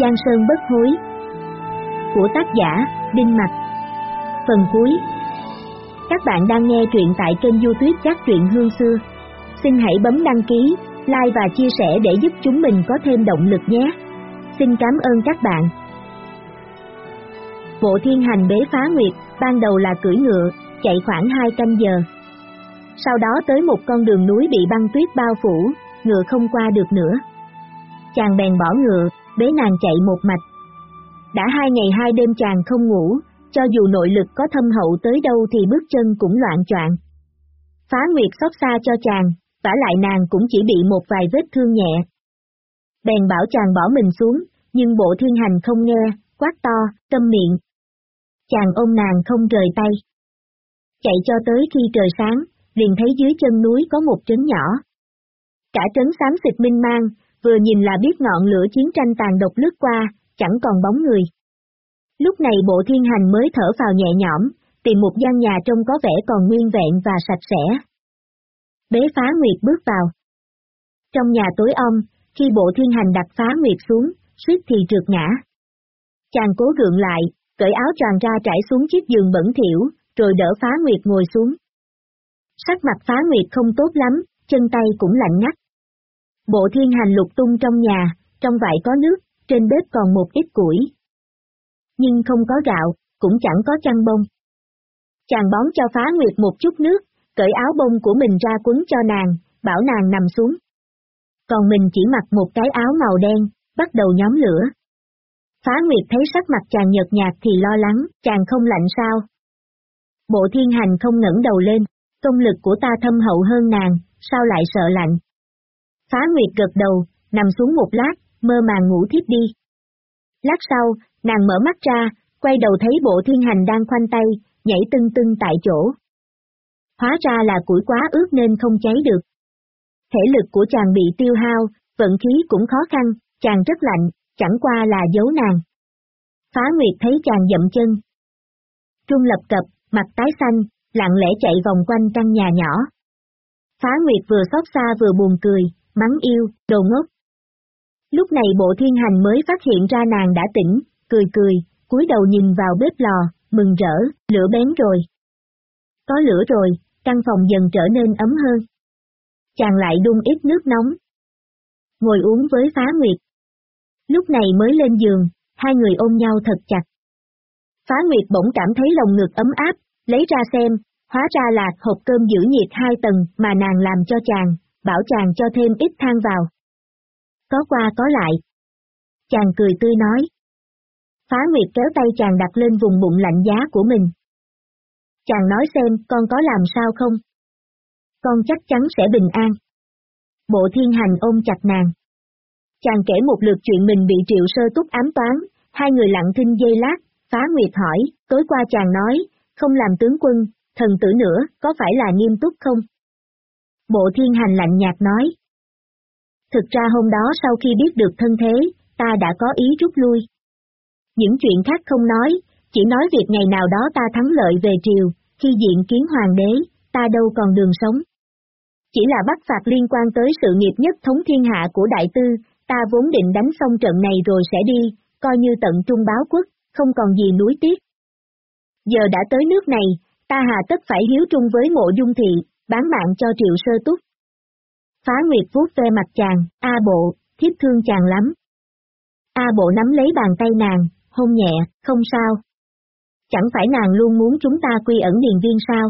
Giang Sơn bất hối Của tác giả, Đinh Mạch. Phần cuối. Các bạn đang nghe truyện tại kênh youtube Các truyện hương xưa. Xin hãy bấm đăng ký, like và chia sẻ để giúp chúng mình có thêm động lực nhé. Xin cảm ơn các bạn. Bộ thiên hành bế phá nguyệt, ban đầu là cưỡi ngựa, chạy khoảng 2 canh giờ. Sau đó tới một con đường núi bị băng tuyết bao phủ, ngựa không qua được nữa. Chàng bèn bỏ ngựa, bế nàng chạy một mạch. Đã hai ngày hai đêm chàng không ngủ, cho dù nội lực có thâm hậu tới đâu thì bước chân cũng loạn choạng. Phá Nguyệt xót xa cho chàng, vả lại nàng cũng chỉ bị một vài vết thương nhẹ. Bèn bảo chàng bỏ mình xuống, nhưng bộ thiên hành không nghe, quát to, tâm miệng. Chàng ôm nàng không rời tay. Chạy cho tới khi trời sáng, liền thấy dưới chân núi có một trấn nhỏ. Cả trấn xám xịt minh mang, vừa nhìn là biết ngọn lửa chiến tranh tàn độc lướt qua, chẳng còn bóng người. Lúc này bộ thiên hành mới thở vào nhẹ nhõm, tìm một gian nhà trông có vẻ còn nguyên vẹn và sạch sẽ. Bế phá nguyệt bước vào. Trong nhà tối om, khi bộ thiên hành đặt phá nguyệt xuống, suýt thì trượt ngã. Chàng cố gượng lại, cởi áo tràn ra trải xuống chiếc giường bẩn thỉu, rồi đỡ phá nguyệt ngồi xuống. Sắc mặt phá nguyệt không tốt lắm, chân tay cũng lạnh ngắt. Bộ thiên hành lục tung trong nhà, trong vại có nước, trên bếp còn một ít củi. Nhưng không có gạo, cũng chẳng có chăn bông. Chàng bón cho phá nguyệt một chút nước, cởi áo bông của mình ra quấn cho nàng, bảo nàng nằm xuống. Còn mình chỉ mặc một cái áo màu đen, bắt đầu nhóm lửa. Phá Nguyệt thấy sắc mặt chàng nhợt nhạt thì lo lắng, chàng không lạnh sao? Bộ thiên hành không ngẩng đầu lên, công lực của ta thâm hậu hơn nàng, sao lại sợ lạnh? Phá Nguyệt gật đầu, nằm xuống một lát, mơ màng ngủ thiếp đi. Lát sau, nàng mở mắt ra, quay đầu thấy bộ thiên hành đang khoanh tay, nhảy tưng tưng tại chỗ. Hóa ra là củi quá ướt nên không cháy được. Thể lực của chàng bị tiêu hao, vận khí cũng khó khăn, chàng rất lạnh, chẳng qua là giấu nàng. Phá Nguyệt thấy chàng dậm chân. Trung lập cập, mặt tái xanh, lặng lẽ chạy vòng quanh căn nhà nhỏ. Phá Nguyệt vừa xót xa vừa buồn cười, mắng yêu, đồ ngốc. Lúc này bộ thiên hành mới phát hiện ra nàng đã tỉnh, cười cười, cúi đầu nhìn vào bếp lò, mừng rỡ, lửa bén rồi. Có lửa rồi, căn phòng dần trở nên ấm hơn. Chàng lại đun ít nước nóng. Ngồi uống với phá nguyệt. Lúc này mới lên giường, hai người ôm nhau thật chặt. Phá Nguyệt bỗng cảm thấy lòng ngực ấm áp, lấy ra xem, hóa ra là hộp cơm giữ nhiệt hai tầng mà nàng làm cho chàng, bảo chàng cho thêm ít than vào. Có qua có lại. Chàng cười tươi nói. Phá Nguyệt kéo tay chàng đặt lên vùng bụng lạnh giá của mình. Chàng nói xem con có làm sao không? Con chắc chắn sẽ bình an. Bộ thiên hành ôm chặt nàng. Chàng kể một lượt chuyện mình bị triệu sơ túc ám toán, hai người lặng thinh dây lát, phá nguyệt hỏi, tối qua chàng nói, không làm tướng quân, thần tử nữa, có phải là nghiêm túc không? Bộ thiên hành lạnh nhạt nói. Thực ra hôm đó sau khi biết được thân thế, ta đã có ý rút lui. Những chuyện khác không nói, chỉ nói việc ngày nào đó ta thắng lợi về triều, khi diện kiến hoàng đế, ta đâu còn đường sống. Chỉ là bắt phạt liên quan tới sự nghiệp nhất thống thiên hạ của đại tư, ta vốn định đánh xong trận này rồi sẽ đi, coi như tận trung báo quốc, không còn gì núi tiếc. Giờ đã tới nước này, ta hà tất phải hiếu trung với mộ dung thị, bán mạng cho triệu sơ túc. Phá Nguyệt vuốt ve mặt chàng, A bộ, thiếp thương chàng lắm. A bộ nắm lấy bàn tay nàng, hôn nhẹ, không sao. Chẳng phải nàng luôn muốn chúng ta quy ẩn điền viên sao?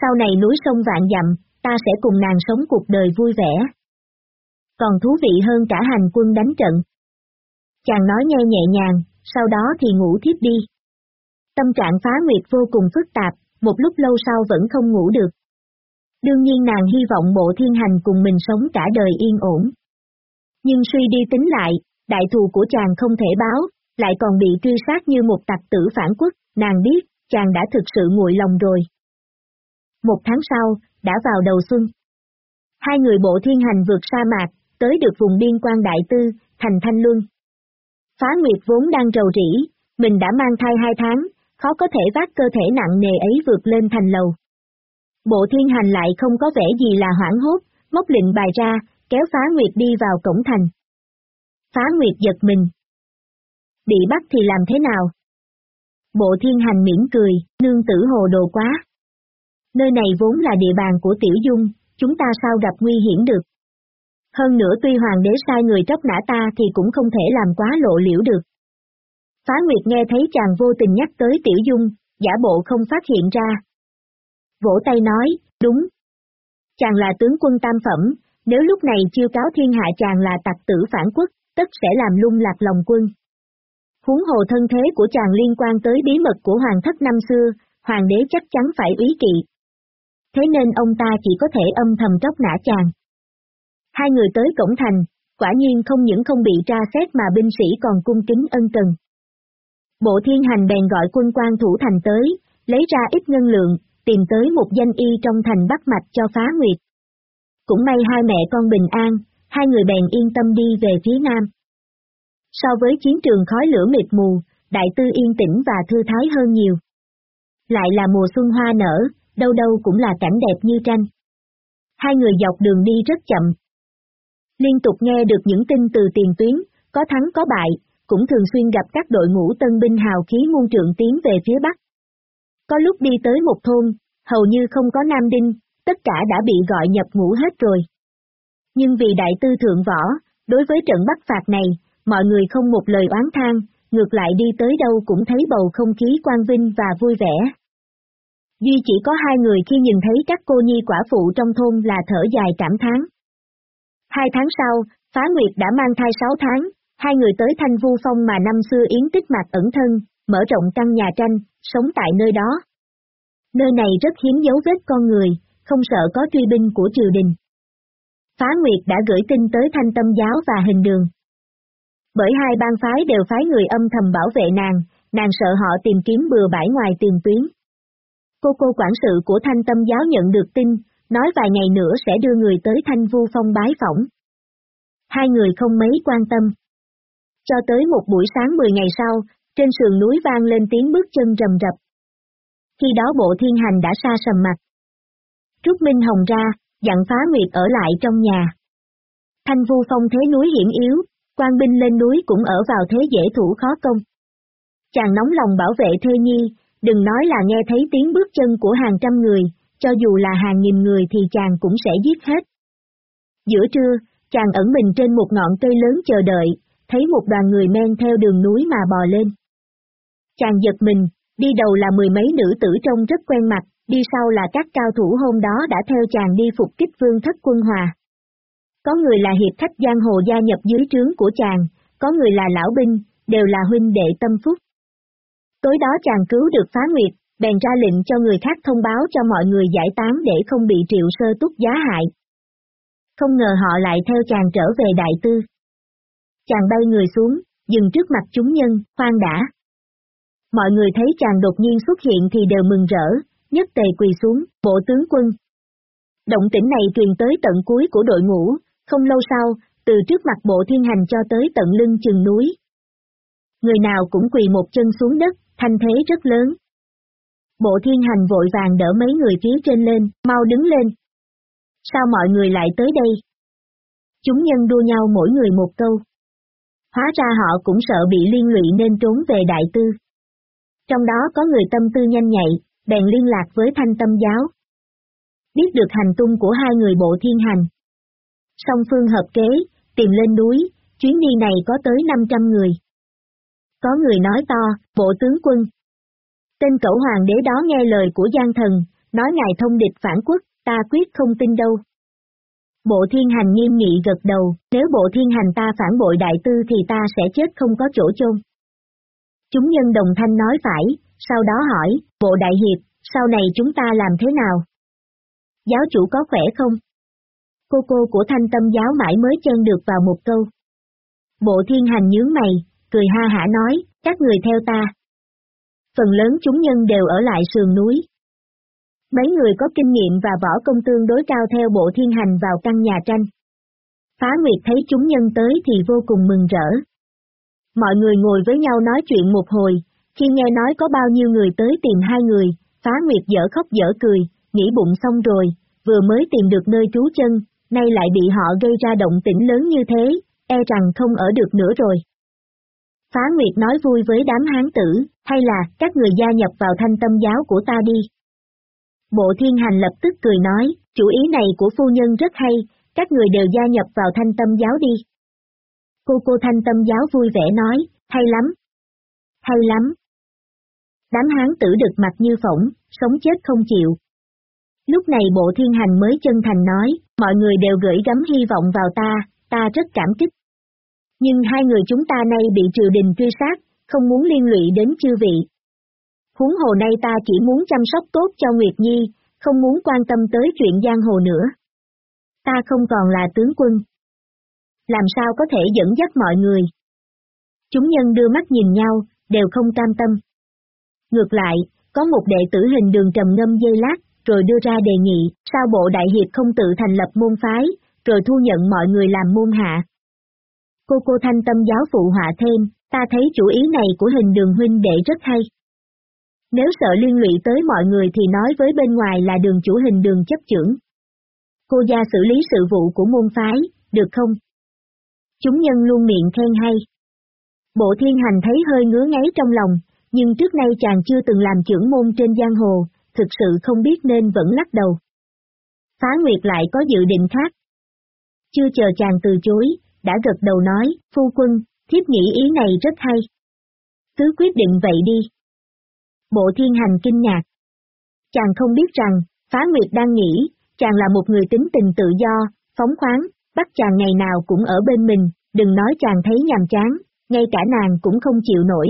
Sau này núi sông vạn dặm, ta sẽ cùng nàng sống cuộc đời vui vẻ. Còn thú vị hơn cả hành quân đánh trận. Chàng nói nghe nhẹ nhàng, sau đó thì ngủ thiếp đi. Tâm trạng phá nguyệt vô cùng phức tạp, một lúc lâu sau vẫn không ngủ được. Đương nhiên nàng hy vọng bộ thiên hành cùng mình sống cả đời yên ổn. Nhưng suy đi tính lại, đại thù của chàng không thể báo, lại còn bị truy sát như một tặc tử phản quốc, nàng biết, chàng đã thực sự nguội lòng rồi. Một tháng sau, đã vào đầu xuân. Hai người bộ thiên hành vượt sa mạc, tới được vùng biên quan đại tư, thành Thanh Luân. Phá Nguyệt vốn đang rầu rĩ, mình đã mang thai hai tháng, khó có thể vác cơ thể nặng nề ấy vượt lên thành lầu. Bộ thiên hành lại không có vẻ gì là hoảng hốt, móc lệnh bài ra, kéo Phá Nguyệt đi vào cổng thành. Phá Nguyệt giật mình. Bị bắt thì làm thế nào? Bộ thiên hành mỉm cười, nương tử hồ đồ quá. Nơi này vốn là địa bàn của Tiểu Dung, chúng ta sao gặp nguy hiểm được. Hơn nữa tuy hoàng đế sai người tróc nã ta thì cũng không thể làm quá lộ liễu được. Phá Nguyệt nghe thấy chàng vô tình nhắc tới Tiểu Dung, giả bộ không phát hiện ra. Vỗ tay nói, đúng. Chàng là tướng quân tam phẩm, nếu lúc này chiêu cáo thiên hạ chàng là tặc tử phản quốc, tất sẽ làm lung lạc lòng quân. Huống hồ thân thế của chàng liên quan tới bí mật của hoàng thất năm xưa, hoàng đế chắc chắn phải ý kỵ. Thế nên ông ta chỉ có thể âm thầm tróc nã chàng. Hai người tới cổng thành, quả nhiên không những không bị tra xét mà binh sĩ còn cung kính ân cần. Bộ thiên hành bèn gọi quân quan thủ thành tới, lấy ra ít ngân lượng, tìm tới một danh y trong thành bắt mạch cho phá nguyệt. Cũng may hai mẹ con bình an, hai người bèn yên tâm đi về phía nam. So với chiến trường khói lửa mịt mù, đại tư yên tĩnh và thư thái hơn nhiều. Lại là mùa xuân hoa nở, đâu đâu cũng là cảnh đẹp như tranh. Hai người dọc đường đi rất chậm. Liên tục nghe được những tin từ tiền tuyến, có thắng có bại, cũng thường xuyên gặp các đội ngũ tân binh hào khí muôn trượng tiến về phía Bắc. Có lúc đi tới một thôn, hầu như không có Nam Đinh, tất cả đã bị gọi nhập ngũ hết rồi. Nhưng vì đại tư thượng võ, đối với trận bắt phạt này, mọi người không một lời oán than, ngược lại đi tới đâu cũng thấy bầu không khí quang vinh và vui vẻ. Duy chỉ có hai người khi nhìn thấy các cô nhi quả phụ trong thôn là thở dài cảm thán. Hai tháng sau, Phá Nguyệt đã mang thai sáu tháng, hai người tới Thanh Vu Phong mà năm xưa Yến Tích Mạc ẩn thân, mở rộng căn nhà tranh, sống tại nơi đó. Nơi này rất hiếm dấu vết con người, không sợ có truy binh của triều đình. Phá Nguyệt đã gửi tin tới thanh tâm giáo và hình đường. Bởi hai bang phái đều phái người âm thầm bảo vệ nàng, nàng sợ họ tìm kiếm bừa bãi ngoài tiền tuyến. Cô cô quản sự của thanh tâm giáo nhận được tin, nói vài ngày nữa sẽ đưa người tới thanh vu phong bái phỏng. Hai người không mấy quan tâm. Cho tới một buổi sáng 10 ngày sau, trên sườn núi vang lên tiếng bước chân rầm rập. Khi đó bộ thiên hành đã xa sầm mặt. Trúc Minh Hồng ra, dặn phá nguyệt ở lại trong nhà. Thanh vu phong thế núi hiểm yếu, quan binh lên núi cũng ở vào thế dễ thủ khó công. Chàng nóng lòng bảo vệ thê nhi, đừng nói là nghe thấy tiếng bước chân của hàng trăm người, cho dù là hàng nghìn người thì chàng cũng sẽ giết hết. Giữa trưa, chàng ẩn mình trên một ngọn cây lớn chờ đợi, thấy một đoàn người men theo đường núi mà bò lên. Chàng giật mình, đi đầu là mười mấy nữ tử trông rất quen mặt, đi sau là các cao thủ hôm đó đã theo chàng đi phục kích vương thất quân hòa. Có người là hiệp khách giang hồ gia nhập dưới trướng của chàng, có người là lão binh, đều là huynh đệ tâm phúc. Tối đó chàng cứu được phá nguyệt, bèn ra lệnh cho người khác thông báo cho mọi người giải tán để không bị triệu sơ túc giá hại. Không ngờ họ lại theo chàng trở về đại tư. Chàng bay người xuống, dừng trước mặt chúng nhân, khoan đã. Mọi người thấy chàng đột nhiên xuất hiện thì đều mừng rỡ, nhất tề quỳ xuống, bộ tướng quân. Động tĩnh này truyền tới tận cuối của đội ngũ, không lâu sau, từ trước mặt bộ thiên hành cho tới tận lưng chừng núi. Người nào cũng quỳ một chân xuống đất, thanh thế rất lớn. Bộ thiên hành vội vàng đỡ mấy người phía trên lên, mau đứng lên. Sao mọi người lại tới đây? Chúng nhân đua nhau mỗi người một câu. Hóa ra họ cũng sợ bị liên lụy nên trốn về đại tư. Trong đó có người tâm tư nhanh nhạy, bèn liên lạc với thanh tâm giáo. Biết được hành tung của hai người bộ thiên hành. Song phương hợp kế, tìm lên núi, chuyến đi này có tới 500 người. Có người nói to, bộ tướng quân. Tên cẩu hoàng đế đó nghe lời của Giang Thần, nói ngài thông địch phản quốc, ta quyết không tin đâu. Bộ thiên hành nghiêm nghị gật đầu, nếu bộ thiên hành ta phản bội đại tư thì ta sẽ chết không có chỗ chôn. Chúng nhân đồng thanh nói phải, sau đó hỏi, bộ đại hiệp, sau này chúng ta làm thế nào? Giáo chủ có khỏe không? Cô cô của thanh tâm giáo mãi mới chen được vào một câu. Bộ thiên hành nhướng mày, cười ha hả nói, các người theo ta. Phần lớn chúng nhân đều ở lại sườn núi. Mấy người có kinh nghiệm và võ công tương đối cao theo bộ thiên hành vào căn nhà tranh. Phá Nguyệt thấy chúng nhân tới thì vô cùng mừng rỡ. Mọi người ngồi với nhau nói chuyện một hồi, khi nghe nói có bao nhiêu người tới tìm hai người, Phá Nguyệt dở khóc dở cười, nghĩ bụng xong rồi, vừa mới tìm được nơi trú chân, nay lại bị họ gây ra động tĩnh lớn như thế, e rằng không ở được nữa rồi. Phá Nguyệt nói vui với đám hán tử, hay là, các người gia nhập vào thanh tâm giáo của ta đi. Bộ thiên hành lập tức cười nói, chủ ý này của phu nhân rất hay, các người đều gia nhập vào thanh tâm giáo đi. Cô cô thanh tâm giáo vui vẻ nói, hay lắm. Hay lắm. Đám hán tử được mặt như phỏng, sống chết không chịu. Lúc này bộ thiên hành mới chân thành nói, mọi người đều gửi gắm hy vọng vào ta, ta rất cảm kích. Nhưng hai người chúng ta nay bị triều đình truy sát, không muốn liên lụy đến chư vị. Huống hồ nay ta chỉ muốn chăm sóc tốt cho Nguyệt Nhi, không muốn quan tâm tới chuyện giang hồ nữa. Ta không còn là tướng quân. Làm sao có thể dẫn dắt mọi người? Chúng nhân đưa mắt nhìn nhau, đều không cam tâm. Ngược lại, có một đệ tử hình đường trầm ngâm dây lát, rồi đưa ra đề nghị, sao bộ đại hiệp không tự thành lập môn phái, rồi thu nhận mọi người làm môn hạ. Cô cô thanh tâm giáo phụ họa thêm, ta thấy chủ ý này của hình đường huynh đệ rất hay. Nếu sợ liên lụy tới mọi người thì nói với bên ngoài là đường chủ hình đường chấp trưởng. Cô gia xử lý sự vụ của môn phái, được không? Chúng nhân luôn miệng khen hay. Bộ thiên hành thấy hơi ngứa ngáy trong lòng, nhưng trước nay chàng chưa từng làm trưởng môn trên giang hồ, thực sự không biết nên vẫn lắc đầu. Phá Nguyệt lại có dự định khác. Chưa chờ chàng từ chối, đã gật đầu nói, phu quân, thiếp nghĩ ý này rất hay. Cứ quyết định vậy đi. Bộ thiên hành kinh ngạc. Chàng không biết rằng, Phá Nguyệt đang nghĩ, chàng là một người tính tình tự do, phóng khoáng, bắt chàng ngày nào cũng ở bên mình, đừng nói chàng thấy nhàm chán, ngay cả nàng cũng không chịu nổi.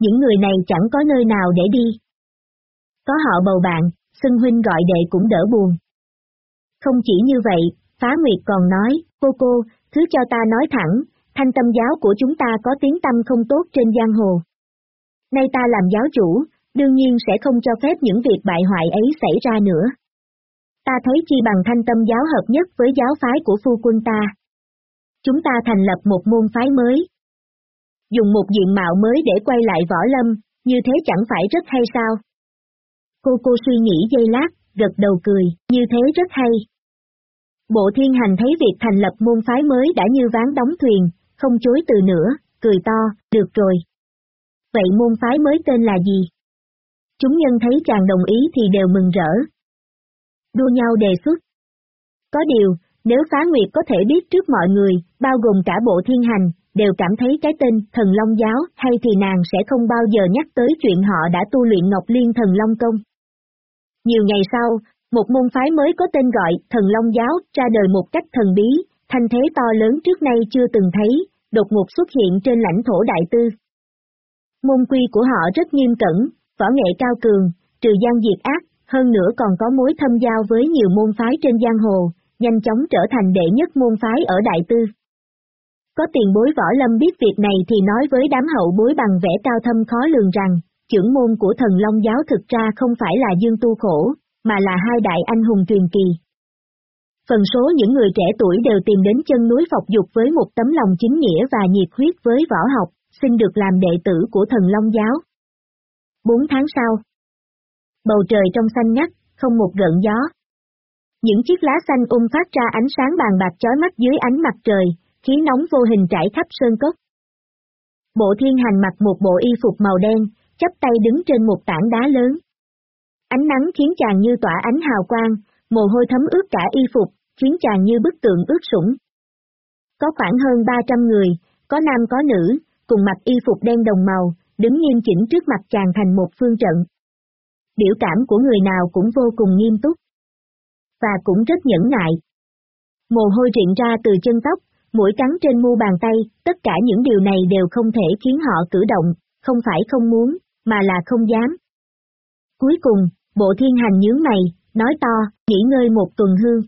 Những người này chẳng có nơi nào để đi. Có họ bầu bạn, xưng huynh gọi đệ cũng đỡ buồn. Không chỉ như vậy, Phá Nguyệt còn nói, cô cô, thứ cho ta nói thẳng, thanh tâm giáo của chúng ta có tiếng tâm không tốt trên giang hồ. Nay ta làm giáo chủ, đương nhiên sẽ không cho phép những việc bại hoại ấy xảy ra nữa. Ta thấy chi bằng thanh tâm giáo hợp nhất với giáo phái của phu quân ta. Chúng ta thành lập một môn phái mới. Dùng một diện mạo mới để quay lại võ lâm, như thế chẳng phải rất hay sao? Cô cô suy nghĩ giây lát, gật đầu cười, như thế rất hay. Bộ thiên hành thấy việc thành lập môn phái mới đã như ván đóng thuyền, không chối từ nữa, cười to, được rồi. Vậy môn phái mới tên là gì? Chúng nhân thấy chàng đồng ý thì đều mừng rỡ. Đua nhau đề xuất. Có điều, nếu phá nguyệt có thể biết trước mọi người, bao gồm cả bộ thiên hành, đều cảm thấy cái tên thần Long Giáo hay thì nàng sẽ không bao giờ nhắc tới chuyện họ đã tu luyện Ngọc Liên thần Long Công. Nhiều ngày sau, một môn phái mới có tên gọi Thần Long Giáo ra đời một cách thần bí, thanh thế to lớn trước nay chưa từng thấy, đột ngột xuất hiện trên lãnh thổ Đại Tư. Môn quy của họ rất nghiêm cẩn, võ nghệ cao cường, trừ gian diệt ác, hơn nữa còn có mối thâm giao với nhiều môn phái trên giang hồ, nhanh chóng trở thành đệ nhất môn phái ở Đại Tư. Có tiền bối võ lâm biết việc này thì nói với đám hậu bối bằng vẻ cao thâm khó lường rằng, trưởng môn của thần Long giáo thực ra không phải là Dương Tu Khổ, mà là hai đại anh hùng truyền kỳ. Phần số những người trẻ tuổi đều tìm đến chân núi Phọc Dục với một tấm lòng chính nghĩa và nhiệt huyết với võ học, xin được làm đệ tử của thần Long giáo. Bốn tháng sau, bầu trời trong xanh ngắt, không một gợn gió. Những chiếc lá xanh um phát ra ánh sáng bàn bạc chói mắt dưới ánh mặt trời, khí nóng vô hình trải khắp sơn cốc. Bộ thiên hành mặc một bộ y phục màu đen, chắp tay đứng trên một tảng đá lớn. Ánh nắng khiến chàng như tỏa ánh hào quang, mồ hôi thấm ướt cả y phục, khiến chàng như bức tượng ướt sũng. Có khoảng hơn 300 người, có nam có nữ, cùng mặc y phục đen đồng màu, đứng nghiêm chỉnh trước mặt chàng thành một phương trận. Biểu cảm của người nào cũng vô cùng nghiêm túc. Và cũng rất nhẫn nại. Mồ hôi rịn ra từ chân tóc, mũi cắn trên mu bàn tay, tất cả những điều này đều không thể khiến họ cử động, không phải không muốn, mà là không dám. Cuối cùng, bộ thiên hành nhướng mày, nói to, nghỉ ngơi một tuần hương.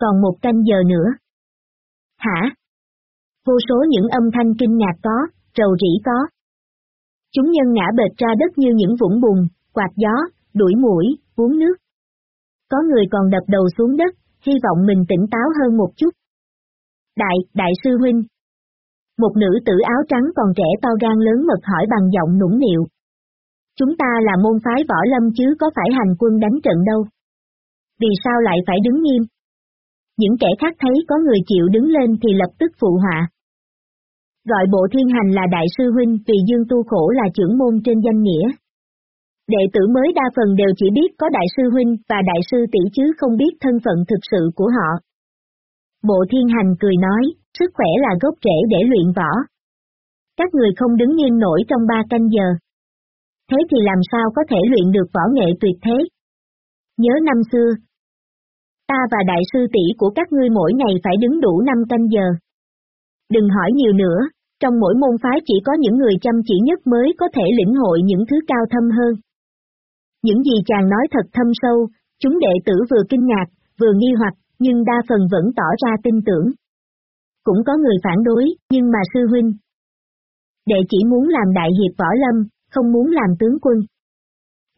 Còn một canh giờ nữa. Hả? Vô số những âm thanh kinh ngạc có, rầu rĩ có. Chúng nhân ngã bệt ra đất như những vũng bùn, quạt gió, đuổi mũi, uống nước. Có người còn đập đầu xuống đất, hy vọng mình tỉnh táo hơn một chút. Đại, đại sư huynh. Một nữ tử áo trắng còn trẻ to gan lớn mật hỏi bằng giọng nũng nịu. Chúng ta là môn phái võ lâm chứ có phải hành quân đánh trận đâu. Vì sao lại phải đứng nghiêm? Những kẻ khác thấy có người chịu đứng lên thì lập tức phụ họa. Gọi bộ thiên hành là đại sư huynh vì Dương Tu Khổ là trưởng môn trên danh nghĩa. Đệ tử mới đa phần đều chỉ biết có đại sư huynh và đại sư tỷ chứ không biết thân phận thực sự của họ. Bộ thiên hành cười nói, sức khỏe là gốc rễ để luyện võ. Các người không đứng yên nổi trong ba canh giờ. Thế thì làm sao có thể luyện được võ nghệ tuyệt thế? Nhớ năm xưa, ta và đại sư tỷ của các ngươi mỗi ngày phải đứng đủ năm canh giờ. Đừng hỏi nhiều nữa, trong mỗi môn phái chỉ có những người chăm chỉ nhất mới có thể lĩnh hội những thứ cao thâm hơn. Những gì chàng nói thật thâm sâu, chúng đệ tử vừa kinh ngạc, vừa nghi hoặc, nhưng đa phần vẫn tỏ ra tin tưởng. Cũng có người phản đối, nhưng mà sư huynh. Đệ chỉ muốn làm đại hiệp võ lâm, không muốn làm tướng quân.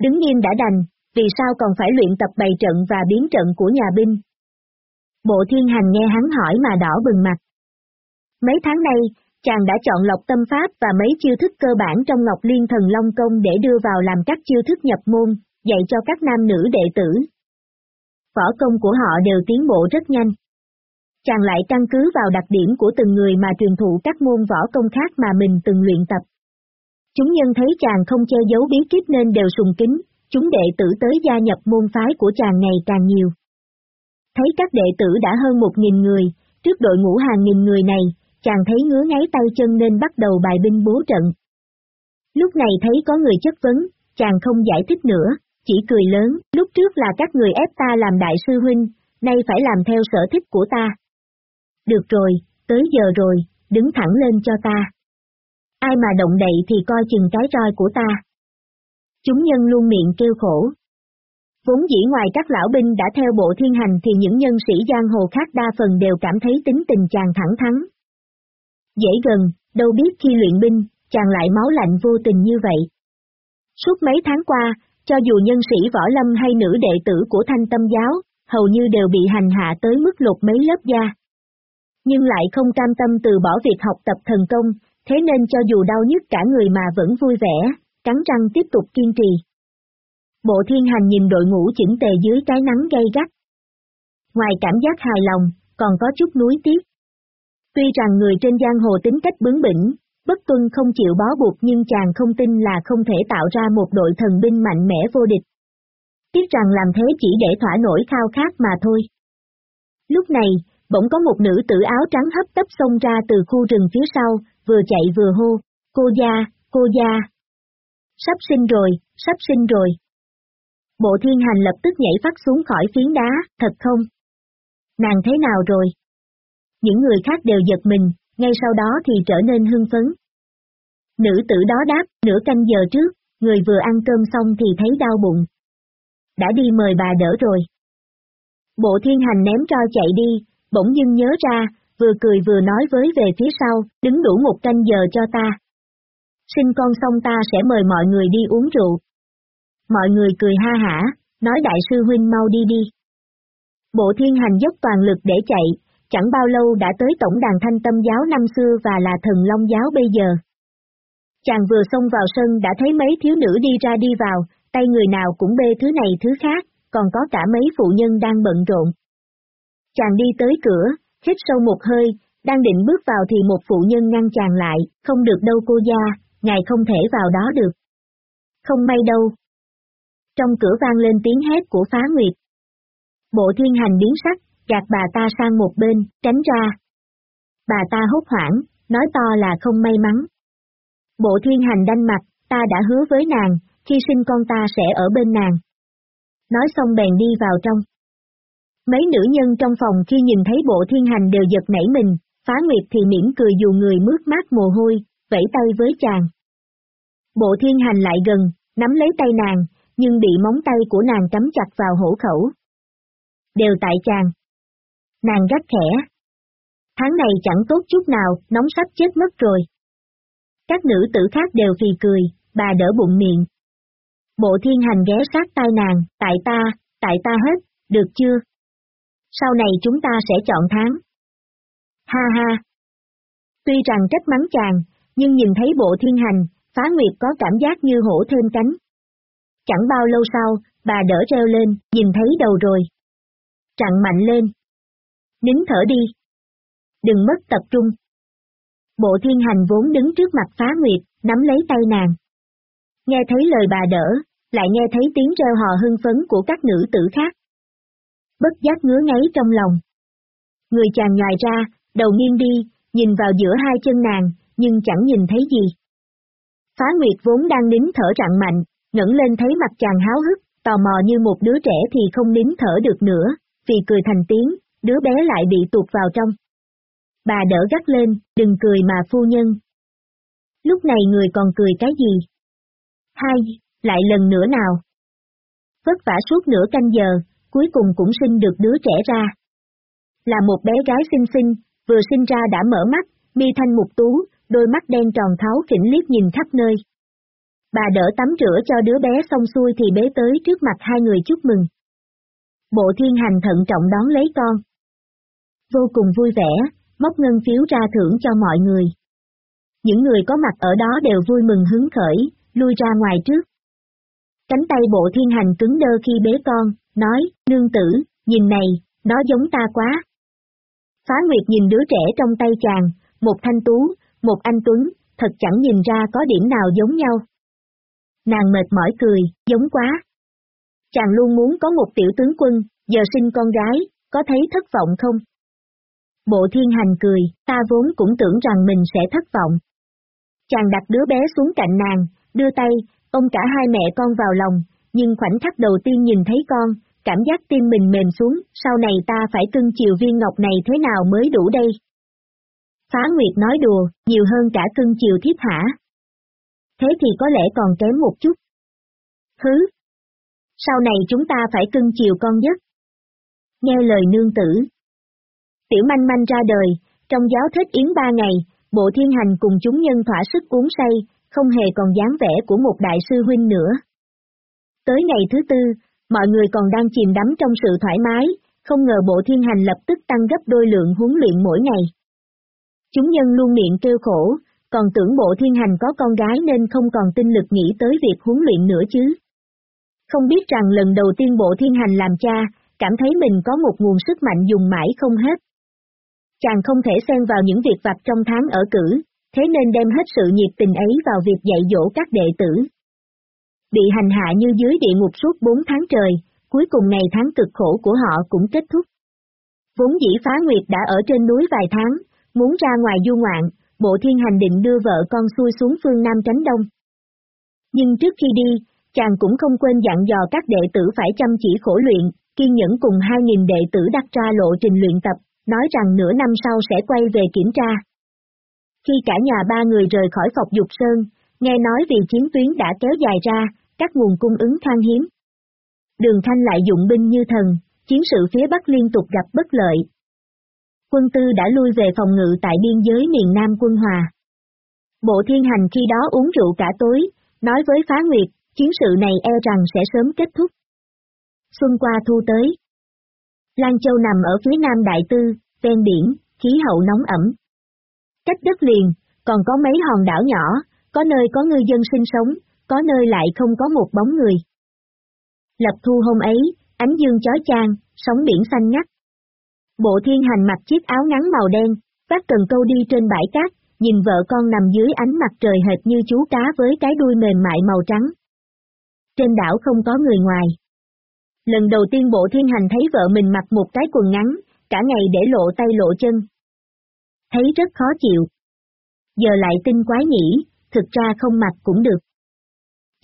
Đứng nghiêm đã đành, vì sao còn phải luyện tập bày trận và biến trận của nhà binh? Bộ thiên hành nghe hắn hỏi mà đỏ bừng mặt. Mấy tháng nay, chàng đã chọn lọc tâm pháp và mấy chiêu thức cơ bản trong Ngọc Liên Thần Long Công để đưa vào làm các chiêu thức nhập môn, dạy cho các nam nữ đệ tử. Võ công của họ đều tiến bộ rất nhanh. Chàng lại căn cứ vào đặc điểm của từng người mà truyền thụ các môn võ công khác mà mình từng luyện tập. Chúng nhân thấy chàng không che giấu bí kíp nên đều sùng kính, chúng đệ tử tới gia nhập môn phái của chàng ngày càng nhiều. Thấy các đệ tử đã hơn một nghìn người, trước đội ngũ hàng nghìn người này, chàng thấy ngứa ngáy tay chân nên bắt đầu bài binh bố trận. Lúc này thấy có người chất vấn, chàng không giải thích nữa, chỉ cười lớn, lúc trước là các người ép ta làm đại sư huynh, nay phải làm theo sở thích của ta. Được rồi, tới giờ rồi, đứng thẳng lên cho ta. Ai mà động đậy thì coi chừng cái roi của ta. Chúng nhân luôn miệng kêu khổ. Vốn dĩ ngoài các lão binh đã theo bộ thiên hành thì những nhân sĩ giang hồ khác đa phần đều cảm thấy tính tình chàng thẳng thắn, Dễ gần, đâu biết khi luyện binh, chàng lại máu lạnh vô tình như vậy. Suốt mấy tháng qua, cho dù nhân sĩ võ lâm hay nữ đệ tử của thanh tâm giáo, hầu như đều bị hành hạ tới mức lột mấy lớp da. Nhưng lại không cam tâm từ bỏ việc học tập thần công, thế nên cho dù đau nhức cả người mà vẫn vui vẻ, cắn răng tiếp tục kiên trì. Bộ thiên hành nhìn đội ngũ chỉnh tề dưới cái nắng gay gắt. Ngoài cảm giác hài lòng, còn có chút núi tiếc. Tuy rằng người trên giang hồ tính cách bướng bỉnh, bất tuân không chịu bó buộc nhưng chàng không tin là không thể tạo ra một đội thần binh mạnh mẽ vô địch. Tiếc rằng làm thế chỉ để thỏa nổi khao khát mà thôi. Lúc này, bỗng có một nữ tử áo trắng hấp tấp xông ra từ khu rừng phía sau, vừa chạy vừa hô, cô gia, cô gia. Sắp sinh rồi, sắp sinh rồi. Bộ thiên hành lập tức nhảy phát xuống khỏi phiến đá, thật không? Nàng thế nào rồi? Những người khác đều giật mình, ngay sau đó thì trở nên hưng phấn. Nữ tử đó đáp, nửa canh giờ trước, người vừa ăn cơm xong thì thấy đau bụng. Đã đi mời bà đỡ rồi. Bộ thiên hành ném cho chạy đi, bỗng dưng nhớ ra, vừa cười vừa nói với về phía sau, đứng đủ một canh giờ cho ta. Sinh con xong ta sẽ mời mọi người đi uống rượu. Mọi người cười ha hả, nói đại sư huynh mau đi đi. Bộ thiên hành dốc toàn lực để chạy, chẳng bao lâu đã tới tổng đàn thanh tâm giáo năm xưa và là thần long giáo bây giờ. Chàng vừa xông vào sân đã thấy mấy thiếu nữ đi ra đi vào, tay người nào cũng bê thứ này thứ khác, còn có cả mấy phụ nhân đang bận rộn. Chàng đi tới cửa, hít sâu một hơi, đang định bước vào thì một phụ nhân ngăn chàng lại, không được đâu cô gia, ngài không thể vào đó được. Không may đâu. Trong cửa vang lên tiếng hét của phá nguyệt. Bộ thiên hành biến sắc, gạt bà ta sang một bên, tránh ra. Bà ta hốt hoảng, nói to là không may mắn. Bộ thiên hành đanh mặt, ta đã hứa với nàng, khi sinh con ta sẽ ở bên nàng. Nói xong bèn đi vào trong. Mấy nữ nhân trong phòng khi nhìn thấy bộ thiên hành đều giật nảy mình, phá nguyệt thì mỉm cười dù người mướt mát mồ hôi, vẫy tay với chàng. Bộ thiên hành lại gần, nắm lấy tay nàng, nhưng bị móng tay của nàng cắm chặt vào hổ khẩu. Đều tại chàng. Nàng gắt khẽ. Tháng này chẳng tốt chút nào, nóng sắp chết mất rồi. Các nữ tử khác đều phì cười, bà đỡ bụng miệng. Bộ thiên hành ghé sát tai nàng, tại ta, tại ta hết, được chưa? Sau này chúng ta sẽ chọn tháng. Ha ha. Tuy rằng trách mắng chàng, nhưng nhìn thấy bộ thiên hành, phá nguyệt có cảm giác như hổ thêm cánh. Chẳng bao lâu sau, bà đỡ reo lên, nhìn thấy đầu rồi. Trặn mạnh lên nín thở đi. Đừng mất tập trung. Bộ thiên hành vốn đứng trước mặt phá nguyệt, nắm lấy tay nàng. Nghe thấy lời bà đỡ, lại nghe thấy tiếng reo hò hưng phấn của các nữ tử khác. Bất giác ngứa ngáy trong lòng. Người chàng nhòi ra, đầu nghiêng đi, nhìn vào giữa hai chân nàng, nhưng chẳng nhìn thấy gì. Phá Nguyệt vốn đang nín thở rặn mạnh, ngẩng lên thấy mặt chàng háo hức, tò mò như một đứa trẻ thì không nín thở được nữa, vì cười thành tiếng, đứa bé lại bị tụt vào trong. Bà đỡ gắt lên, đừng cười mà phu nhân. Lúc này người còn cười cái gì? Hai, lại lần nữa nào. Vất vả suốt nửa canh giờ, cuối cùng cũng sinh được đứa trẻ ra. Là một bé gái xinh xinh, vừa sinh ra đã mở mắt, mi thanh mục tú, đôi mắt đen tròn tháo kỉnh liếc nhìn khắp nơi. Bà đỡ tắm rửa cho đứa bé xong xuôi thì bế tới trước mặt hai người chúc mừng. Bộ thiên hành thận trọng đón lấy con. Vô cùng vui vẻ, móc ngân phiếu ra thưởng cho mọi người. Những người có mặt ở đó đều vui mừng hứng khởi, lui ra ngoài trước. Cánh tay bộ thiên hành cứng đơ khi bế con, nói, nương tử, nhìn này, nó giống ta quá. Phá Nguyệt nhìn đứa trẻ trong tay chàng, một thanh tú, một anh Tuấn, thật chẳng nhìn ra có điểm nào giống nhau. Nàng mệt mỏi cười, giống quá. Chàng luôn muốn có một tiểu tướng quân, giờ sinh con gái, có thấy thất vọng không? Bộ thiên hành cười, ta vốn cũng tưởng rằng mình sẽ thất vọng. Chàng đặt đứa bé xuống cạnh nàng, đưa tay, ôm cả hai mẹ con vào lòng, nhưng khoảnh khắc đầu tiên nhìn thấy con, cảm giác tim mình mềm xuống, sau này ta phải cưng chiều viên ngọc này thế nào mới đủ đây? Phá Nguyệt nói đùa, nhiều hơn cả cưng chiều thiếp hả? Thế thì có lẽ còn kém một chút. Hứ! Sau này chúng ta phải cưng chiều con nhất. Nghe lời nương tử. Tiểu manh manh ra đời, trong giáo thích yến ba ngày, bộ thiên hành cùng chúng nhân thỏa sức cuốn say, không hề còn dáng vẻ của một đại sư huynh nữa. Tới ngày thứ tư, mọi người còn đang chìm đắm trong sự thoải mái, không ngờ bộ thiên hành lập tức tăng gấp đôi lượng huấn luyện mỗi ngày. Chúng nhân luôn miệng kêu khổ, còn tưởng bộ thiên hành có con gái nên không còn tinh lực nghĩ tới việc huấn luyện nữa chứ. Không biết rằng lần đầu tiên bộ thiên hành làm cha, cảm thấy mình có một nguồn sức mạnh dùng mãi không hết. Chàng không thể xen vào những việc vặt trong tháng ở cử, thế nên đem hết sự nhiệt tình ấy vào việc dạy dỗ các đệ tử. Bị hành hạ như dưới địa ngục suốt 4 tháng trời, cuối cùng ngày tháng cực khổ của họ cũng kết thúc. Vốn dĩ phá nguyệt đã ở trên núi vài tháng, muốn ra ngoài du ngoạn, bộ thiên hành định đưa vợ con xuôi xuống phương Nam tránh Đông. Nhưng trước khi đi, chàng cũng không quên dặn dò các đệ tử phải chăm chỉ khổ luyện, kiên nhẫn cùng 2.000 đệ tử đặt ra lộ trình luyện tập, nói rằng nửa năm sau sẽ quay về kiểm tra. Khi cả nhà ba người rời khỏi Phọc Dục Sơn, nghe nói vì chiến tuyến đã kéo dài ra, các nguồn cung ứng khan hiếm. Đường Thanh lại dụng binh như thần, chiến sự phía Bắc liên tục gặp bất lợi. Quân tư đã lui về phòng ngự tại biên giới miền Nam quân hòa. Bộ thiên hành khi đó uống rượu cả tối, nói với phá nguyệt, chiến sự này e rằng sẽ sớm kết thúc. Xuân qua thu tới. Lan Châu nằm ở phía nam đại tư, ven biển, khí hậu nóng ẩm. Cách đất liền, còn có mấy hòn đảo nhỏ, có nơi có ngư dân sinh sống, có nơi lại không có một bóng người. Lập thu hôm ấy, ánh dương chói chang, sóng biển xanh ngắt. Bộ thiên hành mặc chiếc áo ngắn màu đen, vác cần câu đi trên bãi cát, nhìn vợ con nằm dưới ánh mặt trời hệt như chú cá với cái đuôi mềm mại màu trắng. Trên đảo không có người ngoài. Lần đầu tiên bộ thiên hành thấy vợ mình mặc một cái quần ngắn, cả ngày để lộ tay lộ chân. Thấy rất khó chịu. Giờ lại tinh quái nhỉ, thực ra không mặc cũng được.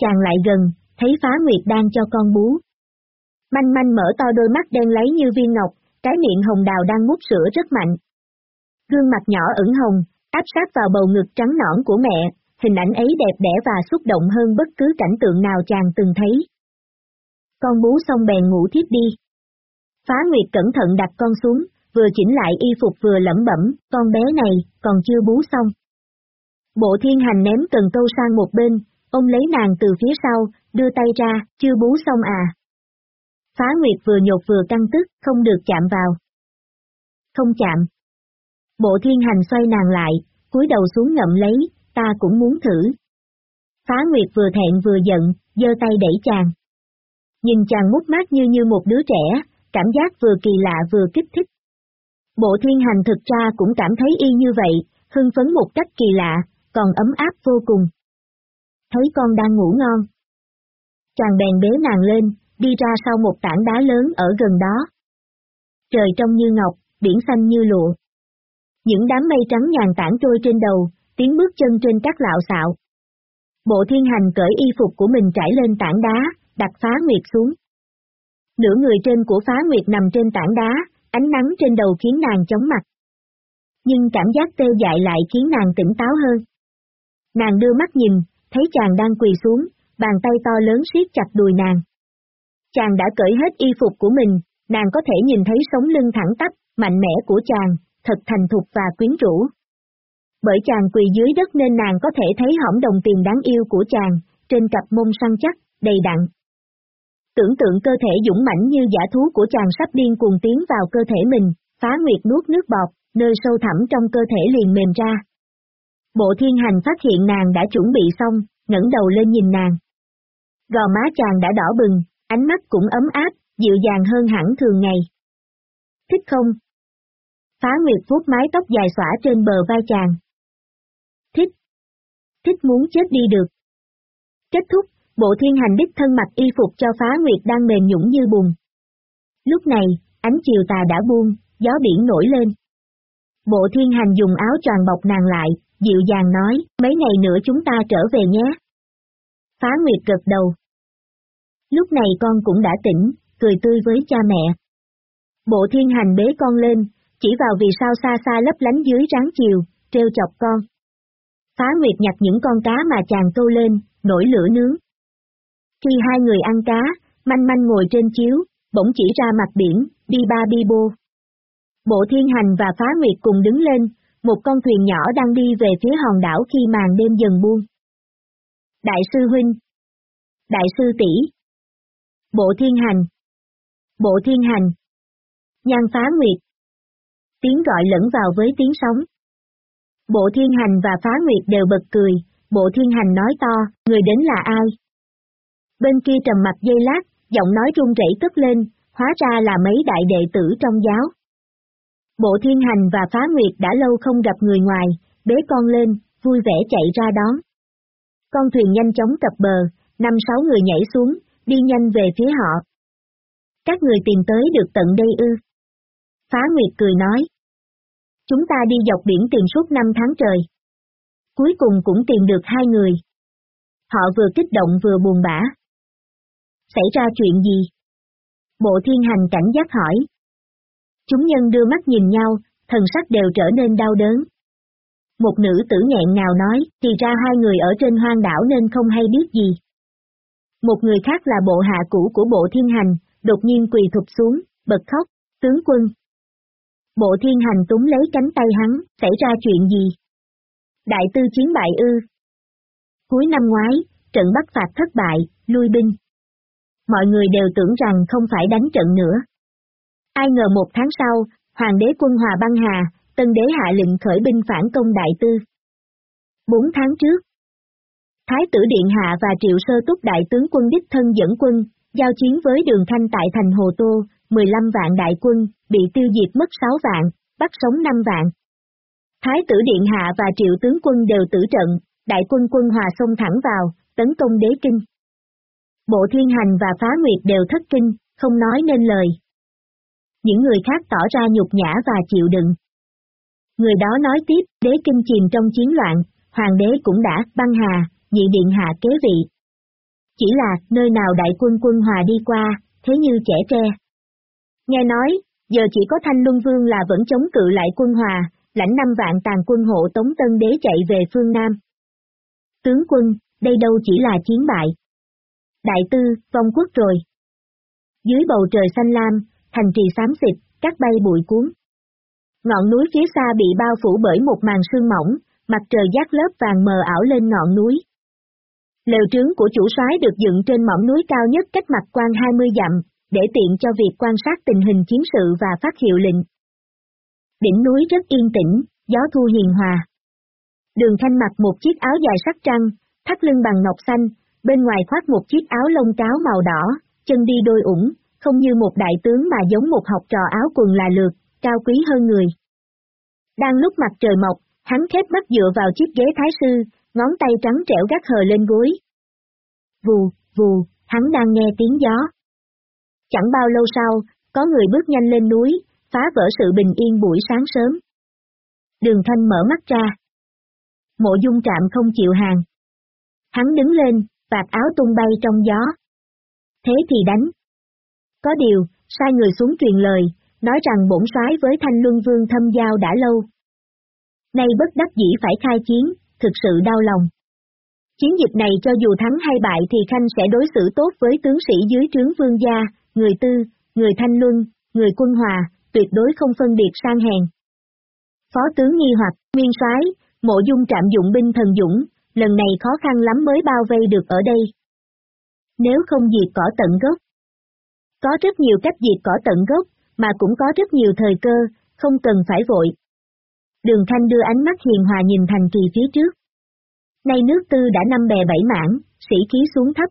Chàng lại gần, thấy phá nguyệt đang cho con bú. Manh manh mở to đôi mắt đen lấy như viên ngọc, cái miệng hồng đào đang mút sữa rất mạnh. Gương mặt nhỏ ửng hồng, áp sát vào bầu ngực trắng nõn của mẹ, hình ảnh ấy đẹp đẽ và xúc động hơn bất cứ cảnh tượng nào chàng từng thấy. Con bú xong bèn ngủ thiếp đi. Phá Nguyệt cẩn thận đặt con xuống, vừa chỉnh lại y phục vừa lẩm bẩm, con bé này, còn chưa bú xong. Bộ thiên hành ném cần câu sang một bên, ông lấy nàng từ phía sau, đưa tay ra, chưa bú xong à. Phá Nguyệt vừa nhột vừa căng tức, không được chạm vào. Không chạm. Bộ thiên hành xoay nàng lại, cúi đầu xuống ngậm lấy, ta cũng muốn thử. Phá Nguyệt vừa thẹn vừa giận, giơ tay đẩy chàng. Nhìn chàng mút mát như như một đứa trẻ, cảm giác vừa kỳ lạ vừa kích thích. Bộ thiên hành thực ra cũng cảm thấy y như vậy, hưng phấn một cách kỳ lạ, còn ấm áp vô cùng. Thấy con đang ngủ ngon. Chàng bèn bế nàng lên, đi ra sau một tảng đá lớn ở gần đó. Trời trong như ngọc, biển xanh như lụa. Những đám mây trắng nhàn tản trôi trên đầu, tiếng bước chân trên các lạo xạo. Bộ thiên hành cởi y phục của mình trải lên tảng đá, đặt phá nguyệt xuống. Nửa người trên của phá nguyệt nằm trên tảng đá, ánh nắng trên đầu khiến nàng chóng mặt. Nhưng cảm giác tê dại lại khiến nàng tỉnh táo hơn. Nàng đưa mắt nhìn, thấy chàng đang quỳ xuống, bàn tay to lớn siết chặt đùi nàng. Chàng đã cởi hết y phục của mình, nàng có thể nhìn thấy sống lưng thẳng tắp, mạnh mẽ của chàng, thật thành thục và quyến rũ. Bởi chàng quỳ dưới đất nên nàng có thể thấy hõm đồng tiền đáng yêu của chàng, trên cặp mông săn chắc, đầy đặn. Tưởng tượng cơ thể dũng mãnh như giả thú của chàng sắp điên cuồng tiến vào cơ thể mình, phá nguyệt nuốt nước bọt, nơi sâu thẳm trong cơ thể liền mềm ra. Bộ thiên hành phát hiện nàng đã chuẩn bị xong, ngẩng đầu lên nhìn nàng. Gò má chàng đã đỏ bừng, ánh mắt cũng ấm áp, dịu dàng hơn hẳn thường ngày. Thích không? Phá Nguyệt vuốt mái tóc dài xõa trên bờ vai chàng. Thích. Thích muốn chết đi được. Kết thúc, bộ thiên hành đích thân mặc y phục cho Phá Nguyệt đang mềm nhũng như bùn. Lúc này, ánh chiều tà đã buông, gió biển nổi lên. Bộ thiên hành dùng áo tròn bọc nàng lại, dịu dàng nói, mấy ngày nữa chúng ta trở về nhé. Phá Nguyệt gật đầu. Lúc này con cũng đã tỉnh, cười tươi với cha mẹ. Bộ thiên hành bế con lên, chỉ vào vì sao xa xa lấp lánh dưới ráng chiều, treo chọc con. Phá Nguyệt nhặt những con cá mà chàng câu lên, nổi lửa nướng. Khi hai người ăn cá, manh manh ngồi trên chiếu, bỗng chỉ ra mặt biển, đi ba bi bô. Bộ thiên hành và phá nguyệt cùng đứng lên, một con thuyền nhỏ đang đi về phía hòn đảo khi màn đêm dần buông. Đại sư huynh. Đại sư tỷ. Bộ thiên hành. Bộ thiên hành. Nhan phá nguyệt. Tiếng gọi lẫn vào với tiếng sóng. Bộ thiên hành và phá nguyệt đều bật cười, bộ thiên hành nói to, người đến là ai? Bên kia trầm mặt dây lát, giọng nói run rẩy cất lên, hóa ra là mấy đại đệ tử trong giáo. Bộ thiên hành và phá nguyệt đã lâu không gặp người ngoài, bế con lên, vui vẻ chạy ra đón. Con thuyền nhanh chóng cập bờ, năm sáu người nhảy xuống, đi nhanh về phía họ. Các người tìm tới được tận đây ư. Phá Nguyệt cười nói. Chúng ta đi dọc biển tìm suốt năm tháng trời. Cuối cùng cũng tìm được hai người. Họ vừa kích động vừa buồn bã. Xảy ra chuyện gì? Bộ thiên hành cảnh giác hỏi. Chúng nhân đưa mắt nhìn nhau, thần sắc đều trở nên đau đớn. Một nữ tử nghẹn ngào nói, thì ra hai người ở trên hoang đảo nên không hay biết gì. Một người khác là bộ hạ cũ của bộ thiên hành, đột nhiên quỳ thụp xuống, bật khóc, tướng quân. Bộ thiên hành túng lấy cánh tay hắn, xảy ra chuyện gì? Đại tư chiến bại ư. Cuối năm ngoái, trận bắt phạt thất bại, lui binh. Mọi người đều tưởng rằng không phải đánh trận nữa. Ai ngờ một tháng sau, Hoàng đế quân Hòa băng hà, tân đế hạ lệnh khởi binh phản công đại tư. Bốn tháng trước, Thái tử Điện Hạ và Triệu Sơ Túc đại tướng quân đích thân dẫn quân, giao chiến với đường thanh tại thành Hồ Tô, 15 vạn đại quân, bị tiêu diệt mất 6 vạn, bắt sống 5 vạn. Thái tử Điện Hạ và Triệu tướng quân đều tử trận, đại quân quân hòa xông thẳng vào, tấn công đế kinh. Bộ thiên hành và phá nguyệt đều thất kinh, không nói nên lời. Những người khác tỏ ra nhục nhã và chịu đựng. Người đó nói tiếp, đế kinh chìm trong chiến loạn, hoàng đế cũng đã băng hà, nhị điện hạ kế vị. Chỉ là, nơi nào đại quân quân hòa đi qua, thế như trẻ tre. Nghe nói, giờ chỉ có Thanh Luân Vương là vẫn chống cự lại quân hòa, lãnh năm vạn tàn quân hộ Tống Tân Đế chạy về phương Nam. Tướng quân, đây đâu chỉ là chiến bại. Đại tư, vong quốc rồi. Dưới bầu trời xanh lam, thành trì xám xịt, cát bay bụi cuốn. Ngọn núi phía xa bị bao phủ bởi một màn sương mỏng, mặt trời giác lớp vàng mờ ảo lên ngọn núi. Lều trướng của chủ soái được dựng trên mỏm núi cao nhất cách mặt quan 20 dặm, để tiện cho việc quan sát tình hình chiến sự và phát hiệu lệnh. Đỉnh núi rất yên tĩnh, gió thu hiền hòa. Đường Thanh mặc một chiếc áo dài sắc trăng, thắt lưng bằng ngọc xanh, bên ngoài khoác một chiếc áo lông cáo màu đỏ, chân đi đôi ủng, không như một đại tướng mà giống một học trò áo quần là lượt, cao quý hơn người. Đang lúc mặt trời mọc, Hắn khép mắt dựa vào chiếc ghế thái sư, ngón tay trắng trẻo gắt hờ lên gối. Vù, vù, hắn đang nghe tiếng gió. Chẳng bao lâu sau, có người bước nhanh lên núi, phá vỡ sự bình yên buổi sáng sớm. Đường thanh mở mắt ra. Mộ dung trạm không chịu hàng. Hắn đứng lên, vạt áo tung bay trong gió. Thế thì đánh. Có điều, sai người xuống truyền lời, nói rằng bổn soái với thanh luân vương thâm giao đã lâu. Nay bất đắc dĩ phải khai chiến, thực sự đau lòng. Chiến dịch này cho dù thắng hay bại thì Khanh sẽ đối xử tốt với tướng sĩ dưới trướng vương gia, người tư, người thanh luân, người quân hòa, tuyệt đối không phân biệt sang hèn. Phó tướng nghi hoặc, nguyên soái, mộ dung trạm dụng binh thần dũng, lần này khó khăn lắm mới bao vây được ở đây. Nếu không diệt cỏ tận gốc. Có rất nhiều cách diệt cỏ tận gốc, mà cũng có rất nhiều thời cơ, không cần phải vội. Đường Thanh đưa ánh mắt hiền hòa nhìn thành trì phía trước. Nay nước tư đã năm bè bảy mảng, sĩ khí xuống thấp.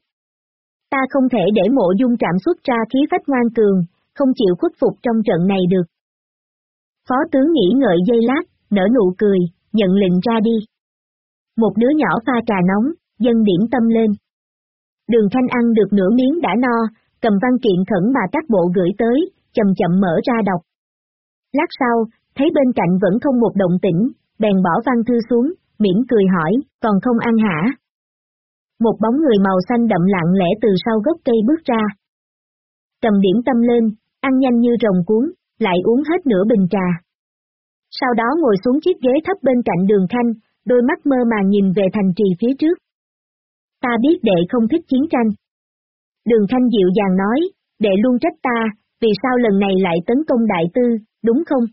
Ta không thể để mộ dung trạm xuất ra khí phách ngoan cường, không chịu khuất phục trong trận này được. Phó tướng nghĩ ngợi dây lát, nở nụ cười, nhận lệnh ra đi. Một đứa nhỏ pha trà nóng, dân điểm tâm lên. Đường Thanh ăn được nửa miếng đã no, cầm văn kiện khẩn mà các bộ gửi tới, chậm chậm mở ra đọc. Lát sau, thấy bên cạnh vẫn không một động tĩnh, bèn bỏ văn thư xuống, mỉm cười hỏi, còn không ăn hả? Một bóng người màu xanh đậm lặng lẽ từ sau gốc cây bước ra. Cầm điểm tâm lên, ăn nhanh như rồng cuốn, lại uống hết nửa bình trà. Sau đó ngồi xuống chiếc ghế thấp bên cạnh đường khanh, đôi mắt mơ màng nhìn về thành trì phía trước. Ta biết đệ không thích chiến tranh. Đường Thanh dịu dàng nói, đệ luôn trách ta, vì sao lần này lại tấn công đại tư, đúng không?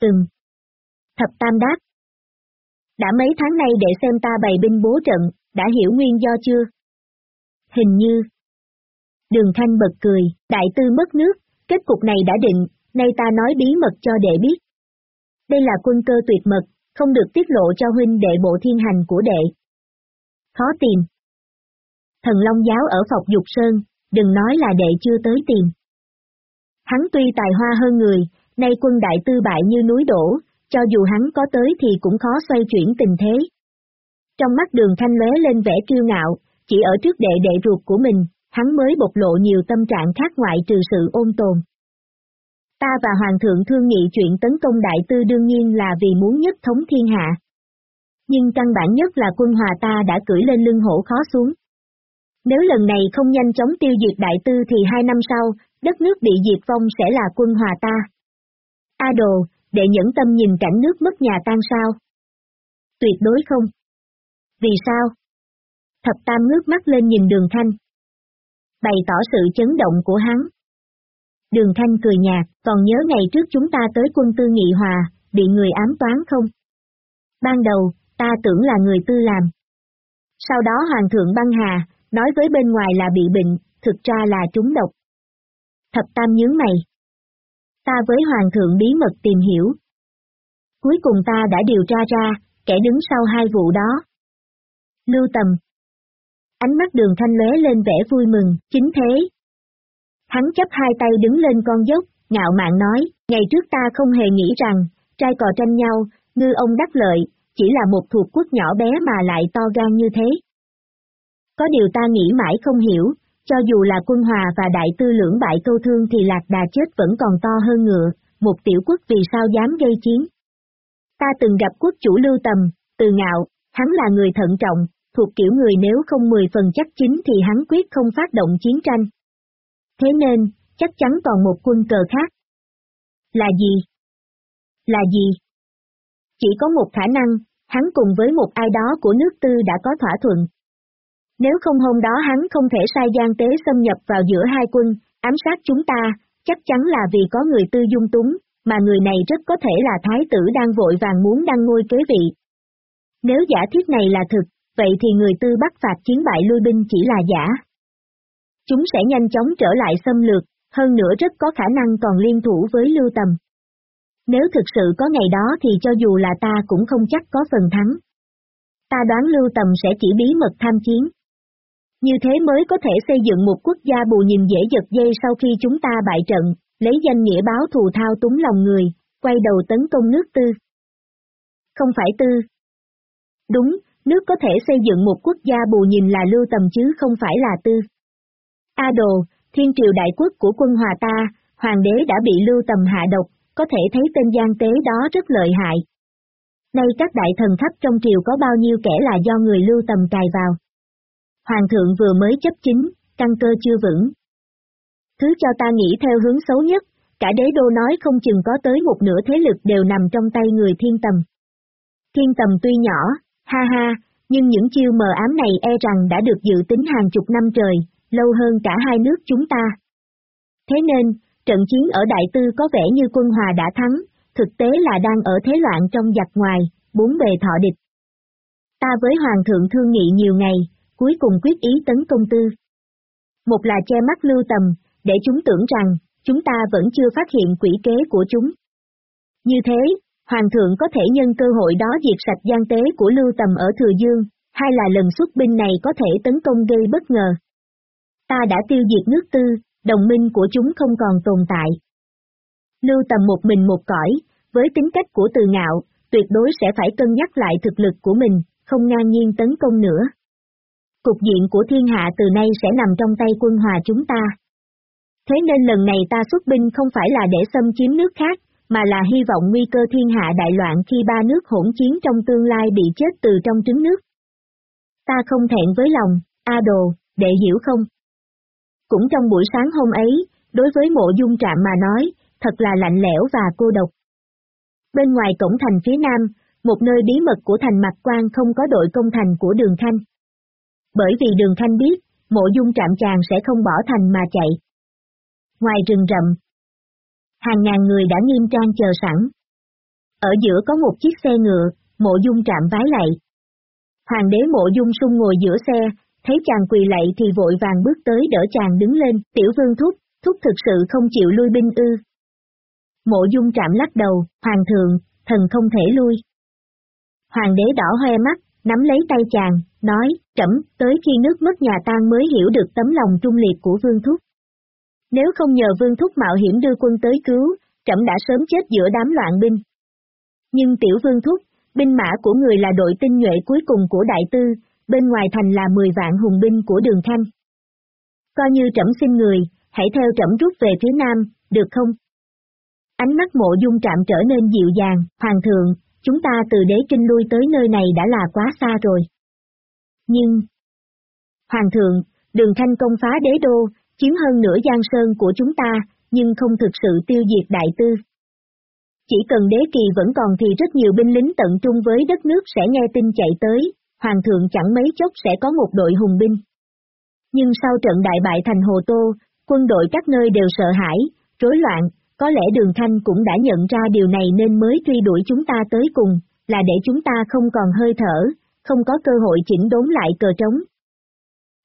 Từng. Thập tam đáp. Đã mấy tháng nay đệ xem ta bày binh bố trận, đã hiểu nguyên do chưa? Hình như. Đường Thanh bật cười, đại tư mất nước, kết cục này đã định, nay ta nói bí mật cho đệ biết. Đây là quân cơ tuyệt mật, không được tiết lộ cho huynh đệ bộ thiên hành của đệ. Khó tìm. Thần Long Giáo ở Phọc Dục Sơn, đừng nói là đệ chưa tới tìm. Hắn tuy tài hoa hơn người, nay quân đại tư bại như núi đổ, cho dù hắn có tới thì cũng khó xoay chuyển tình thế. Trong mắt đường thanh lóe lên vẻ kiêu ngạo, chỉ ở trước đệ đệ ruột của mình, hắn mới bộc lộ nhiều tâm trạng khác ngoại trừ sự ôn tồn. Ta và Hoàng thượng thương nghị chuyện tấn công đại tư đương nhiên là vì muốn nhất thống thiên hạ. Nhưng căn bản nhất là quân hòa ta đã cưỡi lên lưng hổ khó xuống. Nếu lần này không nhanh chóng tiêu diệt đại tư thì hai năm sau, đất nước bị diệt vong sẽ là quân hòa ta. A đồ, để nhẫn tâm nhìn cảnh nước mất nhà tan sao? Tuyệt đối không. Vì sao? Thập Tam ngước mắt lên nhìn đường thanh. Bày tỏ sự chấn động của hắn. Đường thanh cười nhạt, còn nhớ ngày trước chúng ta tới quân tư nghị hòa, bị người ám toán không? Ban đầu, ta tưởng là người tư làm. Sau đó Hoàng thượng băng hà, nói với bên ngoài là bị bệnh, thực ra là trúng độc. Thập Tam nhướng mày. Ta với Hoàng thượng bí mật tìm hiểu. Cuối cùng ta đã điều tra ra, kẻ đứng sau hai vụ đó. Lưu Tầm. Ánh mắt đường thanh lóe lên vẻ vui mừng, chính thế. Hắn chấp hai tay đứng lên con dốc, ngạo mạn nói, ngày trước ta không hề nghĩ rằng, trai cò tranh nhau, ngư ông đắc lợi, chỉ là một thuộc quốc nhỏ bé mà lại to gan như thế. Có điều ta nghĩ mãi không hiểu, cho dù là quân hòa và đại tư lưỡng bại câu thương thì lạc đà chết vẫn còn to hơn ngựa, một tiểu quốc vì sao dám gây chiến. Ta từng gặp quốc chủ lưu tầm, từ ngạo, hắn là người thận trọng, thuộc kiểu người nếu không 10 phần chắc chính thì hắn quyết không phát động chiến tranh. Thế nên, chắc chắn còn một quân cờ khác. Là gì? Là gì? Chỉ có một khả năng, hắn cùng với một ai đó của nước tư đã có thỏa thuận, nếu không hôm đó hắn không thể sai gian tế xâm nhập vào giữa hai quân, ám sát chúng ta, chắc chắn là vì có người tư dung túng, mà người này rất có thể là thái tử đang vội vàng muốn đăng ngôi kế vị. Nếu giả thiết này là thực, vậy thì người tư bắt phạt chiến bại lui binh chỉ là giả. Chúng sẽ nhanh chóng trở lại xâm lược, hơn nữa rất có khả năng còn liên thủ với lưu tầm. Nếu thực sự có ngày đó thì cho dù là ta cũng không chắc có phần thắng. Ta đoán lưu tầm sẽ chỉ bí mật tham chiến, như thế mới có thể xây dựng một quốc gia bù nhìn dễ giật dây sau khi chúng ta bại trận, lấy danh nghĩa báo thù thao túng lòng người, quay đầu tấn công nước tư. Không phải tư. Đúng, nước có thể xây dựng một quốc gia bù nhìn là lưu tầm chứ không phải là tư. A đồ, thiên triều đại quốc của quân hòa ta, hoàng đế đã bị lưu tầm hạ độc, có thể thấy tên gian tế đó rất lợi hại. Nay các đại thần khắp trong triều có bao nhiêu kẻ là do người lưu tầm cài vào. Hoàng thượng vừa mới chấp chính, căn cơ chưa vững. Thứ cho ta nghĩ theo hướng xấu nhất, cả đế đô nói không chừng có tới một nửa thế lực đều nằm trong tay người thiên tầm. Thiên tầm tuy nhỏ, ha ha, nhưng những chiêu mờ ám này e rằng đã được dự tính hàng chục năm trời, lâu hơn cả hai nước chúng ta. Thế nên, trận chiến ở Đại Tư có vẻ như quân Hòa đã thắng, thực tế là đang ở thế loạn trong giặc ngoài, bốn bề thọ địch. Ta với Hoàng thượng thương nghị nhiều ngày, cuối cùng quyết ý tấn công tư. Một là che mắt lưu tầm, để chúng tưởng rằng, chúng ta vẫn chưa phát hiện quỷ kế của chúng. Như thế, Hoàng thượng có thể nhân cơ hội đó diệt sạch gian tế của lưu tầm ở Thừa Dương, hay là lần xuất binh này có thể tấn công gây bất ngờ. Ta đã tiêu diệt nước tư, đồng minh của chúng không còn tồn tại. Lưu tầm một mình một cõi, với tính cách của từ ngạo, tuyệt đối sẽ phải cân nhắc lại thực lực của mình, không ngang nhiên tấn công nữa. Cục diện của thiên hạ từ nay sẽ nằm trong tay quân hòa chúng ta. Thế nên lần này ta xuất binh không phải là để xâm chiếm nước khác, mà là hy vọng nguy cơ thiên hạ đại loạn khi ba nước hỗn chiến trong tương lai bị chết từ trong trứng nước. Ta không thẹn với lòng, A Đồ, đệ hiểu không? Cũng trong buổi sáng hôm ấy, đối với mộ dung trạm mà nói, thật là lạnh lẽo và cô độc. Bên ngoài cổng thành phía nam, một nơi bí mật của thành mặt quan không có đội công thành của đường khanh. Bởi vì đường khanh biết, mộ dung trạm chàng sẽ không bỏ thành mà chạy. Ngoài rừng rậm, hàng ngàn người đã nghiêm trang chờ sẵn. Ở giữa có một chiếc xe ngựa, mộ dung trạm vái lại Hoàng đế mộ dung sung ngồi giữa xe, thấy chàng quỳ lạy thì vội vàng bước tới đỡ chàng đứng lên, tiểu vương thúc, thúc thực sự không chịu lui binh ư. Mộ dung trạm lắc đầu, hoàng thượng, thần không thể lui. Hoàng đế đỏ hoe mắt, nắm lấy tay chàng, nói, trẫm tới khi nước mất nhà tan mới hiểu được tấm lòng trung liệt của vương thúc. Nếu không nhờ vương thúc mạo hiểm đưa quân tới cứu, trẫm đã sớm chết giữa đám loạn binh. Nhưng tiểu vương thúc, binh mã của người là đội tinh nhuệ cuối cùng của đại tư, bên ngoài thành là 10 vạn hùng binh của đường thanh. Coi như trẫm xin người, hãy theo trẫm rút về phía nam, được không? Ánh mắt mộ dung trạm trở nên dịu dàng, hoàng thượng, chúng ta từ đế kinh lui tới nơi này đã là quá xa rồi. Nhưng, hoàng thượng, đường thanh công phá đế đô, chiếm hơn nửa giang sơn của chúng ta, nhưng không thực sự tiêu diệt đại tư. Chỉ cần đế kỳ vẫn còn thì rất nhiều binh lính tận trung với đất nước sẽ nghe tin chạy tới, hoàng thượng chẳng mấy chốc sẽ có một đội hùng binh. Nhưng sau trận đại bại thành Hồ Tô, quân đội các nơi đều sợ hãi, rối loạn, có lẽ Đường Thanh cũng đã nhận ra điều này nên mới truy đuổi chúng ta tới cùng, là để chúng ta không còn hơi thở, không có cơ hội chỉnh đốn lại cờ trống.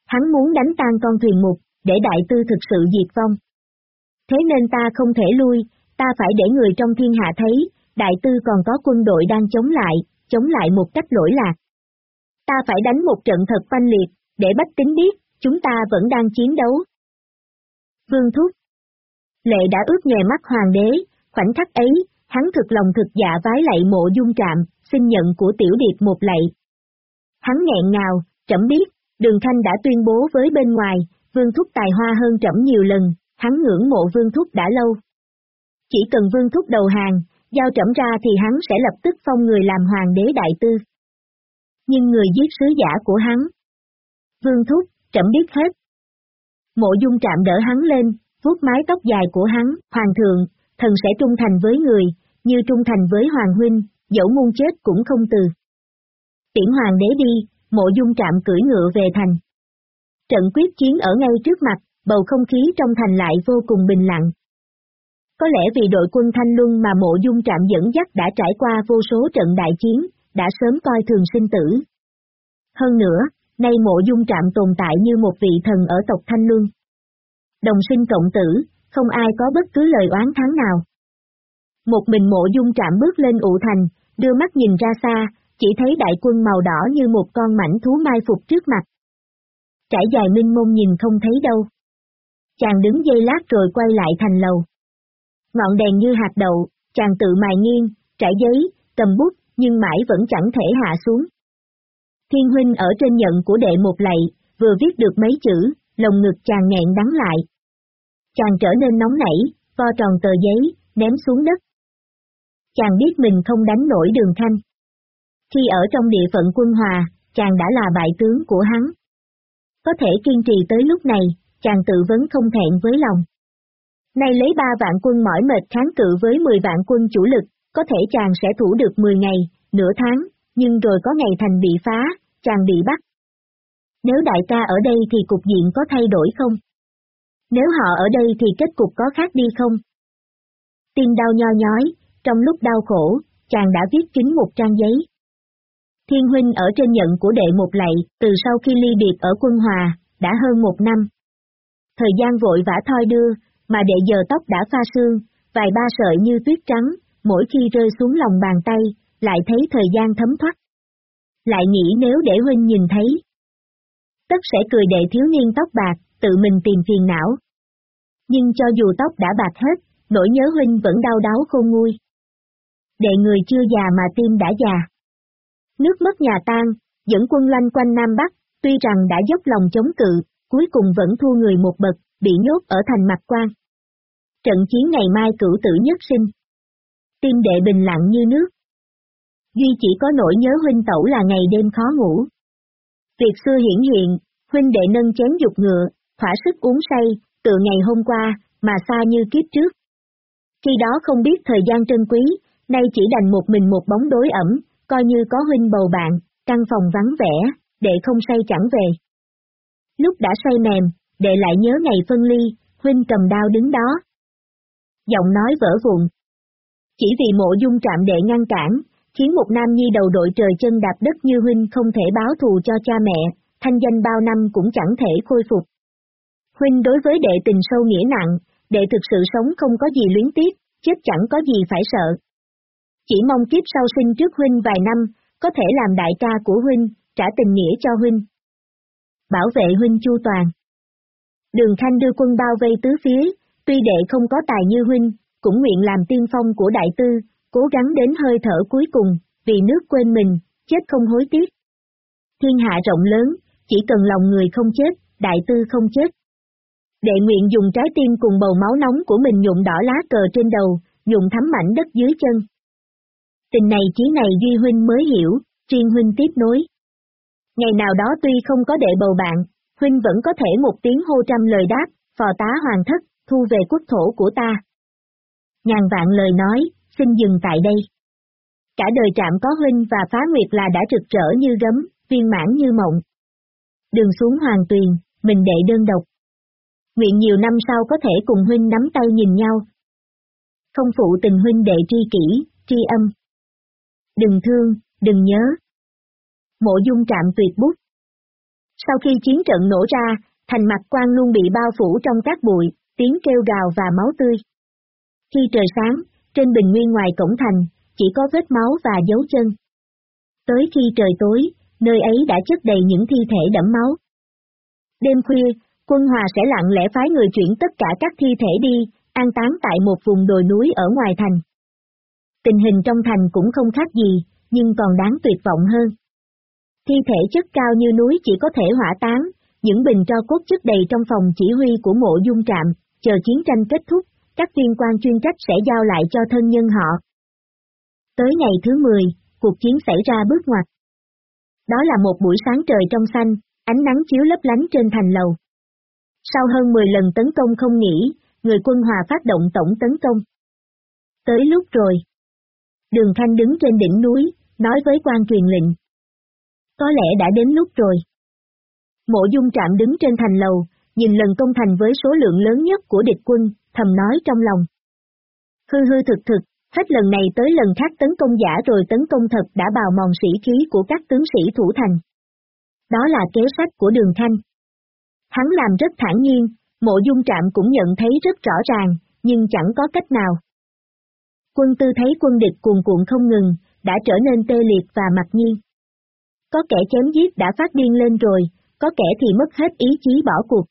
Hắn muốn đánh tan con thuyền mục, để đại tư thực sự diệt vong. Thế nên ta không thể lui, ta phải để người trong thiên hạ thấy, đại tư còn có quân đội đang chống lại, chống lại một cách lỗi lạc. Ta phải đánh một trận thật oanh liệt, để bách tính biết, chúng ta vẫn đang chiến đấu. Vương Thúc Lệ đã ướt nhòe mắt hoàng đế, khoảnh khắc ấy, hắn thực lòng thực dạ vái lạy mộ dung trạm, xin nhận của tiểu điệp một lạy. Hắn nghẹn ngào, trẫm biết, đường thanh đã tuyên bố với bên ngoài, vương thúc tài hoa hơn trẫm nhiều lần, hắn ngưỡng mộ vương thúc đã lâu. Chỉ cần vương thúc đầu hàng, giao trẫm ra thì hắn sẽ lập tức phong người làm hoàng đế đại tư. Nhưng người giết sứ giả của hắn. Vương thúc, trẫm biết hết. Mộ dung trạm đỡ hắn lên, vuốt mái tóc dài của hắn, hoàng thượng, thần sẽ trung thành với người, như trung thành với hoàng huynh, dẫu muôn chết cũng không từ. Tiễn hoàng đế đi, mộ dung trạm cưỡi ngựa về thành. Trận quyết chiến ở ngay trước mặt, bầu không khí trong thành lại vô cùng bình lặng. Có lẽ vì đội quân Thanh Luân mà mộ dung trạm dẫn dắt đã trải qua vô số trận đại chiến, đã sớm coi thường sinh tử. Hơn nữa, nay mộ dung trạm tồn tại như một vị thần ở tộc Thanh Luân. Đồng sinh cộng tử, không ai có bất cứ lời oán thắng nào. Một mình mộ dung trạm bước lên ụ thành, đưa mắt nhìn ra xa, chỉ thấy đại quân màu đỏ như một con mảnh thú mai phục trước mặt. Trải dài minh mông nhìn không thấy đâu. Chàng đứng dây lát rồi quay lại thành lầu. Ngọn đèn như hạt đậu, chàng tự mài nghiêng, trải giấy, cầm bút, nhưng mãi vẫn chẳng thể hạ xuống. Thiên huynh ở trên nhận của đệ một lạy, vừa viết được mấy chữ, lồng ngực chàng nghẹn đắng lại. Chàng trở nên nóng nảy, vo tròn tờ giấy, ném xuống đất. Chàng biết mình không đánh nổi đường thanh. Khi ở trong địa phận quân hòa, chàng đã là bại tướng của hắn. Có thể kiên trì tới lúc này, chàng tự vấn không thẹn với lòng. Nay lấy ba vạn quân mỏi mệt kháng cự với 10 vạn quân chủ lực, có thể chàng sẽ thủ được 10 ngày, nửa tháng, nhưng rồi có ngày thành bị phá, chàng bị bắt. Nếu đại ca ở đây thì cục diện có thay đổi không? Nếu họ ở đây thì kết cục có khác đi không? Tiên đau nho nhói, trong lúc đau khổ, chàng đã viết chính một trang giấy. Thiên huynh ở trên nhận của đệ một lạy, từ sau khi ly biệt ở quân hòa, đã hơn một năm. Thời gian vội vã thoi đưa, mà đệ giờ tóc đã pha sương, vài ba sợi như tuyết trắng, mỗi khi rơi xuống lòng bàn tay, lại thấy thời gian thấm thoát. Lại nghĩ nếu để huynh nhìn thấy, tất sẽ cười đệ thiếu niên tóc bạc, tự mình tìm phiền não. Nhưng cho dù tóc đã bạc hết, nỗi nhớ huynh vẫn đau đáu khôn nguôi. Đệ người chưa già mà tim đã già. Nước mất nhà tan, dẫn quân loanh quanh Nam Bắc, tuy rằng đã dốc lòng chống cự, cuối cùng vẫn thua người một bậc, bị nhốt ở thành mặt quan. Trận chiến ngày mai cửu tử nhất sinh. Tim đệ bình lặng như nước. Duy chỉ có nỗi nhớ huynh tẩu là ngày đêm khó ngủ. Việc xưa hiển hiện, huynh đệ nâng chén dục ngựa, thỏa sức uống say, từ ngày hôm qua, mà xa như kiếp trước. Khi đó không biết thời gian trân quý, nay chỉ đành một mình một bóng đối ẩm, coi như có huynh bầu bạn, căn phòng vắng vẻ, đệ không say chẳng về. Lúc đã say mềm, đệ lại nhớ ngày phân ly, huynh cầm đao đứng đó. Giọng nói vỡ vụn. Chỉ vì mộ dung trạm đệ ngăn cản, khiến một nam nhi đầu đội trời chân đạp đất như huynh không thể báo thù cho cha mẹ, thanh danh bao năm cũng chẳng thể khôi phục. Huynh đối với đệ tình sâu nghĩa nặng, đệ thực sự sống không có gì luyến tiếc, chết chẳng có gì phải sợ. Chỉ mong kiếp sau sinh trước huynh vài năm, có thể làm đại ca của huynh, trả tình nghĩa cho huynh. Bảo vệ huynh chu toàn. Đường Khanh đưa quân bao vây tứ phía, tuy đệ không có tài như huynh, cũng nguyện làm tiên phong của đại tư, cố gắng đến hơi thở cuối cùng, vì nước quên mình, chết không hối tiếc. Thiên hạ rộng lớn, chỉ cần lòng người không chết, đại tư không chết. Đệ nguyện dùng trái tim cùng bầu máu nóng của mình nhuộm đỏ lá cờ trên đầu, dùng thấm mảnh đất dưới chân. Tình này chí này Duy Huynh mới hiểu, Triên Huynh tiếp nối. Ngày nào đó tuy không có đệ bầu bạn, Huynh vẫn có thể một tiếng hô trăm lời đáp, phò tá hoàng thất, thu về quốc thổ của ta. Ngàn vạn lời nói, xin dừng tại đây. Cả đời trạm có Huynh và phá nguyệt là đã trực trở như gấm, viên mãn như mộng. Đường xuống hoàng tuyền, mình đệ đơn độc. Nguyện nhiều năm sau có thể cùng Huynh nắm tay nhìn nhau. Không phụ tình Huynh đệ tri kỷ, tri âm. Đừng thương, đừng nhớ. Mộ dung trạm tuyệt bút. Sau khi chiến trận nổ ra, thành mặt quan luôn bị bao phủ trong các bụi, tiếng kêu gào và máu tươi. Khi trời sáng, trên bình nguyên ngoài cổng thành, chỉ có vết máu và dấu chân. Tới khi trời tối, nơi ấy đã chất đầy những thi thể đẫm máu. Đêm khuya, quân hòa sẽ lặng lẽ phái người chuyển tất cả các thi thể đi, an táng tại một vùng đồi núi ở ngoài thành. Tình hình trong thành cũng không khác gì, nhưng còn đáng tuyệt vọng hơn. Thi thể chất cao như núi chỉ có thể hỏa táng, những bình tro cốt chất đầy trong phòng chỉ huy của mộ dung trạm, chờ chiến tranh kết thúc, các viên quan chuyên trách sẽ giao lại cho thân nhân họ. Tới ngày thứ 10, cuộc chiến xảy ra bước ngoặt. Đó là một buổi sáng trời trong xanh, ánh nắng chiếu lấp lánh trên thành lầu. Sau hơn 10 lần tấn công không nghỉ, người quân hòa phát động tổng tấn công. Tới lúc rồi. Đường Thanh đứng trên đỉnh núi, nói với quan truyền lệnh. Có lẽ đã đến lúc rồi. Mộ dung trạm đứng trên thành lầu, nhìn lần công thành với số lượng lớn nhất của địch quân, thầm nói trong lòng. Hư hư thực thực, hết lần này tới lần khác tấn công giả rồi tấn công thật đã bào mòn sĩ khí của các tướng sĩ thủ thành. Đó là kế sách của đường thanh. Hắn làm rất thản nhiên, mộ dung trạm cũng nhận thấy rất rõ ràng, nhưng chẳng có cách nào. Quân tư thấy quân địch cuồn cuộn không ngừng, đã trở nên tê liệt và mặc nhiên. Có kẻ chém giết đã phát điên lên rồi, có kẻ thì mất hết ý chí bỏ cuộc.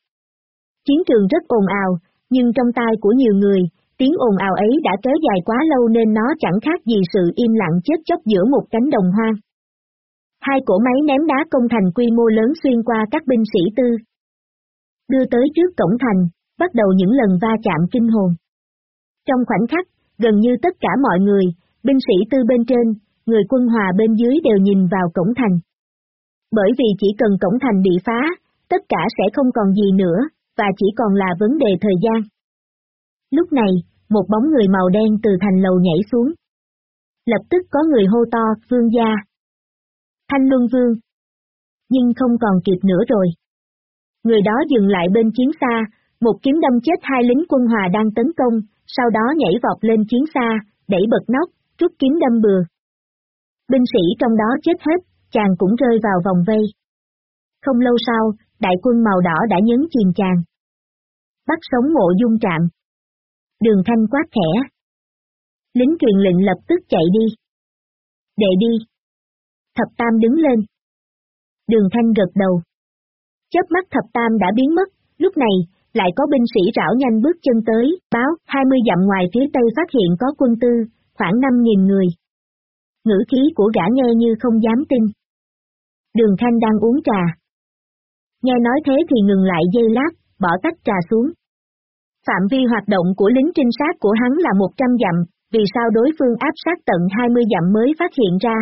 Chiến trường rất ồn ào, nhưng trong tai của nhiều người, tiếng ồn ào ấy đã kéo dài quá lâu nên nó chẳng khác gì sự im lặng chết chóc giữa một cánh đồng hoang. Hai cổ máy ném đá công thành quy mô lớn xuyên qua các binh sĩ tư. Đưa tới trước cổng thành, bắt đầu những lần va chạm kinh hồn. Trong khoảnh khắc, gần như tất cả mọi người, binh sĩ tư bên trên, người quân hòa bên dưới đều nhìn vào cổng thành. Bởi vì chỉ cần cổng thành bị phá, tất cả sẽ không còn gì nữa, và chỉ còn là vấn đề thời gian. Lúc này, một bóng người màu đen từ thành lầu nhảy xuống. Lập tức có người hô to, vương gia. Thanh Luân Vương. Nhưng không còn kịp nữa rồi. Người đó dừng lại bên chiến xa, một kiếm đâm chết hai lính quân hòa đang tấn công, sau đó nhảy vọt lên chiến xa, đẩy bật nóc, rút kiếm đâm bừa. Binh sĩ trong đó chết hết, chàng cũng rơi vào vòng vây. Không lâu sau, đại quân màu đỏ đã nhấn chìm chàng. Bắt sống mộ dung trạm. Đường thanh quát khẽ. Lính truyền lệnh lập tức chạy đi. Đệ đi. Thập Tam đứng lên. Đường thanh gật đầu. Chớp mắt Thập Tam đã biến mất, lúc này, lại có binh sĩ rảo nhanh bước chân tới, báo, 20 dặm ngoài phía tây phát hiện có quân tư, khoảng 5.000 người. Ngữ khí của gã nghe như không dám tin. Đường Thanh đang uống trà. Nghe nói thế thì ngừng lại dây lát, bỏ tách trà xuống. Phạm vi hoạt động của lính trinh sát của hắn là 100 dặm, vì sao đối phương áp sát tận 20 dặm mới phát hiện ra.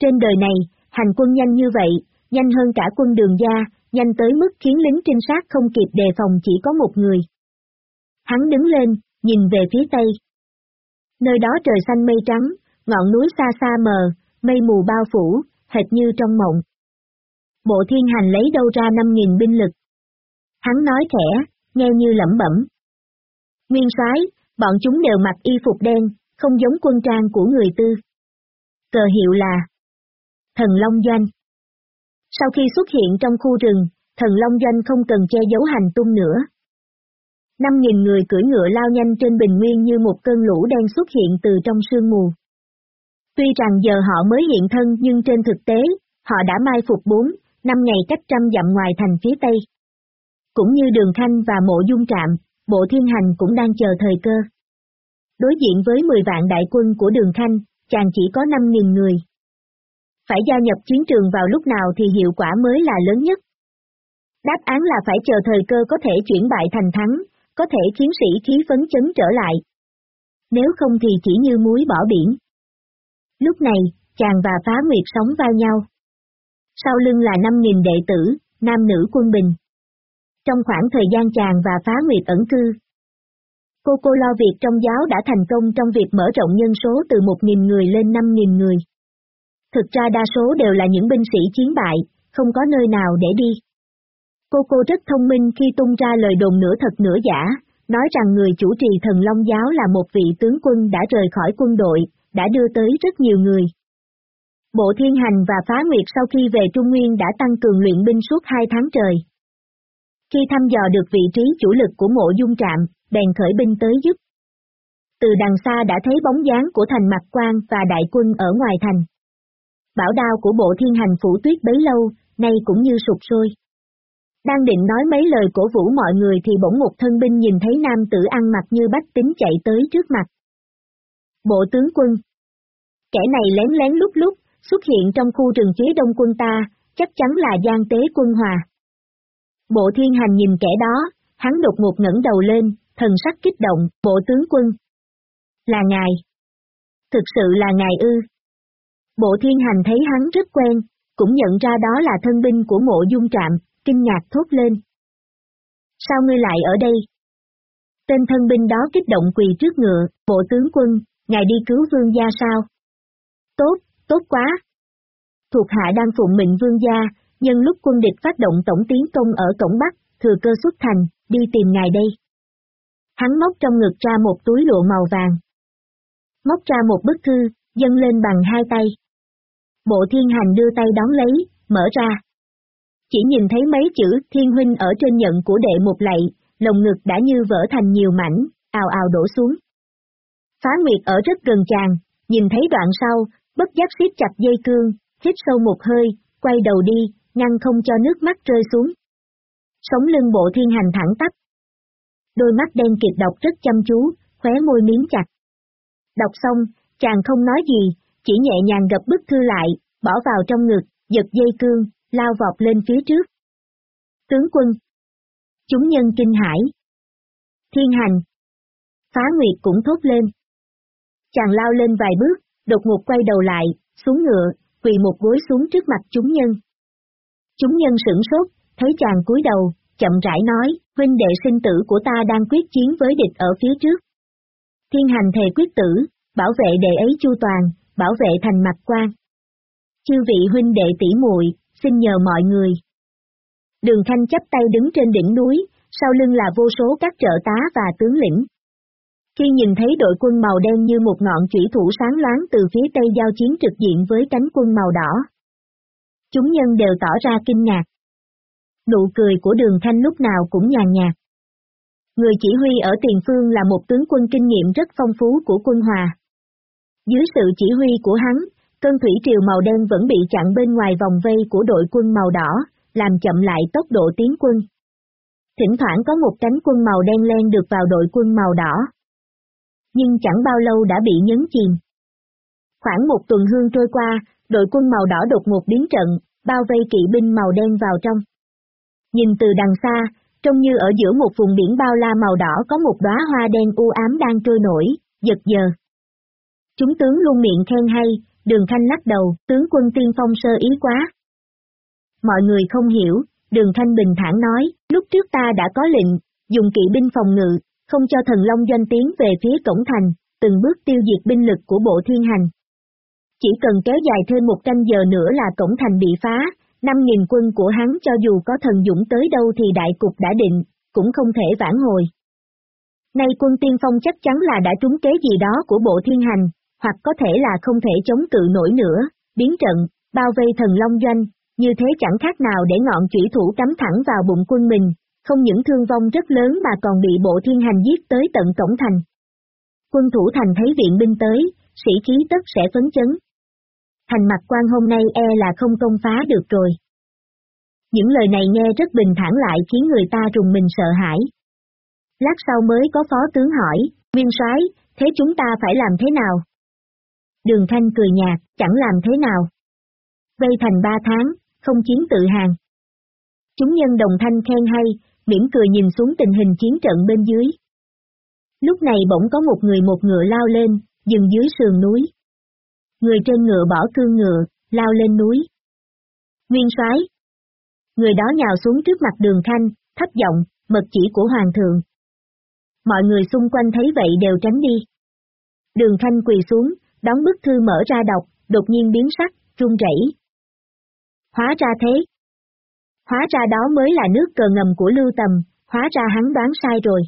Trên đời này, hành quân nhanh như vậy, nhanh hơn cả quân đường gia, nhanh tới mức khiến lính trinh sát không kịp đề phòng chỉ có một người. Hắn đứng lên, nhìn về phía tây. Nơi đó trời xanh mây trắng, ngọn núi xa xa mờ, mây mù bao phủ, hệt như trong mộng. Bộ thiên hành lấy đâu ra 5.000 binh lực. Hắn nói khẽ, nghe như lẩm bẩm. Nguyên soái, bọn chúng đều mặc y phục đen, không giống quân trang của người tư. Cờ hiệu là Thần Long Doanh. Sau khi xuất hiện trong khu rừng, thần Long Doanh không cần che giấu hành tung nữa. 5.000 người cưỡi ngựa lao nhanh trên bình nguyên như một cơn lũ đen xuất hiện từ trong sương mù. Tuy rằng giờ họ mới hiện thân nhưng trên thực tế, họ đã mai phục 4, năm ngày cách trăm dặm ngoài thành phía Tây. Cũng như đường khanh và mộ dung trạm, bộ thiên hành cũng đang chờ thời cơ. Đối diện với 10 vạn đại quân của đường khanh, chàng chỉ có 5.000 người. Phải gia nhập chiến trường vào lúc nào thì hiệu quả mới là lớn nhất. Đáp án là phải chờ thời cơ có thể chuyển bại thành thắng, có thể khiến sĩ khí phấn chấn trở lại. Nếu không thì chỉ như muối bỏ biển. Lúc này, chàng và phá nguyệt sống vai nhau. Sau lưng là 5.000 đệ tử, nam nữ quân bình. Trong khoảng thời gian chàng và phá nguyệt ẩn cư, cô cô lo việc trong giáo đã thành công trong việc mở rộng nhân số từ 1.000 người lên 5.000 người. Thực ra đa số đều là những binh sĩ chiến bại, không có nơi nào để đi. Cô cô rất thông minh khi tung ra lời đồn nửa thật nửa giả, nói rằng người chủ trì thần Long Giáo là một vị tướng quân đã rời khỏi quân đội, đã đưa tới rất nhiều người. Bộ Thiên Hành và Phá Nguyệt sau khi về Trung Nguyên đã tăng cường luyện binh suốt hai tháng trời. Khi thăm dò được vị trí chủ lực của mộ dung trạm, bèn khởi binh tới giúp. Từ đằng xa đã thấy bóng dáng của thành mặt quan và đại quân ở ngoài thành. Bảo đao của bộ thiên hành phủ tuyết bấy lâu, nay cũng như sụp sôi. Đang định nói mấy lời cổ vũ mọi người thì bỗng một thân binh nhìn thấy nam tử ăn mặc như bách tính chạy tới trước mặt. Bộ tướng quân. Kẻ này lén lén lúc lúc, xuất hiện trong khu rừng phía đông quân ta, chắc chắn là gian tế quân hòa. Bộ thiên hành nhìn kẻ đó, hắn đột ngột ngẩng đầu lên, thần sắc kích động, bộ tướng quân. Là ngài. Thực sự là ngài ư. Bộ thiên hành thấy hắn rất quen, cũng nhận ra đó là thân binh của mộ dung trạm, kinh ngạc thốt lên. Sao ngươi lại ở đây? Tên thân binh đó kích động quỳ trước ngựa, bộ tướng quân, ngài đi cứu vương gia sao? Tốt, tốt quá. Thuộc hạ đang phụng mệnh vương gia, nhân lúc quân địch phát động tổng tiến công ở cổng Bắc, thừa cơ xuất thành, đi tìm ngài đây. Hắn móc trong ngực ra một túi lụa màu vàng. Móc ra một bức thư, dâng lên bằng hai tay. Bộ thiên hành đưa tay đón lấy, mở ra. Chỉ nhìn thấy mấy chữ thiên huynh ở trên nhận của đệ một lạy, lồng ngực đã như vỡ thành nhiều mảnh, ào ào đổ xuống. Phá Nguyệt ở rất gần chàng, nhìn thấy đoạn sau, bất giác siết chặt dây cương, hít sâu một hơi, quay đầu đi, ngăn không cho nước mắt rơi xuống. Sống lưng bộ thiên hành thẳng tắp. đôi mắt đen kịt đọc rất chăm chú, khóe môi miếng chặt. Đọc xong, chàng không nói gì, chỉ nhẹ nhàng gập bức thư lại, bỏ vào trong ngực, giật dây cương, lao vọt lên phía trước. Tướng quân Chúng nhân kinh hải Thiên hành Phá Nguyệt cũng thốt lên. Chàng lao lên vài bước, đột ngột quay đầu lại, xuống ngựa, quỳ một gối xuống trước mặt chúng nhân. Chúng nhân sửng sốt, thấy chàng cúi đầu, chậm rãi nói, huynh đệ sinh tử của ta đang quyết chiến với địch ở phía trước. Thiên hành thề quyết tử, bảo vệ đệ ấy chu toàn, bảo vệ thành mặt quan. Chư vị huynh đệ tỷ muội, xin nhờ mọi người. Đường Thanh chấp tay đứng trên đỉnh núi, sau lưng là vô số các trợ tá và tướng lĩnh. Khi nhìn thấy đội quân màu đen như một ngọn chủy thủ sáng loáng từ phía tây giao chiến trực diện với cánh quân màu đỏ. Chúng nhân đều tỏ ra kinh ngạc. Nụ cười của đường thanh lúc nào cũng nhàn nhạt. Người chỉ huy ở tiền phương là một tướng quân kinh nghiệm rất phong phú của quân hòa. Dưới sự chỉ huy của hắn, cơn thủy triều màu đen vẫn bị chặn bên ngoài vòng vây của đội quân màu đỏ, làm chậm lại tốc độ tiến quân. Thỉnh thoảng có một cánh quân màu đen len được vào đội quân màu đỏ nhưng chẳng bao lâu đã bị nhấn chìm. Khoảng một tuần hương trôi qua, đội quân màu đỏ đột ngột biến trận, bao vây kỵ binh màu đen vào trong. Nhìn từ đằng xa, trông như ở giữa một vùng biển bao la màu đỏ có một đóa hoa đen u ám đang trôi nổi, giật giờ. Chúng tướng luôn miệng khen hay, đường thanh lắc đầu, tướng quân tiên phong sơ ý quá. Mọi người không hiểu, đường thanh bình thản nói, lúc trước ta đã có lệnh, dùng kỵ binh phòng ngự, không cho thần Long doanh tiến về phía cổng thành, từng bước tiêu diệt binh lực của bộ thiên hành. Chỉ cần kéo dài thêm một canh giờ nữa là cổng thành bị phá, 5.000 quân của hắn cho dù có thần dũng tới đâu thì đại cục đã định, cũng không thể vãn hồi. Nay quân tiên phong chắc chắn là đã trúng kế gì đó của bộ thiên hành, hoặc có thể là không thể chống cự nổi nữa, biến trận, bao vây thần Long Doanh, như thế chẳng khác nào để ngọn chủy thủ cắm thẳng vào bụng quân mình, không những thương vong rất lớn mà còn bị bộ thiên hành giết tới tận cổng thành. Quân thủ thành thấy viện binh tới, sĩ khí tất sẽ phấn chấn. Thành mặt quan hôm nay e là không công phá được rồi. Những lời này nghe rất bình thản lại khiến người ta rùng mình sợ hãi. Lát sau mới có phó tướng hỏi, nguyên soái, thế chúng ta phải làm thế nào? Đường Thanh cười nhạt, chẳng làm thế nào. Vây thành ba tháng, không chiến tự hàng. Chúng nhân đồng thanh khen hay, mỉm cười nhìn xuống tình hình chiến trận bên dưới. Lúc này bỗng có một người một ngựa lao lên, dừng dưới sườn núi. Người trên ngựa bỏ cương ngựa, lao lên núi. Nguyên soái Người đó nhào xuống trước mặt đường thanh, thấp giọng, mật chỉ của hoàng thượng. Mọi người xung quanh thấy vậy đều tránh đi. Đường thanh quỳ xuống, đón bức thư mở ra đọc, đột nhiên biến sắc, run rẩy. Hóa ra thế, Hóa ra đó mới là nước cờ ngầm của Lưu Tầm, hóa ra hắn đoán sai rồi.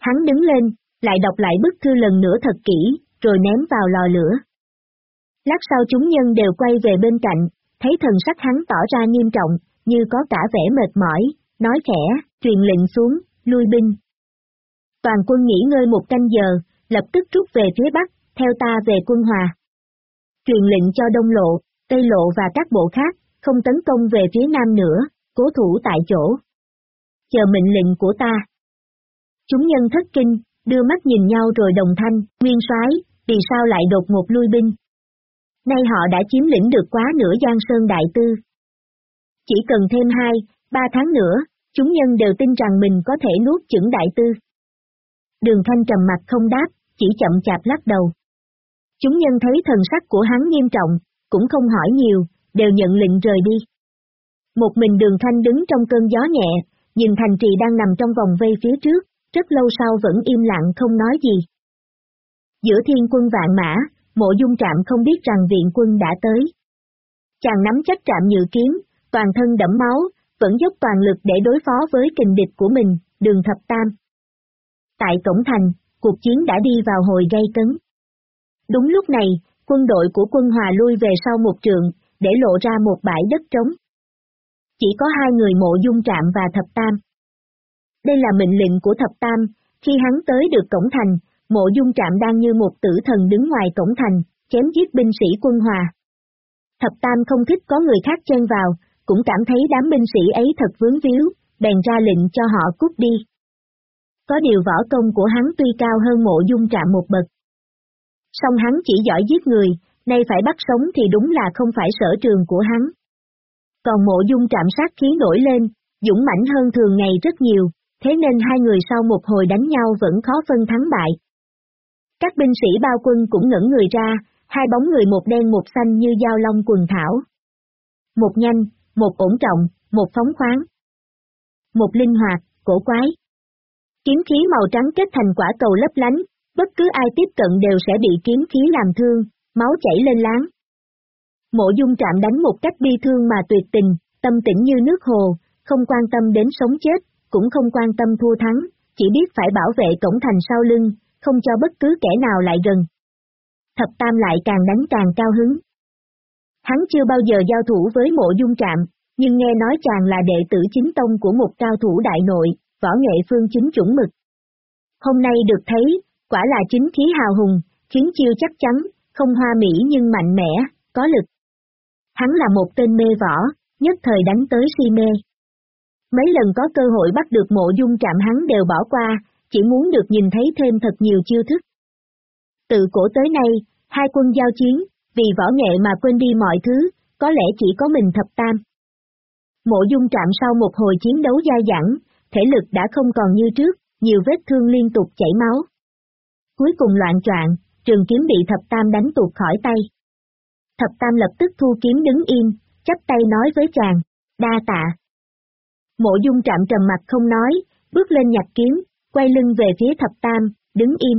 Hắn đứng lên, lại đọc lại bức thư lần nữa thật kỹ, rồi ném vào lò lửa. Lát sau chúng nhân đều quay về bên cạnh, thấy thần sắc hắn tỏ ra nghiêm trọng, như có cả vẻ mệt mỏi, nói khẽ, truyền lệnh xuống, lui binh. Toàn quân nghỉ ngơi một canh giờ, lập tức rút về phía bắc, theo ta về quân hòa. Truyền lệnh cho Đông Lộ, Tây Lộ và các bộ khác, không tấn công về phía nam nữa, cố thủ tại chỗ. Chờ mệnh lệnh của ta. Chúng nhân thất kinh, đưa mắt nhìn nhau rồi đồng thanh, nguyên soái, vì sao lại đột ngột lui binh? Nay họ đã chiếm lĩnh được quá nửa Giang Sơn Đại Tư. Chỉ cần thêm hai, ba tháng nữa, chúng nhân đều tin rằng mình có thể nuốt chửng Đại Tư. Đường Thanh trầm mặt không đáp, chỉ chậm chạp lắc đầu. Chúng nhân thấy thần sắc của hắn nghiêm trọng, cũng không hỏi nhiều, đều nhận lệnh rời đi. Một mình đường thanh đứng trong cơn gió nhẹ, nhìn thành trì đang nằm trong vòng vây phía trước, rất lâu sau vẫn im lặng không nói gì. Giữa thiên quân vạn mã, mộ dung trạm không biết rằng viện quân đã tới. Chàng nắm chắc trạm nhự kiếm, toàn thân đẫm máu, vẫn dốc toàn lực để đối phó với kình địch của mình, đường thập tam. Tại cổng thành, cuộc chiến đã đi vào hồi gây cấn. Đúng lúc này, quân đội của quân Hòa lui về sau một trường, để lộ ra một bãi đất trống. Chỉ có hai người mộ dung trạm và thập tam. Đây là mệnh lệnh của thập tam, khi hắn tới được cổng thành, mộ dung trạm đang như một tử thần đứng ngoài cổng thành, chém giết binh sĩ quân hòa. Thập tam không thích có người khác chen vào, cũng cảm thấy đám binh sĩ ấy thật vướng víu, bèn ra lệnh cho họ cút đi. có điều võ công của hắn tuy cao hơn mộ dung trạm một bậc. Song hắn chỉ giỏi giết người, nay phải bắt sống thì đúng là không phải sở trường của hắn. Còn mộ dung trạm sát khí nổi lên, dũng mãnh hơn thường ngày rất nhiều, thế nên hai người sau một hồi đánh nhau vẫn khó phân thắng bại. Các binh sĩ bao quân cũng ngẩn người ra, hai bóng người một đen một xanh như dao long quần thảo. Một nhanh, một ổn trọng, một phóng khoáng. Một linh hoạt, cổ quái. Kiếm khí màu trắng kết thành quả cầu lấp lánh, bất cứ ai tiếp cận đều sẽ bị kiếm khí làm thương, máu chảy lên láng. Mộ dung trạm đánh một cách bi thương mà tuyệt tình, tâm tĩnh như nước hồ, không quan tâm đến sống chết, cũng không quan tâm thua thắng, chỉ biết phải bảo vệ cổng thành sau lưng, không cho bất cứ kẻ nào lại gần. Thập Tam lại càng đánh càng cao hứng. Hắn chưa bao giờ giao thủ với mộ dung trạm, nhưng nghe nói chàng là đệ tử chính tông của một cao thủ đại nội, võ nghệ phương chính chuẩn mực. Hôm nay được thấy, quả là chính khí hào hùng, chiến chiêu chắc chắn, không hoa mỹ nhưng mạnh mẽ, có lực. Hắn là một tên mê võ, nhất thời đánh tới si mê. Mấy lần có cơ hội bắt được mộ dung trạm hắn đều bỏ qua, chỉ muốn được nhìn thấy thêm thật nhiều chiêu thức. Từ cổ tới nay, hai quân giao chiến, vì võ nghệ mà quên đi mọi thứ, có lẽ chỉ có mình thập tam. Mộ dung trạm sau một hồi chiến đấu dai dẳng, thể lực đã không còn như trước, nhiều vết thương liên tục chảy máu. Cuối cùng loạn troạn, trường kiếm bị thập tam đánh tuột khỏi tay. Thập tam lập tức thu kiếm đứng im, chắp tay nói với chàng, đa tạ. Mộ dung trạm trầm mặt không nói, bước lên nhặt kiếm, quay lưng về phía thập tam, đứng im.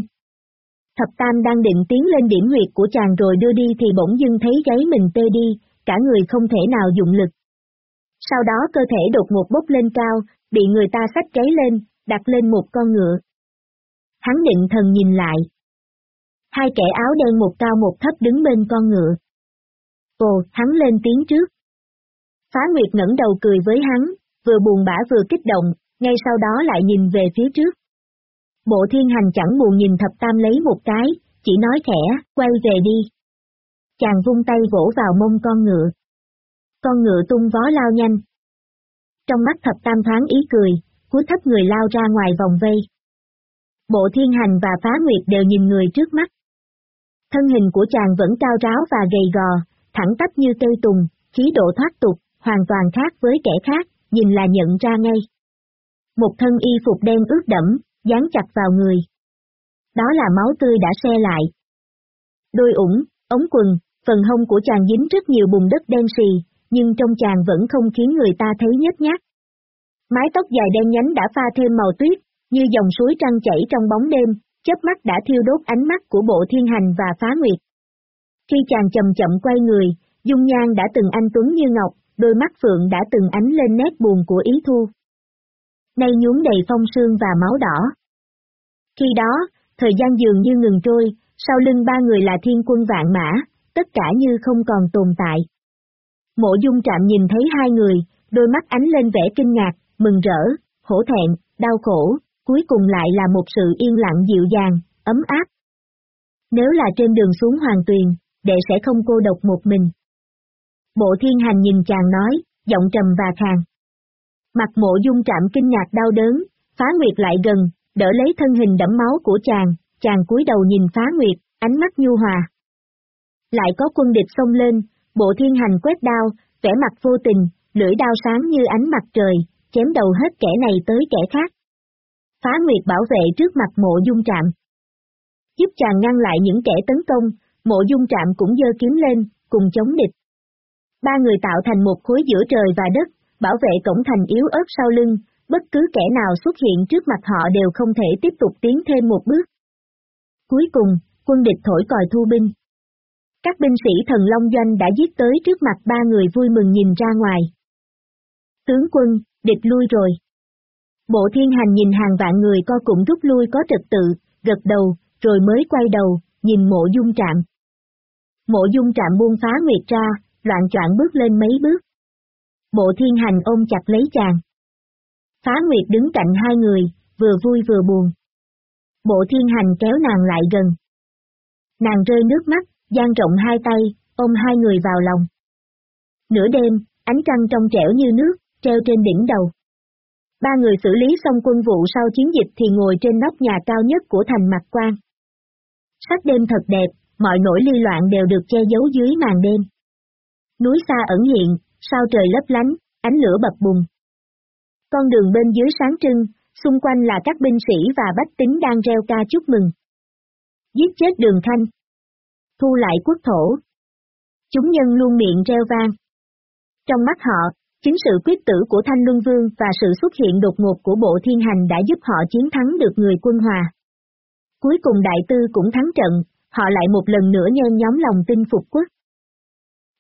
Thập tam đang định tiến lên điểm huyệt của chàng rồi đưa đi thì bỗng dưng thấy gáy mình tê đi, cả người không thể nào dụng lực. Sau đó cơ thể đột ngột bốc lên cao, bị người ta sách cháy lên, đặt lên một con ngựa. Hắn định thần nhìn lại. Hai kẻ áo đen một cao một thấp đứng bên con ngựa. Ồ, hắn lên tiếng trước. Phá Nguyệt ngẩng đầu cười với hắn, vừa buồn bã vừa kích động, ngay sau đó lại nhìn về phía trước. Bộ thiên hành chẳng buồn nhìn thập tam lấy một cái, chỉ nói khẽ, quay về đi. Chàng vung tay vỗ vào mông con ngựa. Con ngựa tung vó lao nhanh. Trong mắt thập tam thoáng ý cười, cúi thấp người lao ra ngoài vòng vây. Bộ thiên hành và phá nguyệt đều nhìn người trước mắt. Thân hình của chàng vẫn cao ráo và gầy gò, thẳng tắp như cây tùng, khí độ thoát tục, hoàn toàn khác với kẻ khác, nhìn là nhận ra ngay. Một thân y phục đen ướt đẫm, dán chặt vào người. Đó là máu tươi đã xe lại. Đôi ủng, ống quần, phần hông của chàng dính rất nhiều bùn đất đen xì, nhưng trong chàng vẫn không khiến người ta thấy nhếch nhác. Mái tóc dài đen nhánh đã pha thêm màu tuyết, như dòng suối trăng chảy trong bóng đêm, chớp mắt đã thiêu đốt ánh mắt của bộ thiên hành và phá nguyệt. Khi chàng chậm chậm quay người, dung nhan đã từng anh tuấn như ngọc, đôi mắt phượng đã từng ánh lên nét buồn của ý thu. Nay nhuốm đầy phong sương và máu đỏ. Khi đó, thời gian dường như ngừng trôi, sau lưng ba người là thiên quân vạn mã, tất cả như không còn tồn tại. Mộ dung trạm nhìn thấy hai người, đôi mắt ánh lên vẻ kinh ngạc, mừng rỡ, hổ thẹn, đau khổ, cuối cùng lại là một sự yên lặng dịu dàng, ấm áp. Nếu là trên đường xuống hoàng tuyền, đệ sẽ không cô độc một mình. Bộ thiên hành nhìn chàng nói, giọng trầm và khàn. Mặt mộ dung trạm kinh ngạc đau đớn, phá nguyệt lại gần, đỡ lấy thân hình đẫm máu của chàng, chàng cúi đầu nhìn phá nguyệt, ánh mắt nhu hòa. Lại có quân địch xông lên, bộ thiên hành quét đao, vẻ mặt vô tình, lưỡi đao sáng như ánh mặt trời, chém đầu hết kẻ này tới kẻ khác. Phá Nguyệt bảo vệ trước mặt mộ dung trạm. Giúp chàng ngăn lại những kẻ tấn công, mộ dung trạm cũng dơ kiếm lên, cùng chống địch. Ba người tạo thành một khối giữa trời và đất, bảo vệ cổng thành yếu ớt sau lưng, bất cứ kẻ nào xuất hiện trước mặt họ đều không thể tiếp tục tiến thêm một bước. Cuối cùng, quân địch thổi còi thu binh. Các binh sĩ thần Long Doanh đã giết tới trước mặt ba người vui mừng nhìn ra ngoài. Tướng quân, địch lui rồi. Bộ thiên hành nhìn hàng vạn người co cũng rút lui có trật tự, gật đầu, rồi mới quay đầu, nhìn mộ dung trạm. Mộ dung trạm buông phá nguyệt ra, loạn choạng bước lên mấy bước. Bộ thiên hành ôm chặt lấy chàng. Phá nguyệt đứng cạnh hai người, vừa vui vừa buồn. Bộ thiên hành kéo nàng lại gần. Nàng rơi nước mắt, dang rộng hai tay, ôm hai người vào lòng. Nửa đêm, ánh trăng trong trẻo như nước, treo trên đỉnh đầu. Ba người xử lý xong quân vụ sau chiến dịch thì ngồi trên nóc nhà cao nhất của thành mặt quan. Sắc đêm thật đẹp, mọi nỗi ly loạn đều được che giấu dưới màn đêm. Núi xa ẩn hiện, sao trời lấp lánh, ánh lửa bập bùng. Con đường bên dưới sáng trưng, xung quanh là các binh sĩ và bách tính đang reo ca chúc mừng. Giết chết đường thanh. Thu lại quốc thổ. Chúng nhân luôn miệng reo vang. Trong mắt họ, chính sự quyết tử của Thanh Luân Vương và sự xuất hiện đột ngột của bộ thiên hành đã giúp họ chiến thắng được người quân hòa. Cuối cùng đại tư cũng thắng trận, họ lại một lần nữa nhen nhóm lòng tin phục quốc.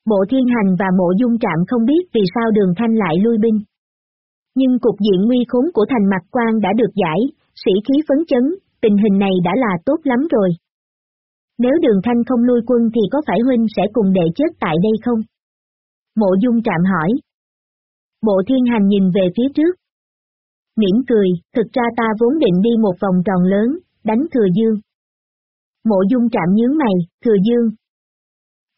Bộ thiên hành và mộ dung trạm không biết vì sao đường thanh lại lui binh. Nhưng cục diện nguy khốn của thành mặt quan đã được giải, sĩ khí phấn chấn, tình hình này đã là tốt lắm rồi. Nếu đường thanh không lui quân thì có phải huynh sẽ cùng đệ chết tại đây không? Mộ dung trạm hỏi. Bộ thiên hành nhìn về phía trước. Mỉm cười, thực ra ta vốn định đi một vòng tròn lớn, đánh thừa dương. Mộ dung trạm nhướng mày, thừa dương.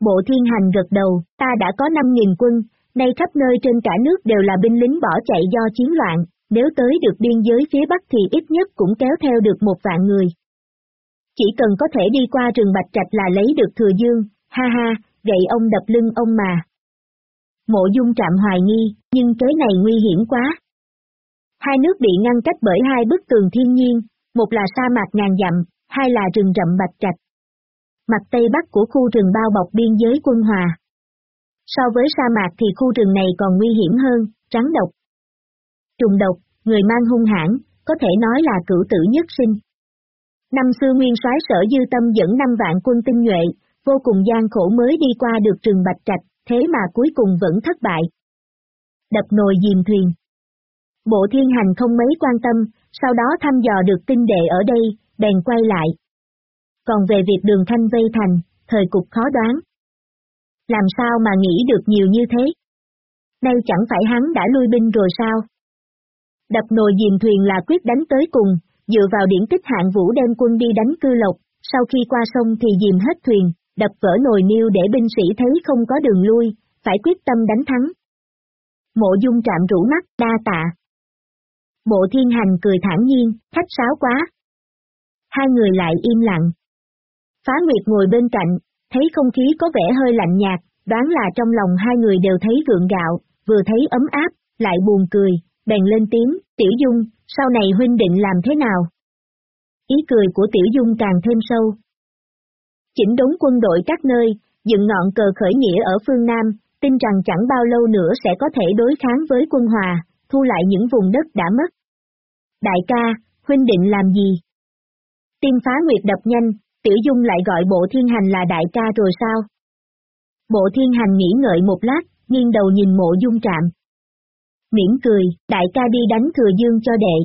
Bộ thiên hành gật đầu, ta đã có 5.000 quân, nay khắp nơi trên cả nước đều là binh lính bỏ chạy do chiến loạn, nếu tới được biên giới phía Bắc thì ít nhất cũng kéo theo được một vạn người. Chỉ cần có thể đi qua rừng Bạch Trạch là lấy được thừa dương, ha ha, gậy ông đập lưng ông mà. Mộ dung trạm hoài nghi, nhưng cái này nguy hiểm quá. Hai nước bị ngăn cách bởi hai bức tường thiên nhiên, một là sa mạc ngàn dặm, hai là rừng rậm Bạch Trạch. Mặt Tây Bắc của khu rừng bao bọc biên giới quân hòa. So với sa mạc thì khu rừng này còn nguy hiểm hơn, rắn độc. Trùng độc, người mang hung hãn, có thể nói là cửu tử nhất sinh. Năm xưa nguyên soái sở dư tâm dẫn năm vạn quân tinh nhuệ, vô cùng gian khổ mới đi qua được rừng Bạch Trạch, thế mà cuối cùng vẫn thất bại. Đập nồi dìm thuyền. Bộ thiên hành không mấy quan tâm, sau đó thăm dò được tinh đệ ở đây, bèn quay lại. Còn về việc đường thanh vây thành, thời cục khó đoán. Làm sao mà nghĩ được nhiều như thế? Nay chẳng phải hắn đã lui binh rồi sao? Đập nồi dìm thuyền là quyết đánh tới cùng, dựa vào điển tích hạng vũ đem quân đi đánh cư lộc, sau khi qua sông thì dìm hết thuyền, đập vỡ nồi niêu để binh sĩ thấy không có đường lui, phải quyết tâm đánh thắng. Mộ dung trạm rủ mắt, đa tạ. Bộ thiên hành cười thản nhiên, khách sáo quá. Hai người lại im lặng. Phá Nguyệt ngồi bên cạnh, thấy không khí có vẻ hơi lạnh nhạt, đoán là trong lòng hai người đều thấy gượng gạo, vừa thấy ấm áp, lại buồn cười, bèn lên tiếng, Tiểu Dung, sau này huynh định làm thế nào? Ý cười của Tiểu Dung càng thêm sâu. Chỉnh đốn quân đội các nơi, dựng ngọn cờ khởi nghĩa ở phương Nam, tin rằng chẳng bao lâu nữa sẽ có thể đối kháng với quân hòa, thu lại những vùng đất đã mất. Đại ca, huynh định làm gì? Tiên phá nguyệt đập nhanh, Tiểu Dung lại gọi bộ thiên hành là đại ca rồi sao? Bộ thiên hành nghĩ ngợi một lát, nghiêng đầu nhìn mộ dung trạm. miễn cười, đại ca đi đánh thừa dương cho đệ.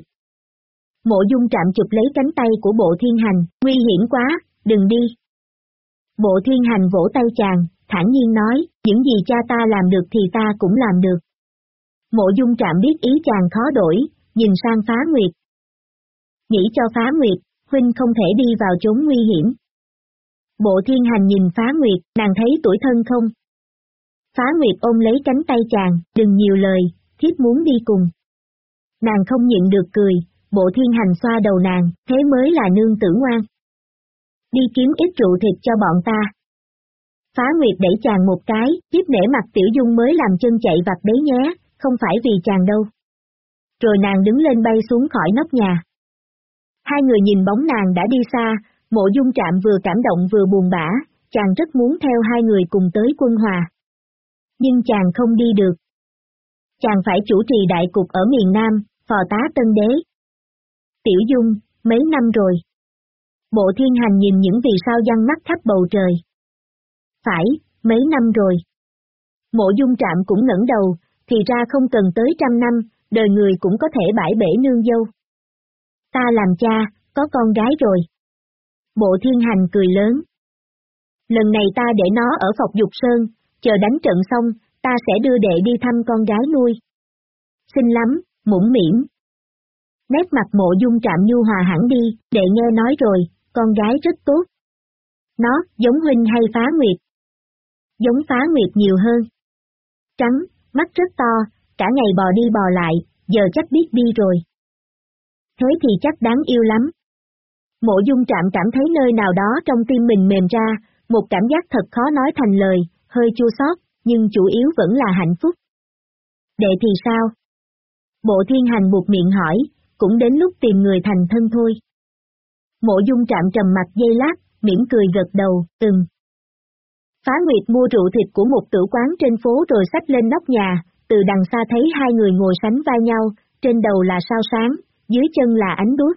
Mộ dung trạm chụp lấy cánh tay của bộ thiên hành, nguy hiểm quá, đừng đi. Bộ thiên hành vỗ tay chàng, thản nhiên nói, những gì cha ta làm được thì ta cũng làm được. Mộ dung trạm biết ý chàng khó đổi, nhìn sang phá nguyệt. Nghĩ cho phá nguyệt, huynh không thể đi vào chốn nguy hiểm. Bộ thiên hành nhìn phá nguyệt, nàng thấy tuổi thân không? Phá nguyệt ôm lấy cánh tay chàng, đừng nhiều lời, thiếp muốn đi cùng. Nàng không nhịn được cười, bộ thiên hành xoa đầu nàng, thế mới là nương tử ngoan. Đi kiếm ít rượu thịt cho bọn ta. Phá Nguyệt đẩy chàng một cái, tiếp nể mặt Tiểu Dung mới làm chân chạy vặt đấy nhé, không phải vì chàng đâu. Rồi nàng đứng lên bay xuống khỏi nóc nhà. Hai người nhìn bóng nàng đã đi xa, mộ dung trạm vừa cảm động vừa buồn bã, chàng rất muốn theo hai người cùng tới quân hòa. Nhưng chàng không đi được. Chàng phải chủ trì đại cục ở miền Nam, phò tá tân đế. Tiểu Dung, mấy năm rồi. Bộ thiên hành nhìn những vì sao giăng mắt khắp bầu trời. Phải, mấy năm rồi. Mộ dung trạm cũng ngẩng đầu, thì ra không cần tới trăm năm, đời người cũng có thể bãi bể nương dâu. Ta làm cha, có con gái rồi. Bộ thiên hành cười lớn. Lần này ta để nó ở Phọc Dục Sơn, chờ đánh trận xong, ta sẽ đưa đệ đi thăm con gái nuôi. Xinh lắm, mũm mỉm. Nét mặt mộ dung trạm nhu hòa hẳn đi, đệ nghe nói rồi, con gái rất tốt. Nó, giống huynh hay phá nguyệt? Giống phá nguyệt nhiều hơn. Trắng, mắt rất to, cả ngày bò đi bò lại, giờ chắc biết đi rồi. Thế thì chắc đáng yêu lắm. Mộ dung trạm cảm thấy nơi nào đó trong tim mình mềm ra, một cảm giác thật khó nói thành lời, hơi chua xót, nhưng chủ yếu vẫn là hạnh phúc. Đệ thì sao? Bộ thiên hành buộc miệng hỏi, cũng đến lúc tìm người thành thân thôi. Mộ dung trạm trầm mặt dây lát, mỉm cười gật đầu, ừm. Phá Nguyệt mua rượu thịt của một tử quán trên phố rồi xách lên nóc nhà, từ đằng xa thấy hai người ngồi sánh vai nhau, trên đầu là sao sáng, dưới chân là ánh đuốc.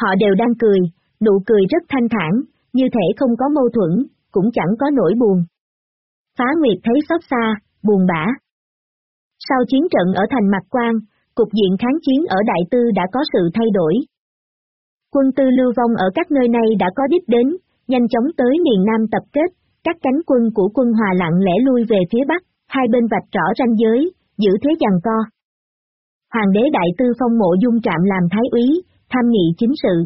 Họ đều đang cười, nụ cười rất thanh thản, như thể không có mâu thuẫn, cũng chẳng có nỗi buồn. Phá Nguyệt thấy xót xa, buồn bã. Sau chiến trận ở thành Mạc Quan, cục diện kháng chiến ở Đại Tư đã có sự thay đổi. Quân tư lưu vong ở các nơi này đã có đích đến, nhanh chóng tới miền Nam tập kết, các cánh quân của quân Hòa lặng lẽ lui về phía Bắc, hai bên vạch rõ ranh giới, giữ thế giằng co. Hoàng đế Đại Tư phong mộ dung trạm làm thái úy, tham nghị chính sự.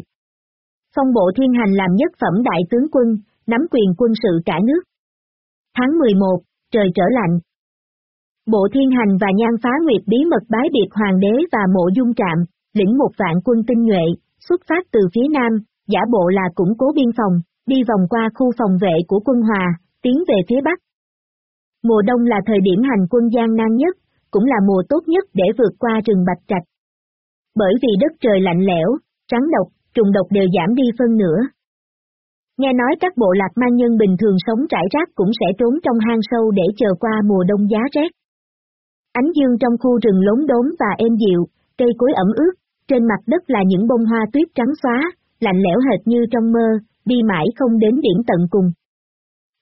Phong bộ thiên hành làm nhất phẩm đại tướng quân, nắm quyền quân sự cả nước. Tháng 11, trời trở lạnh, Bộ Thiên Hành và Nhan Phá Nguyệt bí mật bái biệt Hoàng đế và mộ dung trạm, lĩnh một vạn quân tinh nhuệ, xuất phát từ phía Nam, giả bộ là củng cố biên phòng, đi vòng qua khu phòng vệ của quân Hòa, tiến về phía Bắc. Mùa đông là thời điểm hành quân gian nan nhất, cũng là mùa tốt nhất để vượt qua rừng Bạch Trạch. Bởi vì đất trời lạnh lẽo, trắng độc, trùng độc đều giảm đi phân nửa. Nghe nói các bộ lạc mang nhân bình thường sống trải rác cũng sẽ trốn trong hang sâu để chờ qua mùa đông giá rét. Ánh dương trong khu rừng lốn đốn và êm dịu, cây cối ẩm ướt, trên mặt đất là những bông hoa tuyết trắng xóa, lạnh lẽo hệt như trong mơ, đi mãi không đến điểm tận cùng.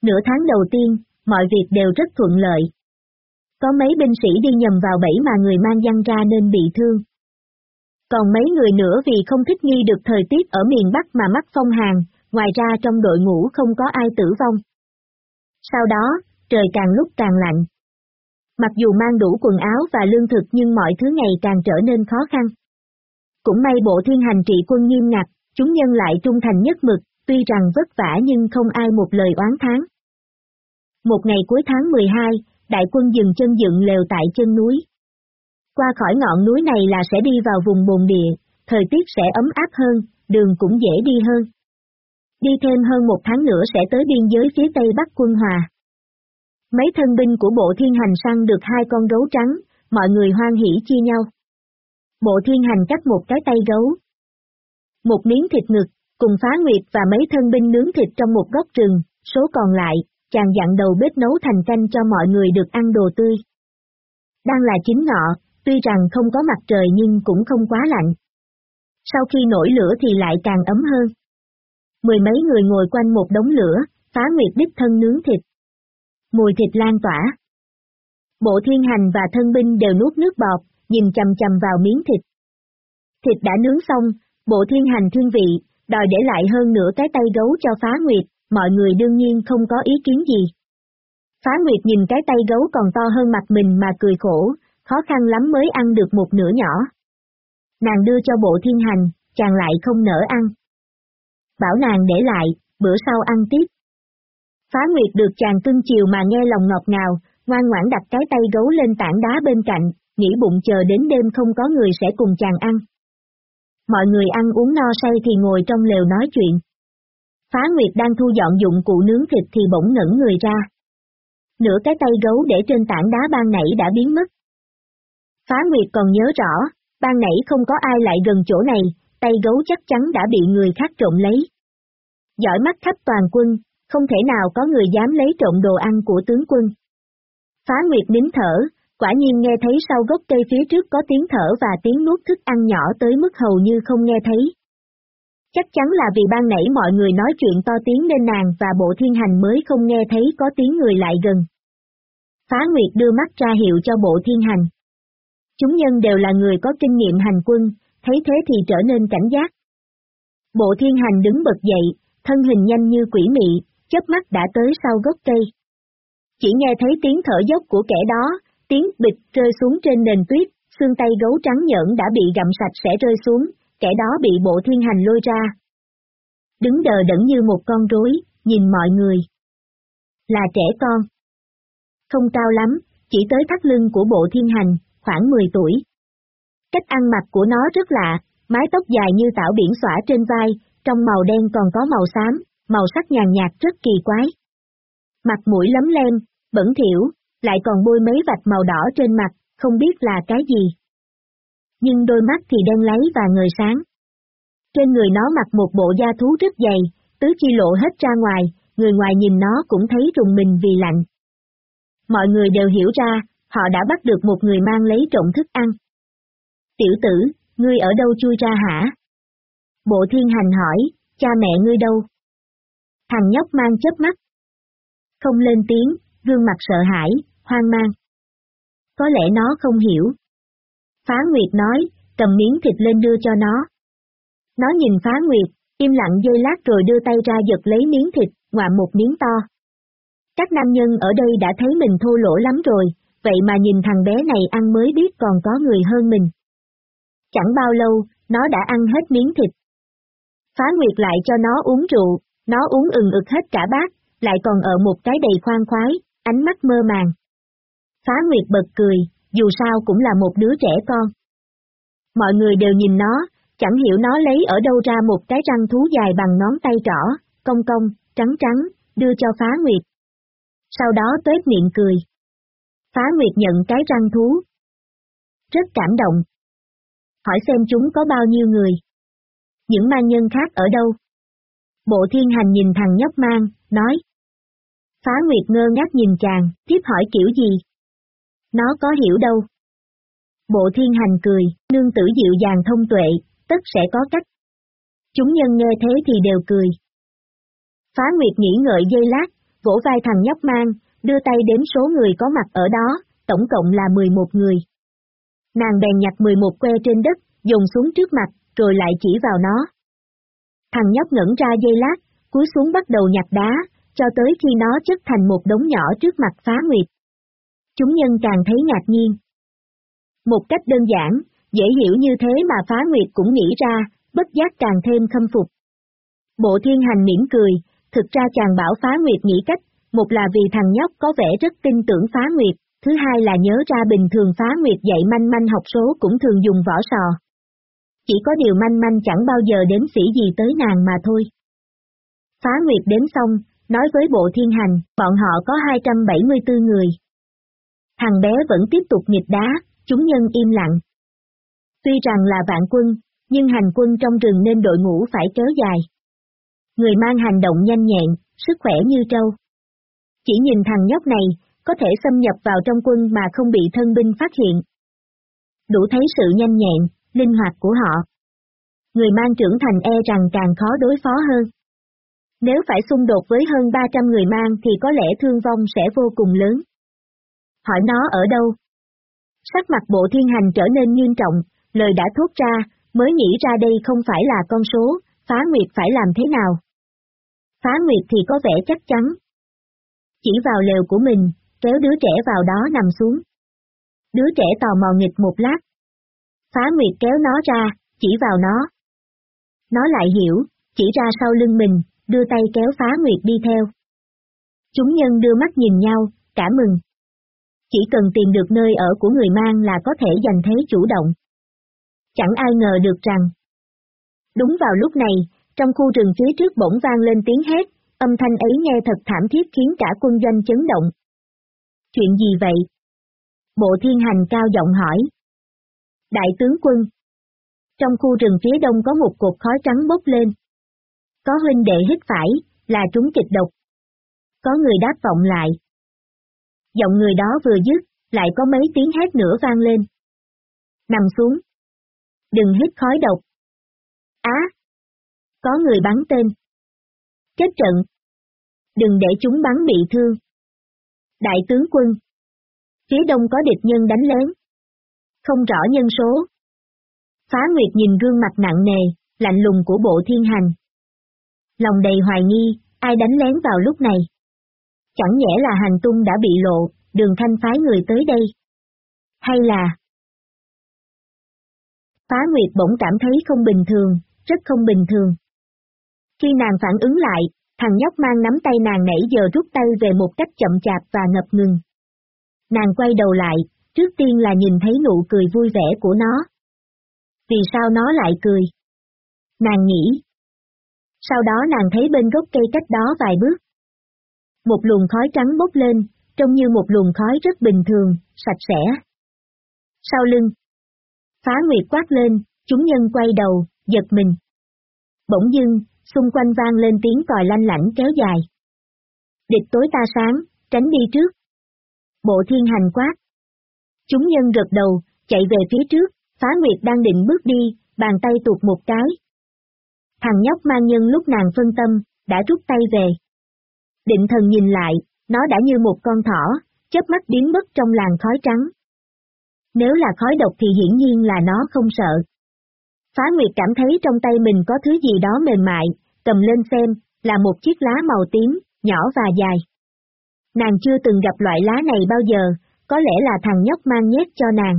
Nửa tháng đầu tiên, mọi việc đều rất thuận lợi. Có mấy binh sĩ đi nhầm vào bẫy mà người mang văn ra nên bị thương. Còn mấy người nữa vì không thích nghi được thời tiết ở miền Bắc mà mắc phong hàn, ngoài ra trong đội ngũ không có ai tử vong. Sau đó, trời càng lúc càng lạnh, Mặc dù mang đủ quần áo và lương thực nhưng mọi thứ ngày càng trở nên khó khăn. Cũng may bộ thiên hành trị quân nghiêm ngặt, chúng nhân lại trung thành nhất mực, tuy rằng vất vả nhưng không ai một lời oán tháng. Một ngày cuối tháng 12, đại quân dừng chân dựng lều tại chân núi. Qua khỏi ngọn núi này là sẽ đi vào vùng bồn địa, thời tiết sẽ ấm áp hơn, đường cũng dễ đi hơn. Đi thêm hơn một tháng nữa sẽ tới biên giới phía tây bắc quân hòa. Mấy thân binh của bộ thiên hành săn được hai con gấu trắng, mọi người hoan hỉ chia nhau. Bộ thiên hành cắt một cái tay gấu. Một miếng thịt ngực, cùng phá nguyệt và mấy thân binh nướng thịt trong một góc rừng, số còn lại, chàng dặn đầu bếp nấu thành canh cho mọi người được ăn đồ tươi. Đang là chính ngọ, tuy rằng không có mặt trời nhưng cũng không quá lạnh. Sau khi nổi lửa thì lại càng ấm hơn. Mười mấy người ngồi quanh một đống lửa, phá nguyệt đích thân nướng thịt mùi thịt lan tỏa. Bộ thiên hành và thân binh đều nuốt nước bọt, nhìn chầm chầm vào miếng thịt. Thịt đã nướng xong, bộ thiên hành thiên vị, đòi để lại hơn nửa cái tay gấu cho phá nguyệt, mọi người đương nhiên không có ý kiến gì. Phá nguyệt nhìn cái tay gấu còn to hơn mặt mình mà cười khổ, khó khăn lắm mới ăn được một nửa nhỏ. Nàng đưa cho bộ thiên hành, chàng lại không nỡ ăn. Bảo nàng để lại, bữa sau ăn tiếp. Phá Nguyệt được chàng cưng chiều mà nghe lòng ngọt ngào, ngoan ngoãn đặt cái tay gấu lên tảng đá bên cạnh, nghĩ bụng chờ đến đêm không có người sẽ cùng chàng ăn. Mọi người ăn uống no say thì ngồi trong lều nói chuyện. Phá Nguyệt đang thu dọn dụng cụ nướng thịt thì bỗng ngẩn người ra. Nửa cái tay gấu để trên tảng đá ban nãy đã biến mất. Phá Nguyệt còn nhớ rõ, ban nãy không có ai lại gần chỗ này, tay gấu chắc chắn đã bị người khác trộm lấy. Giỏi mắt khắp toàn quân, không thể nào có người dám lấy trộm đồ ăn của tướng quân. Phá Nguyệt nín thở, quả nhiên nghe thấy sau gốc cây phía trước có tiếng thở và tiếng nuốt thức ăn nhỏ tới mức hầu như không nghe thấy. Chắc chắn là vì ban nãy mọi người nói chuyện to tiếng nên nàng và bộ thiên hành mới không nghe thấy có tiếng người lại gần. Phá Nguyệt đưa mắt ra hiệu cho bộ thiên hành. Chúng nhân đều là người có kinh nghiệm hành quân, thấy thế thì trở nên cảnh giác. Bộ thiên hành đứng bật dậy, thân hình nhanh như quỷ mị, chớp mắt đã tới sau gốc cây. Chỉ nghe thấy tiếng thở dốc của kẻ đó, tiếng bịch rơi xuống trên nền tuyết, xương tay gấu trắng nhẫn đã bị gặm sạch sẽ rơi xuống, kẻ đó bị bộ thiên hành lôi ra. Đứng đờ đẫn như một con rối, nhìn mọi người. Là trẻ con. Không cao lắm, chỉ tới thắt lưng của bộ thiên hành, khoảng 10 tuổi. Cách ăn mặc của nó rất lạ, mái tóc dài như tảo biển xõa trên vai, trong màu đen còn có màu xám, màu sắc nhàn nhạt rất kỳ quái. Mặt mũi lấm lem, bẩn thỉu, lại còn bôi mấy vạch màu đỏ trên mặt, không biết là cái gì. Nhưng đôi mắt thì đen lấy và ngời sáng. Trên người nó mặc một bộ da thú rất dày, tứ chi lộ hết ra ngoài, người ngoài nhìn nó cũng thấy rùng mình vì lạnh. Mọi người đều hiểu ra, họ đã bắt được một người mang lấy trộm thức ăn. Tiểu tử, ngươi ở đâu chui ra hả? Bộ thiên hành hỏi, cha mẹ ngươi đâu? Thằng nhóc mang chớp mắt. Không lên tiếng, gương mặt sợ hãi, hoang mang. Có lẽ nó không hiểu. Phá Nguyệt nói, cầm miếng thịt lên đưa cho nó. Nó nhìn Phá Nguyệt, im lặng dây lát rồi đưa tay ra giật lấy miếng thịt, ngoạm một miếng to. Các nam nhân ở đây đã thấy mình thô lỗ lắm rồi, vậy mà nhìn thằng bé này ăn mới biết còn có người hơn mình. Chẳng bao lâu, nó đã ăn hết miếng thịt. Phá Nguyệt lại cho nó uống rượu, nó uống ừng ực hết cả bát, lại còn ở một cái đầy khoan khoái, ánh mắt mơ màng. Phá Nguyệt bật cười, dù sao cũng là một đứa trẻ con. Mọi người đều nhìn nó, chẳng hiểu nó lấy ở đâu ra một cái răng thú dài bằng ngón tay trỏ, cong cong, trắng trắng, đưa cho Phá Nguyệt. Sau đó tuét miệng cười. Phá Nguyệt nhận cái răng thú. Rất cảm động. Hỏi xem chúng có bao nhiêu người. Những ma nhân khác ở đâu? Bộ thiên hành nhìn thằng nhóc mang, nói. Phá Nguyệt ngơ ngác nhìn chàng, tiếp hỏi kiểu gì? Nó có hiểu đâu. Bộ thiên hành cười, nương tử dịu dàng thông tuệ, tất sẽ có cách. Chúng nhân nghe thế thì đều cười. Phá Nguyệt nghĩ ngợi dây lát, vỗ vai thằng nhóc mang, đưa tay đếm số người có mặt ở đó, tổng cộng là 11 người. Nàng bèn nhặt 11 que trên đất, dùng xuống trước mặt, rồi lại chỉ vào nó. Thằng nhóc ngẩn ra dây lát, cúi xuống bắt đầu nhặt đá, cho tới khi nó chất thành một đống nhỏ trước mặt phá nguyệt. Chúng nhân càng thấy ngạc nhiên. Một cách đơn giản, dễ hiểu như thế mà phá nguyệt cũng nghĩ ra, bất giác càng thêm khâm phục. Bộ thiên hành mỉm cười, thực ra chàng bảo phá nguyệt nghĩ cách, một là vì thằng nhóc có vẻ rất tin tưởng phá nguyệt, thứ hai là nhớ ra bình thường phá nguyệt dạy manh manh học số cũng thường dùng vỏ sò. Chỉ có điều manh manh chẳng bao giờ đếm sĩ gì tới nàng mà thôi. Phá nguyệt đếm xong, nói với bộ thiên hành, bọn họ có 274 người. Thằng bé vẫn tiếp tục nghịch đá, chúng nhân im lặng. Tuy rằng là vạn quân, nhưng hành quân trong rừng nên đội ngũ phải kéo dài. Người mang hành động nhanh nhẹn, sức khỏe như trâu. Chỉ nhìn thằng nhóc này, có thể xâm nhập vào trong quân mà không bị thân binh phát hiện. Đủ thấy sự nhanh nhẹn, linh hoạt của họ. Người mang trưởng thành e rằng càng khó đối phó hơn. Nếu phải xung đột với hơn 300 người mang thì có lẽ thương vong sẽ vô cùng lớn. Hỏi nó ở đâu? Sắc mặt bộ thiên hành trở nên nghiêm trọng, lời đã thốt ra, mới nghĩ ra đây không phải là con số, phá nguyệt phải làm thế nào? Phá nguyệt thì có vẻ chắc chắn. Chỉ vào lều của mình, kéo đứa trẻ vào đó nằm xuống. Đứa trẻ tò mò nghịch một lát. Phá nguyệt kéo nó ra, chỉ vào nó. Nó lại hiểu, chỉ ra sau lưng mình, đưa tay kéo phá nguyệt đi theo. Chúng nhân đưa mắt nhìn nhau, cả mừng. Chỉ cần tìm được nơi ở của người mang là có thể giành thế chủ động. Chẳng ai ngờ được rằng. Đúng vào lúc này, trong khu rừng phía trước bỗng vang lên tiếng hét, âm thanh ấy nghe thật thảm thiết khiến cả quân doanh chấn động. Chuyện gì vậy? Bộ thiên hành cao giọng hỏi. Đại tướng quân. Trong khu rừng phía đông có một cột khói trắng bốc lên. Có huynh đệ hít phải, là trúng kịch độc. Có người đáp vọng lại. Giọng người đó vừa dứt, lại có mấy tiếng hét nữa vang lên. Nằm xuống. Đừng hít khói độc. Á! có người bắn tên. Kết trận. Đừng để chúng bắn bị thương. Đại tướng quân. Phía đông có địch nhân đánh lớn. Không rõ nhân số. Phá Nguyệt nhìn gương mặt nặng nề, lạnh lùng của bộ thiên hành lòng đầy hoài nghi, ai đánh lén vào lúc này. Chẳng nhẽ là hành tung đã bị lộ, đường thanh phái người tới đây. Hay là... Phá Nguyệt bỗng cảm thấy không bình thường, rất không bình thường. Khi nàng phản ứng lại, thằng nhóc mang nắm tay nàng nãy giờ rút tay về một cách chậm chạp và ngập ngừng. Nàng quay đầu lại, trước tiên là nhìn thấy nụ cười vui vẻ của nó. vì sao nó lại cười? Nàng nghĩ. Sau đó nàng thấy bên gốc cây cách đó vài bước. Một luồng khói trắng bốc lên, trông như một luồng khói rất bình thường, sạch sẽ. Sau lưng. Phá Nguyệt quát lên, chúng nhân quay đầu, giật mình. Bỗng dưng, xung quanh vang lên tiếng còi lanh lảnh kéo dài. Địch tối ta sáng, tránh đi trước. Bộ thiên hành quát. Chúng nhân gật đầu, chạy về phía trước, phá nguyệt đang định bước đi, bàn tay tuột một cái. Thằng nhóc mang nhân lúc nàng phân tâm, đã rút tay về. Định thần nhìn lại, nó đã như một con thỏ, chớp mắt biến mất trong làn khói trắng. Nếu là khói độc thì hiển nhiên là nó không sợ. Phá Nguyệt cảm thấy trong tay mình có thứ gì đó mềm mại, cầm lên xem, là một chiếc lá màu tím, nhỏ và dài. Nàng chưa từng gặp loại lá này bao giờ, có lẽ là thằng nhóc mang nhét cho nàng.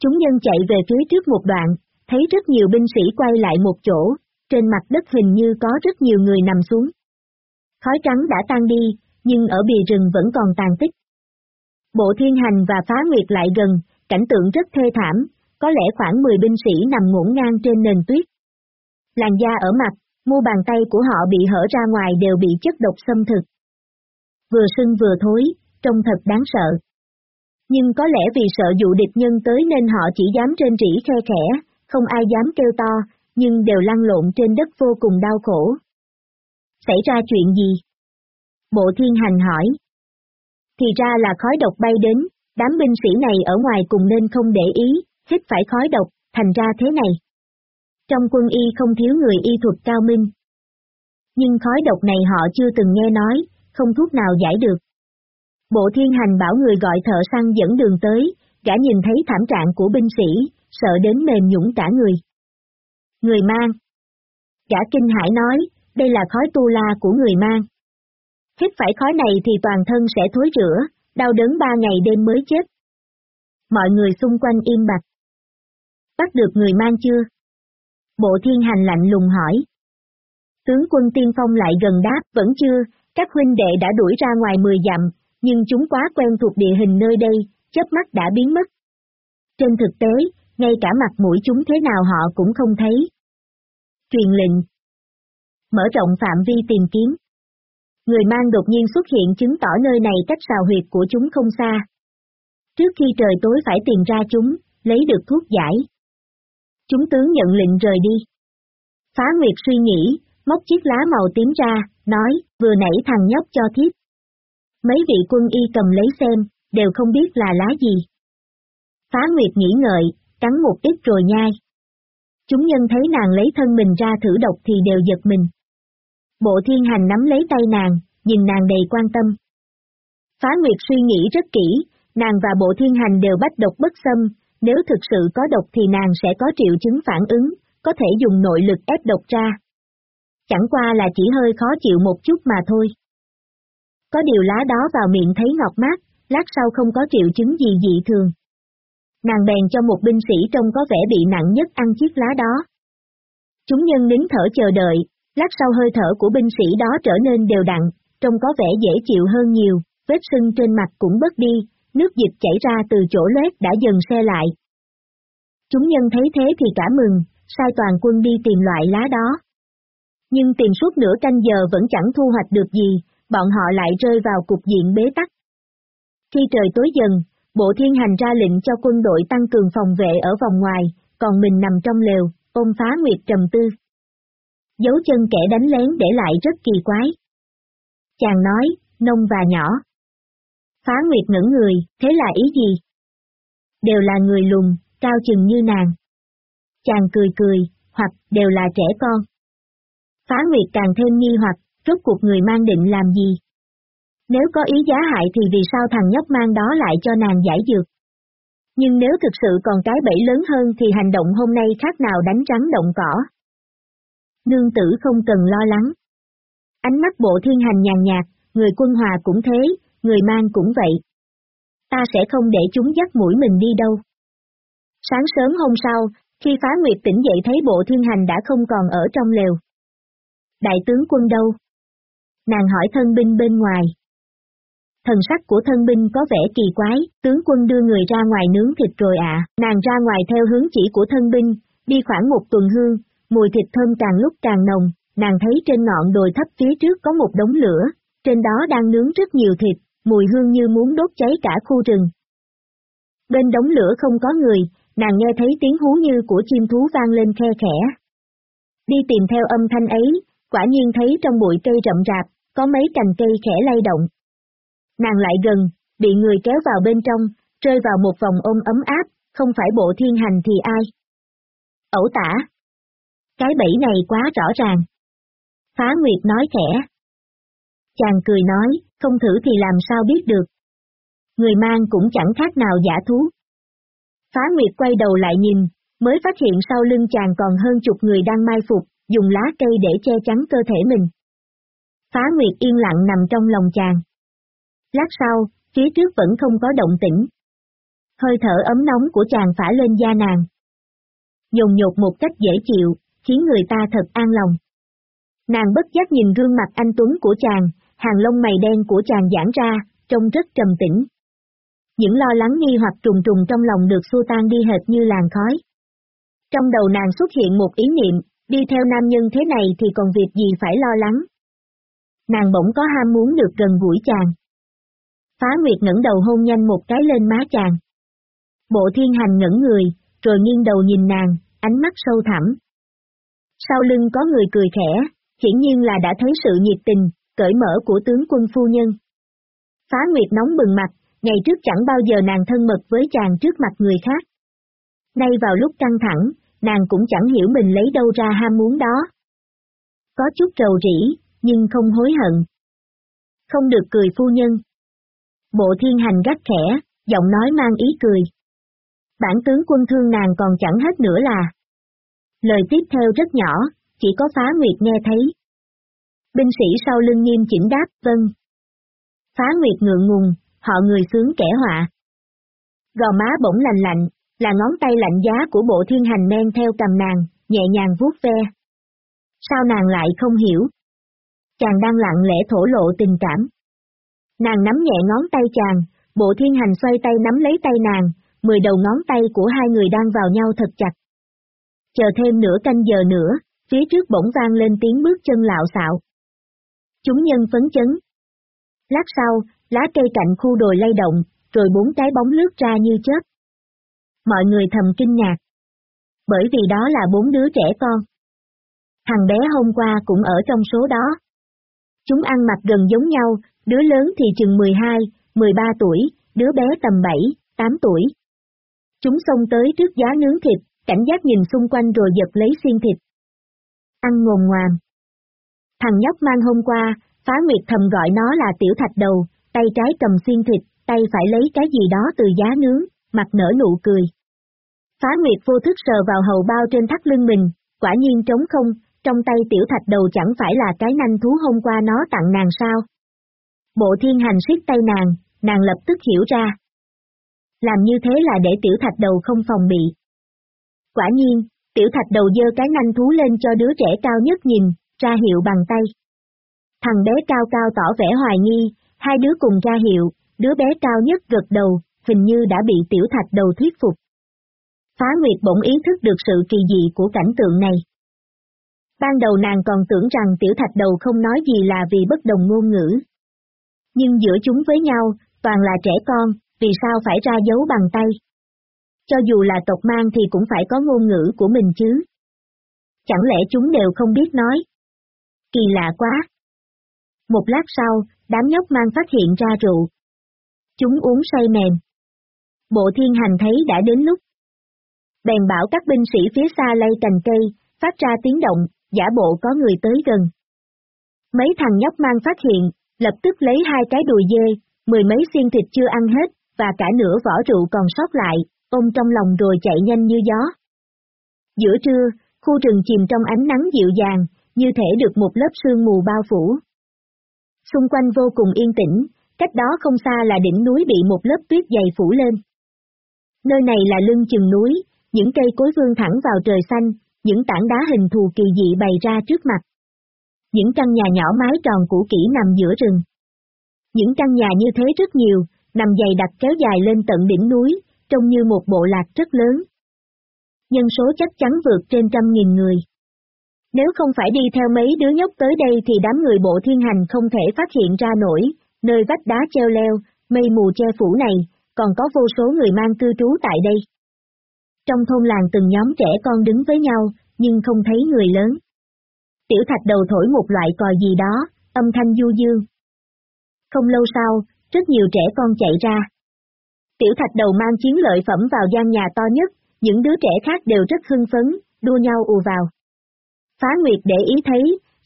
Chúng nhân chạy về phía trước một đoạn, thấy rất nhiều binh sĩ quay lại một chỗ, trên mặt đất hình như có rất nhiều người nằm xuống. Khói trắng đã tan đi, nhưng ở bìa rừng vẫn còn tàn tích. Bộ thiên hành và phá nguyệt lại gần, cảnh tượng rất thê thảm, có lẽ khoảng 10 binh sĩ nằm ngổn ngang trên nền tuyết. Làn da ở mặt, mu bàn tay của họ bị hở ra ngoài đều bị chất độc xâm thực. Vừa sưng vừa thối, trông thật đáng sợ. Nhưng có lẽ vì sợ dụ địch nhân tới nên họ chỉ dám trên rỉ khe khẽ, không ai dám kêu to, nhưng đều lăn lộn trên đất vô cùng đau khổ. Xảy ra chuyện gì? Bộ thiên hành hỏi. Thì ra là khói độc bay đến, đám binh sĩ này ở ngoài cùng nên không để ý, hít phải khói độc, thành ra thế này. Trong quân y không thiếu người y thuật cao minh. Nhưng khói độc này họ chưa từng nghe nói, không thuốc nào giải được. Bộ thiên hành bảo người gọi thợ săn dẫn đường tới, gã nhìn thấy thảm trạng của binh sĩ, sợ đến mềm nhũng cả người. Người mang. Gã kinh hải nói, đây là khói tu la của người mang. Hít phải khói này thì toàn thân sẽ thối rữa, đau đớn ba ngày đêm mới chết. Mọi người xung quanh im bặt. Bắt được người mang chưa? Bộ thiên hành lạnh lùng hỏi. Tướng quân tiên phong lại gần đáp, vẫn chưa, các huynh đệ đã đuổi ra ngoài 10 dặm, nhưng chúng quá quen thuộc địa hình nơi đây, chớp mắt đã biến mất. Trên thực tế, ngay cả mặt mũi chúng thế nào họ cũng không thấy. Truyền lệnh Mở rộng phạm vi tìm kiếm. Người mang đột nhiên xuất hiện chứng tỏ nơi này cách xào huyệt của chúng không xa. Trước khi trời tối phải tìm ra chúng, lấy được thuốc giải. Chúng tướng nhận lệnh rời đi. Phá Nguyệt suy nghĩ, móc chiếc lá màu tím ra, nói, vừa nãy thằng nhóc cho thiếp. Mấy vị quân y cầm lấy xem, đều không biết là lá gì. Phá Nguyệt nghĩ ngợi, cắn một ít rồi nhai. Chúng nhân thấy nàng lấy thân mình ra thử độc thì đều giật mình. Bộ thiên hành nắm lấy tay nàng, nhìn nàng đầy quan tâm. Phá Nguyệt suy nghĩ rất kỹ, nàng và bộ thiên hành đều bách độc bất xâm, nếu thực sự có độc thì nàng sẽ có triệu chứng phản ứng, có thể dùng nội lực ép độc ra. Chẳng qua là chỉ hơi khó chịu một chút mà thôi. Có điều lá đó vào miệng thấy ngọt mát, lát sau không có triệu chứng gì dị thường. Nàng bèn cho một binh sĩ trông có vẻ bị nặng nhất ăn chiếc lá đó. Chúng nhân nín thở chờ đợi, lát sau hơi thở của binh sĩ đó trở nên đều đặn, trông có vẻ dễ chịu hơn nhiều, vết sưng trên mặt cũng bớt đi, nước dịch chảy ra từ chỗ loét đã dần xe lại. Chúng nhân thấy thế thì cả mừng, sai toàn quân đi tìm loại lá đó. Nhưng tìm suốt nửa canh giờ vẫn chẳng thu hoạch được gì, bọn họ lại rơi vào cục diện bế tắc. Khi trời tối dần, bộ thiên hành ra lệnh cho quân đội tăng cường phòng vệ ở vòng ngoài, còn mình nằm trong lều, ôm phá nguyệt trầm tư. Dấu chân kẻ đánh lén để lại rất kỳ quái. Chàng nói, nông và nhỏ. Phá Nguyệt ngẩn người, thế là ý gì? Đều là người lùn, cao chừng như nàng. Chàng cười cười, hoặc đều là trẻ con. Phá Nguyệt càng thêm nghi hoặc, rốt cuộc người mang định làm gì? Nếu có ý giá hại thì vì sao thằng nhóc mang đó lại cho nàng giải dược? Nhưng nếu thực sự còn cái bẫy lớn hơn thì hành động hôm nay khác nào đánh rắn động cỏ. Nương tử không cần lo lắng. Ánh mắt bộ thiên hành nhàn nhạt, người quân hòa cũng thế, người mang cũng vậy. Ta sẽ không để chúng dắt mũi mình đi đâu. Sáng sớm hôm sau, khi phá nguyệt tỉnh dậy thấy bộ thiên hành đã không còn ở trong lều. Đại tướng quân đâu? Nàng hỏi thân binh bên ngoài. thần sắc của thân binh có vẻ kỳ quái, tướng quân đưa người ra ngoài nướng thịt rồi ạ, nàng ra ngoài theo hướng chỉ của thân binh, đi khoảng một tuần hương, mùi thịt thơm càng lúc càng nồng, nàng thấy trên ngọn đồi thấp phía trước có một đống lửa, trên đó đang nướng rất nhiều thịt, mùi hương như muốn đốt cháy cả khu rừng. Bên đống lửa không có người, nàng nghe thấy tiếng hú như của chim thú vang lên khe khẽ. Đi tìm theo âm thanh ấy, quả nhiên thấy trong bụi cây rậm rạp, có mấy cành cây khẽ lay động. Nàng lại gần, bị người kéo vào bên trong, rơi vào một vòng ôm ấm áp, không phải bộ thiên hành thì ai. Ẩu tả. Cái bẫy này quá rõ ràng. Phá Nguyệt nói khẽ. Chàng cười nói, không thử thì làm sao biết được. Người mang cũng chẳng khác nào giả thú. Phá Nguyệt quay đầu lại nhìn, mới phát hiện sau lưng chàng còn hơn chục người đang mai phục, dùng lá cây để che chắn cơ thể mình. Phá Nguyệt yên lặng nằm trong lòng chàng. Lát sau, phía trước vẫn không có động tĩnh. Hơi thở ấm nóng của chàng phả lên da nàng. dùng nhột một cách dễ chịu, khiến người ta thật an lòng. Nàng bất giác nhìn gương mặt anh Tuấn của chàng, hàng lông mày đen của chàng giãn ra, trông rất trầm tĩnh. Những lo lắng nghi hoặc trùng trùng trong lòng được xua tan đi hệt như làn khói. Trong đầu nàng xuất hiện một ý niệm, đi theo nam nhân thế này thì còn việc gì phải lo lắng. Nàng bỗng có ham muốn được gần gũi chàng. Phá Nguyệt ngẩng đầu hôn nhanh một cái lên má chàng. Bộ thiên hành ngẩn người, rồi nghiêng đầu nhìn nàng, ánh mắt sâu thẳm. Sau lưng có người cười khẽ, hiển nhiên là đã thấy sự nhiệt tình, cởi mở của tướng quân phu nhân. Phá Nguyệt nóng bừng mặt, ngày trước chẳng bao giờ nàng thân mật với chàng trước mặt người khác. Nay vào lúc căng thẳng, nàng cũng chẳng hiểu mình lấy đâu ra ham muốn đó. Có chút rầu rĩ, nhưng không hối hận. Không được cười phu nhân. Bộ thiên hành gắt khẽ, giọng nói mang ý cười. Bản tướng quân thương nàng còn chẳng hết nữa là. Lời tiếp theo rất nhỏ, chỉ có phá nguyệt nghe thấy. Binh sĩ sau lưng nghiêm chỉnh đáp, vâng. Phá nguyệt ngượng ngùng, họ người sướng kẻ họa. Gò má bỗng lành lạnh, là ngón tay lạnh giá của bộ thiên hành men theo cầm nàng, nhẹ nhàng vuốt ve. Sao nàng lại không hiểu? Chàng đang lặng lẽ thổ lộ tình cảm. Nàng nắm nhẹ ngón tay chàng, bộ thiên hành xoay tay nắm lấy tay nàng, mười đầu ngón tay của hai người đang vào nhau thật chặt. Chờ thêm nửa canh giờ nữa, phía trước bỗng vang lên tiếng bước chân lạo xạo. Chúng nhân phấn chấn. Lát sau, lá cây cạnh khu đồi lay động, rồi bốn cái bóng lướt ra như chớp. Mọi người thầm kinh ngạc. Bởi vì đó là bốn đứa trẻ con. Thằng bé hôm qua cũng ở trong số đó. Chúng ăn mặc gần giống nhau, đứa lớn thì chừng 12, 13 tuổi, đứa bé tầm 7, 8 tuổi. Chúng xông tới trước giá nướng thịt, cảnh giác nhìn xung quanh rồi giật lấy xiên thịt. Ăn ngồm ngoàm. Thằng nhóc mang hôm qua, phá nguyệt thầm gọi nó là tiểu thạch đầu, tay trái cầm xiên thịt, tay phải lấy cái gì đó từ giá nướng, mặt nở nụ cười. Phá nguyệt vô thức sờ vào hầu bao trên thắt lưng mình, quả nhiên trống không, trong tay tiểu thạch đầu chẳng phải là cái nanh thú hôm qua nó tặng nàng sao. Bộ thiên hành siết tay nàng, nàng lập tức hiểu ra. Làm như thế là để tiểu thạch đầu không phòng bị. Quả nhiên, tiểu thạch đầu dơ cái nanh thú lên cho đứa trẻ cao nhất nhìn, ra hiệu bằng tay. Thằng bé cao cao tỏ vẻ hoài nghi, hai đứa cùng ra hiệu, đứa bé cao nhất gật đầu, hình như đã bị tiểu thạch đầu thuyết phục. Phá Nguyệt bỗng ý thức được sự kỳ dị của cảnh tượng này. Ban đầu nàng còn tưởng rằng tiểu thạch đầu không nói gì là vì bất đồng ngôn ngữ. Nhưng giữa chúng với nhau, toàn là trẻ con, vì sao phải ra dấu bằng tay? Cho dù là tộc mang thì cũng phải có ngôn ngữ của mình chứ. Chẳng lẽ chúng đều không biết nói? Kỳ lạ quá. Một lát sau, đám nhóc mang phát hiện ra rượu. Chúng uống say mềm. Bộ thiên hành thấy đã đến lúc. Bèn bảo các binh sĩ phía xa lay cành cây, phát ra tiếng động, giả bộ có người tới gần. Mấy thằng nhóc mang phát hiện, lập tức lấy hai cái đùi dê, mười mấy xiên thịt chưa ăn hết, và cả nửa vỏ rượu còn sót lại, ôm trong lòng rồi chạy nhanh như gió. Giữa trưa, khu rừng chìm trong ánh nắng dịu dàng, như thể được một lớp sương mù bao phủ. Xung quanh vô cùng yên tĩnh, cách đó không xa là đỉnh núi bị một lớp tuyết dày phủ lên. Nơi này là lưng chừng núi, những cây cối vươn thẳng vào trời xanh, những tảng đá hình thù kỳ dị bày ra trước mặt. Những căn nhà nhỏ mái tròn cũ kỹ nằm giữa rừng. Những căn nhà như thế rất nhiều, nằm dày đặc kéo dài lên tận đỉnh núi, trông như một bộ lạc rất lớn. Nhân số chắc chắn vượt trên trăm nghìn người. Nếu không phải đi theo mấy đứa nhóc tới đây thì đám người bộ thiên hành không thể phát hiện ra nổi, nơi vách đá treo leo, mây mù che phủ này, còn có vô số người mang cư trú tại đây. Trong thôn làng từng nhóm trẻ con đứng với nhau, nhưng không thấy người lớn. Tiểu thạch đầu thổi một loại còi gì đó, âm thanh du dương. Không lâu sau, rất nhiều trẻ con chạy ra. Tiểu thạch đầu mang chiến lợi phẩm vào gian nhà to nhất, những đứa trẻ khác đều rất hưng phấn, đua nhau ù vào. Phá Nguyệt để ý thấy,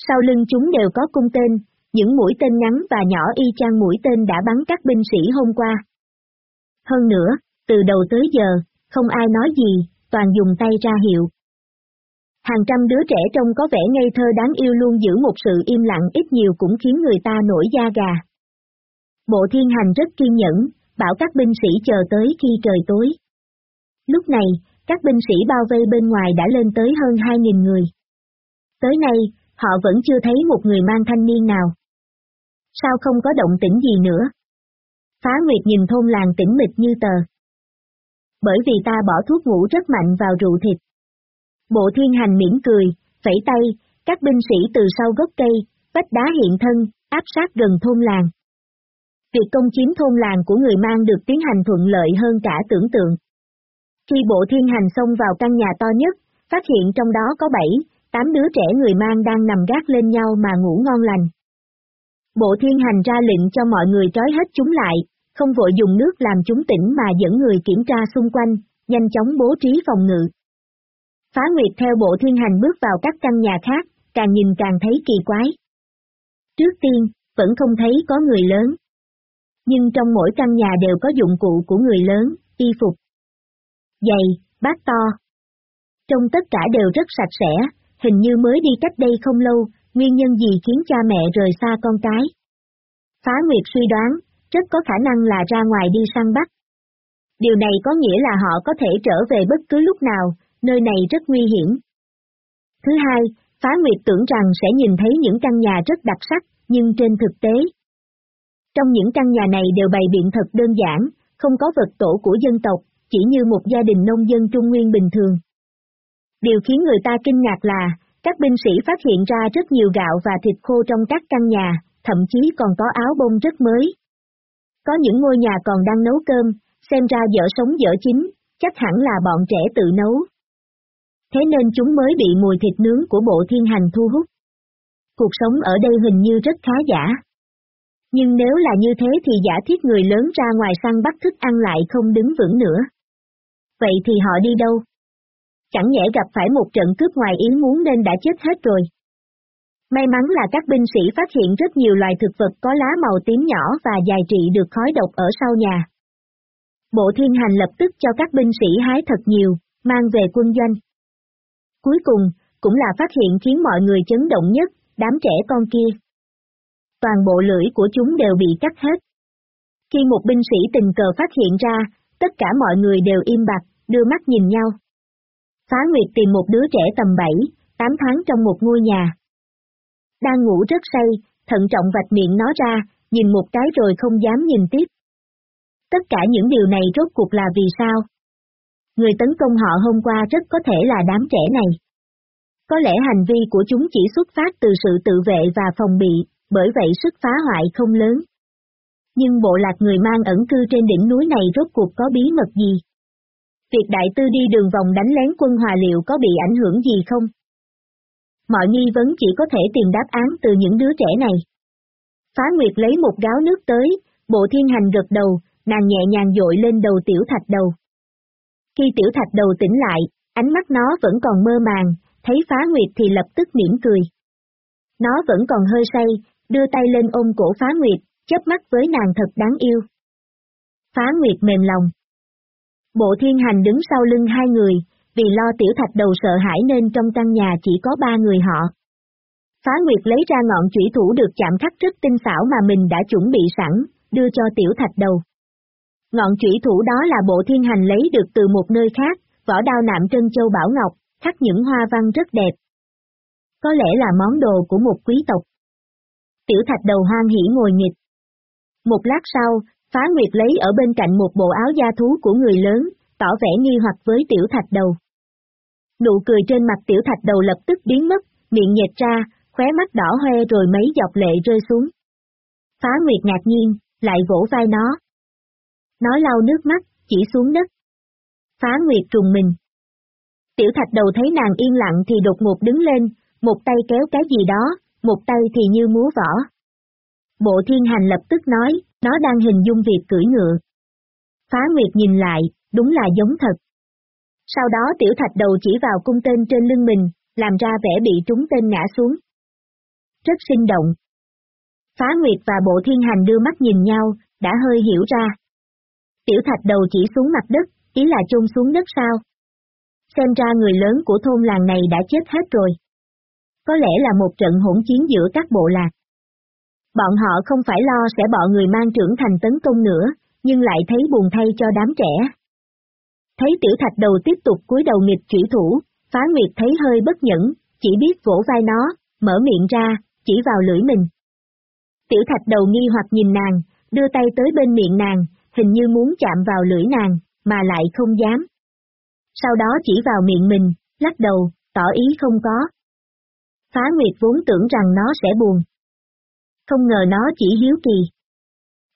sau lưng chúng đều có cung tên, những mũi tên ngắn và nhỏ y chang mũi tên đã bắn các binh sĩ hôm qua. Hơn nữa, từ đầu tới giờ, không ai nói gì, toàn dùng tay ra hiệu. Hàng trăm đứa trẻ trông có vẻ ngây thơ đáng yêu luôn giữ một sự im lặng ít nhiều cũng khiến người ta nổi da gà. Bộ thiên hành rất kiên nhẫn, bảo các binh sĩ chờ tới khi trời tối. Lúc này, các binh sĩ bao vây bên ngoài đã lên tới hơn 2.000 người. Tới nay, họ vẫn chưa thấy một người mang thanh niên nào. Sao không có động tĩnh gì nữa? Phá Nguyệt nhìn thôn làng tĩnh mịch như tờ. Bởi vì ta bỏ thuốc ngủ rất mạnh vào rượu thịt. Bộ thiên hành mỉm cười, vẫy tay, các binh sĩ từ sau gốc cây, vách đá hiện thân, áp sát gần thôn làng. Việc công chiếm thôn làng của người mang được tiến hành thuận lợi hơn cả tưởng tượng. Khi bộ thiên hành xông vào căn nhà to nhất, phát hiện trong đó có bảy, tám đứa trẻ người mang đang nằm gác lên nhau mà ngủ ngon lành. Bộ thiên hành ra lệnh cho mọi người trói hết chúng lại, không vội dùng nước làm chúng tỉnh mà dẫn người kiểm tra xung quanh, nhanh chóng bố trí phòng ngự. Phá Nguyệt theo bộ thiên hành bước vào các căn nhà khác, càng nhìn càng thấy kỳ quái. Trước tiên, vẫn không thấy có người lớn. Nhưng trong mỗi căn nhà đều có dụng cụ của người lớn, y phục, giày, bát to. Trong tất cả đều rất sạch sẽ, hình như mới đi cách đây không lâu, nguyên nhân gì khiến cha mẹ rời xa con cái. Phá Nguyệt suy đoán, rất có khả năng là ra ngoài đi săn bắt. Điều này có nghĩa là họ có thể trở về bất cứ lúc nào, nơi này rất nguy hiểm. Thứ hai, Phá Nguyệt tưởng rằng sẽ nhìn thấy những căn nhà rất đặc sắc, nhưng trên thực tế. Trong những căn nhà này đều bày biện thật đơn giản, không có vật tổ của dân tộc, chỉ như một gia đình nông dân trung nguyên bình thường. Điều khiến người ta kinh ngạc là, các binh sĩ phát hiện ra rất nhiều gạo và thịt khô trong các căn nhà, thậm chí còn có áo bông rất mới. Có những ngôi nhà còn đang nấu cơm, xem ra dở sống dở chín, chắc hẳn là bọn trẻ tự nấu. Thế nên chúng mới bị mùi thịt nướng của bộ thiên hành thu hút. Cuộc sống ở đây hình như rất khá giả. Nhưng nếu là như thế thì giả thiết người lớn ra ngoài săn bắt thức ăn lại không đứng vững nữa. Vậy thì họ đi đâu? Chẳng nhẽ gặp phải một trận cướp ngoài ý muốn nên đã chết hết rồi. May mắn là các binh sĩ phát hiện rất nhiều loài thực vật có lá màu tím nhỏ và dài trị được khói độc ở sau nhà. Bộ thiên hành lập tức cho các binh sĩ hái thật nhiều, mang về quân doanh. Cuối cùng, cũng là phát hiện khiến mọi người chấn động nhất, đám trẻ con kia. Toàn bộ lưỡi của chúng đều bị cắt hết. Khi một binh sĩ tình cờ phát hiện ra, tất cả mọi người đều im bặt, đưa mắt nhìn nhau. Phá Nguyệt tìm một đứa trẻ tầm 7, 8 tháng trong một ngôi nhà. Đang ngủ rất say, thận trọng vạch miệng nó ra, nhìn một cái rồi không dám nhìn tiếp. Tất cả những điều này rốt cuộc là vì sao? Người tấn công họ hôm qua rất có thể là đám trẻ này. Có lẽ hành vi của chúng chỉ xuất phát từ sự tự vệ và phòng bị, bởi vậy sức phá hoại không lớn. Nhưng bộ lạc người mang ẩn cư trên đỉnh núi này rốt cuộc có bí mật gì? Việc đại tư đi đường vòng đánh lén quân hòa liệu có bị ảnh hưởng gì không? Mọi nghi vấn chỉ có thể tìm đáp án từ những đứa trẻ này. Phá Nguyệt lấy một gáo nước tới, bộ thiên hành gật đầu, nàng nhẹ nhàng dội lên đầu tiểu thạch đầu. Khi tiểu thạch đầu tỉnh lại, ánh mắt nó vẫn còn mơ màng, thấy phá Nguyệt thì lập tức mỉm cười. Nó vẫn còn hơi say, đưa tay lên ôm cổ phá Nguyệt, chớp mắt với nàng thật đáng yêu. Phá Nguyệt mềm lòng. Bộ thiên hành đứng sau lưng hai người, vì lo tiểu thạch đầu sợ hãi nên trong căn nhà chỉ có ba người họ. Phá Nguyệt lấy ra ngọn chủy thủ được chạm khắc rất tinh xảo mà mình đã chuẩn bị sẵn, đưa cho tiểu thạch đầu. Ngọn chủy thủ đó là bộ thiên hành lấy được từ một nơi khác, vỏ đao nạm trân châu bảo ngọc, khắc những hoa văn rất đẹp. Có lẽ là món đồ của một quý tộc. Tiểu thạch đầu hoang hỉ ngồi nghịch. Một lát sau, Phá Nguyệt lấy ở bên cạnh một bộ áo da thú của người lớn, tỏ vẻ nghi hoặc với tiểu thạch đầu. Nụ cười trên mặt tiểu thạch đầu lập tức biến mất, miệng nhệt ra, khóe mắt đỏ hoe rồi mấy giọt lệ rơi xuống. Phá Nguyệt ngạc nhiên, lại vỗ vai nó. Nó lau nước mắt, chỉ xuống đất. Phá Nguyệt trùng mình. Tiểu thạch đầu thấy nàng yên lặng thì đột ngột đứng lên, một tay kéo cái gì đó, một tay thì như múa vỏ. Bộ thiên hành lập tức nói, nó đang hình dung việc cưỡi ngựa. Phá Nguyệt nhìn lại, đúng là giống thật. Sau đó tiểu thạch đầu chỉ vào cung tên trên lưng mình, làm ra vẻ bị trúng tên ngã xuống. Rất sinh động. Phá Nguyệt và bộ thiên hành đưa mắt nhìn nhau, đã hơi hiểu ra. Tiểu thạch đầu chỉ xuống mặt đất, ý là chôn xuống đất sao? Xem ra người lớn của thôn làng này đã chết hết rồi. Có lẽ là một trận hỗn chiến giữa các bộ lạc. Bọn họ không phải lo sẽ bỏ người mang trưởng thành tấn công nữa, nhưng lại thấy buồn thay cho đám trẻ. Thấy tiểu thạch đầu tiếp tục cúi đầu nghịch chủy thủ, phá nguyệt thấy hơi bất nhẫn, chỉ biết vỗ vai nó, mở miệng ra, chỉ vào lưỡi mình. Tiểu thạch đầu nghi hoặc nhìn nàng, đưa tay tới bên miệng nàng, hình như muốn chạm vào lưỡi nàng, mà lại không dám. Sau đó chỉ vào miệng mình, lắc đầu, tỏ ý không có. Phá Nguyệt vốn tưởng rằng nó sẽ buồn. Không ngờ nó chỉ hiếu kỳ.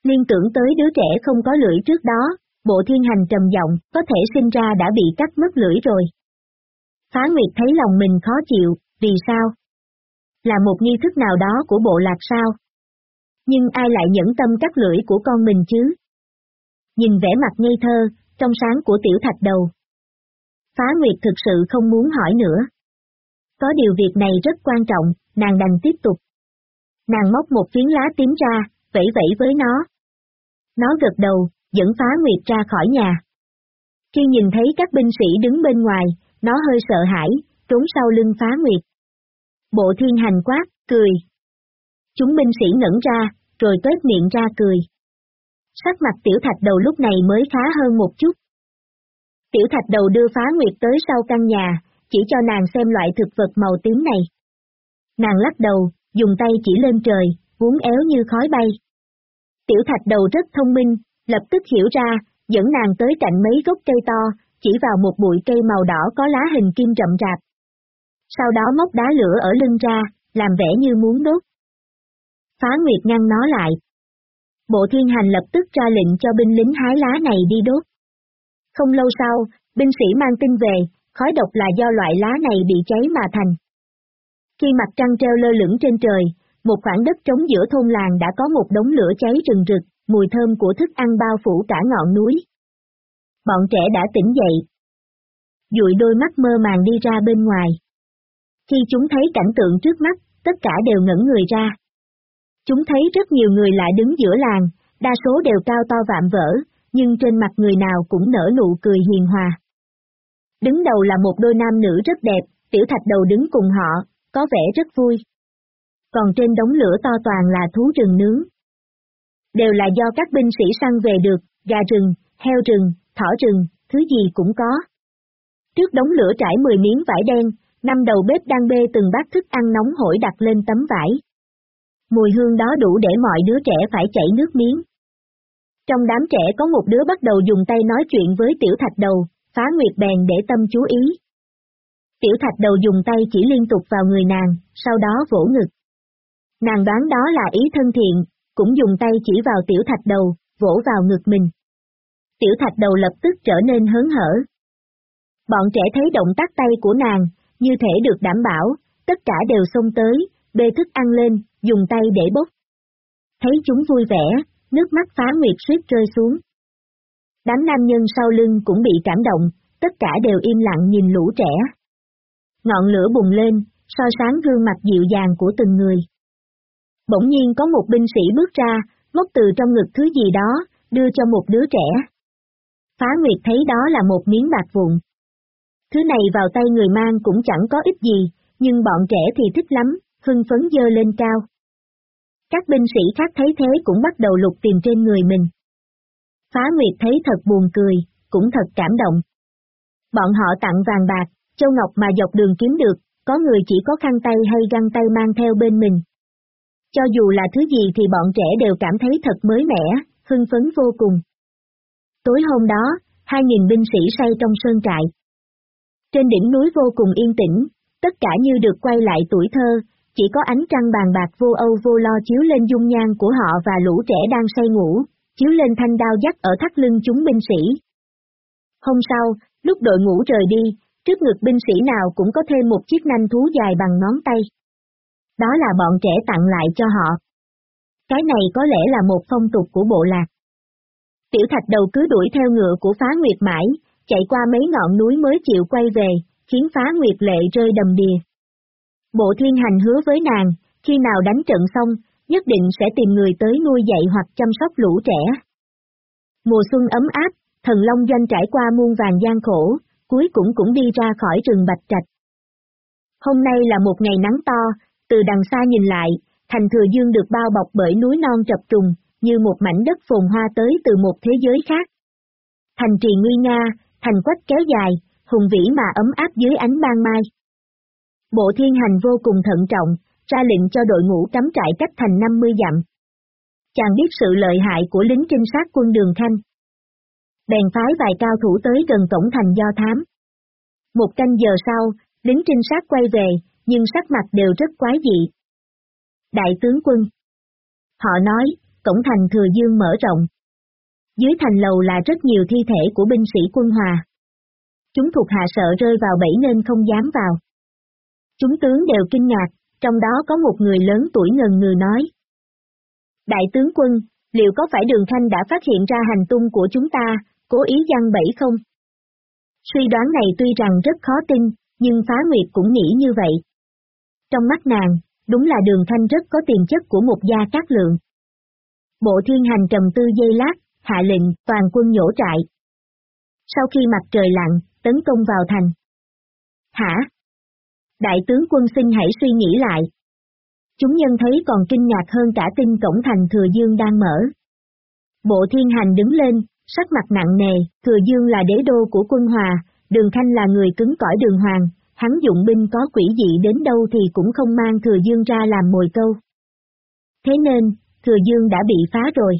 Liên tưởng tới đứa trẻ không có lưỡi trước đó, bộ thiên hành trầm giọng, có thể sinh ra đã bị cắt mất lưỡi rồi. Phá Nguyệt thấy lòng mình khó chịu, vì sao? Là một nghi thức nào đó của bộ lạc sao? Nhưng ai lại nhẫn tâm cắt lưỡi của con mình chứ? Nhìn vẻ mặt ngây thơ, trong sáng của tiểu thạch đầu. Phá Nguyệt thực sự không muốn hỏi nữa. Có điều việc này rất quan trọng, nàng đành tiếp tục. Nàng móc một phiến lá tím ra, vẫy vẫy với nó. Nó gật đầu, dẫn Phá Nguyệt ra khỏi nhà. Khi nhìn thấy các binh sĩ đứng bên ngoài, nó hơi sợ hãi, trốn sau lưng Phá Nguyệt. Bộ thiên hành quát, cười. Chúng binh sĩ ngẩn ra, rồi tuét miệng ra cười. Sắc mặt tiểu thạch đầu lúc này mới khá hơn một chút. Tiểu thạch đầu đưa phá nguyệt tới sau căn nhà, chỉ cho nàng xem loại thực vật màu tím này. Nàng lắc đầu, dùng tay chỉ lên trời, uốn éo như khói bay. Tiểu thạch đầu rất thông minh, lập tức hiểu ra, dẫn nàng tới cạnh mấy gốc cây to, chỉ vào một bụi cây màu đỏ có lá hình kim rậm rạp. Sau đó móc đá lửa ở lưng ra, làm vẻ như muốn đốt. Phá Nguyệt ngăn nó lại. Bộ thiên hành lập tức ra lệnh cho binh lính hái lá này đi đốt. Không lâu sau, binh sĩ mang tin về, khói độc là do loại lá này bị cháy mà thành. Khi mặt trăng treo lơ lửng trên trời, một khoảng đất trống giữa thôn làng đã có một đống lửa cháy rừng rực, mùi thơm của thức ăn bao phủ cả ngọn núi. Bọn trẻ đã tỉnh dậy. Dụi đôi mắt mơ màng đi ra bên ngoài. Khi chúng thấy cảnh tượng trước mắt, tất cả đều ngẩn người ra. Chúng thấy rất nhiều người lại đứng giữa làng, đa số đều cao to vạm vỡ, nhưng trên mặt người nào cũng nở nụ cười hiền hòa. Đứng đầu là một đôi nam nữ rất đẹp, tiểu thạch đầu đứng cùng họ, có vẻ rất vui. Còn trên đống lửa to toàn là thú rừng nướng. Đều là do các binh sĩ săn về được, gà rừng, heo rừng, thỏ rừng, thứ gì cũng có. Trước đống lửa trải 10 miếng vải đen, năm đầu bếp đang bê từng bát thức ăn nóng hổi đặt lên tấm vải. Mùi hương đó đủ để mọi đứa trẻ phải chảy nước miếng. Trong đám trẻ có một đứa bắt đầu dùng tay nói chuyện với tiểu thạch đầu, phá nguyệt bèn để tâm chú ý. Tiểu thạch đầu dùng tay chỉ liên tục vào người nàng, sau đó vỗ ngực. Nàng đoán đó là ý thân thiện, cũng dùng tay chỉ vào tiểu thạch đầu, vỗ vào ngực mình. Tiểu thạch đầu lập tức trở nên hớn hở. Bọn trẻ thấy động tác tay của nàng, như thể được đảm bảo, tất cả đều xông tới, bê thức ăn lên, dùng tay để bốc. Thấy chúng vui vẻ, nước mắt phá nguyệt suýt rơi xuống. Đám nam nhân sau lưng cũng bị cảm động, tất cả đều im lặng nhìn lũ trẻ. Ngọn lửa bùng lên, so sáng gương mặt dịu dàng của từng người. Bỗng nhiên có một binh sĩ bước ra, móc từ trong ngực thứ gì đó, đưa cho một đứa trẻ. Phá Nguyệt thấy đó là một miếng bạc vụn. Thứ này vào tay người mang cũng chẳng có ích gì, nhưng bọn trẻ thì thích lắm, hưng phấn dơ lên cao. Các binh sĩ khác thấy thế cũng bắt đầu lục tìm trên người mình. Phá Nguyệt thấy thật buồn cười, cũng thật cảm động. Bọn họ tặng vàng bạc, châu ngọc mà dọc đường kiếm được, có người chỉ có khăn tay hay găng tay mang theo bên mình. Cho dù là thứ gì thì bọn trẻ đều cảm thấy thật mới mẻ, hưng phấn vô cùng. Tối hôm đó, hai nghìn binh sĩ say trong sơn trại. Trên đỉnh núi vô cùng yên tĩnh, tất cả như được quay lại tuổi thơ, chỉ có ánh trăng bàn bạc vô âu vô lo chiếu lên dung nhan của họ và lũ trẻ đang say ngủ, chiếu lên thanh đao dắt ở thắt lưng chúng binh sĩ. Hôm sau, lúc đội ngũ rời đi, trước ngực binh sĩ nào cũng có thêm một chiếc nanh thú dài bằng ngón tay. Đó là bọn trẻ tặng lại cho họ. Cái này có lẽ là một phong tục của bộ lạc. Tiểu thạch đầu cứ đuổi theo ngựa của phá nguyệt mãi, chạy qua mấy ngọn núi mới chịu quay về, khiến phá nguyệt lệ rơi đầm đìa. Bộ thiên hành hứa với nàng, khi nào đánh trận xong, nhất định sẽ tìm người tới nuôi dạy hoặc chăm sóc lũ trẻ. Mùa xuân ấm áp, thần long doanh trải qua muôn vàng gian khổ, cuối cũng cũng đi ra khỏi rừng bạch trạch. Hôm nay là một ngày nắng to, từ đằng xa nhìn lại, thành thừa dương được bao bọc bởi núi non trập trùng, như một mảnh đất phồn hoa tới từ một thế giới khác. Thành trì nguy nga, thành quách kéo dài, hùng vĩ mà ấm áp dưới ánh ban mai. Bộ thiên hành vô cùng thận trọng, ra lệnh cho đội ngũ cắm trại cách thành 50 dặm. Chàng biết sự lợi hại của lính trinh sát quân đường khanh. Bèn phái vài cao thủ tới gần cổng thành do thám. Một canh giờ sau, lính trinh sát quay về, nhưng sắc mặt đều rất quái dị. Đại tướng quân. Họ nói, cổng thành thừa dương mở rộng. Dưới thành lầu là rất nhiều thi thể của binh sĩ quân hòa. Chúng thuộc hạ sợ rơi vào bẫy nên không dám vào. Chúng tướng đều kinh ngạc, trong đó có một người lớn tuổi ngần ngừ nói. Đại tướng quân, liệu có phải đường khanh đã phát hiện ra hành tung của chúng ta, cố ý gian bẫy không? Suy đoán này tuy rằng rất khó tin, nhưng phá nguyệt cũng nghĩ như vậy. Trong mắt nàng, đúng là đường khanh rất có tiềm chất của một gia cát lượng. Bộ thiên hành trầm tư dây lát, hạ lệnh, toàn quân nhổ trại. Sau khi mặt trời lặn, tấn công vào thành. Hả? Đại tướng quân xin hãy suy nghĩ lại. Chúng nhân thấy còn kinh ngạc hơn cả tin cổng thành Thừa Dương đang mở. Bộ thiên hành đứng lên, sắc mặt nặng nề, Thừa Dương là đế đô của quân hòa, đường khanh là người cứng cỏi đường hoàng, hắn dụng binh có quỷ dị đến đâu thì cũng không mang Thừa Dương ra làm mồi câu. Thế nên, Thừa Dương đã bị phá rồi.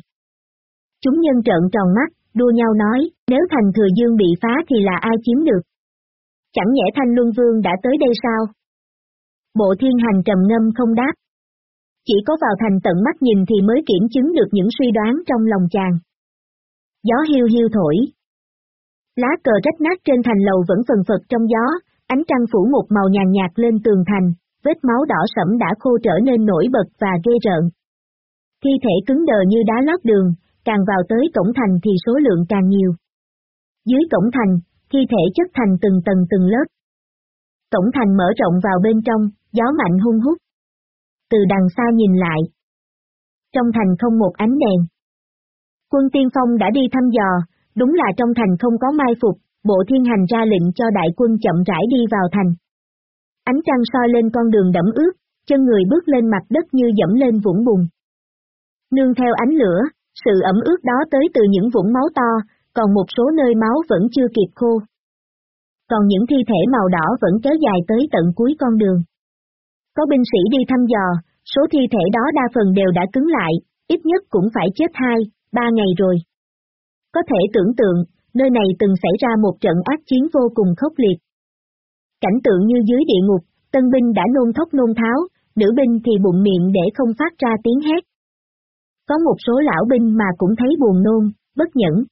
Chúng nhân trợn tròn mắt, đua nhau nói, nếu thành Thừa Dương bị phá thì là ai chiếm được? Chẳng nhẽ Thanh Luân Vương đã tới đây sao? Bộ thiên hành trầm ngâm không đáp. Chỉ có vào thành tận mắt nhìn thì mới kiểm chứng được những suy đoán trong lòng chàng. Gió hiu hiu thổi. Lá cờ rách nát trên thành lầu vẫn phần phật trong gió, ánh trăng phủ một màu nhàn nhạt lên tường thành, vết máu đỏ sẫm đã khô trở nên nổi bật và ghê rợn. Thi thể cứng đờ như đá lót đường, càng vào tới cổng thành thì số lượng càng nhiều. Dưới cổng thành, thi thể chất thành từng tầng từng lớp. Cổng thành mở rộng vào bên trong, gió mạnh hung hút. Từ đằng xa nhìn lại. Trong thành không một ánh đèn. Quân tiên phong đã đi thăm dò, đúng là trong thành không có mai phục, bộ thiên hành ra lệnh cho đại quân chậm rãi đi vào thành. Ánh trăng soi lên con đường đẫm ướt, chân người bước lên mặt đất như dẫm lên vũng bùn. Nương theo ánh lửa, sự ẩm ướt đó tới từ những vũng máu to, còn một số nơi máu vẫn chưa kịp khô. Còn những thi thể màu đỏ vẫn kéo dài tới tận cuối con đường. Có binh sĩ đi thăm dò, số thi thể đó đa phần đều đã cứng lại, ít nhất cũng phải chết hai, ba ngày rồi. Có thể tưởng tượng, nơi này từng xảy ra một trận ác chiến vô cùng khốc liệt. Cảnh tượng như dưới địa ngục, tân binh đã nôn thốc nôn tháo, nữ binh thì bụng miệng để không phát ra tiếng hét. Có một số lão binh mà cũng thấy buồn nôn, bất nhẫn.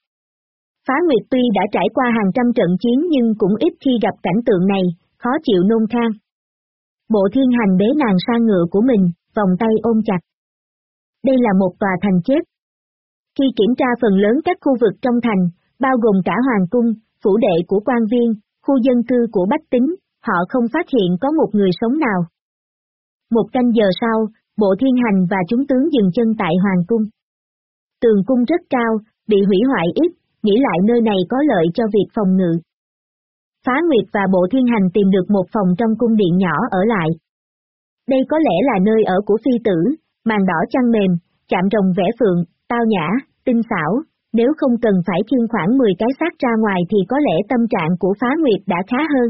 Phá Nguyệt tuy đã trải qua hàng trăm trận chiến nhưng cũng ít khi gặp cảnh tượng này, khó chịu nôn khang. Bộ thiên hành bế nàng sang ngựa của mình, vòng tay ôm chặt. Đây là một tòa thành chết. Khi kiểm tra phần lớn các khu vực trong thành, bao gồm cả hoàng cung, phủ đệ của quan viên, khu dân cư của bách tính, họ không phát hiện có một người sống nào. Một canh giờ sau, bộ thiên hành và chúng tướng dừng chân tại hoàng cung. Tường cung rất cao, bị hủy hoại ít, nghĩ lại nơi này có lợi cho việc phòng ngự. Phá Nguyệt và Bộ Thiên Hành tìm được một phòng trong cung điện nhỏ ở lại. Đây có lẽ là nơi ở của phi tử, màn đỏ chăn mềm, chạm rồng vẽ phượng, tao nhã, tinh xảo, nếu không cần phải khiêng khoảng 10 cái xác ra ngoài thì có lẽ tâm trạng của Phá Nguyệt đã khá hơn.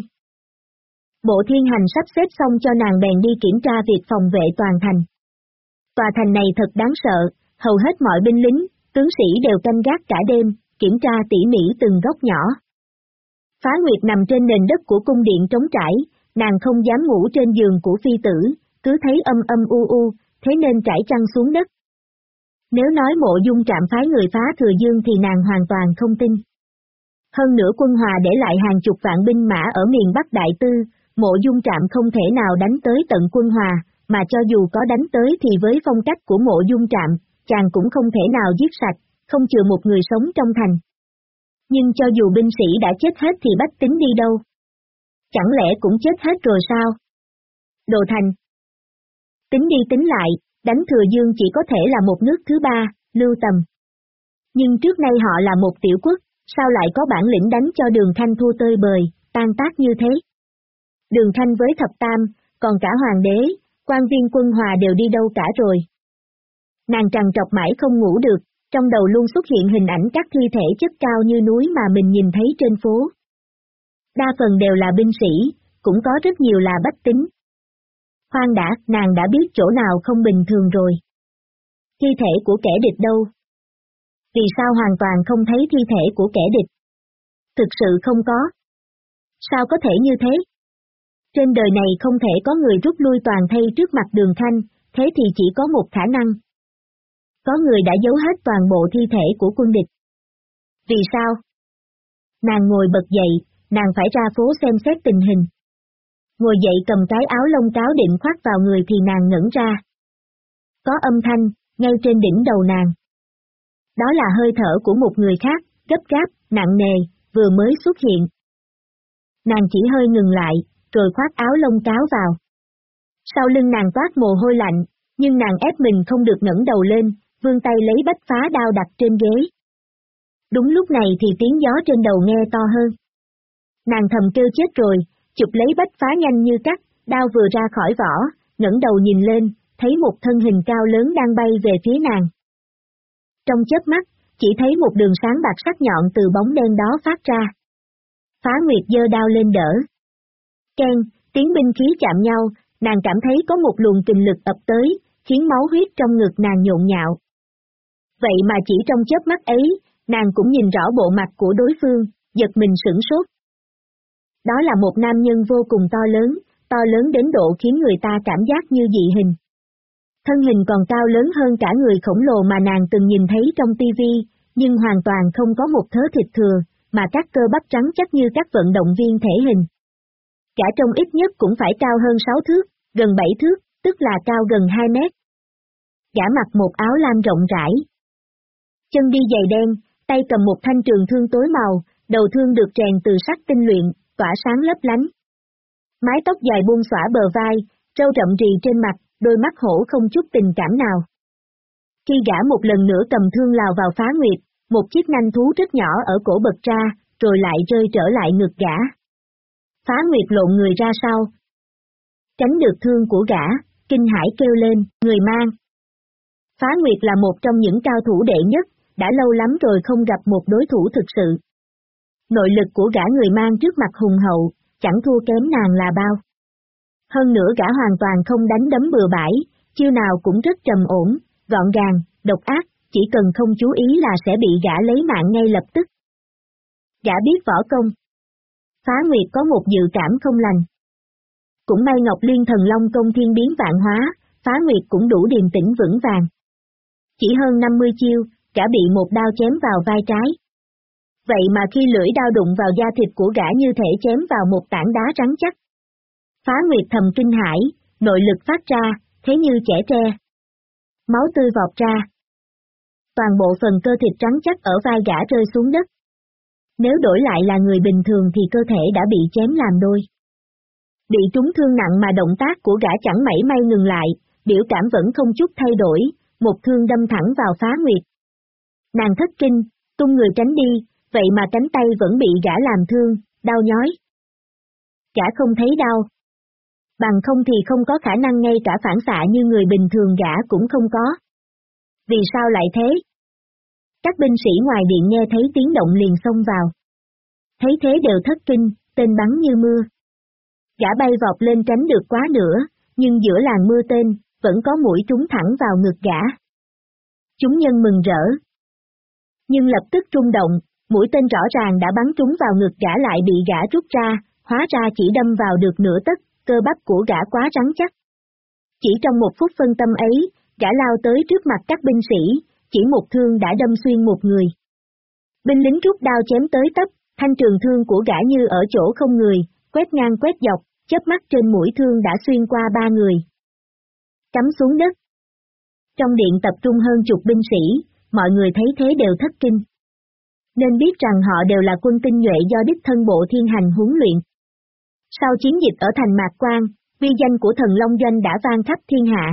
Bộ Thiên Hành sắp xếp xong cho nàng bèn đi kiểm tra việc phòng vệ toàn thành. Tòa thành này thật đáng sợ, hầu hết mọi binh lính, tướng sĩ đều canh gác cả đêm, kiểm tra tỉ mỉ từng góc nhỏ. Phá Nguyệt nằm trên nền đất của cung điện trống trải, nàng không dám ngủ trên giường của phi tử, cứ thấy âm âm u u, thế nên trải chăn xuống đất. Nếu nói mộ dung trạm phái người phá thừa dương thì nàng hoàn toàn không tin. Hơn nữa quân hòa để lại hàng chục vạn binh mã ở miền Bắc Đại Tư, mộ dung trạm không thể nào đánh tới tận quân hòa, mà cho dù có đánh tới thì với phong cách của mộ dung trạm, chàng cũng không thể nào giết sạch, không chừa một người sống trong thành. Nhưng cho dù binh sĩ đã chết hết thì bách tính đi đâu? Chẳng lẽ cũng chết hết rồi sao? Đồ thành. Tính đi tính lại, đánh thừa dương chỉ có thể là một nước thứ ba, lưu tầm. Nhưng trước nay họ là một tiểu quốc, sao lại có bản lĩnh đánh cho đường thanh thua tơi bời, tan tác như thế? Đường thanh với thập tam, còn cả hoàng đế, quan viên quân hòa đều đi đâu cả rồi. Nàng trằn trọc mãi không ngủ được, trong đầu luôn xuất hiện hình ảnh các thi thể chất cao như núi mà mình nhìn thấy trên phố. Đa phần đều là binh sĩ, cũng có rất nhiều là bách tính. Khoan đã, nàng đã biết chỗ nào không bình thường rồi. Thi thể của kẻ địch đâu? Vì sao hoàn toàn không thấy thi thể của kẻ địch? Thực sự không có. Sao có thể như thế? Trên đời này không thể có người rút lui toàn thây trước mặt đường thanh, thế thì chỉ có một khả năng. Có người đã giấu hết toàn bộ thi thể của quân địch. Vì sao? Nàng ngồi bật dậy, nàng phải ra phố xem xét tình hình. Ngồi dậy cầm cái áo lông cáo định khoác vào người thì nàng ngẩn ra. Có âm thanh, ngay trên đỉnh đầu nàng. Đó là hơi thở của một người khác, gấp gáp, nặng nề, vừa mới xuất hiện. Nàng chỉ hơi ngừng lại, rồi khoác áo lông cáo vào. Sau lưng nàng toát mồ hôi lạnh, nhưng nàng ép mình không được ngẩng đầu lên, vươn tay lấy bách phá đao đặt trên ghế. Đúng lúc này thì tiếng gió trên đầu nghe to hơn. Nàng thầm kêu chết rồi, chụp lấy bách phá nhanh như cắt, đao vừa ra khỏi vỏ, ngẩng đầu nhìn lên, thấy một thân hình cao lớn đang bay về phía nàng. Trong chớp mắt, chỉ thấy một đường sáng bạc sắc nhọn từ bóng đen đó phát ra. Phá Nguyệt dơ đao lên đỡ. Ken, tiếng binh khí chạm nhau, nàng cảm thấy có một luồng kình lực ập tới, khiến máu huyết trong ngực nàng nhộn nhạo. Vậy mà chỉ trong chớp mắt ấy, nàng cũng nhìn rõ bộ mặt của đối phương, giật mình sửng sốt. Đó là một nam nhân vô cùng to lớn, to lớn đến độ khiến người ta cảm giác như dị hình. Thân hình còn cao lớn hơn cả người khổng lồ mà nàng từng nhìn thấy trong tivi, nhưng hoàn toàn không có một thớ thịt thừa, mà các cơ bắp trắng chắc như các vận động viên thể hình. Cả trong ít nhất cũng phải cao hơn 6 thước, gần 7 thước, tức là cao gần 2 mét. Gã mặc một áo lam rộng rãi. Chân đi giày đen, tay cầm một thanh trường thương tối màu, đầu thương được rèn từ sắt tinh luyện, tỏa sáng lấp lánh. Mái tóc dài buông xõa bờ vai, râu rậm rì trên mặt, đôi mắt hổ không chút tình cảm nào. Khi gã một lần nữa cầm thương lào vào phá nguyệt, một chiếc nanh thú rất nhỏ ở cổ bật ra, rồi lại rơi trở lại ngực gã. Phá nguyệt lộn người ra sau. Tránh được thương của gã, kinh hải kêu lên, người mang. Phá nguyệt là một trong những cao thủ đệ nhất, đã lâu lắm rồi không gặp một đối thủ thực sự. Nội lực của gã người mang trước mặt hùng hậu, chẳng thua kém nàng là bao. Hơn nữa gã hoàn toàn không đánh đấm bừa bãi, chiêu nào cũng rất trầm ổn, gọn gàng, độc ác, chỉ cần không chú ý là sẽ bị gã lấy mạng ngay lập tức. Gã biết võ công. Phá Nguyệt có một dự cảm không lành. Cũng may Ngọc Liên Thần Long công thiên biến vạn hóa, Phá Nguyệt cũng đủ điềm tĩnh vững vàng. Chỉ hơn 50 chiêu, gã bị một đao chém vào vai trái. Vậy mà khi lưỡi đao đụng vào da thịt của gã như thể chém vào một tảng đá rắn chắc. Phá Nguyệt thầm kinh hãi, nội lực phát ra, thế như trẻ tre. Máu tươi vọt ra. Toàn bộ phần cơ thịt trắng chắc ở vai gã rơi xuống đất. Nếu đổi lại là người bình thường thì cơ thể đã bị chém làm đôi. Bị trúng thương nặng mà động tác của gã chẳng mảy may ngừng lại, biểu cảm vẫn không chút thay đổi, một thương đâm thẳng vào phá nguyệt. Nàng thất kinh, tung người tránh đi, vậy mà cánh tay vẫn bị gã làm thương, đau nhói. Gã không thấy đau, bằng không thì không có khả năng ngay cả phản xạ như người bình thường gã cũng không có. Vì sao lại thế? Các binh sĩ ngoài điện nghe thấy tiếng động liền xông vào. Thấy thế đều thất kinh, tên bắn như mưa. Gã bay vọt lên tránh được quá nữa, nhưng giữa làng mưa tên, vẫn có mũi trúng thẳng vào ngực gã. Chúng nhân mừng rỡ. Nhưng lập tức rung động, mũi tên rõ ràng đã bắn trúng vào ngực gã lại bị gã rút ra, hóa ra chỉ đâm vào được nửa tấc, cơ bắp của gã quá rắn chắc. Chỉ trong một phút phân tâm ấy, gã lao tới trước mặt các binh sĩ, chỉ một thương đã đâm xuyên một người. Binh lính rút đao chém tới tấp, thanh trường thương của gã như ở chỗ không người, quét ngang quét dọc, chớp mắt trên mũi thương đã xuyên qua ba người. Cắm xuống đất. Trong điện tập trung hơn chục binh sĩ, mọi người thấy thế đều thất kinh. Nên biết rằng họ đều là quân tinh nhuệ do đích thân bộ thiên hành huấn luyện. Sau chiến dịch ở thành Mạc quang, vi danh của thần Long Doanh đã vang khắp thiên hạ.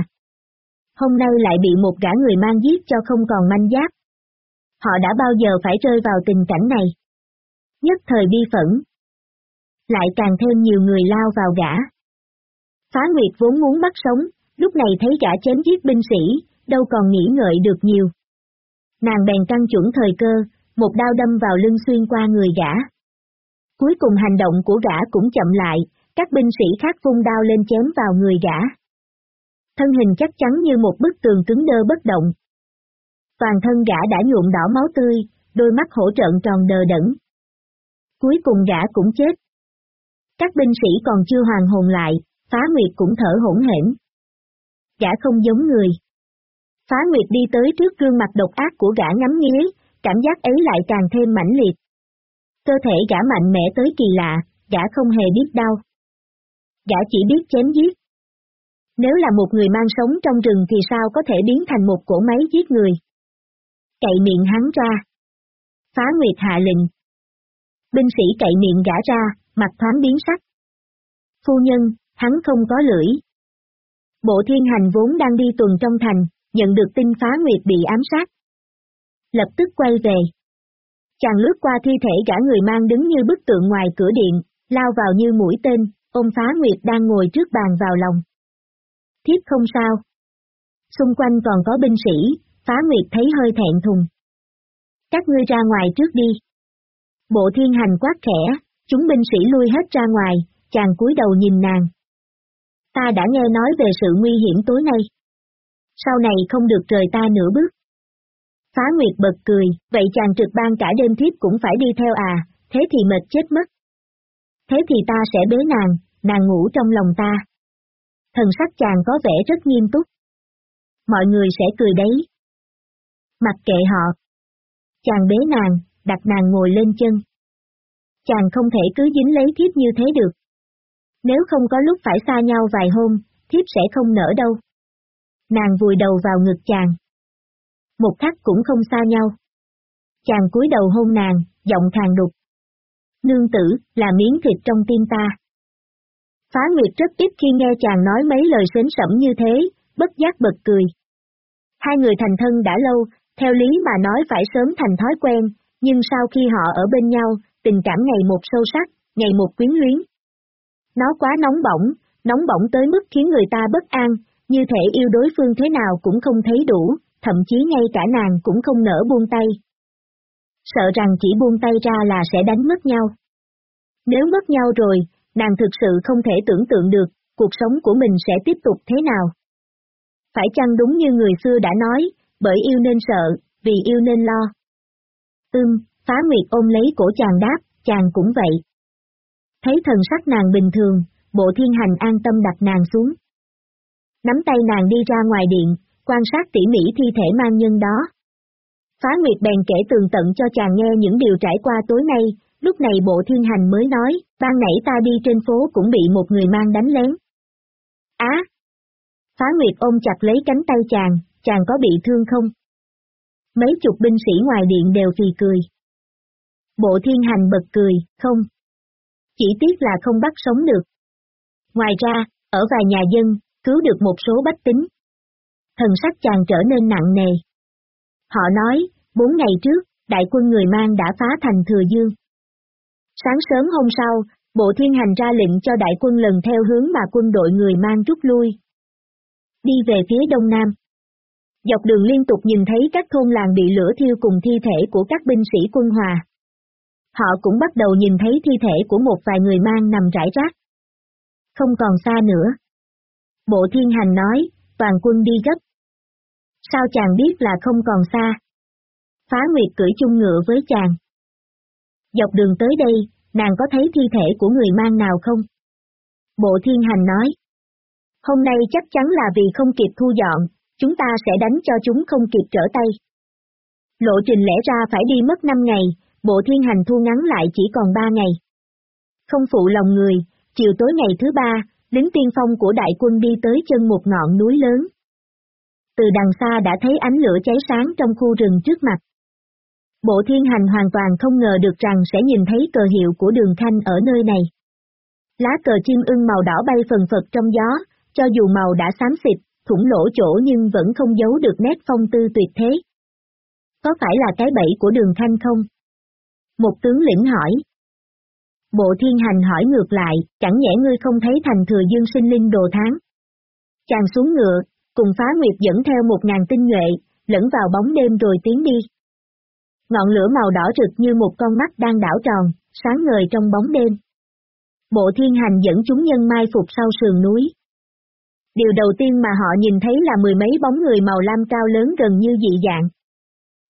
Hôm nay lại bị một gã người mang giết cho không còn manh giáp. Họ đã bao giờ phải rơi vào tình cảnh này? Nhất thời bi phẫn. Lại càng thêm nhiều người lao vào gã. Phá Nguyệt vốn muốn bắt sống, lúc này thấy gã chém giết binh sĩ, đâu còn nghĩ ngợi được nhiều. Nàng bèn căng chuẩn thời cơ, một đao đâm vào lưng xuyên qua người gã. Cuối cùng hành động của gã cũng chậm lại, các binh sĩ khác vung đao lên chém vào người gã. Thân hình chắc chắn như một bức tường cứng đơ bất động. Toàn thân gã đã nhuộm đỏ máu tươi, đôi mắt hổ trợn tròn đờ đẫn. Cuối cùng gã cũng chết. Các binh sĩ còn chưa hoàn hồn lại, phá nguyệt cũng thở hỗn hển. Gã không giống người. Phá nguyệt đi tới trước gương mặt độc ác của gã ngắm nghía, cảm giác ấy lại càng thêm mãnh liệt. Cơ thể gã mạnh mẽ tới kỳ lạ, gã không hề biết đau. Gã chỉ biết chém giết. Nếu là một người mang sống trong rừng thì sao có thể biến thành một cỗ máy giết người? Cậy miệng hắn ra. Phá Nguyệt hạ lệnh. Binh sĩ cậy miệng gã ra, mặt thoáng biến sắc. Phu nhân, hắn không có lưỡi. Bộ thiên hành vốn đang đi tuần trong thành, nhận được tin phá Nguyệt bị ám sát. Lập tức quay về. Chàng lướt qua thi thể gã người mang đứng như bức tượng ngoài cửa điện, lao vào như mũi tên, ôm phá Nguyệt đang ngồi trước bàn vào lòng. Thiếp không sao. Xung quanh còn có binh sĩ, phá Nguyệt thấy hơi thẹn thùng. Các ngươi ra ngoài trước đi. Bộ thiên hành quát khẽ, chúng binh sĩ lui hết ra ngoài, chàng cúi đầu nhìn nàng. Ta đã nghe nói về sự nguy hiểm tối nay. Sau này không được rời ta nửa bước. Phá Nguyệt bật cười, vậy chàng trực ban cả đêm thiếp cũng phải đi theo à, thế thì mệt chết mất. Thế thì ta sẽ bế nàng, nàng ngủ trong lòng ta. Thần sắc chàng có vẻ rất nghiêm túc. Mọi người sẽ cười đấy. Mặc kệ họ. Chàng bế nàng, đặt nàng ngồi lên chân. Chàng không thể cứ dính lấy thiếp như thế được. Nếu không có lúc phải xa nhau vài hôm, thiếp sẽ không nở đâu. Nàng vùi đầu vào ngực chàng. Một khắc cũng không xa nhau. Chàng cúi đầu hôn nàng, giọng khàn đục. Nương tử, là miếng thịt trong tim ta. Phá Nguyệt rất ít khi nghe chàng nói mấy lời sến sẩm như thế, bất giác bật cười. Hai người thành thân đã lâu, theo lý mà nói phải sớm thành thói quen, nhưng sau khi họ ở bên nhau, tình cảm ngày một sâu sắc, ngày một quyến luyến. Nó quá nóng bỏng, nóng bỏng tới mức khiến người ta bất an, như thể yêu đối phương thế nào cũng không thấy đủ, thậm chí ngay cả nàng cũng không nỡ buông tay. Sợ rằng chỉ buông tay ra là sẽ đánh mất nhau. Nếu mất nhau rồi, nàng thực sự không thể tưởng tượng được, cuộc sống của mình sẽ tiếp tục thế nào. Phải chăng đúng như người xưa đã nói, bởi yêu nên sợ, vì yêu nên lo. Ưm, phá nguyệt ôm lấy cổ chàng đáp, chàng cũng vậy. Thấy thần sắc nàng bình thường, bộ thiên hành an tâm đặt nàng xuống. Nắm tay nàng đi ra ngoài điện, quan sát tỉ mỉ thi thể mang nhân đó. Phá Nguyệt bèn kể tường tận cho chàng nghe những điều trải qua tối nay, lúc này bộ thiên hành mới nói, ban nãy ta đi trên phố cũng bị một người mang đánh lén. Á! Phá Nguyệt ôm chặt lấy cánh tay chàng, chàng có bị thương không? Mấy chục binh sĩ ngoài điện đều phì cười. Bộ thiên hành bật cười, không. Chỉ tiếc là không bắt sống được. Ngoài ra, ở vài nhà dân, cứu được một số bách tính. Thần sắc chàng trở nên nặng nề. Họ nói, bốn ngày trước, đại quân người mang đã phá thành Thừa Dương. Sáng sớm hôm sau, Bộ Thiên Hành ra lệnh cho đại quân lần theo hướng mà quân đội người mang rút lui. Đi về phía đông nam. Dọc đường liên tục nhìn thấy các thôn làng bị lửa thiêu cùng thi thể của các binh sĩ quân hòa. Họ cũng bắt đầu nhìn thấy thi thể của một vài người mang nằm rải rác. Không còn xa nữa. Bộ Thiên Hành nói, toàn quân đi gấp. Sao chàng biết là không còn xa? Phá Nguyệt cưỡi chung ngựa với chàng. Dọc đường tới đây, nàng có thấy thi thể của người mang nào không? Bộ thiên hành nói. Hôm nay chắc chắn là vì không kịp thu dọn, chúng ta sẽ đánh cho chúng không kịp trở tay. Lộ trình lẽ ra phải đi mất 5 ngày, bộ thiên hành thu ngắn lại chỉ còn 3 ngày. Không phụ lòng người, chiều tối ngày thứ ba, lính tiên phong của đại quân đi tới chân một ngọn núi lớn. Từ đằng xa đã thấy ánh lửa cháy sáng trong khu rừng trước mặt. Bộ thiên hành hoàn toàn không ngờ được rằng sẽ nhìn thấy cờ hiệu của đường khanh ở nơi này. Lá cờ chim ưng màu đỏ bay phần phật trong gió, cho dù màu đã xám xịt, thủng lỗ chỗ nhưng vẫn không giấu được nét phong tư tuyệt thế. Có phải là cái bẫy của đường khanh không? Một tướng lĩnh hỏi. Bộ thiên hành hỏi ngược lại, chẳng nhẽ ngươi không thấy thành thừa dương sinh linh đồ tháng. Chàng xuống ngựa, cùng phá nguyệt dẫn theo một ngàn tinh nhuệ, lẫn vào bóng đêm rồi tiến đi. Ngọn lửa màu đỏ rực như một con mắt đang đảo tròn, sáng ngời trong bóng đêm. Bộ thiên hành dẫn chúng nhân mai phục sau sườn núi. Điều đầu tiên mà họ nhìn thấy là mười mấy bóng người màu lam cao lớn gần như dị dạng.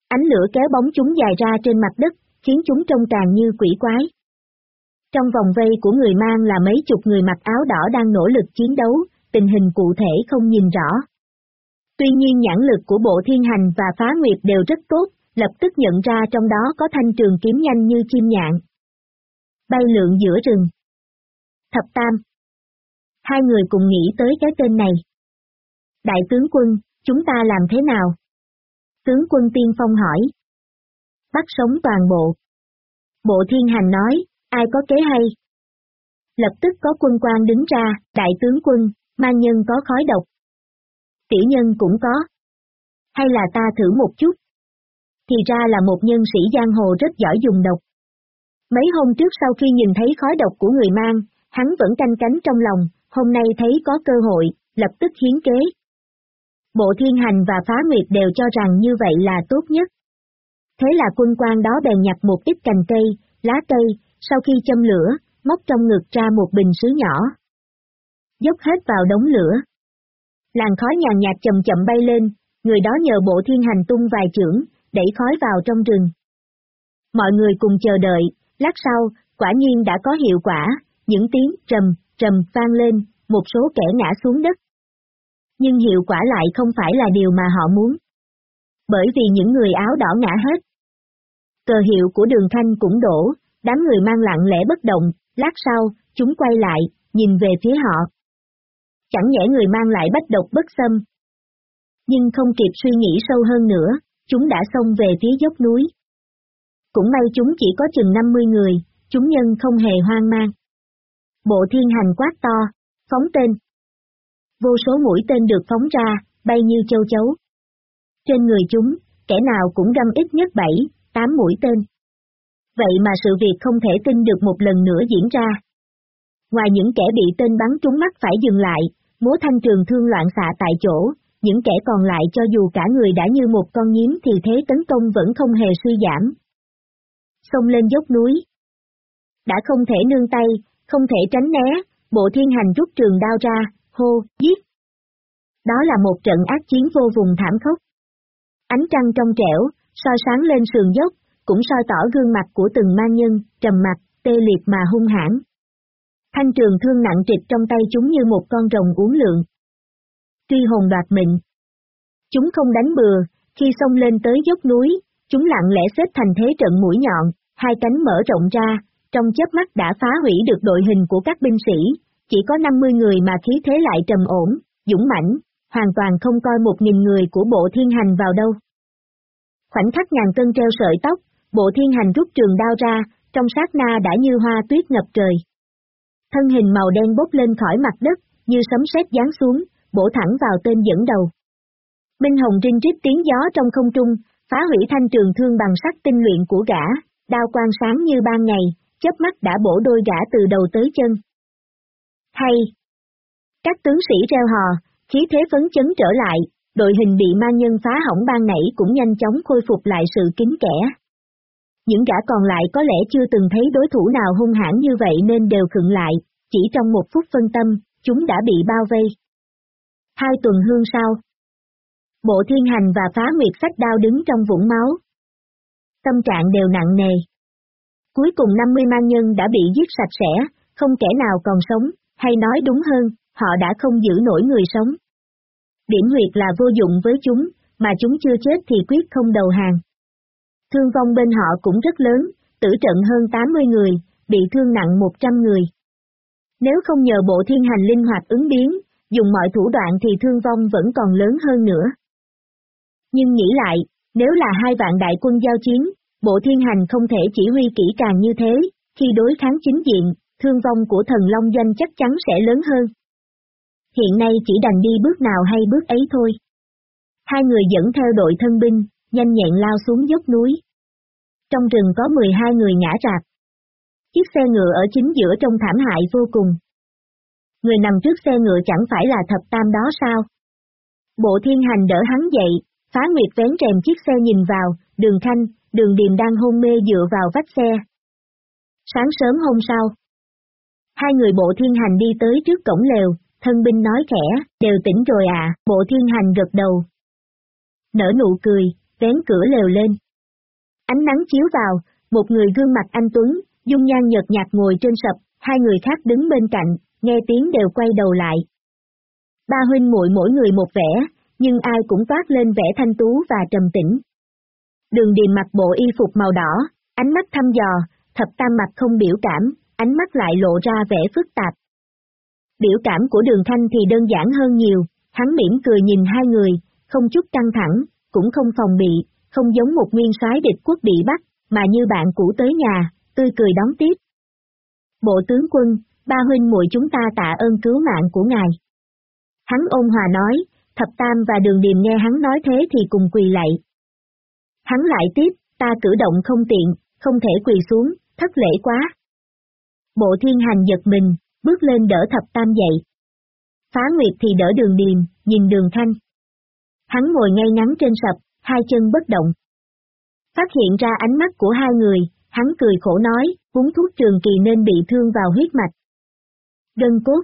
Ánh lửa kéo bóng chúng dài ra trên mặt đất, khiến chúng trông càng như quỷ quái. Trong vòng vây của người mang là mấy chục người mặc áo đỏ đang nỗ lực chiến đấu, tình hình cụ thể không nhìn rõ. Tuy nhiên nhãn lực của bộ thiên hành và phá nguyệt đều rất tốt, lập tức nhận ra trong đó có thanh trường kiếm nhanh như chim nhạn. Bay lượn giữa rừng. Thập Tam. Hai người cùng nghĩ tới cái tên này. Đại tướng quân, chúng ta làm thế nào? Tướng quân tiên phong hỏi. Bắt sống toàn bộ. Bộ thiên hành nói, ai có kế hay? Lập tức có quân quan đứng ra, đại tướng quân, mang nhân có khói độc. Tiểu nhân cũng có. Hay là ta thử một chút? Thì ra là một nhân sĩ giang hồ rất giỏi dùng độc. Mấy hôm trước sau khi nhìn thấy khói độc của người mang, hắn vẫn canh cánh trong lòng, hôm nay thấy có cơ hội, lập tức hiến kế. Bộ thiên hành và phá nguyệt đều cho rằng như vậy là tốt nhất. Thế là quân quan đó bèn nhặt một ít cành cây, lá cây, sau khi châm lửa, móc trong ngực ra một bình sứ nhỏ. Dốc hết vào đống lửa. Làn khói nhàn nhạt chậm chậm bay lên, người đó nhờ bộ thiên hành tung vài chưởng, đẩy khói vào trong rừng. Mọi người cùng chờ đợi, lát sau, quả nhiên đã có hiệu quả, những tiếng trầm, trầm vang lên, một số kẻ ngã xuống đất. Nhưng hiệu quả lại không phải là điều mà họ muốn. Bởi vì những người áo đỏ ngã hết. Cờ hiệu của đường thanh cũng đổ, đám người mang lặng lẽ bất động, lát sau, chúng quay lại, nhìn về phía họ. Chẳng nhẽ người mang lại bách độc bất xâm. Nhưng không kịp suy nghĩ sâu hơn nữa, chúng đã xông về phía dốc núi. Cũng may chúng chỉ có chừng 50 người, chúng nhân không hề hoang mang. Bộ thiên hành quát to, phóng tên. Vô số mũi tên được phóng ra, bay như châu chấu. Trên người chúng, kẻ nào cũng găm ít nhất 7, 8 mũi tên. Vậy mà sự việc không thể tin được một lần nữa diễn ra. Ngoài những kẻ bị tên bắn trúng mắt phải dừng lại, múa thanh trường thương loạn xạ tại chỗ, những kẻ còn lại cho dù cả người đã như một con nhím thì thế tấn công vẫn không hề suy giảm. Xông lên dốc núi. Đã không thể nương tay, không thể tránh né, bộ thiên hành rút trường đao ra, hô, giết. Đó là một trận ác chiến vô vùng thảm khốc. Ánh trăng trong trẻo, so sáng lên sườn dốc, cũng soi tỏ gương mặt của từng ma nhân, trầm mặt, tê liệt mà hung hãn. Thanh trường thương nặng trịch trong tay chúng như một con rồng uống lượng. Truy hồn đoạt mệnh. Chúng không đánh bừa, khi xông lên tới dốc núi, chúng lặng lẽ xếp thành thế trận mũi nhọn, hai cánh mở rộng ra, trong chớp mắt đã phá hủy được đội hình của các binh sĩ, chỉ có 50 người mà khí thế lại trầm ổn, dũng mãnh, hoàn toàn không coi một nghìn người của bộ thiên hành vào đâu. Khoảnh khắc ngàn cân treo sợi tóc, bộ thiên hành rút trường đao ra, trong sát na đã như hoa tuyết ngập trời. Thân hình màu đen bốc lên khỏi mặt đất, như sấm sét giáng xuống, bổ thẳng vào tên dẫn đầu. Minh Hồng rinh rít tiếng gió trong không trung, phá hủy thanh trường thương bằng sắc tinh luyện của gã, đao quang sáng như ban ngày, chớp mắt đã bổ đôi gã từ đầu tới chân. Hay! Các tướng sĩ reo hò, khí thế phấn chấn trở lại, đội hình bị ma nhân phá hỏng ban nãy cũng nhanh chóng khôi phục lại sự kính kẻ. Những gã còn lại có lẽ chưa từng thấy đối thủ nào hung hãn như vậy nên đều khựng lại, chỉ trong một phút phân tâm, chúng đã bị bao vây. Hai tuần hương sau. Bộ thiên hành và phá nguyệt sách đao đứng trong vũng máu. Tâm trạng đều nặng nề. Cuối cùng 50 mang nhân đã bị giết sạch sẽ, không kẻ nào còn sống, hay nói đúng hơn, họ đã không giữ nổi người sống. Điểm huyệt là vô dụng với chúng, mà chúng chưa chết thì quyết không đầu hàng. Thương vong bên họ cũng rất lớn, tử trận hơn 80 người, bị thương nặng 100 người. Nếu không nhờ bộ thiên hành linh hoạt ứng biến, dùng mọi thủ đoạn thì thương vong vẫn còn lớn hơn nữa. Nhưng nghĩ lại, nếu là hai vạn đại quân giao chiến, bộ thiên hành không thể chỉ huy kỹ càng như thế, khi đối kháng chính diện, thương vong của thần Long Doanh chắc chắn sẽ lớn hơn. Hiện nay chỉ đành đi bước nào hay bước ấy thôi. Hai người dẫn theo đội thân binh, nhanh nhẹn lao xuống dốc núi. Trong rừng có 12 người ngã rạp. Chiếc xe ngựa ở chính giữa trông thảm hại vô cùng. Người nằm trước xe ngựa chẳng phải là thập tam đó sao? Bộ thiên hành đỡ hắn dậy, phá nguyệt vén rèm chiếc xe nhìn vào, đường khanh, đường điềm đang hôn mê dựa vào vách xe. Sáng sớm hôm sau, hai người bộ thiên hành đi tới trước cổng lều, thân binh nói khẽ, đều tỉnh rồi à, bộ thiên hành gật đầu. Nở nụ cười, vén cửa lều lên. Ánh nắng chiếu vào, một người gương mặt anh Tuấn, dung nhan nhợt nhạt ngồi trên sập, hai người khác đứng bên cạnh, nghe tiếng đều quay đầu lại. Ba huynh muội mỗi người một vẻ, nhưng ai cũng toát lên vẻ thanh tú và trầm tĩnh. Đường điềm mặc bộ y phục màu đỏ, ánh mắt thăm dò, thập tam mặt không biểu cảm, ánh mắt lại lộ ra vẻ phức tạp. Biểu cảm của đường thanh thì đơn giản hơn nhiều, hắn mỉm cười nhìn hai người, không chút căng thẳng, cũng không phòng bị, không giống một nguyên soái địch quốc bị bắt, mà như bạn cũ tới nhà, tươi cười đón tiếp. Bộ tướng quân, ba huynh muội chúng ta tạ ơn cứu mạng của ngài. Hắn ôn hòa nói, thập tam và đường điềm nghe hắn nói thế thì cùng quỳ lạy. Hắn lại tiếp, ta cử động không tiện, không thể quỳ xuống, thất lễ quá. Bộ thiên hành giật mình, bước lên đỡ thập tam dậy. Phá Nguyệt thì đỡ đường điềm, nhìn đường thanh. Hắn ngồi ngay ngắn trên sập, hai chân bất động. Phát hiện ra ánh mắt của hai người, hắn cười khổ nói, uống thuốc trường kỳ nên bị thương vào huyết mạch. Gân cốt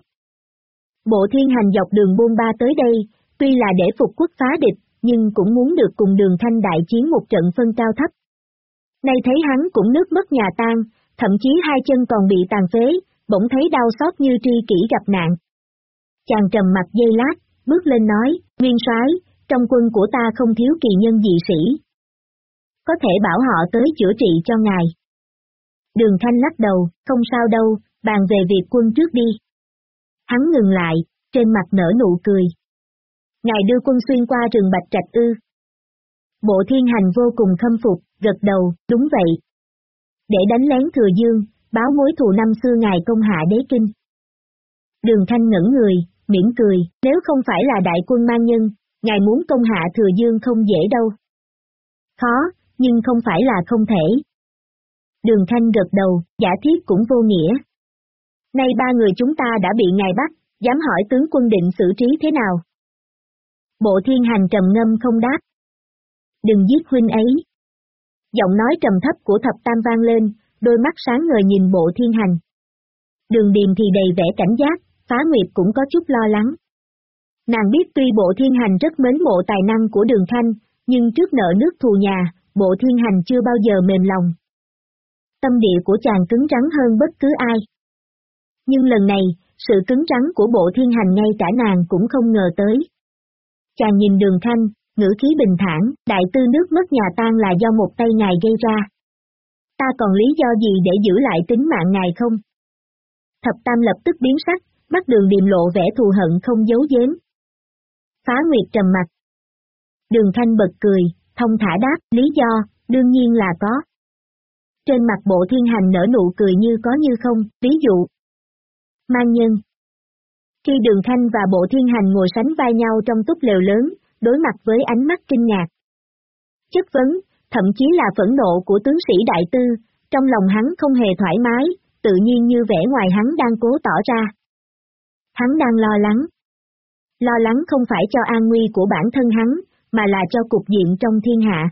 Bộ thiên hành dọc đường buôn ba tới đây, tuy là để phục quốc phá địch, nhưng cũng muốn được cùng đường thanh đại chiến một trận phân cao thấp. Nay thấy hắn cũng nước mất nhà tan, thậm chí hai chân còn bị tàn phế, bỗng thấy đau xót như tri kỷ gặp nạn. Chàng trầm mặt dây lát, bước lên nói, nguyên soái, trong quân của ta không thiếu kỳ nhân dị sĩ. Có thể bảo họ tới chữa trị cho ngài. Đường Thanh lắc đầu, không sao đâu, bàn về việc quân trước đi. Hắn ngừng lại, trên mặt nở nụ cười. Ngài đưa quân xuyên qua rừng Bạch Trạch ư. Bộ thiên hành vô cùng khâm phục, gật đầu, đúng vậy. Để đánh lén thừa dương, báo mối thù năm xưa ngài công hạ đế kinh. Đường Thanh ngẩn người, mỉm cười, nếu không phải là đại quân mang nhân, ngài muốn công hạ thừa dương không dễ đâu. Khó, nhưng không phải là không thể. Đường Thanh gật đầu, giả thiết cũng vô nghĩa. Nay ba người chúng ta đã bị ngài bắt, dám hỏi tướng quân định xử trí thế nào? Bộ thiên hành trầm ngâm không đáp. Đừng giết huynh ấy. Giọng nói trầm thấp của thập tam vang lên, đôi mắt sáng ngời nhìn bộ thiên hành. Đường điềm thì đầy vẻ cảnh giác, phá nguyệt cũng có chút lo lắng. Nàng biết tuy bộ thiên hành rất mến mộ tài năng của đường thanh, nhưng trước nợ nước thù nhà, bộ thiên hành chưa bao giờ mềm lòng. Tâm địa của chàng cứng rắn hơn bất cứ ai. Nhưng lần này, sự cứng rắn của bộ thiên hành ngay cả nàng cũng không ngờ tới. Chàng nhìn đường thanh, ngữ khí bình thản, đại tư nước mất nhà tan là do một tay ngài gây ra. Ta còn lý do gì để giữ lại tính mạng ngài không? Thập Tam lập tức biến sắc, bắt đường điềm lộ vẻ thù hận không giấu giếm. Phá Nguyệt trầm mặt. Đường Thanh bật cười, thông thả đáp, lý do, đương nhiên là có. Trên mặt bộ thiên hành nở nụ cười như có như không, ví dụ. Mang nhân. Khi đường thanh và bộ thiên hành ngồi sánh vai nhau trong túp lều lớn, đối mặt với ánh mắt kinh ngạc. Chất vấn, thậm chí là phẫn nộ của tướng sĩ đại tư, trong lòng hắn không hề thoải mái, tự nhiên như vẻ ngoài hắn đang cố tỏ ra. Hắn đang lo lắng. Lo lắng không phải cho an nguy của bản thân hắn, mà là cho cục diện trong thiên hạ.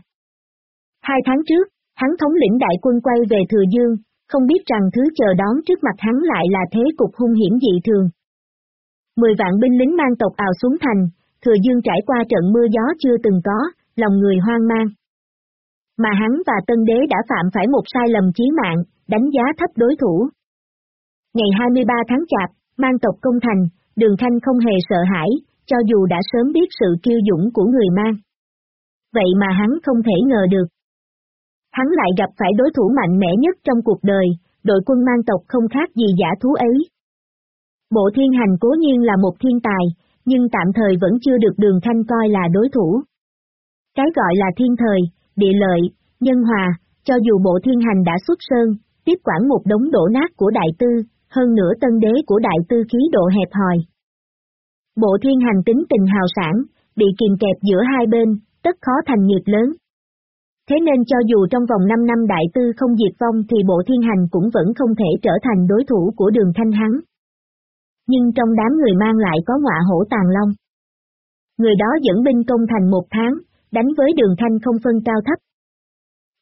Hai tháng trước, hắn thống lĩnh đại quân quay về Thừa Dương, không biết rằng thứ chờ đón trước mặt hắn lại là thế cục hung hiểm dị thường. Mười vạn binh lính mang tộc ào xuống thành, thừa dương trải qua trận mưa gió chưa từng có, lòng người hoang mang. Mà hắn và tân đế đã phạm phải một sai lầm chí mạng, đánh giá thấp đối thủ. Ngày 23 tháng chạp, mang tộc công thành, đường thanh không hề sợ hãi, cho dù đã sớm biết sự kiêu dũng của người mang. Vậy mà hắn không thể ngờ được. Hắn lại gặp phải đối thủ mạnh mẽ nhất trong cuộc đời, đội quân mang tộc không khác gì giả thú ấy. Bộ thiên hành cố nhiên là một thiên tài, nhưng tạm thời vẫn chưa được đường thanh coi là đối thủ. Cái gọi là thiên thời, địa lợi, nhân hòa, cho dù bộ thiên hành đã xuất sơn, tiếp quản một đống đổ nát của đại tư, hơn nữa tân đế của đại tư khí độ hẹp hòi. Bộ thiên hành tính tình hào sản, bị kìm kẹp giữa hai bên, tất khó thành nghiệp lớn. Thế nên cho dù trong vòng 5 năm đại tư không diệt vong thì bộ thiên hành cũng vẫn không thể trở thành đối thủ của đường thanh hắn. Nhưng trong đám người mang lại có ngọa hổ tàn long. Người đó dẫn binh công thành một tháng, đánh với đường thanh không phân cao thấp.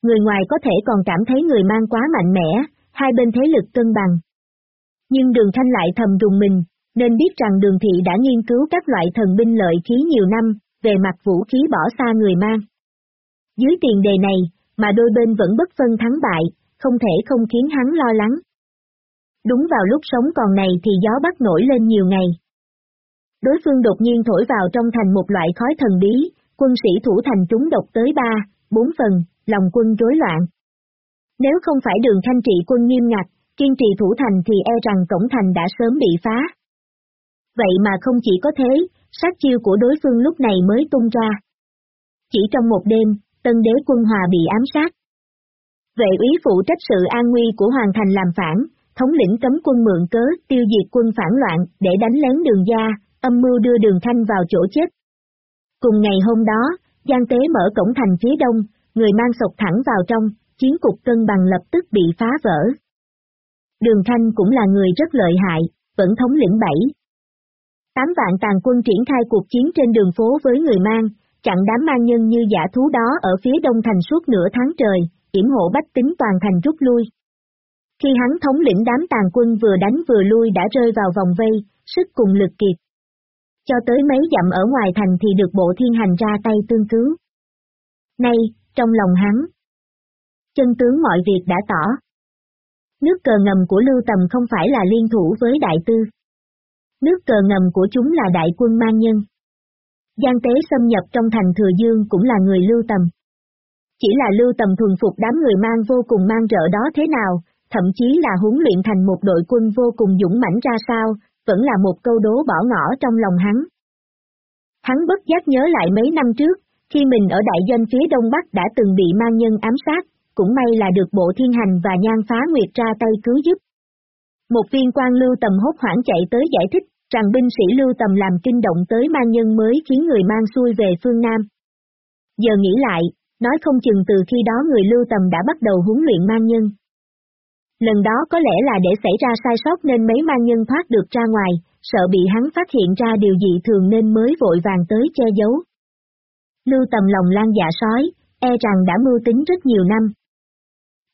Người ngoài có thể còn cảm thấy người mang quá mạnh mẽ, hai bên thế lực cân bằng. Nhưng đường thanh lại thầm rùng mình, nên biết rằng đường thị đã nghiên cứu các loại thần binh lợi khí nhiều năm, về mặt vũ khí bỏ xa người mang. Dưới tiền đề này, mà đôi bên vẫn bất phân thắng bại, không thể không khiến hắn lo lắng. Đúng vào lúc sống còn này thì gió bắt nổi lên nhiều ngày. Đối phương đột nhiên thổi vào trong thành một loại khói thần bí, quân sĩ thủ thành chúng độc tới ba, bốn phần, lòng quân rối loạn. Nếu không phải đường thanh trị quân nghiêm ngặt, kiên trì thủ thành thì e rằng cổng thành đã sớm bị phá. Vậy mà không chỉ có thế, sát chiêu của đối phương lúc này mới tung ra. Chỉ trong một đêm, tân đế quân hòa bị ám sát. Vệ úy phụ trách sự an nguy của Hoàng Thành làm phản, thống lĩnh cấm quân mượn cớ tiêu diệt quân phản loạn để đánh lén đường gia, âm mưu đưa đường thanh vào chỗ chết. Cùng ngày hôm đó, Giang Tế mở cổng thành phía đông, người mang sộc thẳng vào trong, chiến cục cân bằng lập tức bị phá vỡ. Đường Thanh cũng là người rất lợi hại, vẫn thống lĩnh bảy. Tám vạn tàn quân triển khai cuộc chiến trên đường phố với người mang, chặn đám mang nhân như giả thú đó ở phía đông thành suốt nửa tháng trời, yểm hộ bách tính toàn thành rút lui. Khi hắn thống lĩnh đám tàn quân vừa đánh vừa lui đã rơi vào vòng vây, sức cùng lực kiệt. Cho tới mấy dặm ở ngoài thành thì được bộ thiên hành ra tay tương cứu. Nay, trong lòng hắn, chân tướng mọi việc đã tỏ. Nước cờ ngầm của Lưu Tầm không phải là liên thủ với Đại Tư. Nước cờ ngầm của chúng là đại quân mang nhân. Giang tế xâm nhập trong thành Thừa Dương cũng là người lưu tầm. Chỉ là lưu tầm thuần phục đám người mang vô cùng mang rợ đó thế nào, thậm chí là huấn luyện thành một đội quân vô cùng dũng mãnh ra sao, vẫn là một câu đố bỏ ngỏ trong lòng hắn. Hắn bất giác nhớ lại mấy năm trước, khi mình ở đại doanh phía Đông Bắc đã từng bị mang nhân ám sát, cũng may là được bộ thiên hành và nhan phá nguyệt ra tay cứu giúp. Một viên quan lưu tầm hốt hoảng chạy tới giải thích, rằng binh sĩ lưu tầm làm kinh động tới mang nhân mới khiến người mang xuôi về phương Nam. Giờ nghĩ lại, nói không chừng từ khi đó người lưu tầm đã bắt đầu huấn luyện mang nhân. Lần đó có lẽ là để xảy ra sai sót nên mấy mang nhân thoát được ra ngoài, sợ bị hắn phát hiện ra điều gì thường nên mới vội vàng tới che giấu. Lưu tầm lòng lan dạ sói, e rằng đã mưu tính rất nhiều năm.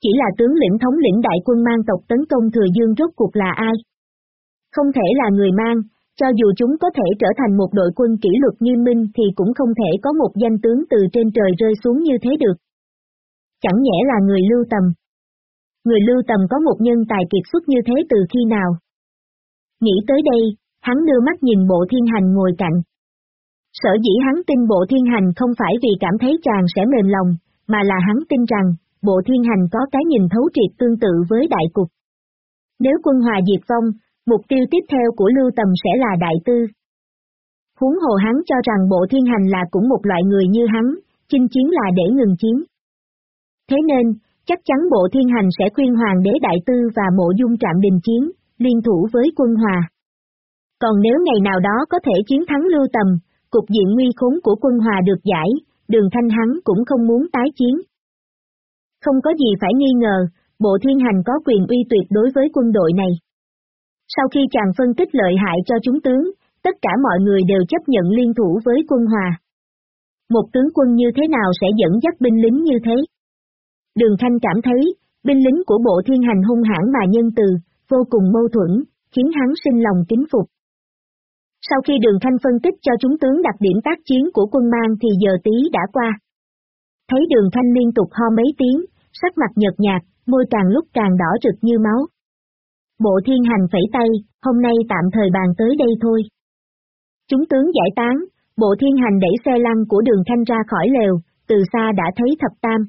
Chỉ là tướng lĩnh thống lĩnh đại quân mang tộc tấn công Thừa Dương rốt cuộc là ai? Không thể là người mang, cho dù chúng có thể trở thành một đội quân kỷ luật nghiêm minh thì cũng không thể có một danh tướng từ trên trời rơi xuống như thế được. Chẳng nhẽ là người lưu tầm. Người lưu tầm có một nhân tài kiệt xuất như thế từ khi nào? Nghĩ tới đây, hắn đưa mắt nhìn bộ thiên hành ngồi cạnh. Sở dĩ hắn tin bộ thiên hành không phải vì cảm thấy chàng sẽ mềm lòng, mà là hắn tin rằng, bộ thiên hành có cái nhìn thấu triệt tương tự với đại cục. Nếu quân hòa diệt vong, mục tiêu tiếp theo của Lưu Tầm sẽ là đại tư. Huống hồ hắn cho rằng bộ thiên hành là cũng một loại người như hắn, chinh chiến là để ngừng chiến. Thế nên, chắc chắn bộ thiên hành sẽ khuyên hoàng đế đại tư và mộ dung trạm đình chiến, liên thủ với quân hòa. Còn nếu ngày nào đó có thể chiến thắng lưu tầm, cục diện nguy khốn của quân hòa được giải, đường thanh hắn cũng không muốn tái chiến. Không có gì phải nghi ngờ, bộ thiên hành có quyền uy tuyệt đối với quân đội này. Sau khi chàng phân tích lợi hại cho chúng tướng, tất cả mọi người đều chấp nhận liên thủ với quân hòa. Một tướng quân như thế nào sẽ dẫn dắt binh lính như thế? Đường Thanh cảm thấy, binh lính của bộ thiên hành hung hãn mà nhân từ, vô cùng mâu thuẫn, khiến hắn sinh lòng kính phục. Sau khi đường thanh phân tích cho chúng tướng đặc điểm tác chiến của quân mang thì giờ tí đã qua. Thấy đường thanh liên tục ho mấy tiếng, sắc mặt nhợt nhạt, môi càng lúc càng đỏ rực như máu. Bộ thiên hành phẩy tay, hôm nay tạm thời bàn tới đây thôi. Chúng tướng giải tán, bộ thiên hành đẩy xe lăn của đường thanh ra khỏi lều, từ xa đã thấy thập tam.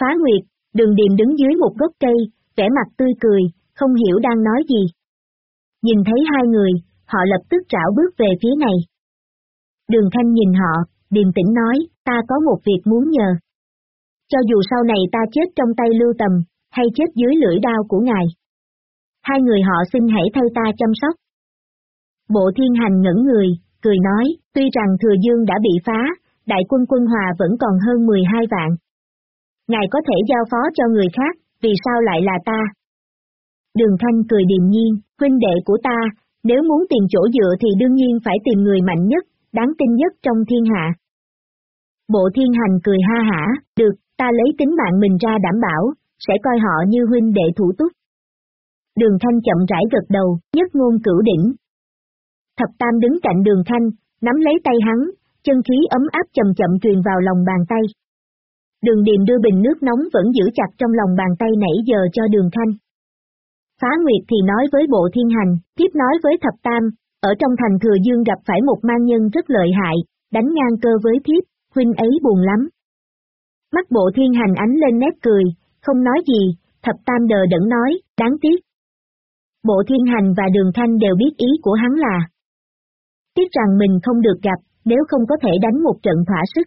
Phá Nguyệt, đường điềm đứng dưới một gốc cây, vẻ mặt tươi cười, không hiểu đang nói gì. Nhìn thấy hai người, họ lập tức trảo bước về phía này. Đường Thanh nhìn họ, điềm tĩnh nói, ta có một việc muốn nhờ. Cho dù sau này ta chết trong tay lưu tầm, hay chết dưới lưỡi đao của ngài. Hai người họ xin hãy thay ta chăm sóc. Bộ thiên hành ngẩn người, cười nói, tuy rằng thừa dương đã bị phá, đại quân quân hòa vẫn còn hơn 12 vạn. Ngài có thể giao phó cho người khác, vì sao lại là ta? Đường Thanh cười điềm nhiên, huynh đệ của ta, nếu muốn tìm chỗ dựa thì đương nhiên phải tìm người mạnh nhất, đáng tin nhất trong thiên hạ. Bộ thiên hành cười ha hả, được, ta lấy tính mạng mình ra đảm bảo, sẽ coi họ như huynh đệ thủ túc. Đường Thanh chậm rãi gật đầu, nhất ngôn cửu đỉnh. Thập Tam đứng cạnh đường Thanh, nắm lấy tay hắn, chân khí ấm áp chậm chậm truyền vào lòng bàn tay. Đường Điềm đưa bình nước nóng vẫn giữ chặt trong lòng bàn tay nãy giờ cho đường Thanh. Phá Nguyệt thì nói với bộ thiên hành, tiếp nói với thập tam, ở trong thành thừa dương gặp phải một mang nhân rất lợi hại, đánh ngang cơ với thiếp, huynh ấy buồn lắm. Mắt bộ thiên hành ánh lên nét cười, không nói gì, thập tam đờ đẫn nói, đáng tiếc. Bộ thiên hành và đường thanh đều biết ý của hắn là. Tiếc rằng mình không được gặp, nếu không có thể đánh một trận thỏa sức.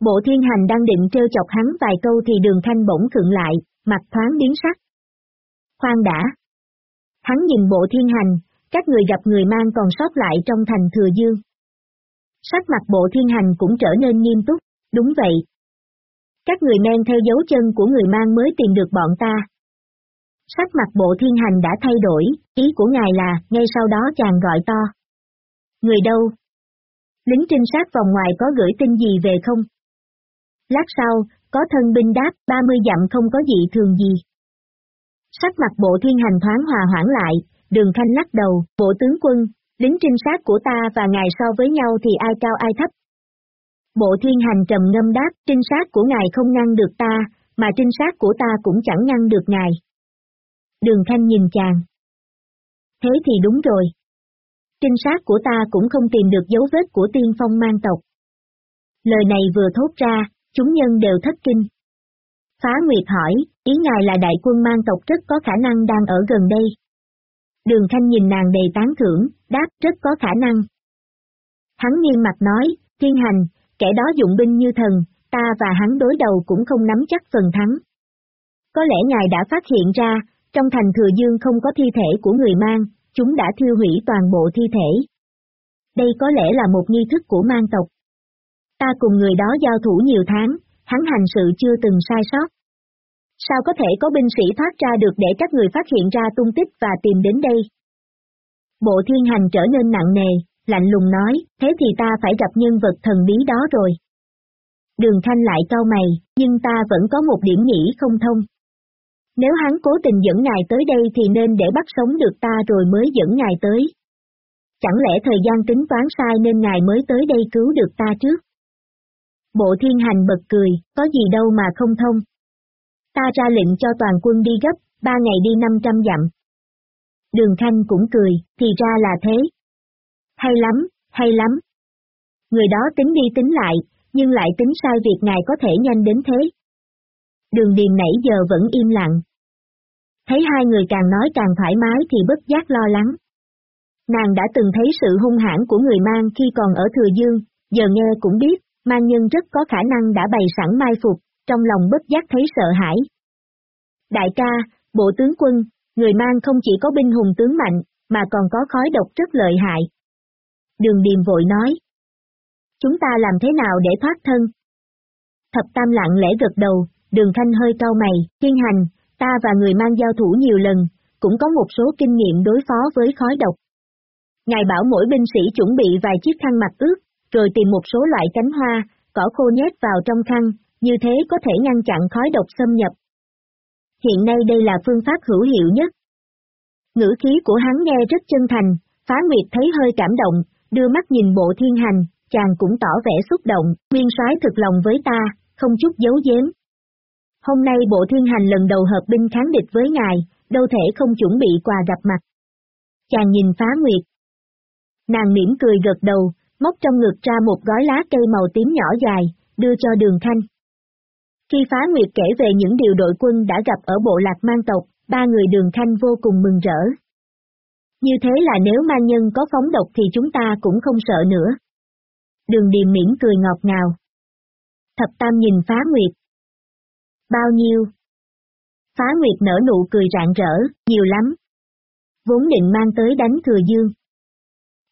Bộ thiên hành đang định trêu chọc hắn vài câu thì đường thanh bỗng khựng lại, mặt thoáng biến sắc. Khoan đã. Hắn nhìn bộ thiên hành, các người gặp người mang còn sót lại trong thành thừa dương. Sắc mặt bộ thiên hành cũng trở nên nghiêm túc, đúng vậy. Các người men theo dấu chân của người mang mới tìm được bọn ta. Sắc mặt bộ thiên hành đã thay đổi, ý của ngài là, ngay sau đó chàng gọi to. Người đâu? Lính trinh sát vòng ngoài có gửi tin gì về không? Lát sau, có thân binh đáp, 30 dặm không có gì thường gì. Sắc mặt bộ thiên hành thoáng hòa hoãn lại, đường thanh lắc đầu, bộ tướng quân, lính trinh sát của ta và ngài so với nhau thì ai cao ai thấp. Bộ thiên hành trầm ngâm đáp, trinh sát của ngài không ngăn được ta, mà trinh sát của ta cũng chẳng ngăn được ngài. Đường thanh nhìn chàng. Thế thì đúng rồi. Trinh sát của ta cũng không tìm được dấu vết của tiên phong mang tộc. Lời này vừa thốt ra, chúng nhân đều thất kinh. Phá Nguyệt hỏi, ý ngài là đại quân mang tộc rất có khả năng đang ở gần đây. Đường Khanh nhìn nàng đầy tán thưởng, đáp rất có khả năng. Hắn nghiêm mặt nói, thiên hành, kẻ đó dụng binh như thần, ta và hắn đối đầu cũng không nắm chắc phần thắng. Có lẽ ngài đã phát hiện ra, trong thành thừa dương không có thi thể của người mang, chúng đã thiêu hủy toàn bộ thi thể. Đây có lẽ là một nghi thức của mang tộc. Ta cùng người đó giao thủ nhiều tháng, hắn hành sự chưa từng sai sót. Sao có thể có binh sĩ thoát ra được để các người phát hiện ra tung tích và tìm đến đây? Bộ thiên hành trở nên nặng nề, lạnh lùng nói, thế thì ta phải gặp nhân vật thần bí đó rồi. Đường thanh lại cau mày, nhưng ta vẫn có một điểm nghĩ không thông. Nếu hắn cố tình dẫn ngài tới đây thì nên để bắt sống được ta rồi mới dẫn ngài tới. Chẳng lẽ thời gian tính toán sai nên ngài mới tới đây cứu được ta trước? Bộ thiên hành bật cười, có gì đâu mà không thông. Ta ra lệnh cho toàn quân đi gấp, ba ngày đi 500 dặm. Đường Khanh cũng cười, thì ra là thế. Hay lắm, hay lắm. Người đó tính đi tính lại, nhưng lại tính sai việc ngài có thể nhanh đến thế. Đường điềm nãy giờ vẫn im lặng. Thấy hai người càng nói càng thoải mái thì bất giác lo lắng. Nàng đã từng thấy sự hung hãn của người mang khi còn ở Thừa Dương, giờ nghe cũng biết, mang nhân rất có khả năng đã bày sẵn mai phục, trong lòng bất giác thấy sợ hãi. Đại ca, bộ tướng quân, người mang không chỉ có binh hùng tướng mạnh, mà còn có khói độc rất lợi hại. Đường Điềm vội nói. Chúng ta làm thế nào để thoát thân? Thập Tam lặng lẽ gật đầu, đường thanh hơi cau mày, thiên hành, ta và người mang giao thủ nhiều lần, cũng có một số kinh nghiệm đối phó với khói độc. Ngài bảo mỗi binh sĩ chuẩn bị vài chiếc khăn mặt ướt, rồi tìm một số loại cánh hoa, cỏ khô nhét vào trong khăn, như thế có thể ngăn chặn khói độc xâm nhập. Hiện nay đây là phương pháp hữu hiệu nhất. Ngữ khí của hắn nghe rất chân thành, Phá Nguyệt thấy hơi cảm động, đưa mắt nhìn bộ thiên hành, chàng cũng tỏ vẻ xúc động, nguyên soái thực lòng với ta, không chút giấu giếm. Hôm nay bộ thiên hành lần đầu hợp binh kháng địch với ngài, đâu thể không chuẩn bị quà gặp mặt. Chàng nhìn phá nguyệt. Nàng mỉm cười gật đầu, móc trong ngực ra một gói lá cây màu tím nhỏ dài, đưa cho đường khanh. Khi phá nguyệt kể về những điều đội quân đã gặp ở bộ lạc mang tộc, ba người đường khanh vô cùng mừng rỡ. Như thế là nếu mang nhân có phóng độc thì chúng ta cũng không sợ nữa. Đường điềm miễn cười ngọt ngào. Thập tam nhìn phá nguyệt. Bao nhiêu? Phá nguyệt nở nụ cười rạng rỡ, nhiều lắm. Vốn định mang tới đánh thừa dương.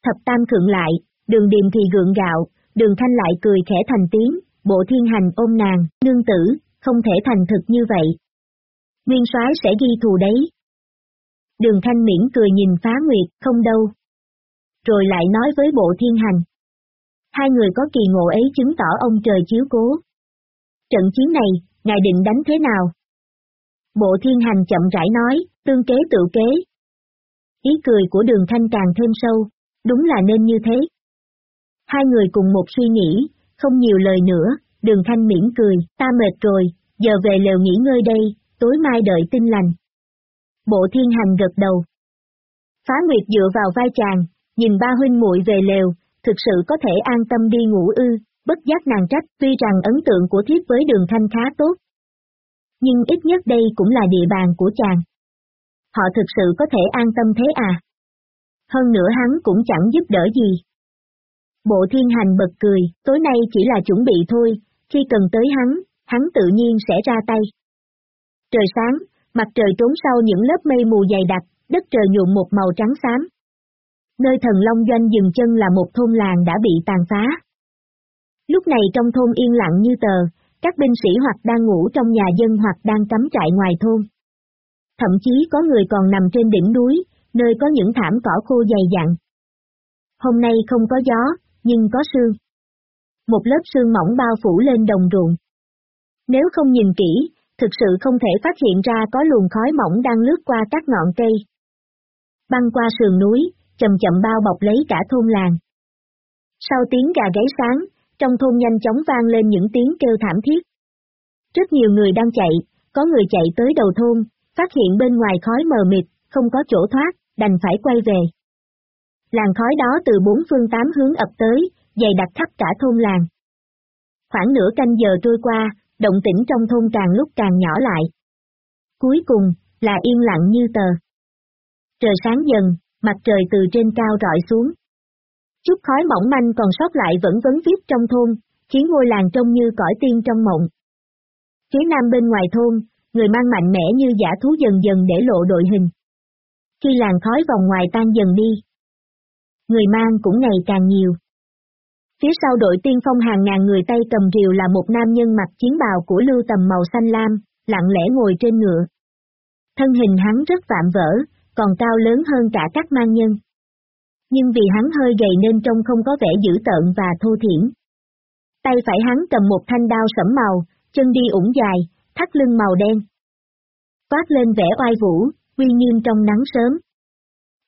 Thập tam khượng lại, đường điềm thì gượng gạo, đường thanh lại cười khẽ thành tiếng, bộ thiên hành ôm nàng, nương tử, không thể thành thực như vậy. Nguyên soái sẽ ghi thù đấy. Đường thanh miễn cười nhìn phá nguyệt, không đâu. Rồi lại nói với bộ thiên hành. Hai người có kỳ ngộ ấy chứng tỏ ông trời chiếu cố. Trận chiến này, ngài định đánh thế nào? Bộ thiên hành chậm rãi nói, tương kế tự kế. Ý cười của đường thanh càng thêm sâu, đúng là nên như thế. Hai người cùng một suy nghĩ, không nhiều lời nữa, đường thanh miễn cười, ta mệt rồi, giờ về lều nghỉ ngơi đây, tối mai đợi tin lành. Bộ thiên hành gật đầu. Phá Nguyệt dựa vào vai chàng, nhìn ba huynh muội về lều, thực sự có thể an tâm đi ngủ ư, bất giác nàng trách tuy rằng ấn tượng của thiếp với đường thanh khá tốt. Nhưng ít nhất đây cũng là địa bàn của chàng. Họ thực sự có thể an tâm thế à? Hơn nữa hắn cũng chẳng giúp đỡ gì. Bộ thiên hành bật cười, tối nay chỉ là chuẩn bị thôi, khi cần tới hắn, hắn tự nhiên sẽ ra tay. Trời sáng, mặt trời trốn sau những lớp mây mù dày đặc, đất trời nhuộm một màu trắng xám. Nơi thần Long Doanh dừng chân là một thôn làng đã bị tàn phá. Lúc này trong thôn yên lặng như tờ, các binh sĩ hoặc đang ngủ trong nhà dân hoặc đang cắm trại ngoài thôn. Thậm chí có người còn nằm trên đỉnh núi, nơi có những thảm cỏ khô dày dặn. Hôm nay không có gió, nhưng có sương. Một lớp sương mỏng bao phủ lên đồng ruộng. Nếu không nhìn kỹ, thực sự không thể phát hiện ra có luồng khói mỏng đang lướt qua các ngọn cây. Băng qua sườn núi, chậm chậm bao bọc lấy cả thôn làng. Sau tiếng gà gáy sáng, trong thôn nhanh chóng vang lên những tiếng kêu thảm thiết. Rất nhiều người đang chạy, có người chạy tới đầu thôn, phát hiện bên ngoài khói mờ mịt, không có chỗ thoát, đành phải quay về. Làng khói đó từ bốn phương tám hướng ập tới, dày đặc khắp cả thôn làng. Khoảng nửa canh giờ trôi qua, động tĩnh trong thôn càng lúc càng nhỏ lại. Cuối cùng, là yên lặng như tờ. Trời sáng dần, mặt trời từ trên cao rọi xuống. Chút khói mỏng manh còn sót lại vẫn vấn viết trong thôn, khiến ngôi làng trông như cõi tiên trong mộng. Phía nam bên ngoài thôn, người mang mạnh mẽ như giả thú dần dần để lộ đội hình. Khi làng khói vòng ngoài tan dần đi, người mang cũng ngày càng nhiều. Phía sau đội tiên phong hàng ngàn người tay cầm rìu là một nam nhân mặc chiến bào của lưu tầm màu xanh lam, lặng lẽ ngồi trên ngựa. Thân hình hắn rất vạm vỡ, còn cao lớn hơn cả các mang nhân. Nhưng vì hắn hơi gầy nên trông không có vẻ dữ tợn và thô thiển. Tay phải hắn cầm một thanh đao sẫm màu, chân đi ủng dài, thắt lưng màu đen. quát lên vẻ oai vũ, uy nghiêm trong nắng sớm.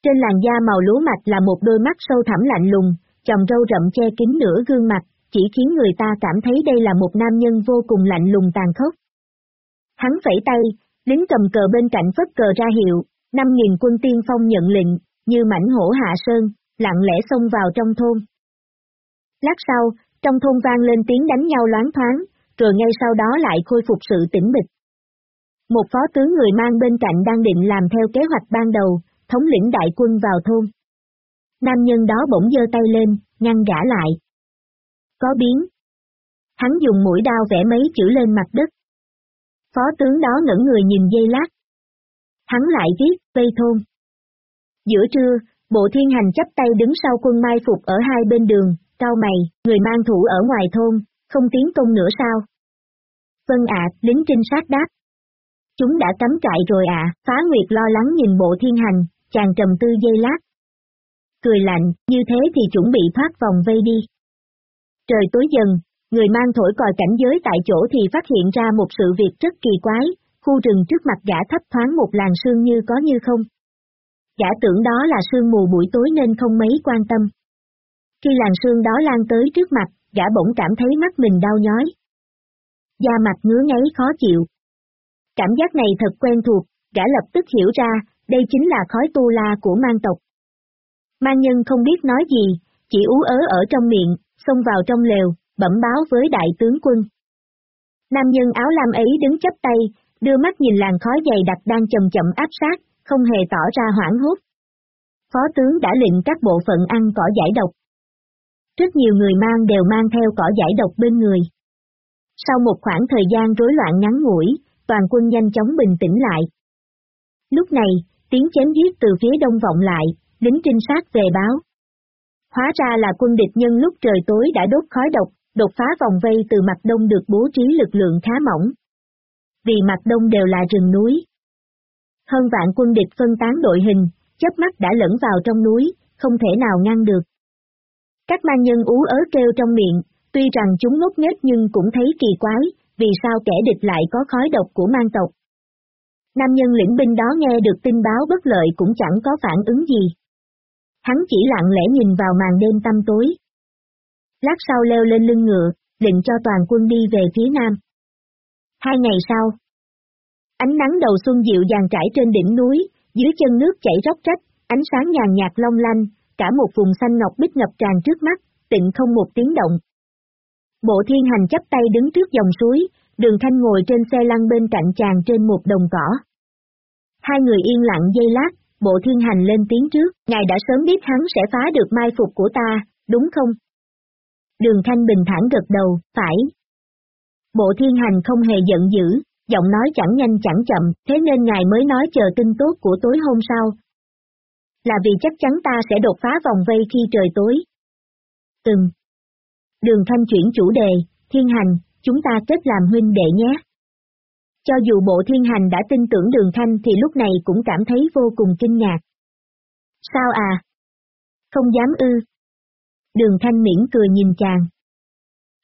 Trên làn da màu lúa mạch là một đôi mắt sâu thẳm lạnh lùng, chòm râu rậm che kín nửa gương mặt, chỉ khiến người ta cảm thấy đây là một nam nhân vô cùng lạnh lùng tàn khốc. Hắn vẫy tay, lính cầm cờ bên cạnh phất cờ ra hiệu, năm nghìn quân tiên phong nhận lệnh, như mảnh hổ hạ sơn, lặng lẽ xông vào trong thôn. Lát sau, trong thôn vang lên tiếng đánh nhau loáng thoáng, rồi ngay sau đó lại khôi phục sự tĩnh bịch. Một phó tướng người mang bên cạnh đang định làm theo kế hoạch ban đầu, thống lĩnh đại quân vào thôn. Nam nhân đó bỗng giơ tay lên, ngăn gã lại. Có biến. Hắn dùng mũi đao vẽ mấy chữ lên mặt đất. Phó tướng đó ngẩn người nhìn dây lát. Hắn lại viết, vây thôn. Giữa trưa, bộ thiên hành chấp tay đứng sau quân mai phục ở hai bên đường, cao mày, người mang thủ ở ngoài thôn, không tiến công nữa sao? Vâng ạ, lính trinh sát đáp. Chúng đã cắm trại rồi ạ, phá nguyệt lo lắng nhìn bộ thiên hành, chàng trầm tư dây lát. Cười lạnh, như thế thì chuẩn bị thoát vòng vây đi. Trời tối dần, người mang thổi còi cảnh giới tại chỗ thì phát hiện ra một sự việc rất kỳ quái, khu rừng trước mặt gã thấp thoáng một làn sương như có như không. Gã tưởng đó là sương mù buổi tối nên không mấy quan tâm. Khi làn sương đó lan tới trước mặt, gã bỗng cảm thấy mắt mình đau nhói. Da mặt ngứa ngáy khó chịu. Cảm giác này thật quen thuộc, gã lập tức hiểu ra, đây chính là khói tu la của mang tộc. Mang nhân không biết nói gì, chỉ ú ớ ở trong miệng, xông vào trong lều, bẩm báo với đại tướng quân. Nam nhân áo lam ấy đứng chấp tay, đưa mắt nhìn làn khói dày đặc đang chậm chậm áp sát, không hề tỏ ra hoảng hốt. Phó tướng đã lệnh các bộ phận ăn cỏ giải độc. Rất nhiều người mang đều mang theo cỏ giải độc bên người. Sau một khoảng thời gian rối loạn ngắn ngủi, toàn quân nhanh chóng bình tĩnh lại. Lúc này, tiếng chém giết từ phía đông vọng lại, lính trinh sát về báo. Hóa ra là quân địch nhân lúc trời tối đã đốt khói độc, đột phá vòng vây từ mặt đông được bố trí lực lượng khá mỏng. Vì mặt đông đều là rừng núi. Hơn vạn quân địch phân tán đội hình, chớp mắt đã lẫn vào trong núi, không thể nào ngăn được. Các mang nhân ú ớ kêu trong miệng, tuy rằng chúng ngốc nghếch nhưng cũng thấy kỳ quái, vì sao kẻ địch lại có khói độc của mang tộc. Nam nhân lĩnh binh đó nghe được tin báo bất lợi cũng chẳng có phản ứng gì. Hắn chỉ lặng lẽ nhìn vào màn đêm tăm tối. Lát sau leo lên lưng ngựa, định cho toàn quân đi về phía nam. Hai ngày sau, ánh nắng đầu xuân dịu dàng trải trên đỉnh núi, dưới chân nước chảy róc rách, ánh sáng nhàn nhạt long lanh, cả một vùng xanh ngọc bích ngập tràn trước mắt, tịnh không một tiếng động. Bộ thiên hành chấp tay đứng trước dòng suối, đường thanh ngồi trên xe lăn bên cạnh chàng trên một đồng cỏ. Hai người yên lặng giây lát, bộ thiên hành lên tiếng trước, ngài đã sớm biết hắn sẽ phá được mai phục của ta, đúng không? Đường thanh bình thản gật đầu, phải. Bộ thiên hành không hề giận dữ, giọng nói chẳng nhanh chẳng chậm, thế nên ngài mới nói chờ tin tốt của tối hôm sau. Là vì chắc chắn ta sẽ đột phá vòng vây khi trời tối. Từng. Đường thanh chuyển chủ đề, thiên hành, chúng ta kết làm huynh đệ nhé. Cho dù bộ thiên hành đã tin tưởng đường thanh thì lúc này cũng cảm thấy vô cùng kinh ngạc. Sao à? Không dám ư. Đường thanh miễn cười nhìn chàng.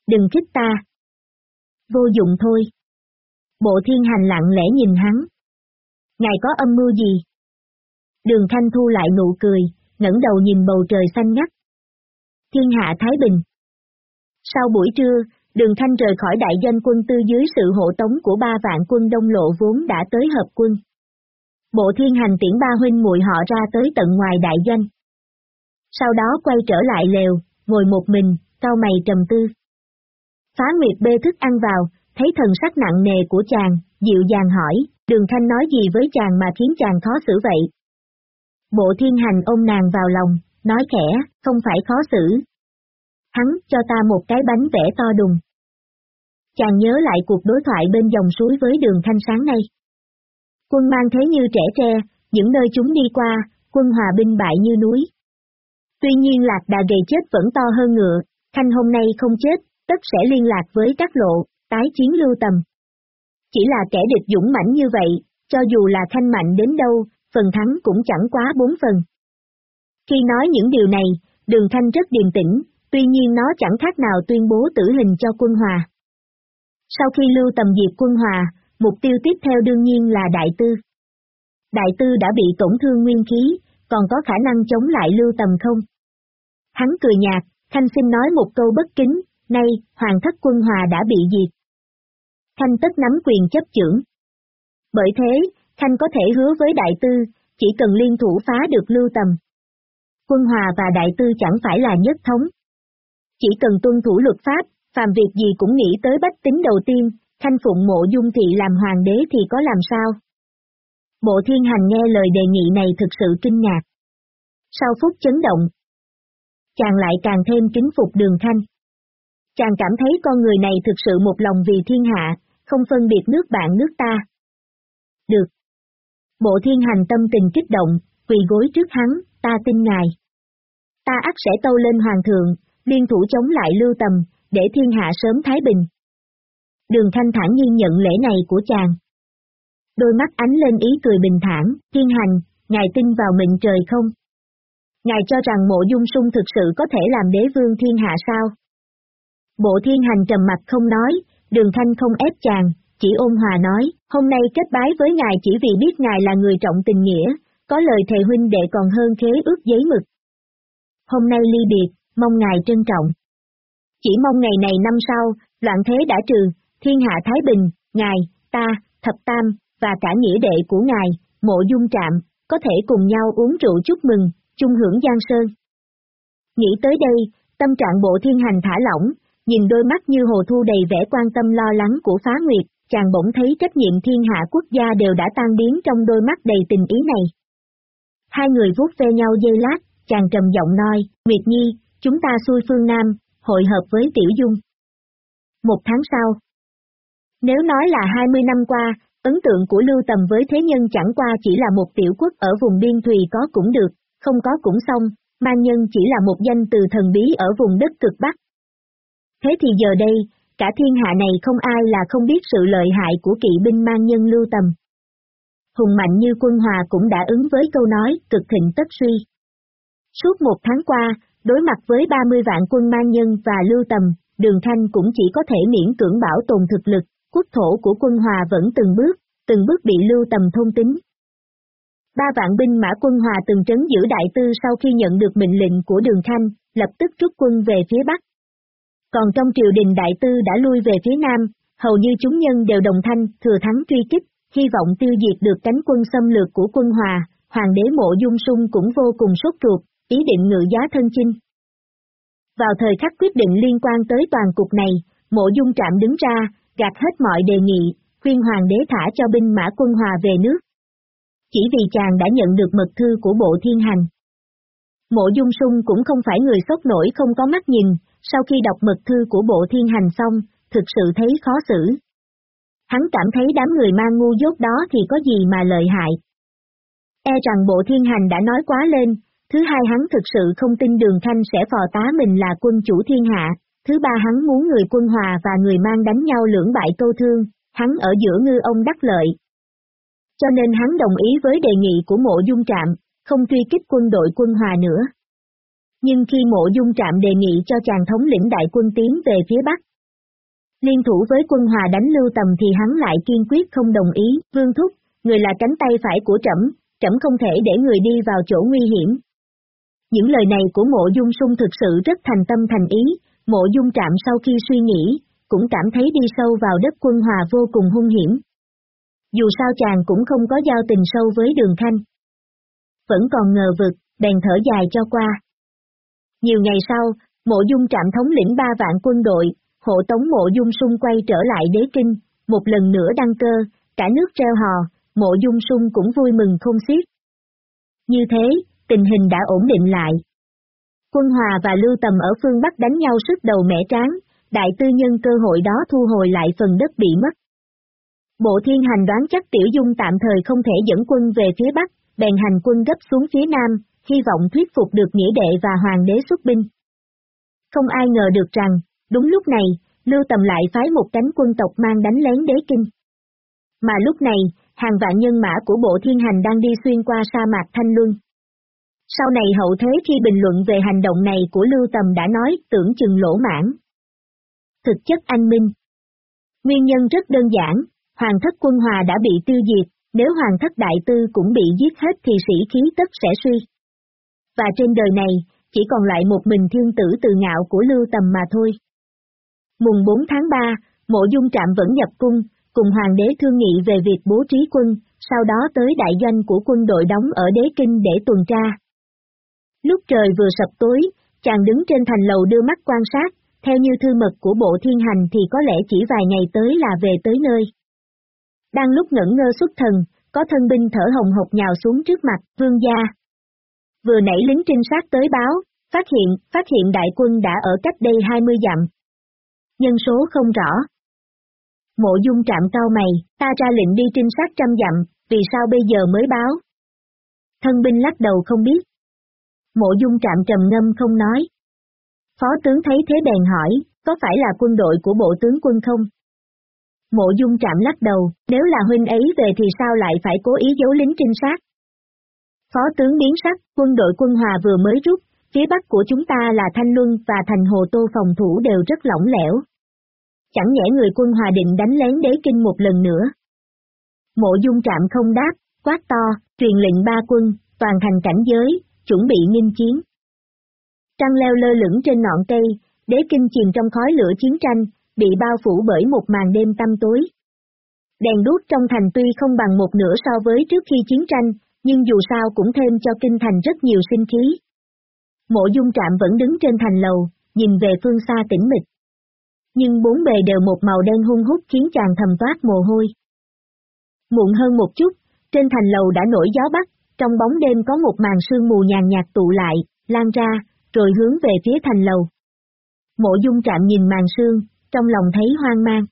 Đừng thích ta. Vô dụng thôi. Bộ thiên hành lặng lẽ nhìn hắn. Ngài có âm mưu gì? Đường thanh thu lại nụ cười, ngẩng đầu nhìn bầu trời xanh ngắt. Thiên hạ Thái Bình. Sau buổi trưa, đường thanh rời khỏi đại doanh quân tư dưới sự hộ tống của ba vạn quân đông lộ vốn đã tới hợp quân. Bộ thiên hành tiễn ba huynh muội họ ra tới tận ngoài đại doanh. Sau đó quay trở lại lều, ngồi một mình, cau mày trầm tư. Phá Nguyệt bê thức ăn vào, thấy thần sắc nặng nề của chàng, dịu dàng hỏi, đường thanh nói gì với chàng mà khiến chàng khó xử vậy? Bộ thiên hành ôm nàng vào lòng, nói khẽ, không phải khó xử. Hắn cho ta một cái bánh vẽ to đùng. Chàng nhớ lại cuộc đối thoại bên dòng suối với đường thanh sáng nay. Quân mang thế như trẻ tre, những nơi chúng đi qua, quân hòa binh bại như núi. Tuy nhiên lạc đà gầy chết vẫn to hơn ngựa, thanh hôm nay không chết, tất sẽ liên lạc với các lộ, tái chiến lưu tầm. Chỉ là kẻ địch dũng mãnh như vậy, cho dù là thanh mạnh đến đâu, phần thắng cũng chẳng quá bốn phần. Khi nói những điều này, đường thanh rất điềm tĩnh, tuy nhiên nó chẳng khác nào tuyên bố tử hình cho quân hòa. Sau khi lưu tầm diệt quân hòa, mục tiêu tiếp theo đương nhiên là đại tư. Đại tư đã bị tổn thương nguyên khí, còn có khả năng chống lại lưu tầm không? Hắn cười nhạt, Thanh xin nói một câu bất kính, nay, hoàng thất quân hòa đã bị diệt. Thanh tất nắm quyền chấp trưởng. Bởi thế, Thanh có thể hứa với đại tư, chỉ cần liên thủ phá được lưu tầm. Quân hòa và đại tư chẳng phải là nhất thống. Chỉ cần tuân thủ luật pháp, phàm việc gì cũng nghĩ tới bách tính đầu tiên, thanh phụng mộ dung thị làm hoàng đế thì có làm sao? Bộ thiên hành nghe lời đề nghị này thực sự kinh ngạc. Sau phút chấn động, chàng lại càng thêm kính phục đường thanh. Chàng cảm thấy con người này thực sự một lòng vì thiên hạ, không phân biệt nước bạn nước ta. Được. Bộ thiên hành tâm tình kích động, quỳ gối trước hắn, ta tin ngài. Ta ắt sẽ tâu lên hoàng thượng, liên thủ chống lại lưu tầm, để thiên hạ sớm thái bình. Đường thanh thản nhiên nhận lễ này của chàng. Đôi mắt ánh lên ý cười bình thản, thiên hành, ngài tin vào mệnh trời không? Ngài cho rằng mộ dung sung thực sự có thể làm đế vương thiên hạ sao? Bộ thiên hành trầm mặt không nói, đường thanh không ép chàng, chỉ ôn hòa nói, hôm nay kết bái với ngài chỉ vì biết ngài là người trọng tình nghĩa, có lời thề huynh đệ còn hơn khế ước giấy mực. Hôm nay ly biệt, mong ngài trân trọng. Chỉ mong ngày này năm sau, loạn thế đã trừ, thiên hạ thái bình, ngài, ta, thập tam, và cả nghĩa đệ của ngài, mộ dung trạm, có thể cùng nhau uống rượu chúc mừng, chung hưởng giang sơn. Nghĩ tới đây, tâm trạng bộ thiên hành thả lỏng, nhìn đôi mắt như hồ thu đầy vẻ quan tâm lo lắng của phá nguyệt, chàng bỗng thấy trách nhiệm thiên hạ quốc gia đều đã tan biến trong đôi mắt đầy tình ý này. Hai người vuốt ve nhau dây lát, chàng trầm giọng nói, Nguyệt Nhi, chúng ta xuôi phương Nam, hội hợp với Tiểu Dung. Một tháng sau. Nếu nói là 20 năm qua, ấn tượng của Lưu Tầm với thế nhân chẳng qua chỉ là một tiểu quốc ở vùng biên thùy có cũng được, không có cũng xong, mang nhân chỉ là một danh từ thần bí ở vùng đất cực Bắc. Thế thì giờ đây, cả thiên hạ này không ai là không biết sự lợi hại của kỵ binh mang nhân Lưu Tầm. Hùng mạnh như quân hòa cũng đã ứng với câu nói cực thịnh tất suy. Suốt một tháng qua, đối mặt với 30 vạn quân mang nhân và Lưu Tầm, Đường Thanh cũng chỉ có thể miễn cưỡng bảo tồn thực lực, quốc thổ của quân hòa vẫn từng bước, từng bước bị Lưu Tầm thông tính. Ba vạn binh mã quân hòa từng trấn giữ đại tư sau khi nhận được mệnh lệnh của Đường Thanh, lập tức rút quân về phía Bắc. Còn trong triều đình đại tư đã lui về phía Nam, hầu như chúng nhân đều đồng thanh, thừa thắng truy kích, hy vọng tiêu diệt được cánh quân xâm lược của quân hòa, hoàng đế mộ dung sung cũng vô cùng sốt ruột, ý định ngự giá thân chinh. Vào thời khắc quyết định liên quan tới toàn cục này, mộ dung trạm đứng ra, gạt hết mọi đề nghị, khuyên hoàng đế thả cho binh mã quân hòa về nước. Chỉ vì chàng đã nhận được mật thư của bộ thiên hành. Mộ dung sung cũng không phải người sốc nổi không có mắt nhìn, sau khi đọc mật thư của bộ thiên hành xong, thực sự thấy khó xử. Hắn cảm thấy đám người mang ngu dốt đó thì có gì mà lợi hại. E rằng bộ thiên hành đã nói quá lên, thứ hai hắn thực sự không tin đường thanh sẽ phò tá mình là quân chủ thiên hạ, thứ ba hắn muốn người quân hòa và người mang đánh nhau lưỡng bại câu thương, hắn ở giữa ngư ông đắc lợi. Cho nên hắn đồng ý với đề nghị của mộ dung trạm, không truy kích quân đội quân hòa nữa. Nhưng khi mộ dung trạm đề nghị cho chàng thống lĩnh đại quân tiến về phía Bắc, liên thủ với quân hòa đánh lưu tầm thì hắn lại kiên quyết không đồng ý, vương thúc, người là cánh tay phải của trẫm, trẫm không thể để người đi vào chỗ nguy hiểm. Những lời này của mộ dung sung thực sự rất thành tâm thành ý, mộ dung trạm sau khi suy nghĩ, cũng cảm thấy đi sâu vào đất quân hòa vô cùng hung hiểm. Dù sao chàng cũng không có giao tình sâu với đường thanh. Vẫn còn ngờ vực, bèn thở dài cho qua. Nhiều ngày sau, mộ dung trạm thống lĩnh ba vạn quân đội, hộ tống mộ dung sung quay trở lại đế kinh, một lần nữa đăng cơ, cả nước treo hò, mộ dung sung cũng vui mừng không xiết. Như thế, tình hình đã ổn định lại. Quân Hòa và Lưu Tầm ở phương Bắc đánh nhau sức đầu mẻ tráng, đại tư nhân cơ hội đó thu hồi lại phần đất bị mất. Bộ thiên hành đoán chắc Tiểu Dung tạm thời không thể dẫn quân về phía Bắc, bèn hành quân gấp xuống phía Nam, hy vọng thuyết phục được nghĩa đệ và hoàng đế xuất binh. Không ai ngờ được rằng, đúng lúc này, Lưu Tầm lại phái một cánh quân tộc mang đánh lén đế kinh. Mà lúc này, hàng vạn nhân mã của bộ thiên hành đang đi xuyên qua sa mạc Thanh Luân. Sau này hậu thế khi bình luận về hành động này của Lưu Tầm đã nói tưởng chừng lỗ mãn. Thực chất anh minh. Nguyên nhân rất đơn giản, hoàng thất quân hòa đã bị tiêu diệt, nếu hoàng thất đại tư cũng bị giết hết thì sĩ khí tất sẽ suy. Và trên đời này, chỉ còn lại một mình thiên tử từ ngạo của Lưu Tầm mà thôi. Mùng 4 tháng 3, mộ dung trạm vẫn nhập cung, cùng hoàng đế thương nghị về việc bố trí quân, sau đó tới đại doanh của quân đội đóng ở đế kinh để tuần tra. Lúc trời vừa sập tối, chàng đứng trên thành lầu đưa mắt quan sát, theo như thư mật của bộ thiên hành thì có lẽ chỉ vài ngày tới là về tới nơi. Đang lúc ngẩn ngơ xuất thần, có thân binh thở hồng hộc nhào xuống trước mặt, vương gia. Vừa nãy lính trinh sát tới báo, phát hiện, phát hiện đại quân đã ở cách đây 20 dặm. Nhân số không rõ. Mộ dung trạm cao mày, ta ra lệnh đi trinh sát trăm dặm, vì sao bây giờ mới báo? Thân binh lắc đầu không biết. Mộ dung trạm trầm ngâm không nói. Phó tướng thấy thế bèn hỏi, có phải là quân đội của bộ tướng quân không? Mộ dung trạm lắc đầu, nếu là huynh ấy về thì sao lại phải cố ý giấu lính trinh sát? Phó tướng biến sắc, quân đội quân hòa vừa mới rút, phía bắc của chúng ta là Thanh Luân và thành Hồ Tô phòng thủ đều rất lỏng lẻo. Chẳng nhẽ người quân hòa định đánh lén đế kinh một lần nữa. Mộ dung trạm không đáp, quát to, truyền lệnh ba quân, toàn thành cảnh giới, chuẩn bị nghinh chiến. Trăng leo lơ lửng trên ngọn cây, đế kinh chìm trong khói lửa chiến tranh, bị bao phủ bởi một màn đêm tăm tối. Đèn đuốc trong thành tuy không bằng một nửa so với trước khi chiến tranh, nhưng dù sao cũng thêm cho kinh thành rất nhiều sinh khí. Mộ dung trạm vẫn đứng trên thành lầu, nhìn về phương xa tĩnh mịch. Nhưng bốn bề đều một màu đen hung hút khiến chàng thầm toát mồ hôi. Muộn hơn một chút, trên thành lầu đã nổi gió bắc, trong bóng đêm có một màn sương mù nhàn nhạt tụ lại, lan ra, rồi hướng về phía thành lầu. Mộ dung trạm nhìn màn sương, trong lòng thấy hoang mang.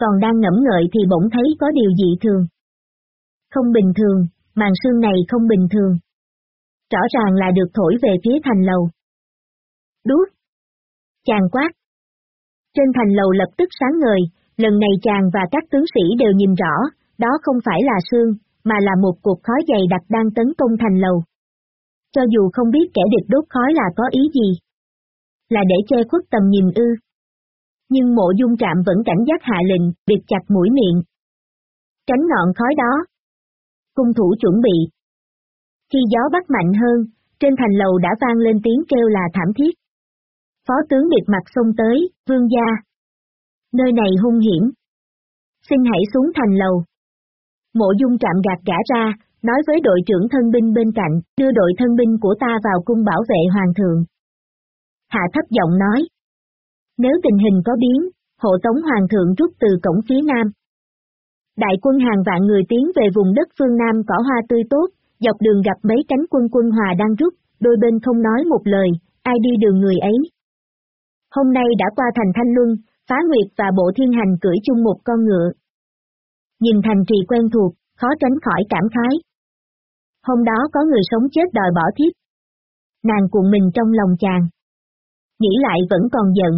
Còn đang ngẫm ngợi thì bỗng thấy có điều dị thường. Không bình thường, màn sương này không bình thường. Rõ ràng là được thổi về phía thành lầu. Đút! Chàng quát! Trên thành lầu lập tức sáng ngời, lần này chàng và các tướng sĩ đều nhìn rõ, đó không phải là sương, mà là một cuộc khói dày đặc đang tấn công thành lầu. Cho dù không biết kẻ địch đốt khói là có ý gì. Là để che khuất tầm nhìn ư. Nhưng mộ dung trạm vẫn cảnh giác hạ lệnh, bịt chặt mũi miệng. Tránh ngọn khói đó. Cung thủ chuẩn bị. Khi gió bắt mạnh hơn, trên thành lầu đã vang lên tiếng kêu là thảm thiết. Phó tướng bịt mặt xông tới, vương gia. Nơi này hung hiểm. Xin hãy xuống thành lầu. Mộ dung trạm gạt gã ra, nói với đội trưởng thân binh bên cạnh, đưa đội thân binh của ta vào cung bảo vệ hoàng thượng. Hạ thấp giọng nói. Nếu tình hình có biến, hộ tống hoàng thượng rút từ cổng phía nam. Đại quân hàng vạn người tiến về vùng đất phương Nam cỏ hoa tươi tốt, dọc đường gặp mấy cánh quân quân hòa đang rút, đôi bên không nói một lời, ai đi đường người ấy. Hôm nay đã qua thành Thanh Luân, Phá Nguyệt và Bộ Thiên Hành cưỡi chung một con ngựa. Nhìn thành trì quen thuộc, khó tránh khỏi cảm khái. Hôm đó có người sống chết đòi bỏ thiếp. Nàng cuộn mình trong lòng chàng. Nghĩ lại vẫn còn giận.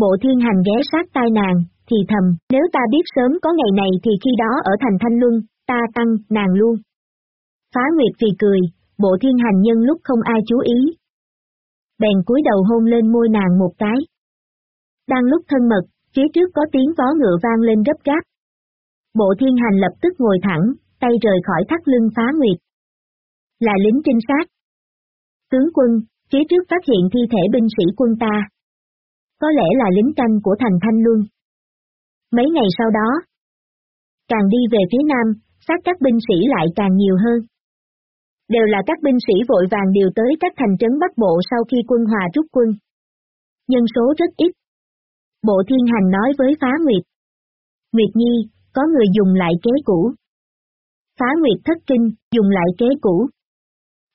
Bộ thiên hành ghé sát tai nàng, thì thầm, nếu ta biết sớm có ngày này thì khi đó ở thành Thanh Luân, ta tăng, nàng luôn. Phá Nguyệt vì cười, bộ thiên hành nhân lúc không ai chú ý. Bèn cúi đầu hôn lên môi nàng một cái. Đang lúc thân mật, phía trước có tiếng vó ngựa vang lên gấp gáp. Bộ thiên hành lập tức ngồi thẳng, tay rời khỏi thắt lưng phá nguyệt. Là lính trinh sát. Tướng quân, phía trước phát hiện thi thể binh sĩ quân ta. Có lẽ là lính canh của thành Thanh Luân. Mấy ngày sau đó, càng đi về phía nam, sát các binh sĩ lại càng nhiều hơn. Đều là các binh sĩ vội vàng điều tới các thành trấn Bắc Bộ sau khi quân hòa rút quân. Nhân số rất ít. Bộ Thiên Hành nói với Phá Nguyệt. Nguyệt Nhi, có người dùng lại kế cũ. Phá Nguyệt thất kinh, dùng lại kế cũ.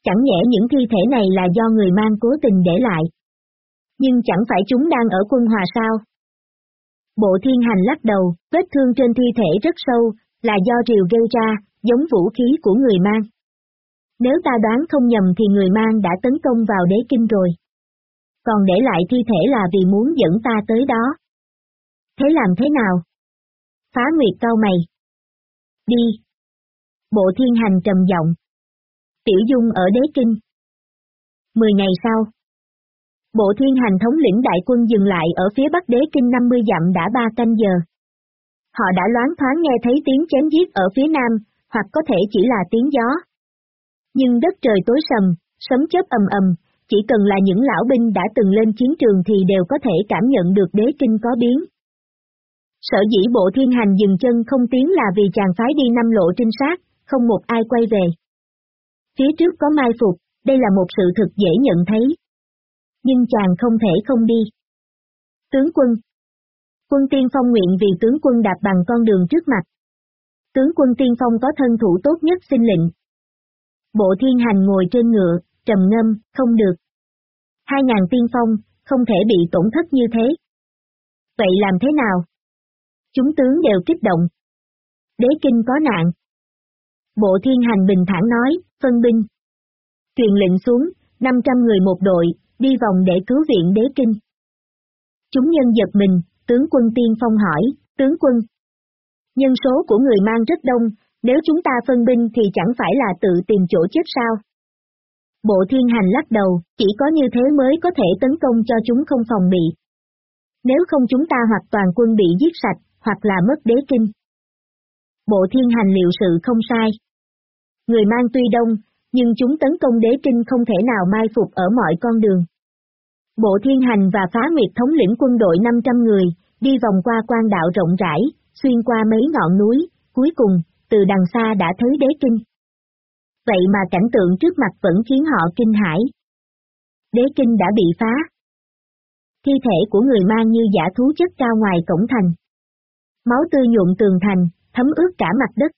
Chẳng nhẽ những thi thể này là do người mang cố tình để lại. Nhưng chẳng phải chúng đang ở quân hòa sao? Bộ thiên hành lắc đầu, vết thương trên thi thể rất sâu, là do rìu gây ra, giống vũ khí của người mang. Nếu ta đoán không nhầm thì người mang đã tấn công vào đế kinh rồi. Còn để lại thi thể là vì muốn dẫn ta tới đó. Thế làm thế nào? Phá Nguyệt cao mày. Đi. Bộ thiên hành trầm giọng. Tiểu Dung ở đế kinh. Mười ngày sau. Bộ thiên hành thống lĩnh đại quân dừng lại ở phía bắc đế kinh 50 dặm đã ba canh giờ. Họ đã loáng thoáng nghe thấy tiếng chém giết ở phía nam, hoặc có thể chỉ là tiếng gió. Nhưng đất trời tối sầm, sấm chớp ầm ầm, chỉ cần là những lão binh đã từng lên chiến trường thì đều có thể cảm nhận được đế kinh có biến. Sở dĩ bộ thiên hành dừng chân không tiến là vì chàng phái đi năm lộ trinh sát, không một ai quay về. Phía trước có mai phục, đây là một sự thực dễ nhận thấy. Nhưng chàng không thể không đi. Tướng quân Quân tiên phong nguyện vì tướng quân đạp bằng con đường trước mặt. Tướng quân tiên phong có thân thủ tốt nhất xin lệnh. Bộ thiên hành ngồi trên ngựa, trầm ngâm, không được. Hai ngàn tiên phong, không thể bị tổn thất như thế. Vậy làm thế nào? Chúng tướng đều kích động. Đế kinh có nạn. Bộ thiên hành bình thản nói, phân binh. Truyền lệnh xuống, 500 người một đội, đi vòng để cứu viện đế kinh. Chúng nhân giật mình, tướng quân tiên phong hỏi, tướng quân. Nhân số của người mang rất đông, nếu chúng ta phân binh thì chẳng phải là tự tìm chỗ chết sao? Bộ thiên hành lắc đầu, chỉ có như thế mới có thể tấn công cho chúng không phòng bị. Nếu không chúng ta hoặc toàn quân bị giết sạch, hoặc là mất đế kinh. Bộ thiên hành liệu sự không sai. Người mang tuy đông, nhưng chúng tấn công đế kinh không thể nào mai phục ở mọi con đường. Bộ thiên hành và phá nguyệt thống lĩnh quân đội 500 người, đi vòng qua quan đạo rộng rãi, xuyên qua mấy ngọn núi, cuối cùng, từ đằng xa đã thấy đế kinh. Vậy mà cảnh tượng trước mặt vẫn khiến họ kinh hãi. Đế kinh đã bị phá. Thi thể của người mang như giả thú chất cao ngoài cổng thành. Máu tươi nhuộm tường thành, thấm ướt cả mặt đất.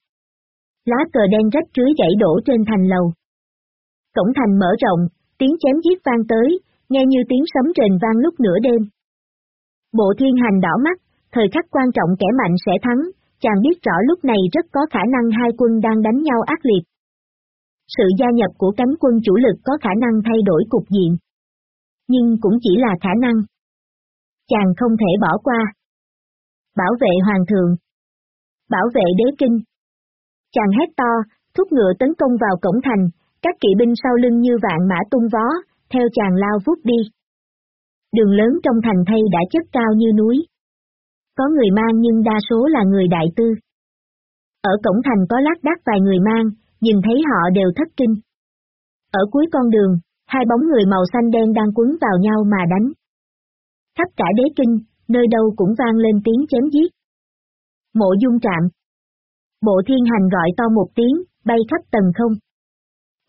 Lá cờ đen rách rưới dãy đổ trên thành lầu. Cổng thành mở rộng, tiếng chém giết vang tới, nghe như tiếng sấm rền vang lúc nửa đêm. Bộ thiên hành đỏ mắt, thời khắc quan trọng kẻ mạnh sẽ thắng, chàng biết rõ lúc này rất có khả năng hai quân đang đánh nhau ác liệt. Sự gia nhập của cánh quân chủ lực có khả năng thay đổi cục diện. Nhưng cũng chỉ là khả năng. Chàng không thể bỏ qua. Bảo vệ hoàng thượng. Bảo vệ đế kinh. Chàng hét to, thúc ngựa tấn công vào cổng thành, các kỵ binh sau lưng như vạn mã tung vó, theo chàng lao vút đi. Đường lớn trong thành thay đã chất cao như núi. Có người mang nhưng đa số là người đại tư. Ở cổng thành có lác đác vài người mang, nhìn thấy họ đều thất kinh. Ở cuối con đường, hai bóng người màu xanh đen đang quấn vào nhau mà đánh. Khắp cả đế kinh, nơi đâu cũng vang lên tiếng chém giết. Mộ dung trạm. Bộ thiên hành gọi to một tiếng, bay khắp tầng không.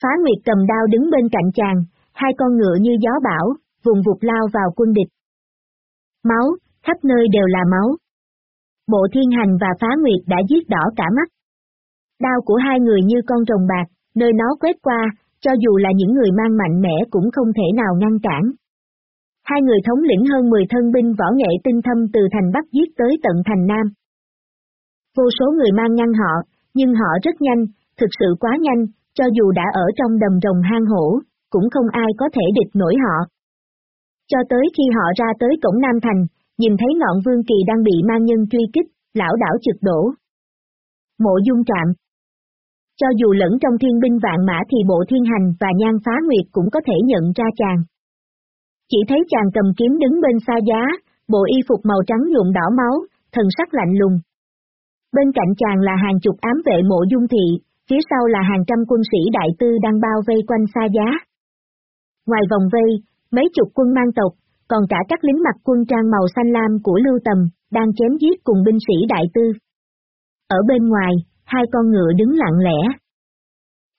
Phá Nguyệt cầm đao đứng bên cạnh chàng, hai con ngựa như gió bão, vùng vụt lao vào quân địch. Máu, khắp nơi đều là máu. Bộ thiên hành và phá nguyệt đã giết đỏ cả mắt. Đao của hai người như con rồng bạc, nơi nó quét qua, cho dù là những người mang mạnh mẽ cũng không thể nào ngăn cản. Hai người thống lĩnh hơn 10 thân binh võ nghệ tinh thâm từ thành Bắc giết tới tận thành Nam. Vô số người mang ngăn họ, nhưng họ rất nhanh, thực sự quá nhanh, cho dù đã ở trong đầm rồng hang hổ, cũng không ai có thể địch nổi họ. Cho tới khi họ ra tới cổng Nam Thành, nhìn thấy ngọn vương kỳ đang bị mang nhân truy kích, lão đảo trực đổ. Mộ dung trạm Cho dù lẫn trong thiên binh vạn mã thì bộ thiên hành và nhan phá nguyệt cũng có thể nhận ra chàng. Chỉ thấy chàng cầm kiếm đứng bên xa giá, bộ y phục màu trắng nhuộm đỏ máu, thần sắc lạnh lùng. Bên cạnh chàng là hàng chục ám vệ mộ dung thị, phía sau là hàng trăm quân sĩ đại tư đang bao vây quanh xa giá. Ngoài vòng vây, mấy chục quân mang tộc, còn cả các lính mặc quân trang màu xanh lam của Lưu Tầm, đang chém giết cùng binh sĩ đại tư. Ở bên ngoài, hai con ngựa đứng lặng lẽ.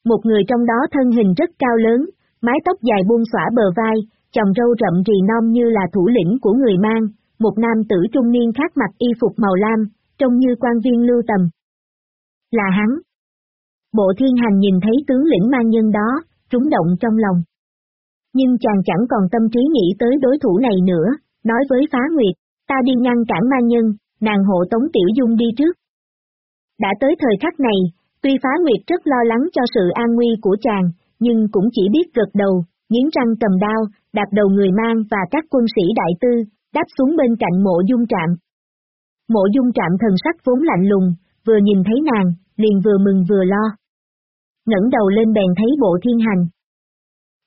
Một người trong đó thân hình rất cao lớn, mái tóc dài buông xõa bờ vai, chồng râu rậm rì non như là thủ lĩnh của người mang, một nam tử trung niên khác mặc y phục màu lam, trông như quan viên lưu tầm. Là hắn. Bộ thiên hành nhìn thấy tướng lĩnh mang nhân đó, trúng động trong lòng nhưng chàng chẳng còn tâm trí nghĩ tới đối thủ này nữa, nói với phá nguyệt, ta đi ngăn cản ma nhân, nàng hộ tống tiểu dung đi trước. Đã tới thời khắc này, tuy phá nguyệt rất lo lắng cho sự an nguy của chàng, nhưng cũng chỉ biết gật đầu, nghiến răng cầm đao, đạp đầu người mang và các quân sĩ đại tư, đáp xuống bên cạnh mộ dung trạm. Mộ dung trạm thần sắc vốn lạnh lùng, vừa nhìn thấy nàng, liền vừa mừng vừa lo. ngẩng đầu lên bèn thấy bộ thiên hành,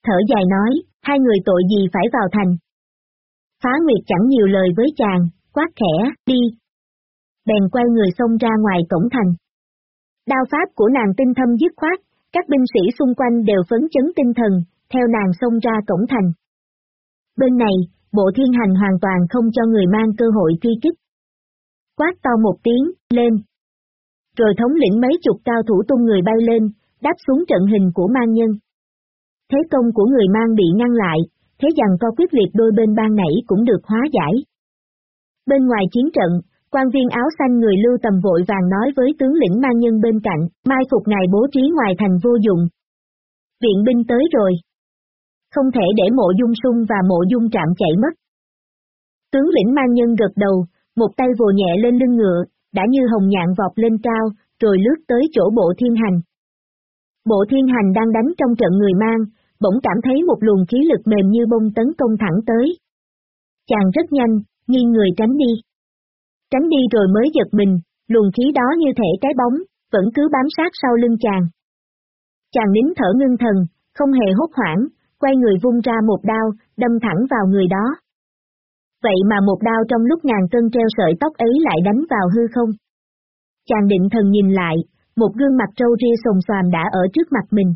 thở dài nói, hai người tội gì phải vào thành. Phá Nguyệt chẳng nhiều lời với chàng, quát khẽ, đi. Bèn quay người xông ra ngoài cổng thành. Đao pháp của nàng tinh thâm dứt khoát, các binh sĩ xung quanh đều phấn chấn tinh thần, theo nàng xông ra cổng thành. Bên này, bộ thiên hành hoàn toàn không cho người mang cơ hội truy kích. Quát to một tiếng, lên. Rồi thống lĩnh mấy chục cao thủ tung người bay lên, đáp xuống trận hình của mang nhân. Thế công của người mang bị ngăn lại, thế rằng co quyết liệt đôi bên ban nảy cũng được hóa giải. Bên ngoài chiến trận, quan viên áo xanh người lưu tầm vội vàng nói với tướng lĩnh mang nhân bên cạnh, mai phục ngài bố trí ngoài thành vô dụng. Viện binh tới rồi. Không thể để mộ dung sung và mộ dung trạm chạy mất. Tướng lĩnh mang nhân gật đầu, một tay vồ nhẹ lên lưng ngựa, đã như hồng nhạn vọt lên cao, rồi lướt tới chỗ bộ thiên hành. Bộ thiên hành đang đánh trong trận người mang, bỗng cảm thấy một luồng khí lực mềm như bông tấn công thẳng tới. Chàng rất nhanh, nghiêng người tránh đi. Tránh đi rồi mới giật mình, luồng khí đó như thể cái bóng, vẫn cứ bám sát sau lưng chàng. Chàng nín thở ngưng thần, không hề hốt hoảng, quay người vung ra một đao, đâm thẳng vào người đó. Vậy mà một đao trong lúc ngàn cân treo sợi tóc ấy lại đánh vào hư không. Chàng định thần nhìn lại, một gương mặt trâu ria sồng xoàm đã ở trước mặt mình.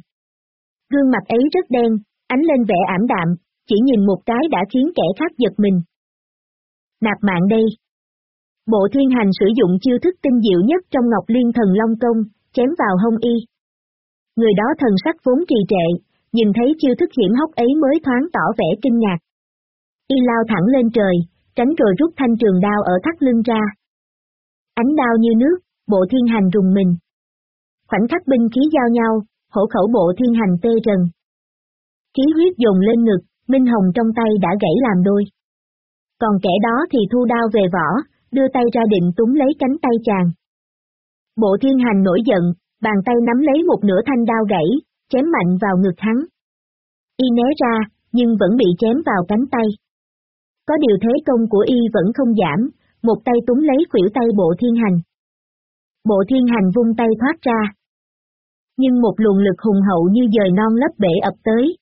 Gương mặt ấy rất đen, ánh lên vẻ ảm đạm, chỉ nhìn một cái đã khiến kẻ khác giật mình. Nạp mạng đây. Bộ thiên hành sử dụng chiêu thức tinh diệu nhất trong Ngọc Liên Thần Long Công, chém vào hông y. Người đó thần sắc vốn trì trệ, nhìn thấy chiêu thức hiểm hóc ấy mới thoáng tỏ vẻ kinh ngạc. Y lao thẳng lên trời, tránh rồi rút thanh trường đao ở thắt lưng ra. Ánh đao như nước, bộ thiên hành rùng mình. Khoảnh khắc binh khí giao nhau, hổ khẩu bộ thiên hành tê trần. Khí huyết dồn lên ngực, Minh Hồng trong tay đã gãy làm đôi. Còn kẻ đó thì thu đao về vỏ, đưa tay ra định túm lấy cánh tay chàng. Bộ thiên hành nổi giận, bàn tay nắm lấy một nửa thanh đao gãy, chém mạnh vào ngực hắn. Y né ra, nhưng vẫn bị chém vào cánh tay. Có điều thế công của Y vẫn không giảm, một tay túm lấy khuỷu tay bộ thiên hành. Bộ thiên hành vung tay thoát ra. Nhưng một luồng lực hùng hậu như dời non lấp bể ập tới.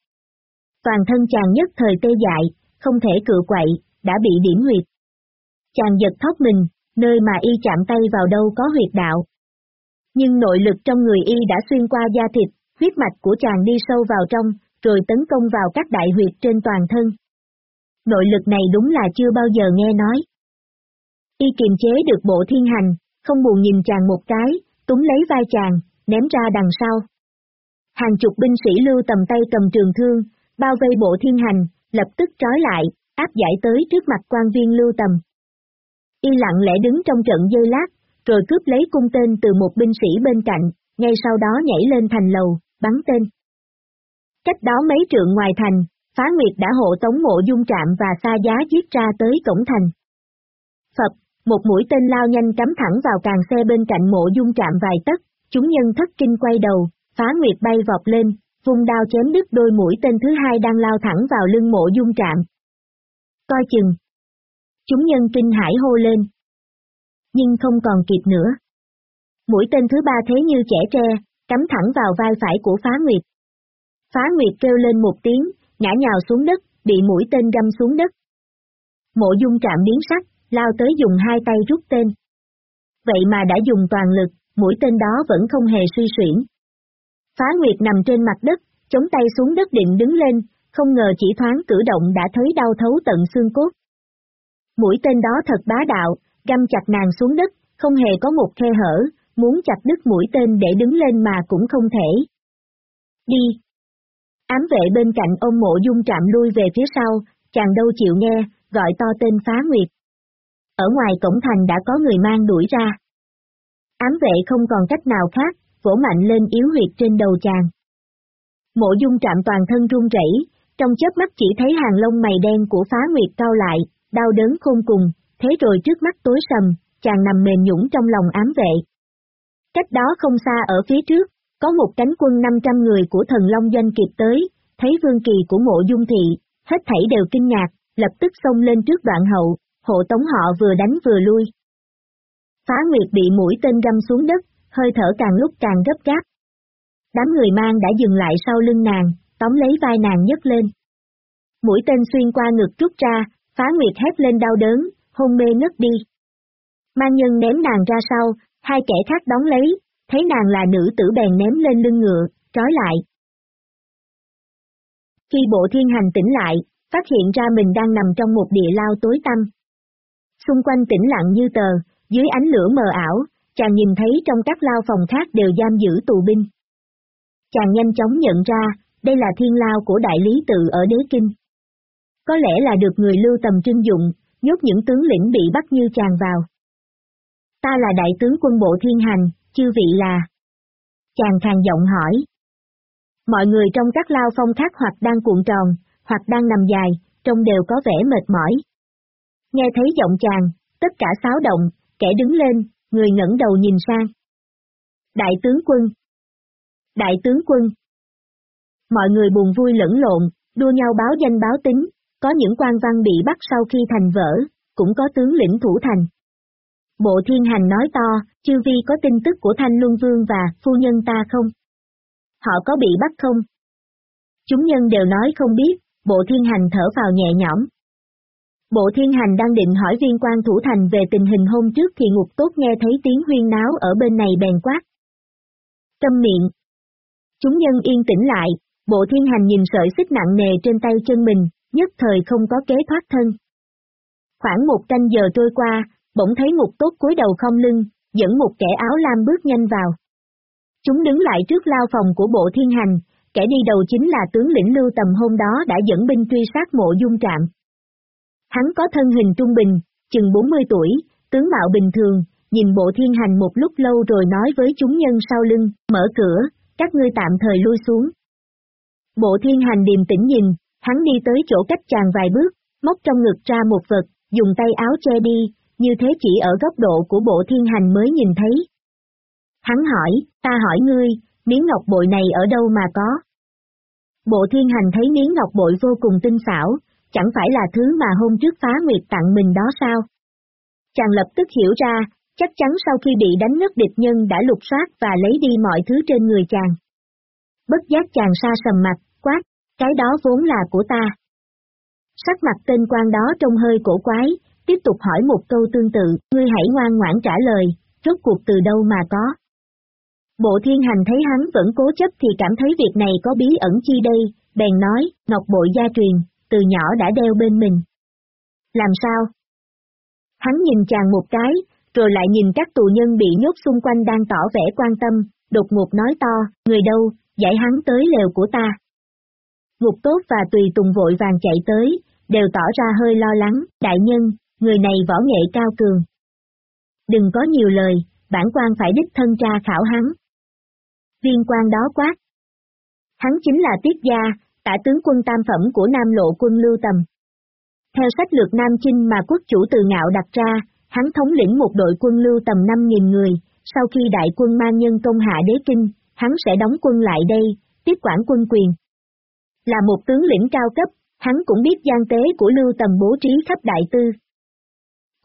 Toàn thân chàng nhất thời tê dại, không thể cự quậy, đã bị điểm huyệt. Chàng giật thót mình, nơi mà y chạm tay vào đâu có huyệt đạo. Nhưng nội lực trong người y đã xuyên qua da thịt, huyết mạch của chàng đi sâu vào trong, rồi tấn công vào các đại huyệt trên toàn thân. Nội lực này đúng là chưa bao giờ nghe nói. Y kiềm chế được bộ thiên hành, không buồn nhìn chàng một cái, túng lấy vai chàng, ném ra đằng sau. Hàng chục binh sĩ lưu tầm tay cầm trường thương, bao vây bộ thiên hành, lập tức trói lại, áp giải tới trước mặt quan viên lưu tầm. Y lặng lẽ đứng trong trận dây lát, rồi cướp lấy cung tên từ một binh sĩ bên cạnh, ngay sau đó nhảy lên thành lầu, bắn tên. Cách đó mấy trượng ngoài thành, phá nguyệt đã hộ tống mộ dung trạm và xa giá giết ra tới cổng thành. Phật, một mũi tên lao nhanh cắm thẳng vào càng xe bên cạnh mộ dung trạm vài tấc, chúng nhân thất kinh quay đầu, phá nguyệt bay vọt lên, vung đao chém đứt đôi mũi tên thứ hai đang lao thẳng vào lưng mộ dung trạm. Coi chừng. Chúng nhân kinh hải hô lên. Nhưng không còn kịp nữa. Mũi tên thứ ba thế như trẻ tre, cắm thẳng vào vai phải của phá nguyệt. Phá nguyệt kêu lên một tiếng, ngã nhào xuống đất, bị mũi tên găm xuống đất. Mộ dung trạm biến sắc, lao tới dùng hai tay rút tên. Vậy mà đã dùng toàn lực, mũi tên đó vẫn không hề suy xuyển. Phá Nguyệt nằm trên mặt đất, chống tay xuống đất định đứng lên, không ngờ chỉ thoáng cử động đã thấy đau thấu tận xương cốt. Mũi tên đó thật bá đạo, găm chặt nàng xuống đất, không hề có một khe hở, muốn chặt đứt mũi tên để đứng lên mà cũng không thể. Đi! Ám vệ bên cạnh ông mộ dung trạm lui về phía sau, chàng đâu chịu nghe, gọi to tên phá nguyệt. Ở ngoài cổng thành đã có người mang đuổi ra. Ám vệ không còn cách nào khác, vỗ mạnh lên yếu huyệt trên đầu chàng. Mộ dung trạm toàn thân run rẩy, trong chớp mắt chỉ thấy hàng lông mày đen của phá nguyệt cao lại, đau đớn khôn cùng, thế rồi trước mắt tối sầm, chàng nằm mềm nhũng trong lòng ám vệ. Cách đó không xa ở phía trước, có một cánh quân 500 người của thần Long Doanh kịp tới, thấy vương kỳ của mộ dung thị, hết thảy đều kinh ngạc, lập tức xông lên trước đoạn hậu, hộ tống họ vừa đánh vừa lui. Phá Nguyệt bị mũi tên găm xuống đất, hơi thở càng lúc càng gấp gáp. Đám người mang đã dừng lại sau lưng nàng, tóm lấy vai nàng nhấc lên. Mũi tên xuyên qua ngực rút ra, phá nguyệt hét lên đau đớn, hôn mê ngất đi. Mang nhân ném nàng ra sau, hai kẻ khác đón lấy, thấy nàng là nữ tử bèn ném lên lưng ngựa, trói lại. Khi bộ thiên hành tỉnh lại, phát hiện ra mình đang nằm trong một địa lao tối tăm. Xung quanh tĩnh lặng như tờ, dưới ánh lửa mờ ảo, chàng nhìn thấy trong các lao phòng khác đều giam giữ tù binh. Chàng nhanh chóng nhận ra, đây là thiên lao của đại lý tự ở đế kinh. Có lẽ là được người lưu tầm trưng dụng, nhốt những tướng lĩnh bị bắt như chàng vào. Ta là đại tướng quân bộ thiên hành, chư vị là. Chàng khàn giọng hỏi. Mọi người trong các lao phong khác hoặc đang cuộn tròn, hoặc đang nằm dài, trông đều có vẻ mệt mỏi. Nghe thấy giọng chàng, tất cả xáo động, kẻ đứng lên, người ngẩng đầu nhìn sang. Đại tướng quân. Đại tướng quân. Mọi người buồn vui lẫn lộn, đua nhau báo danh báo tính, có những quan văn bị bắt sau khi thành vỡ, cũng có tướng lĩnh thủ thành. Bộ thiên hành nói to, chư vi có tin tức của Thanh Luân Vương và phu nhân ta không? Họ có bị bắt không? Chúng nhân đều nói không biết, bộ thiên hành thở vào nhẹ nhõm. Bộ thiên hành đang định hỏi viên quan thủ thành về tình hình hôm trước thì ngục tốt nghe thấy tiếng huyên náo ở bên này bèn quát. Câm miệng. Chúng nhân yên tĩnh lại, bộ thiên hành nhìn sợi xích nặng nề trên tay chân mình, nhất thời không có kế thoát thân. Khoảng một canh giờ trôi qua, bỗng thấy ngục tốt cúi đầu không lưng, dẫn một kẻ áo lam bước nhanh vào. Chúng đứng lại trước lao phòng của bộ thiên hành, kẻ đi đầu chính là tướng lĩnh lưu tầm hôm đó đã dẫn binh truy sát mộ dung trạm. Hắn có thân hình trung bình, chừng 40 tuổi, tướng mạo bình thường, nhìn bộ thiên hành một lúc lâu rồi nói với chúng nhân sau lưng, mở cửa, các ngươi tạm thời lui xuống. Bộ thiên hành điềm tĩnh nhìn, hắn đi tới chỗ cách chàng vài bước, móc trong ngực ra một vật, dùng tay áo che đi, như thế chỉ ở góc độ của bộ thiên hành mới nhìn thấy. Hắn hỏi, ta hỏi ngươi, miếng ngọc bội này ở đâu mà có? Bộ thiên hành thấy miếng ngọc bội vô cùng tinh xảo, chẳng phải là thứ mà hôm trước phá nguyệt tặng mình đó sao? Chàng lập tức hiểu ra, chắc chắn sau khi bị đánh ngất địch nhân đã lục soát và lấy đi mọi thứ trên người chàng. Bất giác chàng sa sầm mặt, quát, cái đó vốn là của ta. Sắc mặt tên quan đó trông hơi cổ quái, tiếp tục hỏi một câu tương tự, ngươi hãy ngoan ngoãn trả lời, rốt cuộc từ đâu mà có. Bộ thiên hành thấy hắn vẫn cố chấp thì cảm thấy việc này có bí ẩn chi đây, bèn nói, ngọc bội gia truyền, từ nhỏ đã đeo bên mình. Làm sao? Hắn nhìn chàng một cái, rồi lại nhìn các tù nhân bị nhốt xung quanh đang tỏ vẻ quan tâm, đột ngột nói to, người đâu, giải hắn tới lều của ta. Ngục tốt và tùy tùng vội vàng chạy tới, đều tỏ ra hơi lo lắng, đại nhân, người này võ nghệ cao cường. Đừng có nhiều lời, bản quan phải đích thân tra khảo hắn. Viên quan đó quát. Hắn chính là Tiết Gia, tả tướng quân tam phẩm của Nam Lộ quân Lưu Tầm. Theo sách lược Nam Chinh mà quốc chủ từ ngạo đặt ra, hắn thống lĩnh một đội quân Lưu Tầm 5.000 người, sau khi đại quân mang nhân công hạ đế kinh, hắn sẽ đóng quân lại đây, tiếp quản quân quyền. Là một tướng lĩnh cao cấp, hắn cũng biết gian tế của Lưu Tầm bố trí khắp đại tư.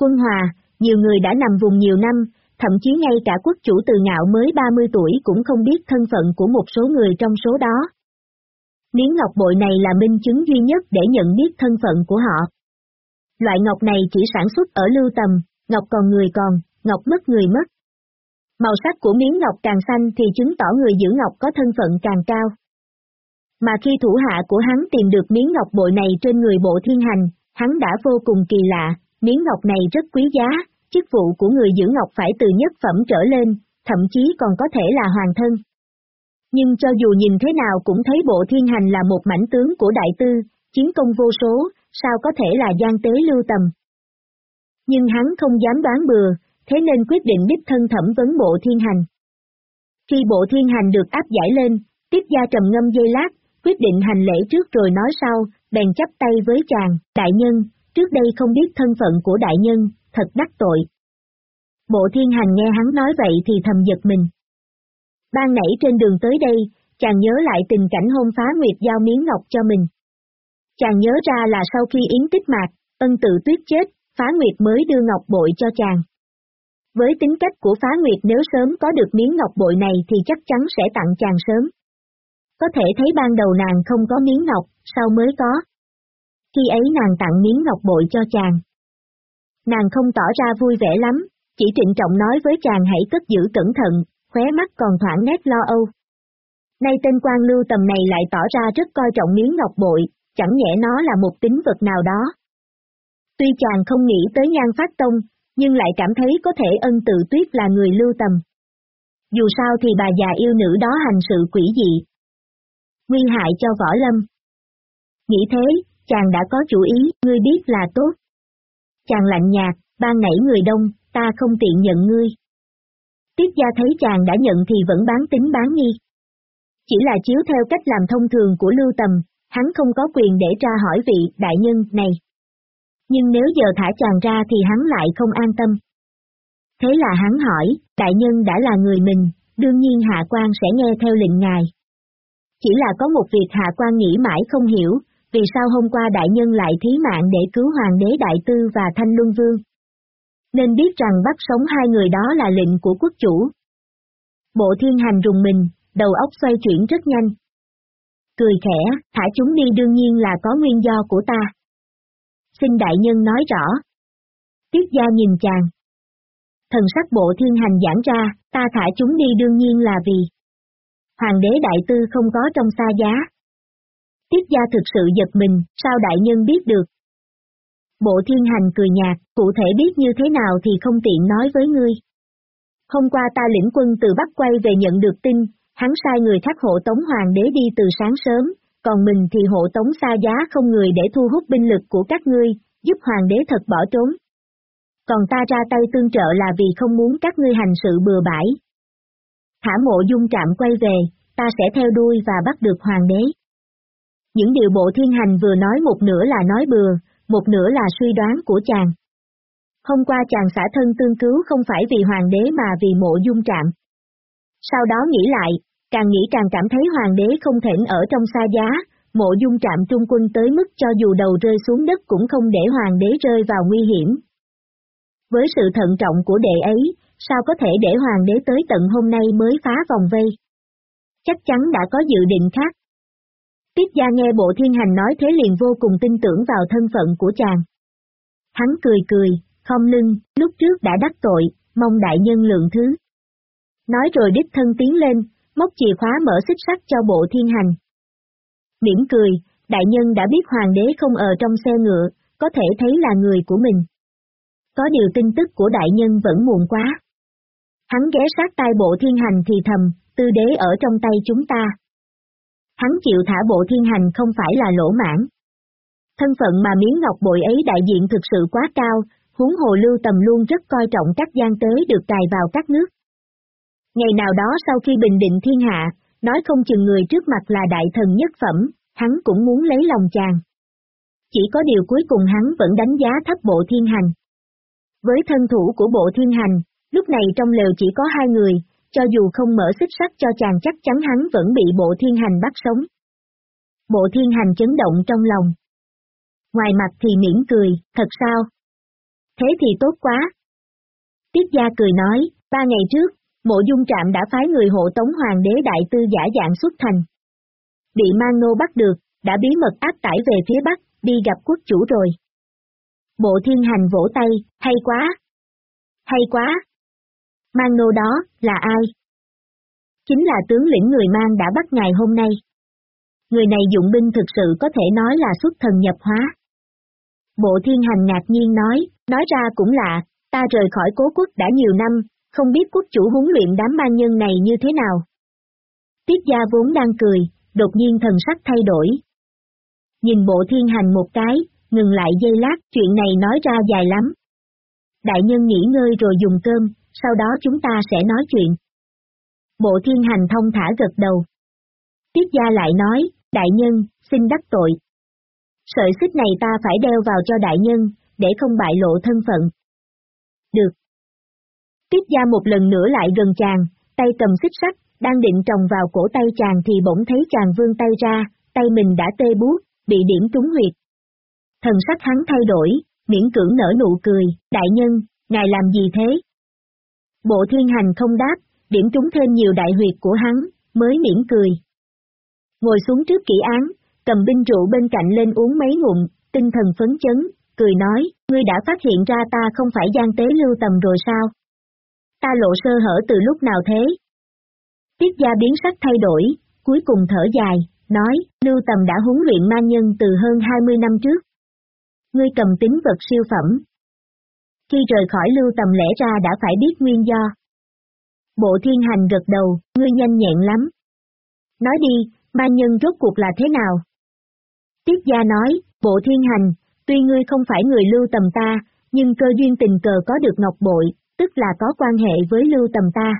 Quân Hòa, nhiều người đã nằm vùng nhiều năm, thậm chí ngay cả quốc chủ từ ngạo mới 30 tuổi cũng không biết thân phận của một số người trong số đó. Miếng ngọc bội này là minh chứng duy nhất để nhận biết thân phận của họ. Loại ngọc này chỉ sản xuất ở lưu tầm, ngọc còn người còn, ngọc mất người mất. Màu sắc của miếng ngọc càng xanh thì chứng tỏ người giữ ngọc có thân phận càng cao. Mà khi thủ hạ của hắn tìm được miếng ngọc bội này trên người bộ thiên hành, hắn đã vô cùng kỳ lạ, miếng ngọc này rất quý giá, chức vụ của người giữ ngọc phải từ nhất phẩm trở lên, thậm chí còn có thể là hoàng thân. Nhưng cho dù nhìn thế nào cũng thấy bộ thiên hành là một mảnh tướng của đại tư, chiến công vô số, sao có thể là gian tế lưu tầm. Nhưng hắn không dám đoán bừa, thế nên quyết định đích thân thẩm vấn bộ thiên hành. Khi bộ thiên hành được áp giải lên, tiếp gia trầm ngâm dây lát, quyết định hành lễ trước rồi nói sau, bèn chắp tay với chàng, đại nhân, trước đây không biết thân phận của đại nhân, thật đắc tội. Bộ thiên hành nghe hắn nói vậy thì thầm giật mình. Ban nãy trên đường tới đây, chàng nhớ lại tình cảnh hôn phá nguyệt giao miếng ngọc cho mình. Chàng nhớ ra là sau khi yến tích mạc, ân tự tuyết chết, phá nguyệt mới đưa ngọc bội cho chàng. Với tính cách của phá nguyệt nếu sớm có được miếng ngọc bội này thì chắc chắn sẽ tặng chàng sớm. Có thể thấy ban đầu nàng không có miếng ngọc, sau mới có. Khi ấy nàng tặng miếng ngọc bội cho chàng. Nàng không tỏ ra vui vẻ lắm, chỉ trịnh trọng nói với chàng hãy cất giữ cẩn thận, khóe mắt còn thoảng nét lo âu. Nay tên quan lưu tầm này lại tỏ ra rất coi trọng miếng ngọc bội, chẳng nhẽ nó là một tính vật nào đó. Tuy chàng không nghĩ tới nhan phát tông, nhưng lại cảm thấy có thể ân tự tuyết là người lưu tầm. Dù sao thì bà già yêu nữ đó hành sự quỷ dị. Nguy hại cho võ lâm. Nghĩ thế, chàng đã có chủ ý, ngươi biết là tốt. Chàng lạnh nhạt, ban nảy người đông, ta không tiện nhận ngươi. Tiết gia thấy chàng đã nhận thì vẫn bán tính bán nghi. Chỉ là chiếu theo cách làm thông thường của Lưu Tầm, hắn không có quyền để tra hỏi vị đại nhân này. Nhưng nếu giờ thả chàng ra thì hắn lại không an tâm. Thế là hắn hỏi, đại nhân đã là người mình, đương nhiên hạ quan sẽ nghe theo lệnh ngài. Chỉ là có một việc hạ quan nghĩ mãi không hiểu, vì sao hôm qua đại nhân lại thí mạng để cứu hoàng đế đại tư và thanh luân vương. Nên biết rằng bắt sống hai người đó là lệnh của quốc chủ. Bộ thiên hành rùng mình, đầu óc xoay chuyển rất nhanh. Cười khẽ, thả chúng đi đương nhiên là có nguyên do của ta. xin đại nhân nói rõ. Tiết gia nhìn chàng. Thần sắc bộ thiên hành giảng ra, ta thả chúng đi đương nhiên là vì Hoàng đế đại tư không có trong xa giá. Tiết gia thực sự giật mình, sao đại nhân biết được? Bộ thiên hành cười nhạt, cụ thể biết như thế nào thì không tiện nói với ngươi. Hôm qua ta lĩnh quân từ Bắc quay về nhận được tin, hắn sai người thác hộ tống hoàng đế đi từ sáng sớm, còn mình thì hộ tống xa giá không người để thu hút binh lực của các ngươi, giúp hoàng đế thật bỏ trốn. Còn ta ra tay tương trợ là vì không muốn các ngươi hành sự bừa bãi. Thả mộ dung trạm quay về, ta sẽ theo đuôi và bắt được hoàng đế. Những điều bộ thiên hành vừa nói một nửa là nói bừa, một nửa là suy đoán của chàng. Hôm qua chàng xả thân tương cứu không phải vì hoàng đế mà vì mộ dung trạm. Sau đó nghĩ lại, càng nghĩ càng cảm thấy hoàng đế không thể ở trong xa giá, mộ dung trạm trung quân tới mức cho dù đầu rơi xuống đất cũng không để hoàng đế rơi vào nguy hiểm. Với sự thận trọng của đệ ấy, sao có thể để hoàng đế tới tận hôm nay mới phá vòng vây? Chắc chắn đã có dự định khác. Tiết gia nghe bộ thiên hành nói thế liền vô cùng tin tưởng vào thân phận của chàng. Hắn cười cười, không lưng, lúc trước đã đắc tội, mong đại nhân lượng thứ. Nói rồi đích thân tiến lên, móc chìa khóa mở xích sắt cho bộ thiên hành. Mỉm cười, đại nhân đã biết hoàng đế không ở trong xe ngựa, có thể thấy là người của mình. Có điều tin tức của đại nhân vẫn muộn quá. Hắn ghé sát tai bộ thiên hành thì thầm, tư đế ở trong tay chúng ta. Hắn chịu thả bộ thiên hành không phải là lỗ mãn. Thân phận mà miếng ngọc bội ấy đại diện thực sự quá cao, huống hồ lưu tầm luôn rất coi trọng các gian tế được cài vào các nước. Ngày nào đó sau khi bình định thiên hạ, nói không chừng người trước mặt là đại thần nhất phẩm, hắn cũng muốn lấy lòng chàng. Chỉ có điều cuối cùng hắn vẫn đánh giá thấp bộ thiên hành. Với thân thủ của bộ thiên hành, lúc này trong lều chỉ có hai người, cho dù không mở xích sắt cho chàng chắc chắn hắn vẫn bị bộ thiên hành bắt sống. Bộ thiên hành chấn động trong lòng. Ngoài mặt thì mỉm cười, thật sao? Thế thì tốt quá. Tiết gia cười nói, ba ngày trước, mộ dung trạm đã phái người hộ tống hoàng đế đại tư giả dạng xuất thành. Bị mang nô bắt được, đã bí mật áp tải về phía bắc, đi gặp quốc chủ rồi. Bộ thiên hành vỗ tay, hay quá. Hay quá. Mang nô đó, là ai? Chính là tướng lĩnh người mang đã bắt ngày hôm nay. Người này dụng binh thực sự có thể nói là xuất thần nhập hóa. Bộ thiên hành ngạc nhiên nói, nói ra cũng lạ, ta rời khỏi cố quốc đã nhiều năm, không biết quốc chủ huấn luyện đám ma nhân này như thế nào. Tiết gia vốn đang cười, đột nhiên thần sắc thay đổi. Nhìn bộ thiên hành một cái, ngừng lại dây lát, chuyện này nói ra dài lắm. Đại nhân nghỉ ngơi rồi dùng cơm, sau đó chúng ta sẽ nói chuyện. Bộ thiên hành thông thả gật đầu. Tiết gia lại nói, đại nhân, xin đắc tội. Sợi xích này ta phải đeo vào cho đại nhân, để không bại lộ thân phận. Được. Tiết gia một lần nữa lại gần chàng, tay cầm xích sắt, đang định trồng vào cổ tay chàng thì bỗng thấy chàng vươn tay ra, tay mình đã tê buốt, bị điểm trúng huyệt. Thần sắc hắn thay đổi, miễn cưỡng nở nụ cười, đại nhân, ngài làm gì thế? Bộ thiên hành không đáp, điểm trúng thêm nhiều đại huyệt của hắn, mới miễn cười. Ngồi xuống trước kỹ án, cầm binh rượu bên cạnh lên uống mấy ngụm, tinh thần phấn chấn, cười nói, ngươi đã phát hiện ra ta không phải gian tế lưu tầm rồi sao? Ta lộ sơ hở từ lúc nào thế? Tiết gia biến sắc thay đổi, cuối cùng thở dài, nói, lưu tầm đã huấn luyện ma nhân từ hơn 20 năm trước. Ngươi cầm tính vật siêu phẩm. Khi rời khỏi lưu tầm lẽ ra đã phải biết nguyên do. Bộ thiên hành gật đầu, ngươi nhanh nhẹn lắm. Nói đi, ma nhân rốt cuộc là thế nào? Tiết gia nói, bộ thiên hành, tuy ngươi không phải người lưu tầm ta, nhưng cơ duyên tình cờ có được ngọc bội, tức là có quan hệ với lưu tầm ta.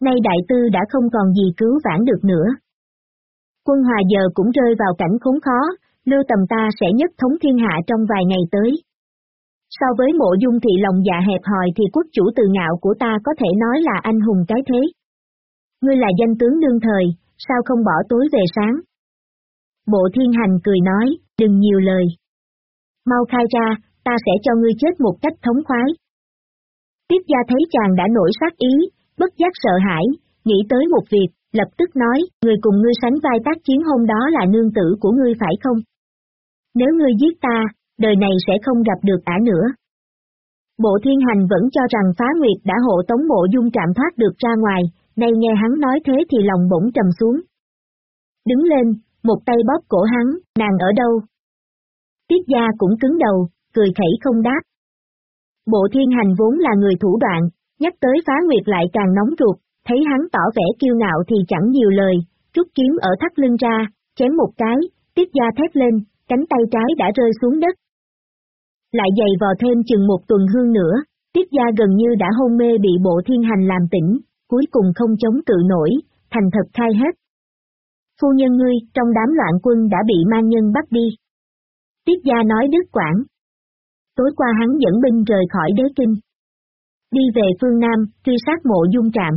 Nay đại tư đã không còn gì cứu vãn được nữa. Quân hòa giờ cũng rơi vào cảnh khốn khó, lưu tầm ta sẽ nhất thống thiên hạ trong vài ngày tới. So với mộ dung thị lòng dạ hẹp hòi thì quốc chủ từ ngạo của ta có thể nói là anh hùng cái thế. Ngươi là danh tướng đương thời, sao không bỏ tối về sáng? Bộ thiên hành cười nói, đừng nhiều lời. Mau khai ra, ta sẽ cho ngươi chết một cách thống khoái. Tiếp gia thấy chàng đã nổi sát ý, bất giác sợ hãi, nghĩ tới một việc, lập tức nói, người cùng ngươi sánh vai tác chiến hôm đó là nương tử của ngươi phải không? Nếu ngươi giết ta, đời này sẽ không gặp được ả nữa. Bộ thiên hành vẫn cho rằng phá nguyệt đã hộ tống mộ dung trạm thoát được ra ngoài, nay nghe hắn nói thế thì lòng bỗng trầm xuống. Đứng lên, một tay bóp cổ hắn, nàng ở đâu? Tiết gia cũng cứng đầu, cười khẩy không đáp. Bộ thiên hành vốn là người thủ đoạn, nhắc tới phá nguyệt lại càng nóng ruột, thấy hắn tỏ vẻ kiêu ngạo thì chẳng nhiều lời, rút kiếm ở thắt lưng ra, chém một cái, tiết gia thét lên, cánh tay trái đã rơi xuống đất. Lại dày vò thêm chừng một tuần hương nữa, tiết gia gần như đã hôn mê bị bộ thiên hành làm tỉnh, cuối cùng không chống cự nổi, thành thật khai hết. Phu nhân ngươi, trong đám loạn quân đã bị mang nhân bắt đi. Tiết gia nói đứt quảng. Tối qua hắn dẫn binh rời khỏi đế kinh. Đi về phương Nam, truy sát mộ dung trạm.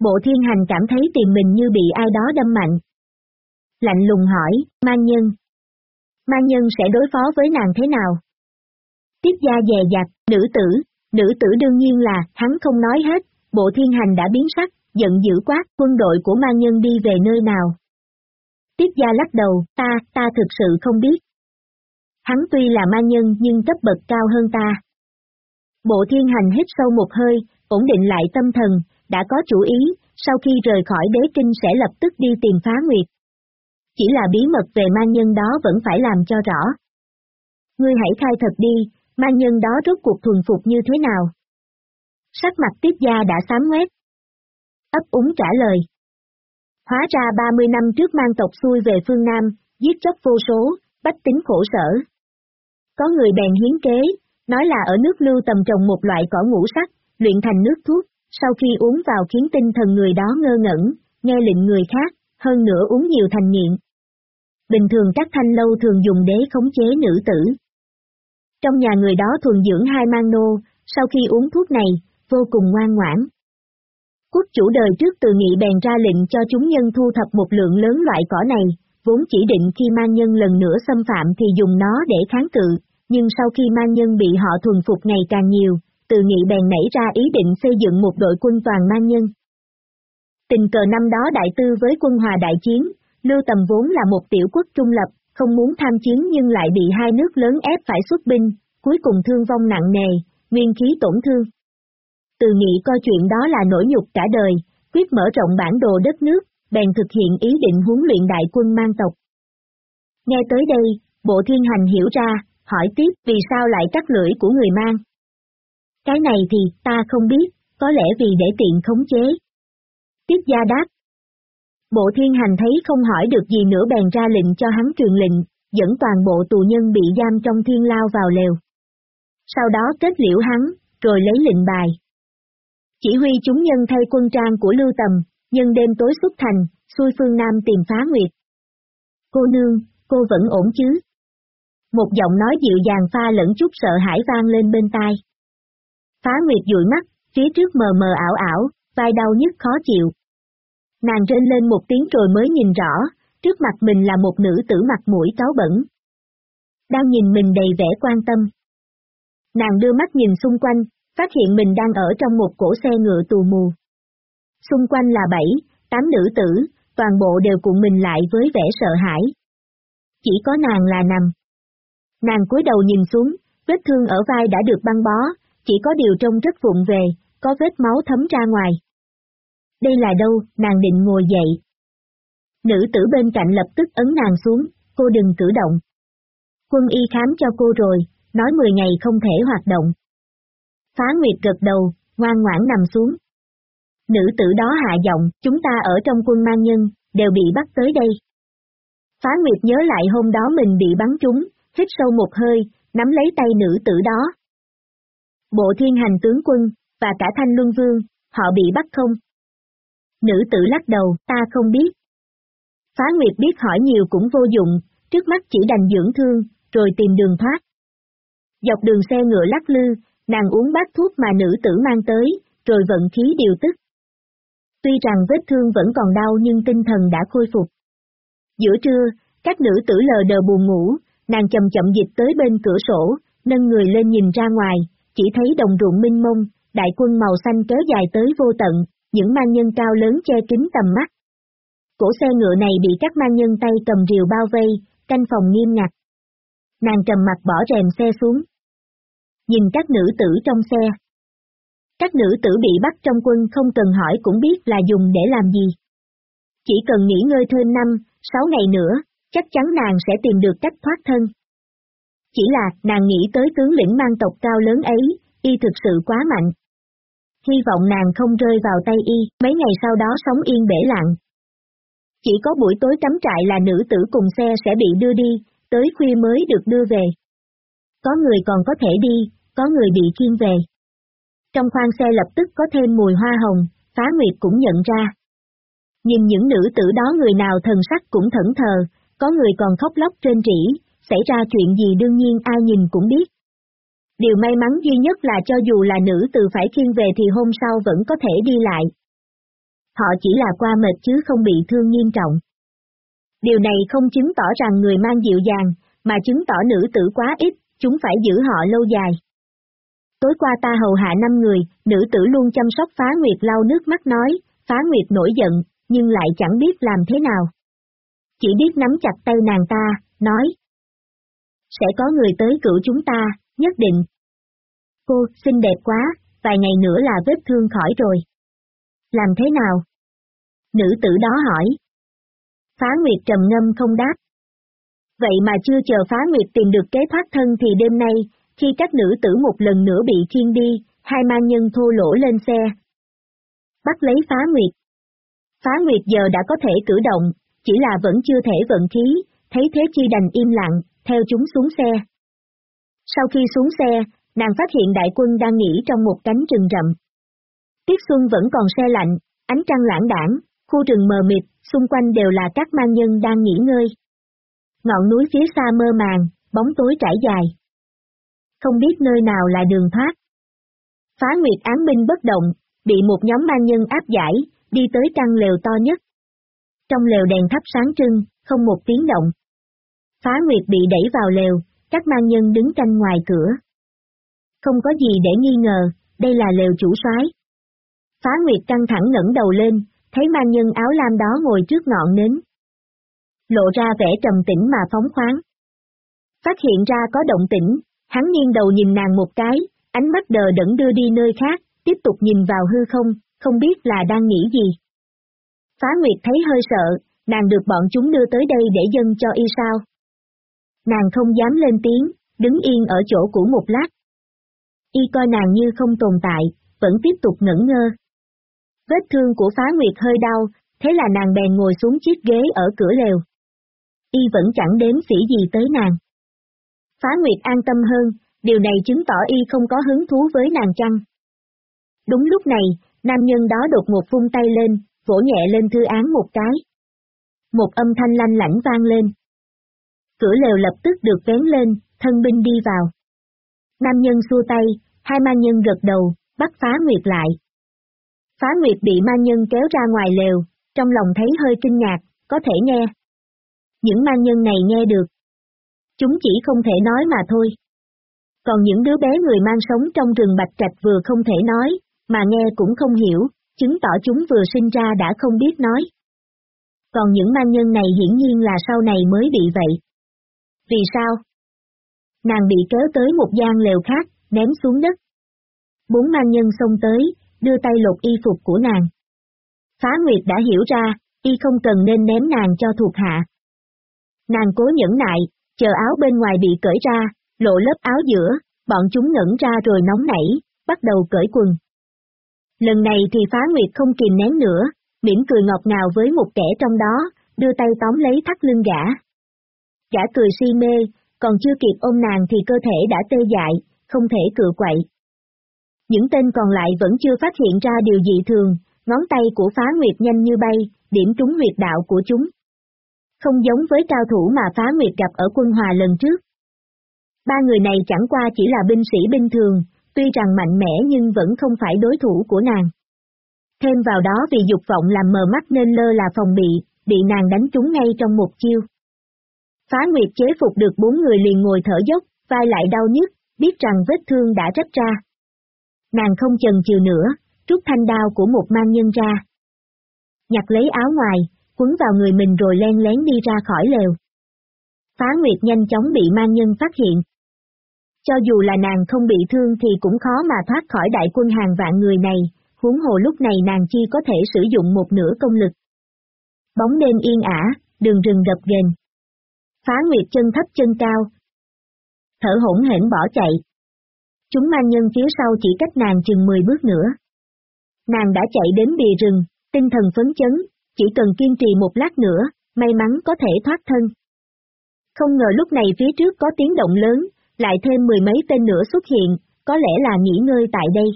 Bộ thiên hành cảm thấy tìm mình như bị ai đó đâm mạnh. Lạnh lùng hỏi, mang nhân. Mang nhân sẽ đối phó với nàng thế nào? Tiết gia dè dặt, nữ tử, nữ tử đương nhiên là, hắn không nói hết, bộ thiên hành đã biến sắc, giận dữ quát, quân đội của ma nhân đi về nơi nào? Tiết gia lắc đầu, ta, ta thực sự không biết. Hắn tuy là ma nhân nhưng cấp bậc cao hơn ta. Bộ thiên hành hít sâu một hơi, ổn định lại tâm thần, đã có chủ ý, sau khi rời khỏi đế kinh sẽ lập tức đi tìm phá nguyệt. Chỉ là bí mật về ma nhân đó vẫn phải làm cho rõ. Ngươi hãy khai thật đi, ma nhân đó rốt cuộc thuần phục như thế nào? Sắc mặt tiếp gia đã xám ngoét. Ấp úng trả lời. Hóa ra 30 năm trước mang tộc xuôi về phương Nam, giết chóc vô số, bách tính khổ sở. Có người bèn hiến kế, nói là ở nước lưu tầm trồng một loại cỏ ngũ sắc, luyện thành nước thuốc, sau khi uống vào khiến tinh thần người đó ngơ ngẩn, nghe lệnh người khác, hơn nữa uống nhiều thành nghiện. Bình thường các thanh lâu thường dùng đế khống chế nữ tử. Trong nhà người đó thuần dưỡng hai mang nô, sau khi uống thuốc này, vô cùng ngoan ngoãn. Quốc chủ đời trước từ nghị bèn ra lệnh cho chúng nhân thu thập một lượng lớn loại cỏ này, vốn chỉ định khi mang nhân lần nữa xâm phạm thì dùng nó để kháng cự, nhưng sau khi mang nhân bị họ thuần phục ngày càng nhiều, từ nghị bèn nảy ra ý định xây dựng một đội quân toàn mang nhân. Tình cờ năm đó đại tư với quân hòa đại chiến, Lưu Tầm vốn là một tiểu quốc trung lập, không muốn tham chiến nhưng lại bị hai nước lớn ép phải xuất binh, cuối cùng thương vong nặng nề, nguyên khí tổn thương. Từ nghị coi chuyện đó là nỗi nhục cả đời, quyết mở rộng bản đồ đất nước, bèn thực hiện ý định huấn luyện đại quân mang tộc. Nghe tới đây, bộ thiên hành hiểu ra, hỏi tiếp vì sao lại cắt lưỡi của người mang. Cái này thì ta không biết, có lẽ vì để tiện khống chế. Tiết gia đáp. Bộ thiên hành thấy không hỏi được gì nữa bèn ra lệnh cho hắn truyền lệnh, dẫn toàn bộ tù nhân bị giam trong thiên lao vào lều. Sau đó kết liễu hắn, rồi lấy lệnh bài. Chỉ huy chúng nhân thay quân trang của Lưu Tầm, nhân đêm tối xuất thành, xuôi phương Nam tìm phá nguyệt. Cô nương, cô vẫn ổn chứ? Một giọng nói dịu dàng pha lẫn chút sợ hãi vang lên bên tai. Phá Nguyệt dụi mắt, phía trước mờ mờ ảo ảo, vai đau nhức khó chịu. Nàng rên lên một tiếng rồi mới nhìn rõ, trước mặt mình là một nữ tử mặt mũi cáo bẩn. Đang nhìn mình đầy vẻ quan tâm. Nàng đưa mắt nhìn xung quanh, phát hiện mình đang ở trong một cổ xe ngựa tù mù. Xung quanh là bảy, tám nữ tử, toàn bộ đều cuộn mình lại với vẻ sợ hãi. Chỉ có nàng là nằm. Nàng cúi đầu nhìn xuống, vết thương ở vai đã được băng bó, chỉ có điều trông rất vụn về, có vết máu thấm ra ngoài. Đây là đâu, nàng định ngồi dậy. Nữ tử bên cạnh lập tức ấn nàng xuống, cô đừng cử động. Quân y khám cho cô rồi, nói 10 ngày không thể hoạt động. Phá Nguyệt gật đầu, ngoan ngoãn nằm xuống. Nữ tử đó hạ giọng, chúng ta ở trong quân mang nhân, đều bị bắt tới đây. Phá Nguyệt nhớ lại hôm đó mình bị bắn trúng, hít sâu một hơi, nắm lấy tay nữ tử đó, Bộ thiên hành tướng quân, và cả thanh luân vương, họ bị bắt không? Nữ tử lắc đầu, ta không biết. Phá Nguyệt biết hỏi nhiều cũng vô dụng, trước mắt chỉ đành dưỡng thương, rồi tìm đường thoát. Dọc đường xe ngựa lắc lư, nàng uống bát thuốc mà nữ tử mang tới, rồi vận khí điều tức. Tuy rằng vết thương vẫn còn đau nhưng tinh thần đã khôi phục. Giữa trưa, các nữ tử lờ đờ buồn ngủ, nàng chậm chậm dịch tới bên cửa sổ, nâng người lên nhìn ra ngoài, chỉ thấy đồng ruộng minh mông, đại quân màu xanh kéo dài tới vô tận, những mang nhân cao lớn che kín tầm mắt. Cổ xe ngựa này bị các mang nhân tay cầm rìu bao vây, canh phòng nghiêm ngặt. Nàng trầm mặt bỏ rèm xe xuống. Nhìn các nữ tử trong xe. Các nữ tử bị bắt trong quân không cần hỏi cũng biết là dùng để làm gì. Chỉ cần nghỉ ngơi thêm năm, sáu ngày nữa, chắc chắn nàng sẽ tìm được cách thoát thân. Chỉ là, nàng nghĩ tới tướng lĩnh mang tộc cao lớn ấy, y thực sự quá mạnh. Hy vọng nàng không rơi vào tay y, mấy ngày sau đó sống yên bể lặng. Chỉ có buổi tối cắm trại là nữ tử cùng xe sẽ bị đưa đi, tới khuya mới được đưa về. Có người còn có thể đi, có người bị khiêng về. Trong khoang xe lập tức có thêm mùi hoa hồng, phá nguyệt cũng nhận ra. Nhìn những nữ tử đó người nào thần sắc cũng thẫn thờ, có người còn khóc lóc trên trĩ, xảy ra chuyện gì đương nhiên ai nhìn cũng biết. Điều may mắn duy nhất là cho dù là nữ từ phải khiêng về thì hôm sau vẫn có thể đi lại. Họ chỉ là qua mệt chứ không bị thương nghiêm trọng. Điều này không chứng tỏ rằng người mang dịu dàng, mà chứng tỏ nữ tử quá ít, chúng phải giữ họ lâu dài. Tối qua ta hầu hạ năm người, nữ tử luôn chăm sóc phá nguyệt lau nước mắt nói, phá nguyệt nổi giận, nhưng lại chẳng biết làm thế nào. Chỉ biết nắm chặt tay nàng ta, nói. Sẽ có người tới cử chúng ta, nhất định. Cô, xinh đẹp quá, vài ngày nữa là vết thương khỏi rồi. Làm thế nào? Nữ tử đó hỏi. Phá Nguyệt trầm ngâm không đáp. Vậy mà chưa chờ Phá Nguyệt tìm được kế thoát thân thì đêm nay, khi các nữ tử một lần nữa bị khiên đi, hai mang nhân thô lỗ lên xe. Bắt lấy Phá Nguyệt. Phá Nguyệt giờ đã có thể cử động, chỉ là vẫn chưa thể vận khí, thấy thế chi đành im lặng, theo chúng xuống xe. Sau khi xuống xe, nàng phát hiện đại quân đang nghỉ trong một cánh rừng rậm. Tiết xuân vẫn còn xe lạnh, ánh trăng lãng đảng, khu rừng mờ mịt, xung quanh đều là các mang nhân đang nghỉ ngơi. Ngọn núi phía xa mơ màng, bóng tối trải dài. Không biết nơi nào là đường thoát. Phá Nguyệt án binh bất động, bị một nhóm mang nhân áp giải, đi tới căn lều to nhất. Trong lều đèn thắp sáng trưng, không một tiếng động. Phá Nguyệt bị đẩy vào lều, các mang nhân đứng canh ngoài cửa. Không có gì để nghi ngờ, đây là lều chủ soái. Phá Nguyệt căng thẳng ngẩng đầu lên, thấy mang nhân áo lam đó ngồi trước ngọn nến. Lộ ra vẻ trầm tĩnh mà phóng khoáng. Phát hiện ra có động tĩnh, hắn nghiêng đầu nhìn nàng một cái, ánh mắt đờ đẫn đưa đi nơi khác, tiếp tục nhìn vào hư không, không biết là đang nghĩ gì. Phá Nguyệt thấy hơi sợ, nàng được bọn chúng đưa tới đây để dâng cho y sao. Nàng không dám lên tiếng, đứng yên ở chỗ cũ một lát. Y coi nàng như không tồn tại, vẫn tiếp tục ngẩn ngơ. Vết thương của phá nguyệt hơi đau, thế là nàng bèn ngồi xuống chiếc ghế ở cửa lều. Y vẫn chẳng đếm xỉ gì tới nàng. Phá nguyệt an tâm hơn, điều này chứng tỏ y không có hứng thú với nàng chăng. Đúng lúc này, nam nhân đó đột ngột vung tay lên, vỗ nhẹ lên thư án một cái. Một âm thanh lanh lãnh vang lên. Cửa lều lập tức được vén lên, thân binh đi vào. Nam nhân xua tay, hai ma nhân gật đầu, bắt phá nguyệt lại. Phá nguyệt bị ma nhân kéo ra ngoài lều, trong lòng thấy hơi kinh ngạc, có thể nghe. Những ma nhân này nghe được. Chúng chỉ không thể nói mà thôi. Còn những đứa bé người mang sống trong rừng bạch trạch vừa không thể nói, mà nghe cũng không hiểu, chứng tỏ chúng vừa sinh ra đã không biết nói. Còn những ma nhân này hiển nhiên là sau này mới bị vậy. Vì sao? Nàng bị kéo tới một gian lều khác, ném xuống đất. Bốn ma nhân xông tới, đưa tay lột y phục của nàng. Phá Nguyệt đã hiểu ra, y không cần nên ném nàng cho thuộc hạ. Nàng cố nhẫn nại, chờ áo bên ngoài bị cởi ra, lộ lớp áo giữa, bọn chúng ngẩn ra rồi nóng nảy, bắt đầu cởi quần. Lần này thì Phá Nguyệt không kìm nén nữa, mỉm cười ngọt ngào với một kẻ trong đó, đưa tay tóm lấy thắt lưng gã. Gã cười si mê, còn chưa kịp ôm nàng thì cơ thể đã tê dại, không thể cự quậy. Những tên còn lại vẫn chưa phát hiện ra điều dị thường, ngón tay của phá nguyệt nhanh như bay, điểm trúng huyệt đạo của chúng. Không giống với cao thủ mà phá nguyệt gặp ở quân hòa lần trước. Ba người này chẳng qua chỉ là binh sĩ bình thường, tuy rằng mạnh mẽ nhưng vẫn không phải đối thủ của nàng. Thêm vào đó vì dục vọng làm mờ mắt nên lơ là phòng bị, bị nàng đánh trúng ngay trong một chiêu. Phá Nguyệt chế phục được bốn người liền ngồi thở dốc, vai lại đau nhức, biết rằng vết thương đã rách ra. Nàng không chần chừ nữa, rút thanh đao của một mang nhân ra. Nhặt lấy áo ngoài, quấn vào người mình rồi len lén đi ra khỏi lều. Phá Nguyệt nhanh chóng bị mang nhân phát hiện. Cho dù là nàng không bị thương thì cũng khó mà thoát khỏi đại quân hàng vạn người này, huống hồ lúc này nàng chi có thể sử dụng một nửa công lực. Bóng đêm yên ả, đường rừng gập ghềnh. Phá Nguyệt chân thấp chân cao. Thở hỗn hển bỏ chạy. Chúng ma nhân phía sau chỉ cách nàng chừng 10 bước nữa. Nàng đã chạy đến bìa rừng, tinh thần phấn chấn, chỉ cần kiên trì một lát nữa, may mắn có thể thoát thân. Không ngờ lúc này phía trước có tiếng động lớn, lại thêm mười mấy tên nữa xuất hiện, có lẽ là nghỉ ngơi tại đây.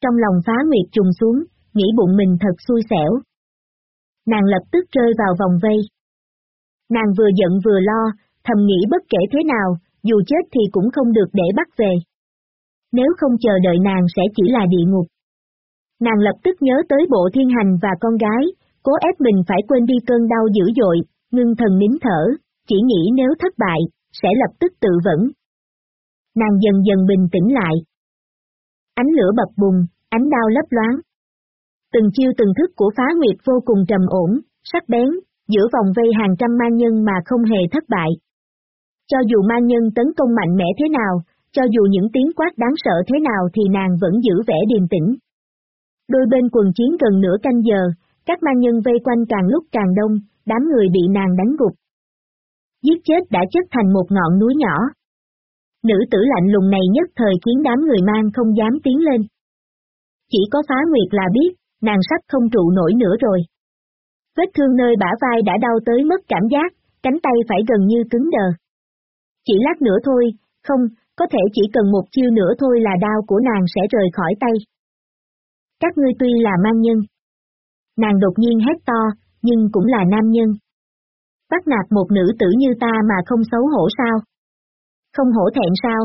Trong lòng phá nguyệt trùng xuống, nghĩ bụng mình thật xui xẻo. Nàng lập tức rơi vào vòng vây. Nàng vừa giận vừa lo, thầm nghĩ bất kể thế nào, dù chết thì cũng không được để bắt về. Nếu không chờ đợi nàng sẽ chỉ là địa ngục. Nàng lập tức nhớ tới bộ thiên hành và con gái, cố ép mình phải quên đi cơn đau dữ dội, ngưng thần nín thở, chỉ nghĩ nếu thất bại, sẽ lập tức tự vẫn. Nàng dần dần bình tĩnh lại. Ánh lửa bập bùng, ánh đao lấp loáng. Từng chiêu từng thức của phá nguyệt vô cùng trầm ổn, sắc bén, giữa vòng vây hàng trăm ma nhân mà không hề thất bại. Cho dù ma nhân tấn công mạnh mẽ thế nào, cho dù những tiếng quát đáng sợ thế nào thì nàng vẫn giữ vẻ điềm tĩnh. Đôi bên quần chiến gần nửa canh giờ, các ma nhân vây quanh càng lúc càng đông, đám người bị nàng đánh gục. Giết chết đã chất thành một ngọn núi nhỏ. Nữ tử lạnh lùng này nhất thời khiến đám người mang không dám tiến lên. Chỉ có phá nguyệt là biết, nàng sắp không trụ nổi nữa rồi. Vết thương nơi bả vai đã đau tới mất cảm giác, cánh tay phải gần như cứng đờ. Chỉ lát nữa thôi, không, có thể chỉ cần một chiêu nữa thôi là đau của nàng sẽ rời khỏi tay. Các ngươi tuy là mang nhân. Nàng đột nhiên hét to, nhưng cũng là nam nhân. Bắt nạt một nữ tử như ta mà không xấu hổ sao? Không hổ thẹn sao?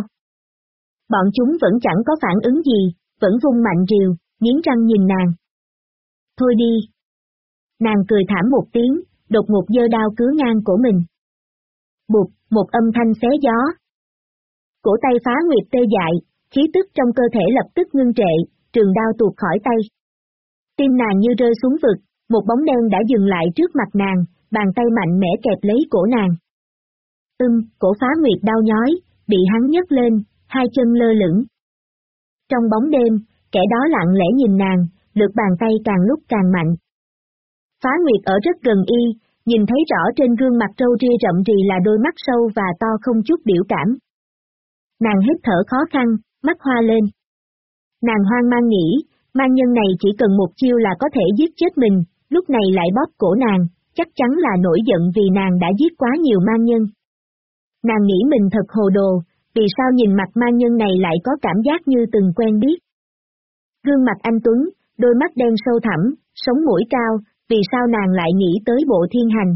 Bọn chúng vẫn chẳng có phản ứng gì, vẫn vung mạnh rìu, nghiến răng nhìn nàng. Thôi đi. Nàng cười thảm một tiếng, đột ngột dơ đao cứ ngang của mình. Bụt, một âm thanh xé gió. Cổ tay phá nguyệt tê dại, khí tức trong cơ thể lập tức ngưng trệ, trường đao tuột khỏi tay. Tim nàng như rơi xuống vực, một bóng đen đã dừng lại trước mặt nàng, bàn tay mạnh mẽ kẹp lấy cổ nàng. Ưm, cổ phá nguyệt đau nhói, bị hắn nhấc lên, hai chân lơ lửng. Trong bóng đêm, kẻ đó lặng lẽ nhìn nàng, lượt bàn tay càng lúc càng mạnh. Phá nguyệt ở rất gần y, nhìn thấy rõ trên gương mặt trâu ria rậm rì là đôi mắt sâu và to không chút biểu cảm. Nàng hít thở khó khăn, mắt hoa lên. Nàng hoang mang nghĩ, mang nhân này chỉ cần một chiêu là có thể giết chết mình, lúc này lại bóp cổ nàng, chắc chắn là nổi giận vì nàng đã giết quá nhiều mang nhân. Nàng nghĩ mình thật hồ đồ, vì sao nhìn mặt mang nhân này lại có cảm giác như từng quen biết. Gương mặt anh Tuấn, đôi mắt đen sâu thẳm, sống mũi cao, vì sao nàng lại nghĩ tới bộ thiên hành.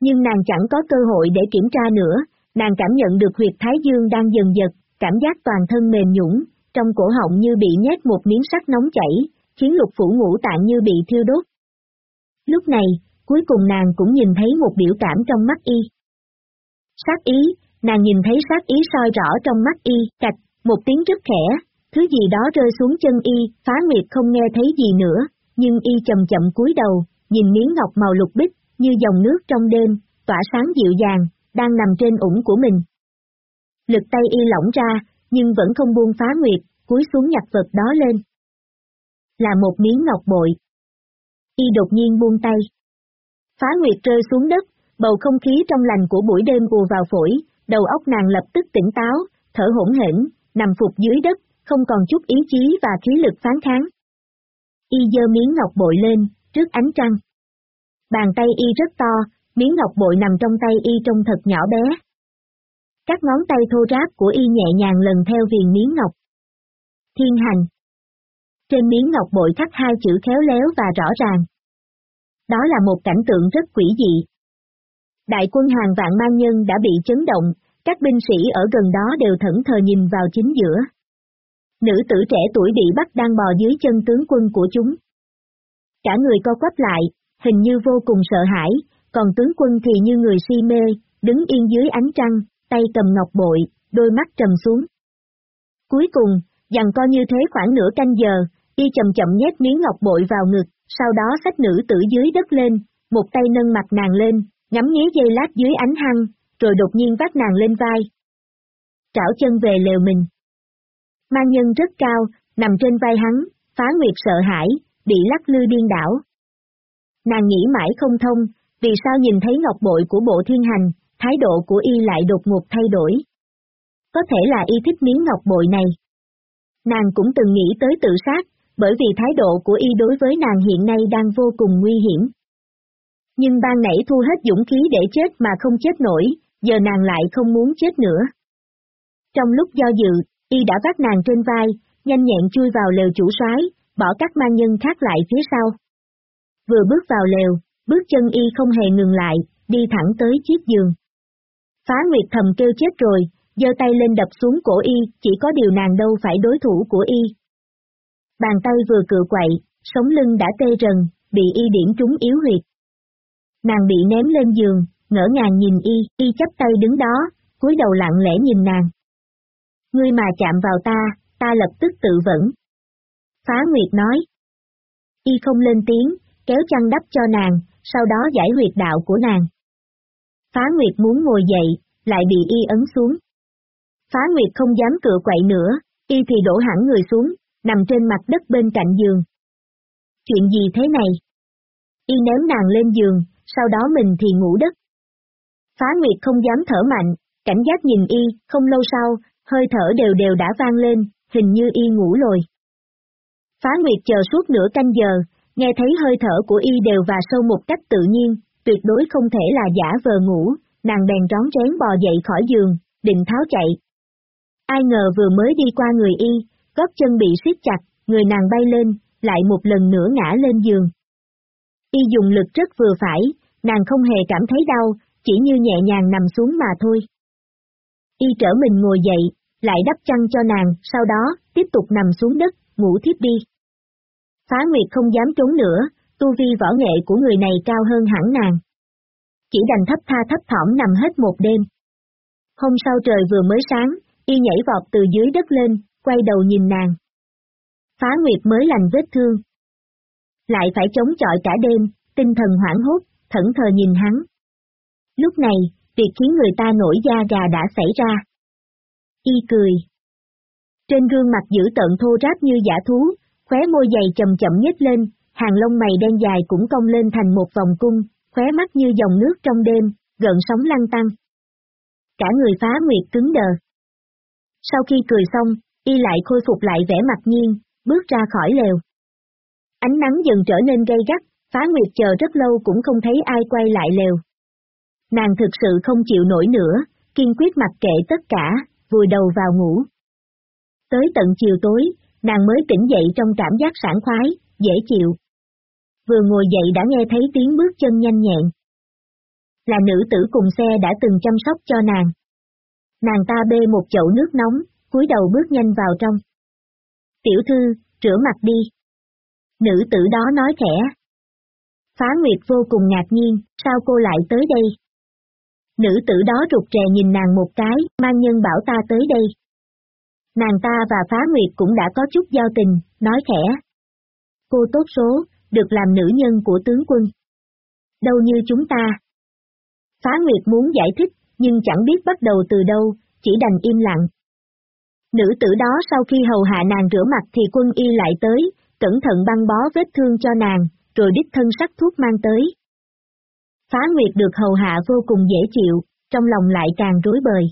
Nhưng nàng chẳng có cơ hội để kiểm tra nữa, nàng cảm nhận được huyệt thái dương đang dần dật, cảm giác toàn thân mềm nhũng, trong cổ họng như bị nhét một miếng sắt nóng chảy, khiến lục phủ ngũ tạng như bị thiêu đốt. Lúc này, cuối cùng nàng cũng nhìn thấy một biểu cảm trong mắt y. Sát ý, nàng nhìn thấy sát ý soi rõ trong mắt y, cạch, một tiếng rất khẽ, thứ gì đó rơi xuống chân y, phá nguyệt không nghe thấy gì nữa, nhưng y chậm chậm cúi đầu, nhìn miếng ngọc màu lục bích, như dòng nước trong đêm, tỏa sáng dịu dàng, đang nằm trên ủng của mình. Lực tay y lỏng ra, nhưng vẫn không buông phá nguyệt, cúi xuống nhặt vật đó lên. Là một miếng ngọc bội. Y đột nhiên buông tay. Phá nguyệt rơi xuống đất, bầu không khí trong lành của buổi đêm ùa vào phổi, đầu óc nàng lập tức tỉnh táo, thở hỗn hển, nằm phục dưới đất, không còn chút ý chí và khí lực phán kháng. Y dơ miếng ngọc bội lên, trước ánh trăng. Bàn tay y rất to, miếng ngọc bội nằm trong tay y trông thật nhỏ bé. Các ngón tay thô ráp của y nhẹ nhàng lần theo viền miếng ngọc. Thiên hành. Trên miếng ngọc bội khắc hai chữ khéo léo và rõ ràng. Đó là một cảnh tượng rất quỷ dị. Đại quân hàng vạn mang nhân đã bị chấn động, các binh sĩ ở gần đó đều thẫn thờ nhìn vào chính giữa. Nữ tử trẻ tuổi bị bắt đang bò dưới chân tướng quân của chúng. Cả người co quắp lại, hình như vô cùng sợ hãi, còn tướng quân thì như người si mê, đứng yên dưới ánh trăng, tay cầm ngọc bội, đôi mắt trầm xuống. Cuối cùng, dằn co như thế khoảng nửa canh giờ, y chậm chậm nhét miếng ngọc bội vào ngực, sau đó xách nữ tử dưới đất lên, một tay nâng mặt nàng lên, ngắm nghía dây lát dưới ánh hăng, rồi đột nhiên vác nàng lên vai. Trảo chân về lều mình. Mang nhân rất cao, nằm trên vai hắn, phá nguyệt sợ hãi, bị lắc lư điên đảo. Nàng nghĩ mãi không thông, vì sao nhìn thấy ngọc bội của bộ thiên hành, thái độ của y lại đột ngột thay đổi. Có thể là y thích miếng ngọc bội này. Nàng cũng từng nghĩ tới tự sát, bởi vì thái độ của y đối với nàng hiện nay đang vô cùng nguy hiểm. Nhưng ban nãy thu hết dũng khí để chết mà không chết nổi, giờ nàng lại không muốn chết nữa. Trong lúc do dự, y đã vác nàng trên vai, nhanh nhẹn chui vào lều chủ soái, bỏ các mang nhân khác lại phía sau. Vừa bước vào lều, bước chân y không hề ngừng lại, đi thẳng tới chiếc giường. Phá Nguyệt thầm kêu chết rồi, giơ tay lên đập xuống cổ y, chỉ có điều nàng đâu phải đối thủ của y. Bàn tay vừa cự quậy, sống lưng đã tê rần, bị y điểm trúng yếu huyệt. Nàng bị ném lên giường, ngỡ ngàng nhìn y, y chấp tay đứng đó, cúi đầu lặng lẽ nhìn nàng. Ngươi mà chạm vào ta, ta lập tức tự vẫn. Phá Nguyệt nói. Y không lên tiếng, kéo chăn đắp cho nàng, sau đó giải huyệt đạo của nàng. Phá Nguyệt muốn ngồi dậy, lại bị y ấn xuống. Phá Nguyệt không dám cựa quậy nữa, y thì đổ hẳn người xuống, nằm trên mặt đất bên cạnh giường. Chuyện gì thế này? Y ném nàng lên giường, sau đó mình thì ngủ đất. Phá Nguyệt không dám thở mạnh, cảnh giác nhìn y, không lâu sau, hơi thở đều đều đã vang lên, hình như y ngủ rồi. Phá Nguyệt chờ suốt nửa canh giờ, nghe thấy hơi thở của y đều và sâu một cách tự nhiên, tuyệt đối không thể là giả vờ ngủ, nàng bèn rón rén bò dậy khỏi giường, định tháo chạy. Ai ngờ vừa mới đi qua người y, gót chân bị siết chặt, người nàng bay lên, lại một lần nữa ngã lên giường. Y dùng lực rất vừa phải, nàng không hề cảm thấy đau, chỉ như nhẹ nhàng nằm xuống mà thôi. Y trở mình ngồi dậy, lại đắp chăn cho nàng, sau đó, tiếp tục nằm xuống đất, ngủ thiếp đi. Phá Nguyệt không dám trốn nữa, tu vi võ nghệ của người này cao hơn hẳn nàng. Chỉ đành thấp tha thấp thỏm nằm hết một đêm. Hôm sau trời vừa mới sáng, y nhảy vọt từ dưới đất lên, quay đầu nhìn nàng. Phá Nguyệt mới lành vết thương. Lại phải chống chọi cả đêm, tinh thần hoảng hốt, thẫn thờ nhìn hắn. Lúc này, việc khiến người ta nổi da gà đã xảy ra. Y cười. Trên gương mặt dữ tợn thô ráp như giả thú, khóe môi dày chậm chậm nhếch lên, hàng lông mày đen dài cũng cong lên thành một vòng cung, khóe mắt như dòng nước trong đêm, gợn sóng lăn tăng. Cả người phá nguyệt cứng đờ. Sau khi cười xong, y lại khôi phục lại vẻ mặt nhiên, bước ra khỏi lều. Ánh nắng dần trở nên gay gắt, phá nguyệt chờ rất lâu cũng không thấy ai quay lại lều. Nàng thực sự không chịu nổi nữa, kiên quyết mặc kệ tất cả, vùi đầu vào ngủ. Tới tận chiều tối, nàng mới tỉnh dậy trong cảm giác sảng khoái, dễ chịu. Vừa ngồi dậy đã nghe thấy tiếng bước chân nhanh nhẹn. Là nữ tử cùng xe đã từng chăm sóc cho nàng. Nàng ta bê một chậu nước nóng, cúi đầu bước nhanh vào trong. Tiểu thư, rửa mặt đi. Nữ tử đó nói khẽ. Phá Nguyệt vô cùng ngạc nhiên, sao cô lại tới đây? Nữ tử đó rụt rè nhìn nàng một cái, mang nhân bảo ta tới đây. Nàng ta và Phá Nguyệt cũng đã có chút giao tình, nói khẽ. Cô tốt số, được làm nữ nhân của tướng quân. Đâu như chúng ta. Phá Nguyệt muốn giải thích, nhưng chẳng biết bắt đầu từ đâu, chỉ đành im lặng. Nữ tử đó sau khi hầu hạ nàng rửa mặt thì quân y lại tới, cẩn thận băng bó vết thương cho nàng, rồi đích thân sắc thuốc mang tới. Phá Nguyệt được hầu hạ vô cùng dễ chịu, trong lòng lại càng rối bời.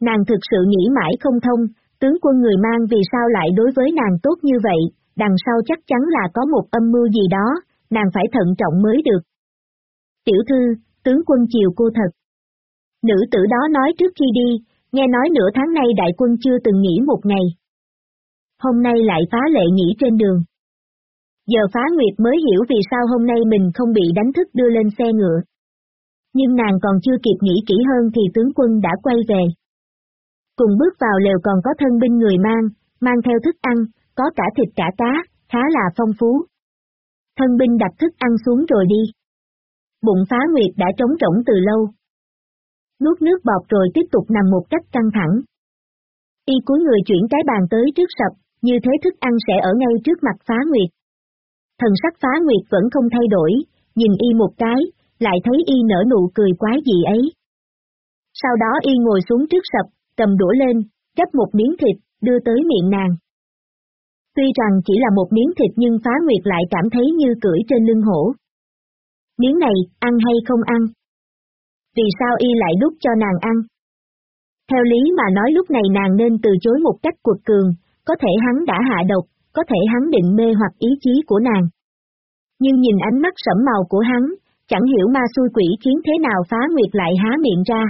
Nàng thực sự nghĩ mãi không thông, tướng quân người mang vì sao lại đối với nàng tốt như vậy, đằng sau chắc chắn là có một âm mưu gì đó, nàng phải thận trọng mới được. Tiểu thư, tướng quân chiều cô thật. Nữ tử đó nói trước khi đi, nghe nói nửa tháng nay đại quân chưa từng nghỉ một ngày. Hôm nay lại phá lệ nghỉ trên đường. Giờ phá nguyệt mới hiểu vì sao hôm nay mình không bị đánh thức đưa lên xe ngựa. Nhưng nàng còn chưa kịp nghĩ kỹ hơn thì tướng quân đã quay về. Cùng bước vào lều còn có thân binh người mang, mang theo thức ăn, có cả thịt cả cá, khá là phong phú. Thân binh đặt thức ăn xuống rồi đi. Bụng phá nguyệt đã trống rỗng từ lâu. Nuốt nước bọt rồi tiếp tục nằm một cách căng thẳng. Y cuối người chuyển cái bàn tới trước sập, như thế thức ăn sẽ ở ngay trước mặt phá nguyệt. Thần sắc phá nguyệt vẫn không thay đổi, nhìn y một cái, lại thấy y nở nụ cười quái dị ấy. Sau đó y ngồi xuống trước sập, cầm đũa lên, gấp một miếng thịt, đưa tới miệng nàng. Tuy rằng chỉ là một miếng thịt nhưng phá nguyệt lại cảm thấy như cưỡi trên lưng hổ. Miếng này, ăn hay không ăn? Vì sao y lại đút cho nàng ăn? Theo lý mà nói lúc này nàng nên từ chối một cách cuột cường, có thể hắn đã hạ độc, có thể hắn định mê hoặc ý chí của nàng. Nhưng nhìn ánh mắt sẫm màu của hắn, chẳng hiểu ma xui quỷ khiến thế nào phá nguyệt lại há miệng ra.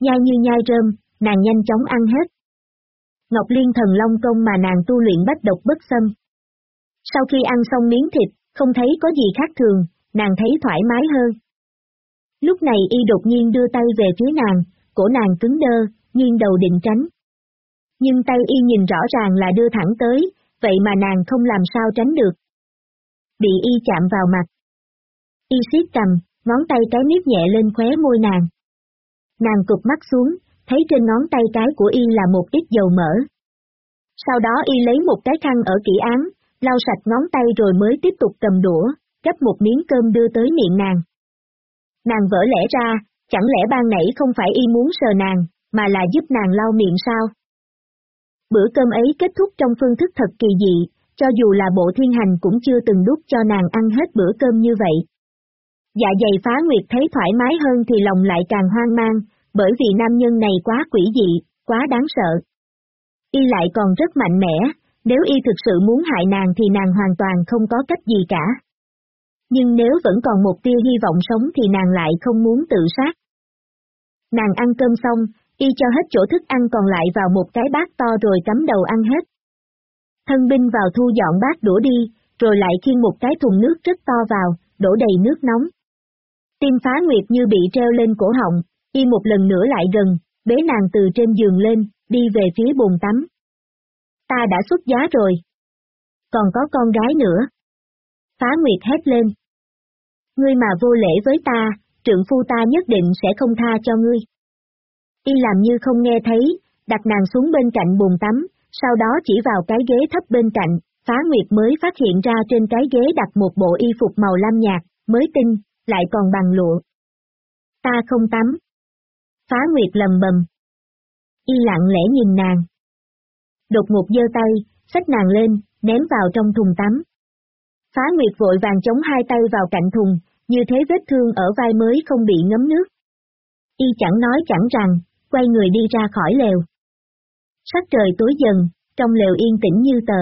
Nhai như nhai rơm, nàng nhanh chóng ăn hết. Ngọc Liên thần long công mà nàng tu luyện bách độc bất xâm. Sau khi ăn xong miếng thịt, không thấy có gì khác thường, nàng thấy thoải mái hơn. Lúc này y đột nhiên đưa tay về phía nàng, cổ nàng cứng đơ, nghiêng đầu định tránh. Nhưng tay y nhìn rõ ràng là đưa thẳng tới, vậy mà nàng không làm sao tránh được. Bị y chạm vào mặt. Y siết cầm, ngón tay cái miếp nhẹ lên khóe môi nàng. Nàng cụp mắt xuống, thấy trên ngón tay cái của y là một ít dầu mỡ. Sau đó y lấy một cái khăn ở kỹ án, lau sạch ngón tay rồi mới tiếp tục cầm đũa, gấp một miếng cơm đưa tới miệng nàng. Nàng vỡ lẽ ra, chẳng lẽ ban nãy không phải y muốn sờ nàng, mà là giúp nàng lau miệng sao? Bữa cơm ấy kết thúc trong phương thức thật kỳ dị, cho dù là bộ thiên hành cũng chưa từng đút cho nàng ăn hết bữa cơm như vậy. Dạ dày phá nguyệt thấy thoải mái hơn thì lòng lại càng hoang mang, bởi vì nam nhân này quá quỷ dị, quá đáng sợ. Y lại còn rất mạnh mẽ, nếu y thực sự muốn hại nàng thì nàng hoàn toàn không có cách gì cả. Nhưng nếu vẫn còn một tia hy vọng sống thì nàng lại không muốn tự sát. Nàng ăn cơm xong, y cho hết chỗ thức ăn còn lại vào một cái bát to rồi cắm đầu ăn hết. Thân binh vào thu dọn bát đũa đi, rồi lại khiêng một cái thùng nước rất to vào, đổ đầy nước nóng. Tim phá nguyệt như bị treo lên cổ họng, y một lần nữa lại gần, bế nàng từ trên giường lên, đi về phía bồn tắm. Ta đã xuất giá rồi. Còn có con gái nữa. Phá Nguyệt hét lên. Ngươi mà vô lễ với ta, trượng phu ta nhất định sẽ không tha cho ngươi. Y làm như không nghe thấy, đặt nàng xuống bên cạnh bồn tắm, sau đó chỉ vào cái ghế thấp bên cạnh, Phá Nguyệt mới phát hiện ra trên cái ghế đặt một bộ y phục màu lam nhạt, mới tinh, lại còn bằng lụa. Ta không tắm. Phá Nguyệt lầm bầm. Y lặng lẽ nhìn nàng. Đột ngột giơ tay, xách nàng lên, ném vào trong thùng tắm. Phá Nguyệt vội vàng chống hai tay vào cạnh thùng, như thế vết thương ở vai mới không bị ngấm nước. Y chẳng nói chẳng rằng, quay người đi ra khỏi lều. Sắc trời tối dần, trong lều yên tĩnh như tờ.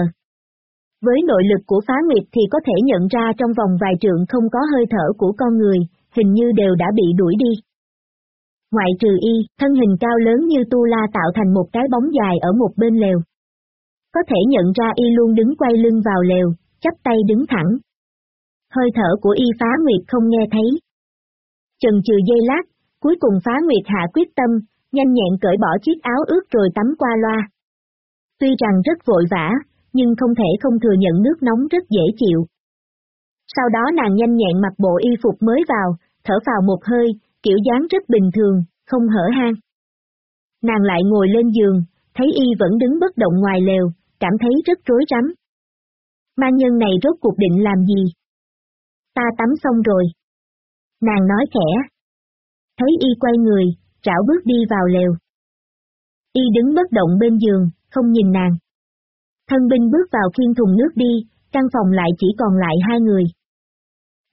Với nội lực của phá nguyệt thì có thể nhận ra trong vòng vài trượng không có hơi thở của con người, hình như đều đã bị đuổi đi. Ngoại trừ y, thân hình cao lớn như tu la tạo thành một cái bóng dài ở một bên lều. Có thể nhận ra y luôn đứng quay lưng vào lều, chắp tay đứng thẳng. Hơi thở của y phá nguyệt không nghe thấy. Chần chừ dây lát, cuối cùng phá nguyệt hạ quyết tâm, nhanh nhẹn cởi bỏ chiếc áo ướt rồi tắm qua loa. Tuy rằng rất vội vã, nhưng không thể không thừa nhận nước nóng rất dễ chịu. Sau đó nàng nhanh nhẹn mặc bộ y phục mới vào, thở vào một hơi, kiểu dáng rất bình thường, không hở hang. Nàng lại ngồi lên giường, thấy y vẫn đứng bất động ngoài lều, cảm thấy rất rối rắm. Ma nhân này rốt cuộc định làm gì? Ta tắm xong rồi. Nàng nói khẽ. Thấy y quay người, trảo bước đi vào lều. Y đứng bất động bên giường, không nhìn nàng. Thân binh bước vào khiên thùng nước đi, căn phòng lại chỉ còn lại hai người.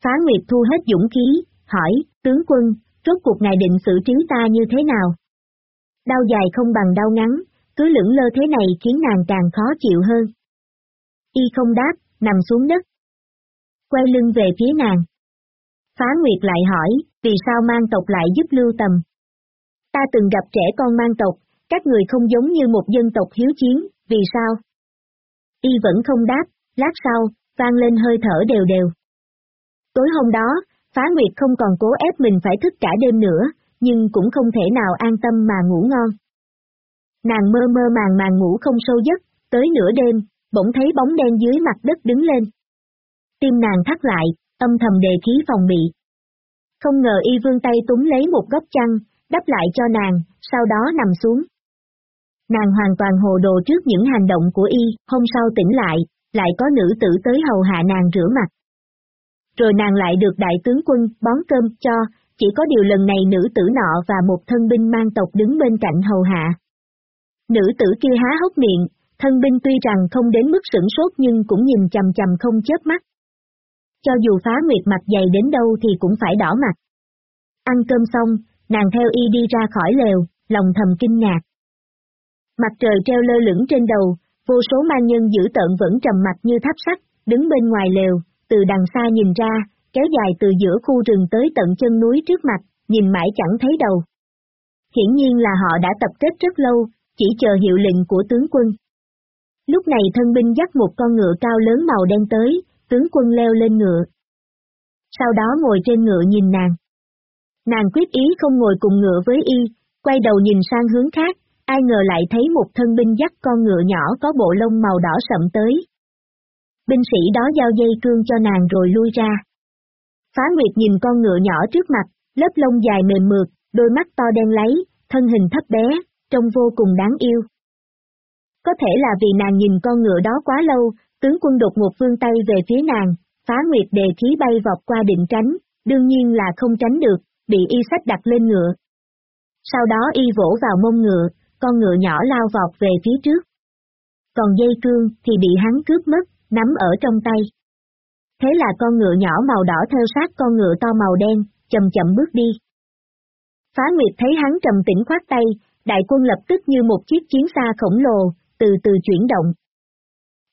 Phá Nguyệt thu hết dũng khí, hỏi, tướng quân, rốt cuộc ngài định xử trí ta như thế nào? Đau dài không bằng đau ngắn, cứ lưỡng lơ thế này khiến nàng càng khó chịu hơn. Y không đáp, nằm xuống đất. Quay lưng về phía nàng. Phá Nguyệt lại hỏi, vì sao mang tộc lại giúp lưu tầm? Ta từng gặp trẻ con mang tộc, các người không giống như một dân tộc hiếu chiến, vì sao? Y vẫn không đáp, lát sau, vang lên hơi thở đều đều. Tối hôm đó, Phá Nguyệt không còn cố ép mình phải thức cả đêm nữa, nhưng cũng không thể nào an tâm mà ngủ ngon. Nàng mơ mơ màng màng ngủ không sâu giấc, tới nửa đêm, bỗng thấy bóng đen dưới mặt đất đứng lên. Tim nàng thắt lại, âm thầm đề khí phòng bị. Không ngờ y vương tay túng lấy một góc chăn, đắp lại cho nàng, sau đó nằm xuống. Nàng hoàn toàn hồ đồ trước những hành động của y, hôm sau tỉnh lại, lại có nữ tử tới hầu hạ nàng rửa mặt. Rồi nàng lại được đại tướng quân bón cơm cho, chỉ có điều lần này nữ tử nọ và một thân binh mang tộc đứng bên cạnh hầu hạ. Nữ tử kia há hốc miệng, thân binh tuy rằng không đến mức sửng sốt nhưng cũng nhìn chầm chầm không chớp mắt. Cho dù phá nguyệt mặt dày đến đâu thì cũng phải đỏ mặt. Ăn cơm xong, nàng theo y đi ra khỏi lều, lòng thầm kinh ngạc. Mặt trời treo lơ lửng trên đầu, vô số ma nhân giữ tợn vẫn trầm mặt như tháp sắt, đứng bên ngoài lều, từ đằng xa nhìn ra, kéo dài từ giữa khu rừng tới tận chân núi trước mặt, nhìn mãi chẳng thấy đầu. Hiển nhiên là họ đã tập kết rất lâu, chỉ chờ hiệu lệnh của tướng quân. Lúc này thân binh dắt một con ngựa cao lớn màu đen tới, tướng quân leo lên ngựa. Sau đó ngồi trên ngựa nhìn nàng. Nàng quyết ý không ngồi cùng ngựa với y, quay đầu nhìn sang hướng khác, ai ngờ lại thấy một thân binh dắt con ngựa nhỏ có bộ lông màu đỏ sậm tới. Binh sĩ đó giao dây cương cho nàng rồi lui ra. Phá Nguyệt nhìn con ngựa nhỏ trước mặt, lớp lông dài mềm mượt, đôi mắt to đen lấy, thân hình thấp bé, trông vô cùng đáng yêu. Có thể là vì nàng nhìn con ngựa đó quá lâu, tướng quân đột ngột vương tay về phía nàng, phá nguyệt đề khí bay vọt qua định tránh, đương nhiên là không tránh được, bị y sách đặt lên ngựa. Sau đó y vỗ vào mông ngựa, con ngựa nhỏ lao vọt về phía trước. Còn dây cương thì bị hắn cướp mất, nắm ở trong tay. Thế là con ngựa nhỏ màu đỏ theo sát con ngựa to màu đen, chậm chậm bước đi. Phá Nguyệt thấy hắn trầm tĩnh khoát tay, đại quân lập tức như một chiếc chiến xa khổng lồ, từ từ chuyển động.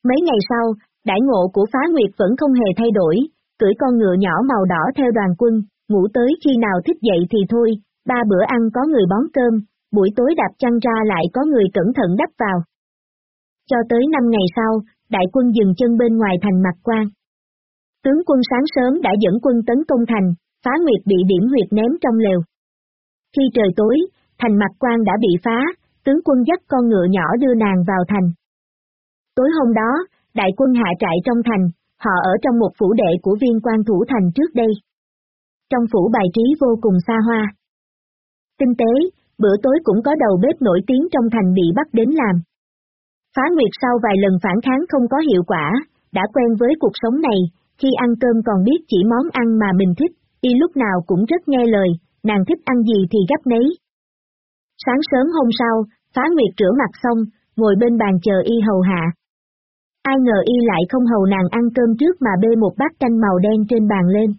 Mấy ngày sau, đại ngộ của Phá Nguyệt vẫn không hề thay đổi, cưỡi con ngựa nhỏ màu đỏ theo đoàn quân, ngủ tới khi nào thích dậy thì thôi, ba bữa ăn có người bón cơm, buổi tối đạp chăn ra lại có người cẩn thận đắp vào. Cho tới năm ngày sau, đại quân dừng chân bên ngoài thành mặt quan. Tướng quân sáng sớm đã dẫn quân tấn công thành, phá nguyệt bị điểm huyệt ném trong lều. Khi trời tối, thành mặt quan đã bị phá, tướng quân dắt con ngựa nhỏ đưa nàng vào thành. Tối hôm đó, đại quân hạ trại trong thành, họ ở trong một phủ đệ của viên quan thủ thành trước đây. Trong phủ bài trí vô cùng xa hoa. Tinh tế, bữa tối cũng có đầu bếp nổi tiếng trong thành bị bắt đến làm. Phá Nguyệt sau vài lần phản kháng không có hiệu quả, đã quen với cuộc sống này, khi ăn cơm còn biết chỉ món ăn mà mình thích, y lúc nào cũng rất nghe lời, nàng thích ăn gì thì gấp nấy. Sáng sớm hôm sau, Phá Nguyệt rửa mặt xong, ngồi bên bàn chờ y hầu hạ. Ai ngờ y lại không hầu nàng ăn cơm trước mà bê một bát canh màu đen trên bàn lên.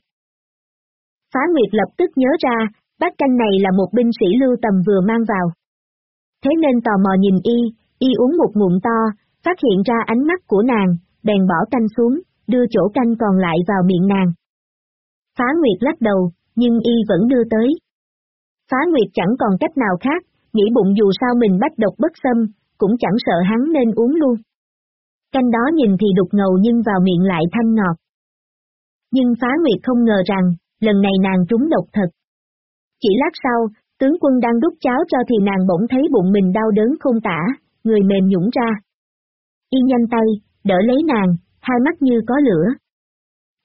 Phá Nguyệt lập tức nhớ ra, bát canh này là một binh sĩ lưu tầm vừa mang vào. Thế nên tò mò nhìn y, y uống một ngụm to, phát hiện ra ánh mắt của nàng, bèn bỏ canh xuống, đưa chỗ canh còn lại vào miệng nàng. Phá Nguyệt lắc đầu, nhưng y vẫn đưa tới. Phá Nguyệt chẳng còn cách nào khác, nghĩ bụng dù sao mình bắt độc bất xâm, cũng chẳng sợ hắn nên uống luôn. Canh đó nhìn thì đục ngầu nhưng vào miệng lại thanh ngọt. Nhưng Phá Nguyệt không ngờ rằng, lần này nàng trúng độc thật. Chỉ lát sau, tướng quân đang đút cháo cho thì nàng bỗng thấy bụng mình đau đớn không tả, người mềm nhũng ra. Y nhanh tay, đỡ lấy nàng, hai mắt như có lửa.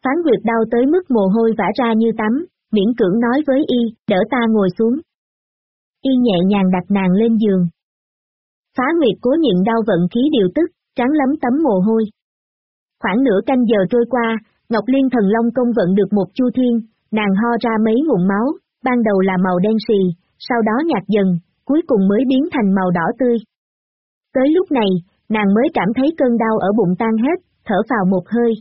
Phán Nguyệt đau tới mức mồ hôi vã ra như tắm, miễn cưỡng nói với y, đỡ ta ngồi xuống. Y nhẹ nhàng đặt nàng lên giường. Phá Nguyệt cố nhịn đau vận khí điều tức, trắng lấm tấm mồ hôi. Khoảng nửa canh giờ trôi qua, Ngọc Liên Thần Long công vận được một chu thiên, nàng ho ra mấy ngụm máu, ban đầu là màu đen xì, sau đó nhạt dần, cuối cùng mới biến thành màu đỏ tươi. Tới lúc này, nàng mới cảm thấy cơn đau ở bụng tan hết, thở vào một hơi.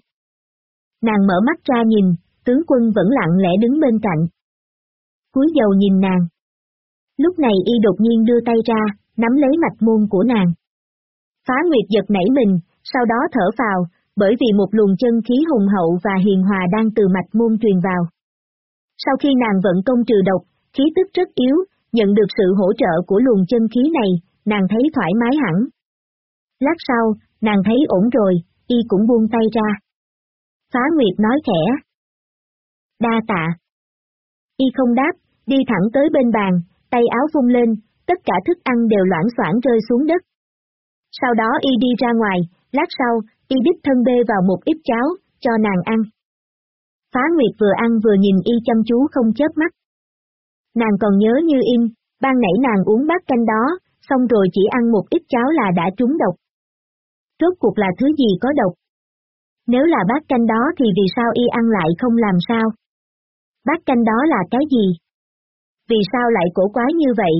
Nàng mở mắt ra nhìn, tướng quân vẫn lặng lẽ đứng bên cạnh. Cúi dầu nhìn nàng. Lúc này y đột nhiên đưa tay ra, nắm lấy mạch môn của nàng. Phá Nguyệt giật nảy mình, sau đó thở vào, bởi vì một luồng chân khí hùng hậu và hiền hòa đang từ mạch môn truyền vào. Sau khi nàng vận công trừ độc, khí tức rất yếu, nhận được sự hỗ trợ của luồng chân khí này, nàng thấy thoải mái hẳn. Lát sau, nàng thấy ổn rồi, y cũng buông tay ra. Phá Nguyệt nói khẽ. Đa tạ. Y không đáp, đi thẳng tới bên bàn, tay áo vung lên, tất cả thức ăn đều loãng soảng rơi xuống đất. Sau đó y đi ra ngoài, lát sau, y đích thân bê vào một ít cháo, cho nàng ăn. Phá Nguyệt vừa ăn vừa nhìn y chăm chú không chớp mắt. Nàng còn nhớ như in, ban nãy nàng uống bát canh đó, xong rồi chỉ ăn một ít cháo là đã trúng độc. Rốt cuộc là thứ gì có độc? Nếu là bát canh đó thì vì sao y ăn lại không làm sao? Bát canh đó là cái gì? vì sao lại cổ quá như vậy?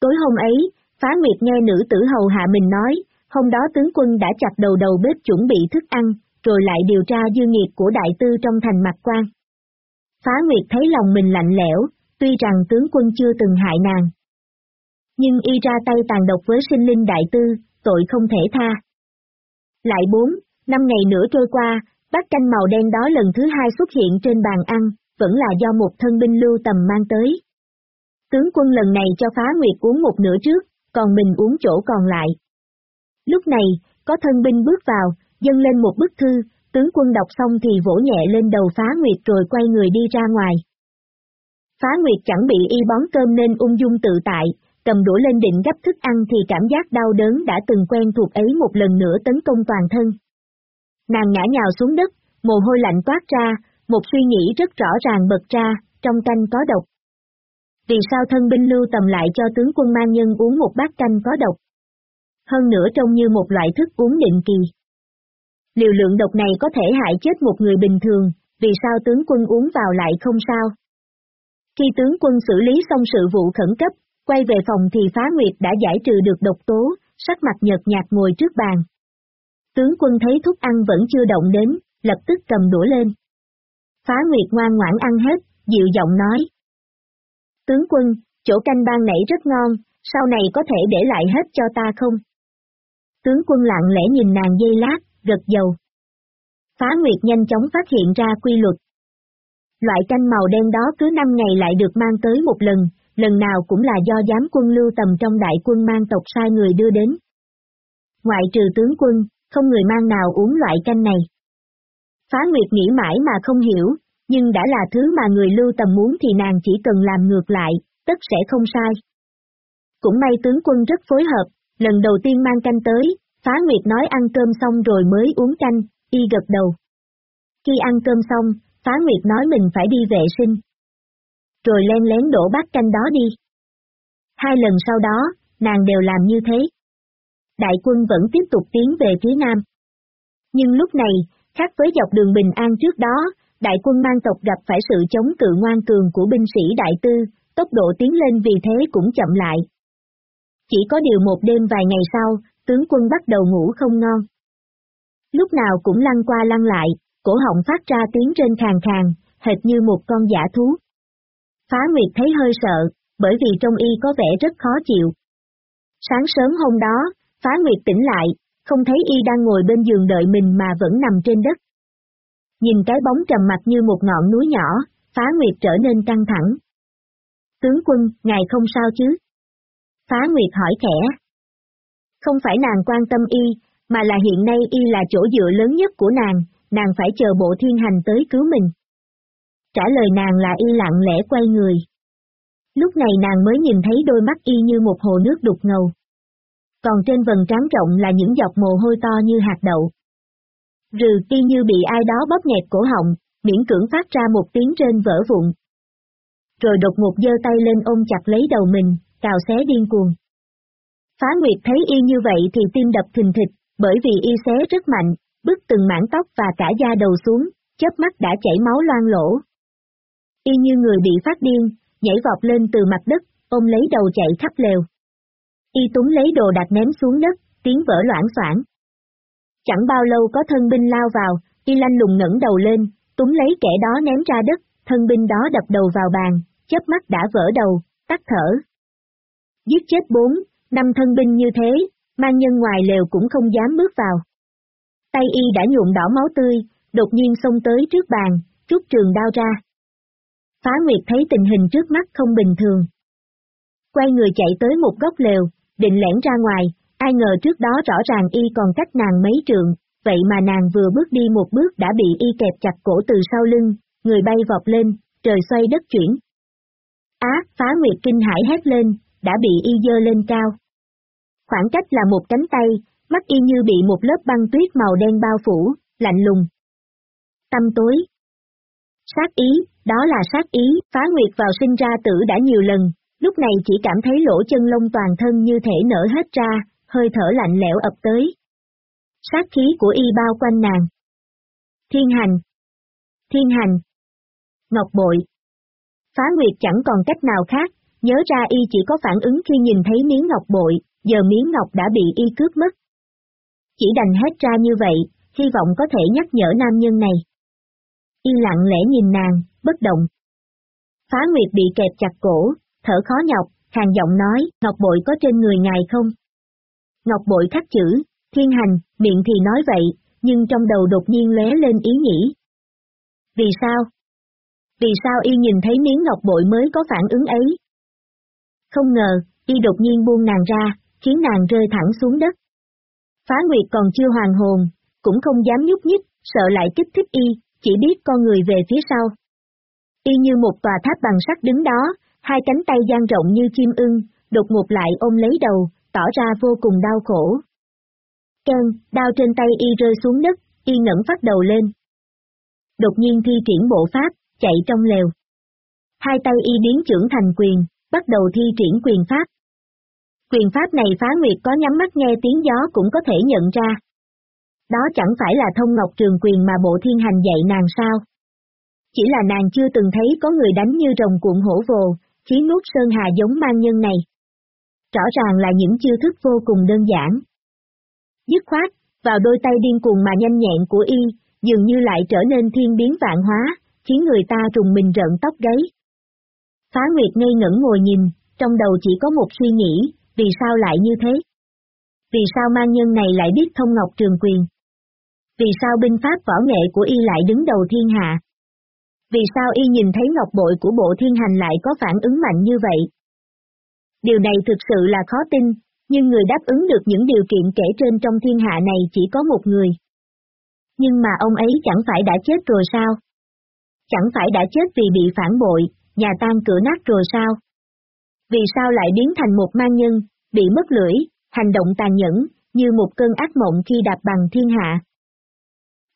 Tối hôm ấy, phá nguyệt nghe nữ tử hầu hạ mình nói, hôm đó tướng quân đã chặt đầu đầu bếp chuẩn bị thức ăn, rồi lại điều tra dư nghiệp của đại tư trong thành mặt quan. Phá Nguyệt thấy lòng mình lạnh lẽo, tuy rằng tướng quân chưa từng hại nàng. Nhưng y ra tay tàn độc với sinh linh đại tư, tội không thể tha. Lại bốn, năm ngày nữa trôi qua, bát canh màu đen đó lần thứ hai xuất hiện trên bàn ăn, vẫn là do một thân binh lưu tầm mang tới. Tướng quân lần này cho phá nguyệt uống một nửa trước, còn mình uống chỗ còn lại. Lúc này, có thân binh bước vào, dâng lên một bức thư, tướng quân đọc xong thì vỗ nhẹ lên đầu phá nguyệt rồi quay người đi ra ngoài. Phá nguyệt chẳng bị y bón cơm nên ung dung tự tại, cầm đũa lên định gấp thức ăn thì cảm giác đau đớn đã từng quen thuộc ấy một lần nữa tấn công toàn thân. Nàng ngã nhào xuống đất, mồ hôi lạnh toát ra, một suy nghĩ rất rõ ràng bật ra, trong canh có độc. Vì sao thân binh lưu tầm lại cho tướng quân mang nhân uống một bát canh có độc? Hơn nữa trông như một loại thức uống định kỳ. Liều lượng độc này có thể hại chết một người bình thường, vì sao tướng quân uống vào lại không sao? Khi tướng quân xử lý xong sự vụ khẩn cấp, quay về phòng thì phá nguyệt đã giải trừ được độc tố, sắc mặt nhợt nhạt ngồi trước bàn. Tướng quân thấy thuốc ăn vẫn chưa động đến, lập tức cầm đũa lên. Phá nguyệt ngoan ngoãn ăn hết, dịu giọng nói. Tướng quân, chỗ canh ban nãy rất ngon, sau này có thể để lại hết cho ta không? Tướng quân lặng lẽ nhìn nàng dây lát, gật dầu. Phá Nguyệt nhanh chóng phát hiện ra quy luật. Loại canh màu đen đó cứ 5 ngày lại được mang tới một lần, lần nào cũng là do giám quân lưu tầm trong đại quân mang tộc sai người đưa đến. Ngoại trừ tướng quân, không người mang nào uống loại canh này. Phá Nguyệt nghĩ mãi mà không hiểu, nhưng đã là thứ mà người lưu tầm muốn thì nàng chỉ cần làm ngược lại, tất sẽ không sai. Cũng may tướng quân rất phối hợp, lần đầu tiên mang canh tới, Phá Nguyệt nói ăn cơm xong rồi mới uống canh, y gật đầu. Khi ăn cơm xong, Phá Nguyệt nói mình phải đi vệ sinh. Rồi len lén đổ bát canh đó đi. Hai lần sau đó, nàng đều làm như thế. Đại quân vẫn tiếp tục tiến về phía nam. Nhưng lúc này, khác với dọc đường bình an trước đó, đại quân mang tộc gặp phải sự chống cự ngoan cường của binh sĩ đại tư, tốc độ tiến lên vì thế cũng chậm lại. Chỉ có điều một đêm vài ngày sau, tướng quân bắt đầu ngủ không ngon. Lúc nào cũng lăn qua lăn lại, cổ họng phát ra tiếng trên khàn khàn, hệt như một con giả thú. Phá Nguyệt thấy hơi sợ, bởi vì trong y có vẻ rất khó chịu. Sáng sớm hôm đó, Phá Nguyệt tỉnh lại, không thấy y đang ngồi bên giường đợi mình mà vẫn nằm trên đất. Nhìn cái bóng trầm mặt như một ngọn núi nhỏ, Phá Nguyệt trở nên căng thẳng. Tướng quân, ngài không sao chứ? Phá Nguyệt hỏi khẽ. Không phải nàng quan tâm y, mà là hiện nay y là chỗ dựa lớn nhất của nàng, nàng phải chờ bộ thiên hành tới cứu mình. Trả lời nàng là y lặng lẽ quay người. Lúc này nàng mới nhìn thấy đôi mắt y như một hồ nước đục ngầu. Còn trên vần trán rộng là những giọt mồ hôi to như hạt đậu. Rừ y như bị ai đó bóp nghẹt cổ họng, miễn cưỡng phát ra một tiếng trên vỡ vụn. Rồi đột ngột giơ tay lên ôm chặt lấy đầu mình, cào xé điên cuồng. Phá Nguyệt thấy y như vậy thì tim đập thình thịch, bởi vì y xé rất mạnh, bứt từng mảng tóc và cả da đầu xuống, chớp mắt đã chảy máu loang lỗ. Y như người bị phát điên, nhảy vọt lên từ mặt đất, ôm lấy đầu chạy khắp lều. Y túng lấy đồ đạc ném xuống đất, tiếng vỡ loãng soảng. Chẳng bao lâu có thân binh lao vào, y lanh lùng ngẩng đầu lên, túng lấy kẻ đó ném ra đất, thân binh đó đập đầu vào bàn, chớp mắt đã vỡ đầu, tắt thở. Giết chết bốn, năm thân binh như thế, mang nhân ngoài lều cũng không dám bước vào. Tay y đã nhuộm đỏ máu tươi, đột nhiên xông tới trước bàn, rút trường đao ra. Phá Nguyệt thấy tình hình trước mắt không bình thường. Quay người chạy tới một góc lều, định lẻn ra ngoài, ai ngờ trước đó rõ ràng y còn cách nàng mấy trường, vậy mà nàng vừa bước đi một bước đã bị y kẹp chặt cổ từ sau lưng, người bay vọt lên, trời xoay đất chuyển. Á, phá nguyệt kinh hải hét lên, đã bị y dơ lên cao. Khoảng cách là một cánh tay, mắt y như bị một lớp băng tuyết màu đen bao phủ, lạnh lùng. Tâm tối. Sát ý, đó là sát ý, phá nguyệt vào sinh ra tử đã nhiều lần, lúc này chỉ cảm thấy lỗ chân lông toàn thân như thể nở hết ra, hơi thở lạnh lẽo ập tới. Sát khí của y bao quanh nàng. Thiên hành. Thiên hành. Ngọc bội. Phá Nguyệt chẳng còn cách nào khác, nhớ ra y chỉ có phản ứng khi nhìn thấy miếng ngọc bội, giờ miếng ngọc đã bị y cướp mất. Chỉ đành hết ra như vậy, hy vọng có thể nhắc nhở nam nhân này. Y lặng lẽ nhìn nàng, bất động. Phá Nguyệt bị kẹp chặt cổ, thở khó nhọc, hàng giọng nói, ngọc bội có trên người ngài không? Ngọc bội khắc chữ, thiên hành, miệng thì nói vậy, nhưng trong đầu đột nhiên lóe lên ý nghĩ. Vì sao? Vì sao y nhìn thấy miếng ngọc bội mới có phản ứng ấy? Không ngờ, y đột nhiên buông nàng ra, khiến nàng rơi thẳng xuống đất. Phá Nguyệt còn chưa hoàn hồn, cũng không dám nhúc nhích, sợ lại kích thích y, chỉ biết con người về phía sau. Y như một tòa tháp bằng sắt đứng đó, hai cánh tay dang rộng như chim ưng, đột ngột lại ôm lấy đầu, tỏ ra vô cùng đau khổ. Ken, đao trên tay y rơi xuống đất, y ngẩng phát đầu lên. Đột nhiên thi triển bộ pháp, chạy trong lều. Hai tay y biến trưởng thành quyền, bắt đầu thi triển quyền pháp. Quyền pháp này phá nguyệt có nhắm mắt nghe tiếng gió cũng có thể nhận ra. Đó chẳng phải là thông ngọc trường quyền mà bộ thiên hành dạy nàng sao. Chỉ là nàng chưa từng thấy có người đánh như rồng cuộn hổ vồ, khí nuốt sơn hà giống mang nhân này. Rõ ràng là những chiêu thức vô cùng đơn giản. Dứt khoát, vào đôi tay điên cuồng mà nhanh nhẹn của y, dường như lại trở nên thiên biến vạn hóa, khiến người ta trùng mình rợn tóc gáy. Phá Nguyệt ngây ngẩn ngồi nhìn, trong đầu chỉ có một suy nghĩ, vì sao lại như thế? Vì sao mang nhân này lại biết thông ngọc trường quyền? Vì sao binh pháp võ nghệ của y lại đứng đầu thiên hạ? Vì sao y nhìn thấy ngọc bội của bộ thiên hành lại có phản ứng mạnh như vậy? Điều này thực sự là khó tin, nhưng người đáp ứng được những điều kiện kể trên trong thiên hạ này chỉ có một người. Nhưng mà ông ấy chẳng phải đã chết rồi sao? Chẳng phải đã chết vì bị phản bội, nhà tan cửa nát rồi sao? Vì sao lại biến thành một mang nhân, bị mất lưỡi, hành động tàn nhẫn, như một cơn ác mộng khi đạp bằng thiên hạ?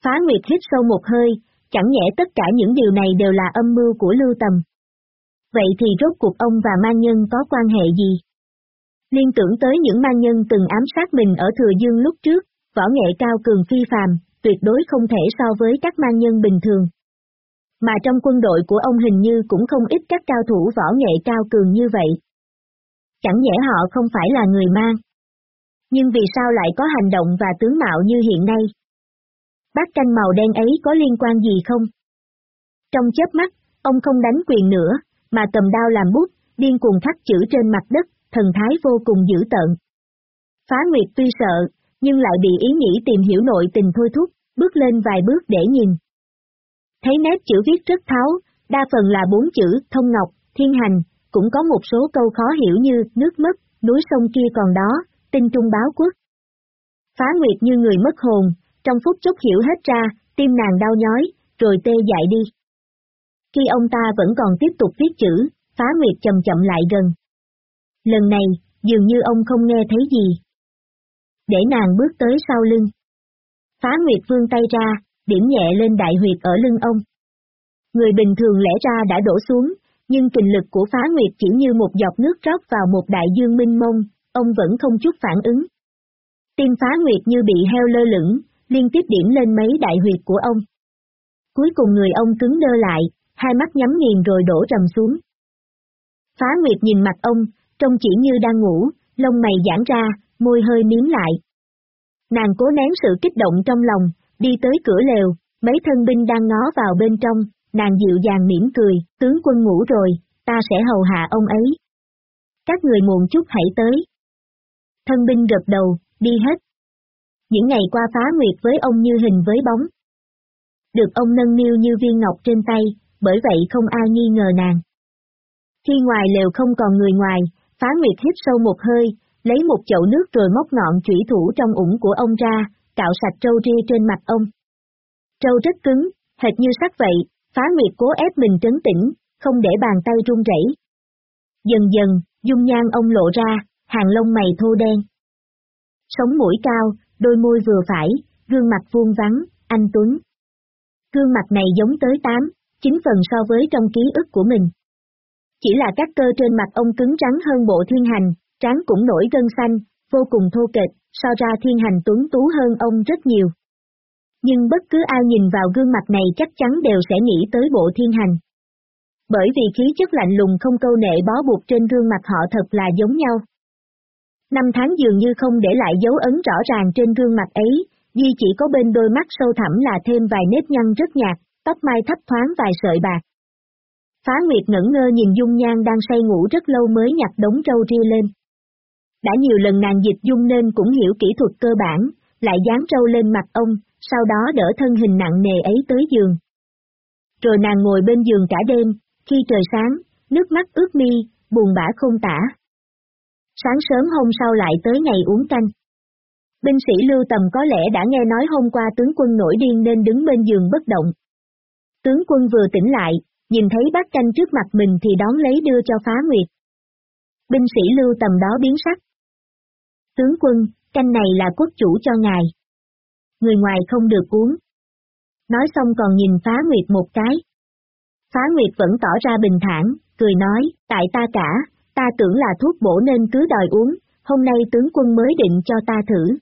Phá Nguyệt hít sâu một hơi, chẳng nhẽ tất cả những điều này đều là âm mưu của Lưu Tầm. Vậy thì rốt cuộc ông và ma nhân có quan hệ gì? Liên tưởng tới những ma nhân từng ám sát mình ở Thừa Dương lúc trước, võ nghệ cao cường phi phàm, tuyệt đối không thể so với các ma nhân bình thường. Mà trong quân đội của ông hình như cũng không ít các cao thủ võ nghệ cao cường như vậy. Chẳng nhẽ họ không phải là người mang. Nhưng vì sao lại có hành động và tướng mạo như hiện nay? Bát canh màu đen ấy có liên quan gì không? Trong chớp mắt, ông không đánh quyền nữa, mà cầm đao làm bút, điên cuồng khắc chữ trên mặt đất, thần thái vô cùng dữ tợn. Phá Nguyệt tuy sợ, nhưng lại bị ý nghĩ tìm hiểu nội tình thôi thúc, bước lên vài bước để nhìn. Thấy nét chữ viết rất tháo, đa phần là bốn chữ, thông ngọc, thiên hành, cũng có một số câu khó hiểu như, nước mất, núi sông kia còn đó, tinh trung báo quốc. Phá Nguyệt như người mất hồn, trong phút chốc hiểu hết ra, tim nàng đau nhói, rồi tê dại đi. Khi ông ta vẫn còn tiếp tục viết chữ, Phá Nguyệt chậm chậm lại gần. Lần này, dường như ông không nghe thấy gì. Để nàng bước tới sau lưng. Phá Nguyệt vươn tay ra, điểm nhẹ lên đại huyệt ở lưng ông. Người bình thường lẽ ra đã đổ xuống, nhưng kình lực của phá nguyệt chỉ như một giọt nước rót vào một đại dương minh mông, ông vẫn không chút phản ứng. Tim phá nguyệt như bị heo lơ lửng, liên tiếp điểm lên mấy đại huyệt của ông. Cuối cùng người ông cứng đơ lại, hai mắt nhắm nghiền rồi đổ trầm xuống. Phá nguyệt nhìn mặt ông, trông chỉ như đang ngủ, lông mày giãn ra, môi hơi miếm lại. Nàng cố nén sự kích động trong lòng, Đi tới cửa lều, mấy thân binh đang ngó vào bên trong, nàng dịu dàng mỉm cười, tướng quân ngủ rồi, ta sẽ hầu hạ ông ấy. Các người muộn chút hãy tới. Thân binh gật đầu, đi hết. Những ngày qua phá nguyệt với ông như hình với bóng. Được ông nâng niu như viên ngọc trên tay, bởi vậy không ai nghi ngờ nàng. Khi ngoài lều không còn người ngoài, phá nguyệt hít sâu một hơi, lấy một chậu nước rồi móc ngọn chủy thủ trong ủng của ông ra, cạo sạch trâu ria trên mặt ông. Trâu rất cứng, hệt như sắt vậy, phá nguyệt cố ép mình trấn tĩnh, không để bàn tay run rẩy. Dần dần, dung nhan ông lộ ra, hàng lông mày thô đen. Sống mũi cao, đôi môi vừa phải, gương mặt vuông vắn, anh Tuấn. Gương mặt này giống tới 8, 9 phần so với trong ký ức của mình. Chỉ là các cơ trên mặt ông cứng rắn hơn bộ thiên hành, trán cũng nổi gân xanh, vô cùng thô kệch, so ra thiên hành tuấn tú hơn ông rất nhiều. Nhưng bất cứ ai nhìn vào gương mặt này chắc chắn đều sẽ nghĩ tới bộ thiên hành. Bởi vì khí chất lạnh lùng không câu nệ bó buộc trên gương mặt họ thật là giống nhau. Năm tháng dường như không để lại dấu ấn rõ ràng trên gương mặt ấy, duy chỉ có bên đôi mắt sâu thẳm là thêm vài nếp nhăn rất nhạt, tóc mai thấp thoáng vài sợi bạc. Phá Nguyệt ngẩn ngơ nhìn Dung Nhan đang say ngủ rất lâu mới nhặt đống râu ria lên. Đã nhiều lần nàng dịch dung nên cũng hiểu kỹ thuật cơ bản, lại dán trâu lên mặt ông, sau đó đỡ thân hình nặng nề ấy tới giường. Rồi nàng ngồi bên giường cả đêm, khi trời sáng, nước mắt ướt mi, buồn bã không tả. Sáng sớm hôm sau lại tới ngày uống canh. Binh sĩ Lưu Tầm có lẽ đã nghe nói hôm qua tướng quân nổi điên nên đứng bên giường bất động. Tướng quân vừa tỉnh lại, nhìn thấy bát canh trước mặt mình thì đón lấy đưa cho phá nguyệt. Binh sĩ Lưu Tầm đó biến sắc. Tướng quân, canh này là quốc chủ cho ngài. Người ngoài không được uống. Nói xong còn nhìn phá nguyệt một cái. Phá nguyệt vẫn tỏ ra bình thản, cười nói, tại ta cả, ta tưởng là thuốc bổ nên cứ đòi uống, hôm nay tướng quân mới định cho ta thử.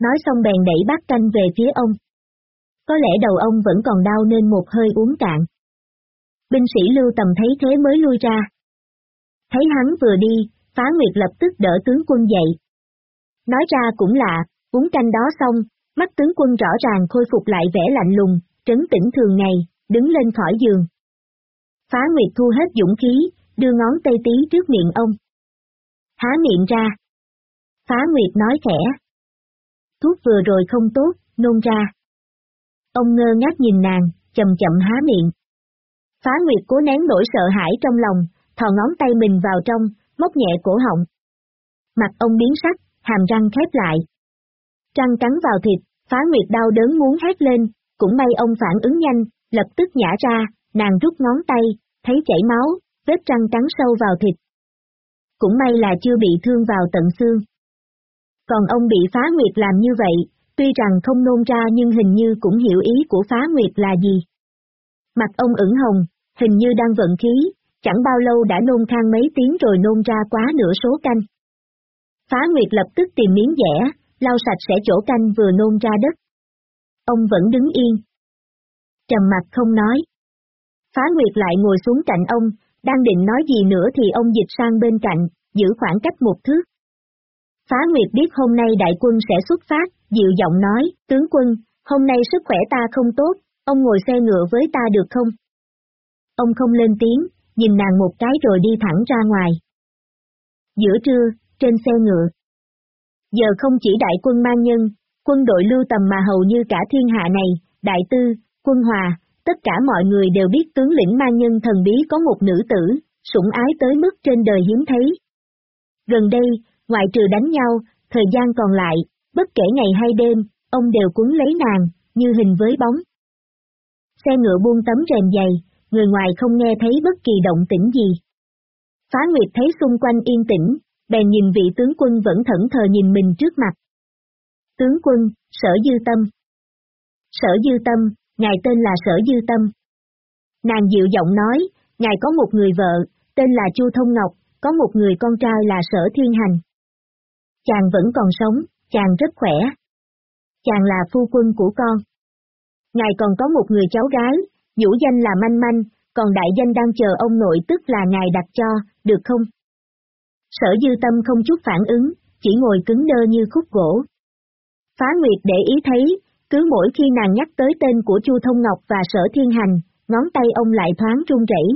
Nói xong bèn đẩy bát canh về phía ông. Có lẽ đầu ông vẫn còn đau nên một hơi uống cạn. Binh sĩ lưu tầm thấy thế mới lui ra. Thấy hắn vừa đi, phá nguyệt lập tức đỡ tướng quân dậy. Nói ra cũng lạ, uống canh đó xong, mắt tướng quân rõ ràng khôi phục lại vẻ lạnh lùng, trấn tĩnh thường ngày, đứng lên khỏi giường. Phá Nguyệt thu hết dũng khí, đưa ngón tay tí trước miệng ông. Há miệng ra. Phá Nguyệt nói khẽ. Thuốc vừa rồi không tốt, nôn ra. Ông ngơ ngác nhìn nàng, chậm chậm há miệng. Phá Nguyệt cố nén nỗi sợ hãi trong lòng, thò ngón tay mình vào trong, móc nhẹ cổ họng. Mặt ông biến sắc, hàm răng khép lại. Trăng cắn vào thịt, phá Nguyệt đau đớn muốn hét lên, cũng may ông phản ứng nhanh, lập tức nhả ra, nàng rút ngón tay, thấy chảy máu, vết răng cắn sâu vào thịt. Cũng may là chưa bị thương vào tận xương. Còn ông bị phá nguyệt làm như vậy, tuy rằng không nôn ra nhưng hình như cũng hiểu ý của phá nguyệt là gì. Mặt ông ửng hồng, hình như đang vận khí, chẳng bao lâu đã nôn khang mấy tiếng rồi nôn ra quá nửa số canh. Phá Nguyệt lập tức tìm miếng dẻ, lau sạch sẽ chỗ canh vừa nôn ra đất. Ông vẫn đứng yên. Trầm mặt không nói. Phá Nguyệt lại ngồi xuống cạnh ông, đang định nói gì nữa thì ông dịch sang bên cạnh, giữ khoảng cách một thước. Phá Nguyệt biết hôm nay đại quân sẽ xuất phát, dịu giọng nói, tướng quân, hôm nay sức khỏe ta không tốt, ông ngồi xe ngựa với ta được không? Ông không lên tiếng, nhìn nàng một cái rồi đi thẳng ra ngoài. Giữa trưa, trên xe ngựa. Giờ không chỉ đại quân mang nhân, quân đội lưu tầm mà hầu như cả thiên hạ này, đại tư, quân hòa, tất cả mọi người đều biết tướng lĩnh mang nhân thần bí có một nữ tử, sủng ái tới mức trên đời hiếm thấy. Gần đây, ngoại trừ đánh nhau, thời gian còn lại, bất kể ngày hay đêm, ông đều cuốn lấy nàng, như hình với bóng. Xe ngựa buông tấm rèm dày, người ngoài không nghe thấy bất kỳ động tĩnh gì. Phá Nguyệt thấy xung quanh yên tĩnh, bèn nhìn vị tướng quân vẫn thẫn thờ nhìn mình trước mặt. Tướng quân, sở dư tâm. Sở dư tâm, ngài tên là sở dư tâm. Nàng dịu giọng nói, ngài có một người vợ, tên là Chu Thông Ngọc, có một người con trai là sở thiên hành. Chàng vẫn còn sống, chàng rất khỏe. Chàng là phu quân của con. Ngài còn có một người cháu gái, nhũ danh là Manh Manh, còn đại danh đang chờ ông nội tức là ngài đặt cho, được không? Sở dư tâm không chút phản ứng, chỉ ngồi cứng đơ như khúc gỗ. Phá Nguyệt để ý thấy, cứ mỗi khi nàng nhắc tới tên của Chu Thông Ngọc và Sở Thiên Hành, ngón tay ông lại thoáng run rẩy.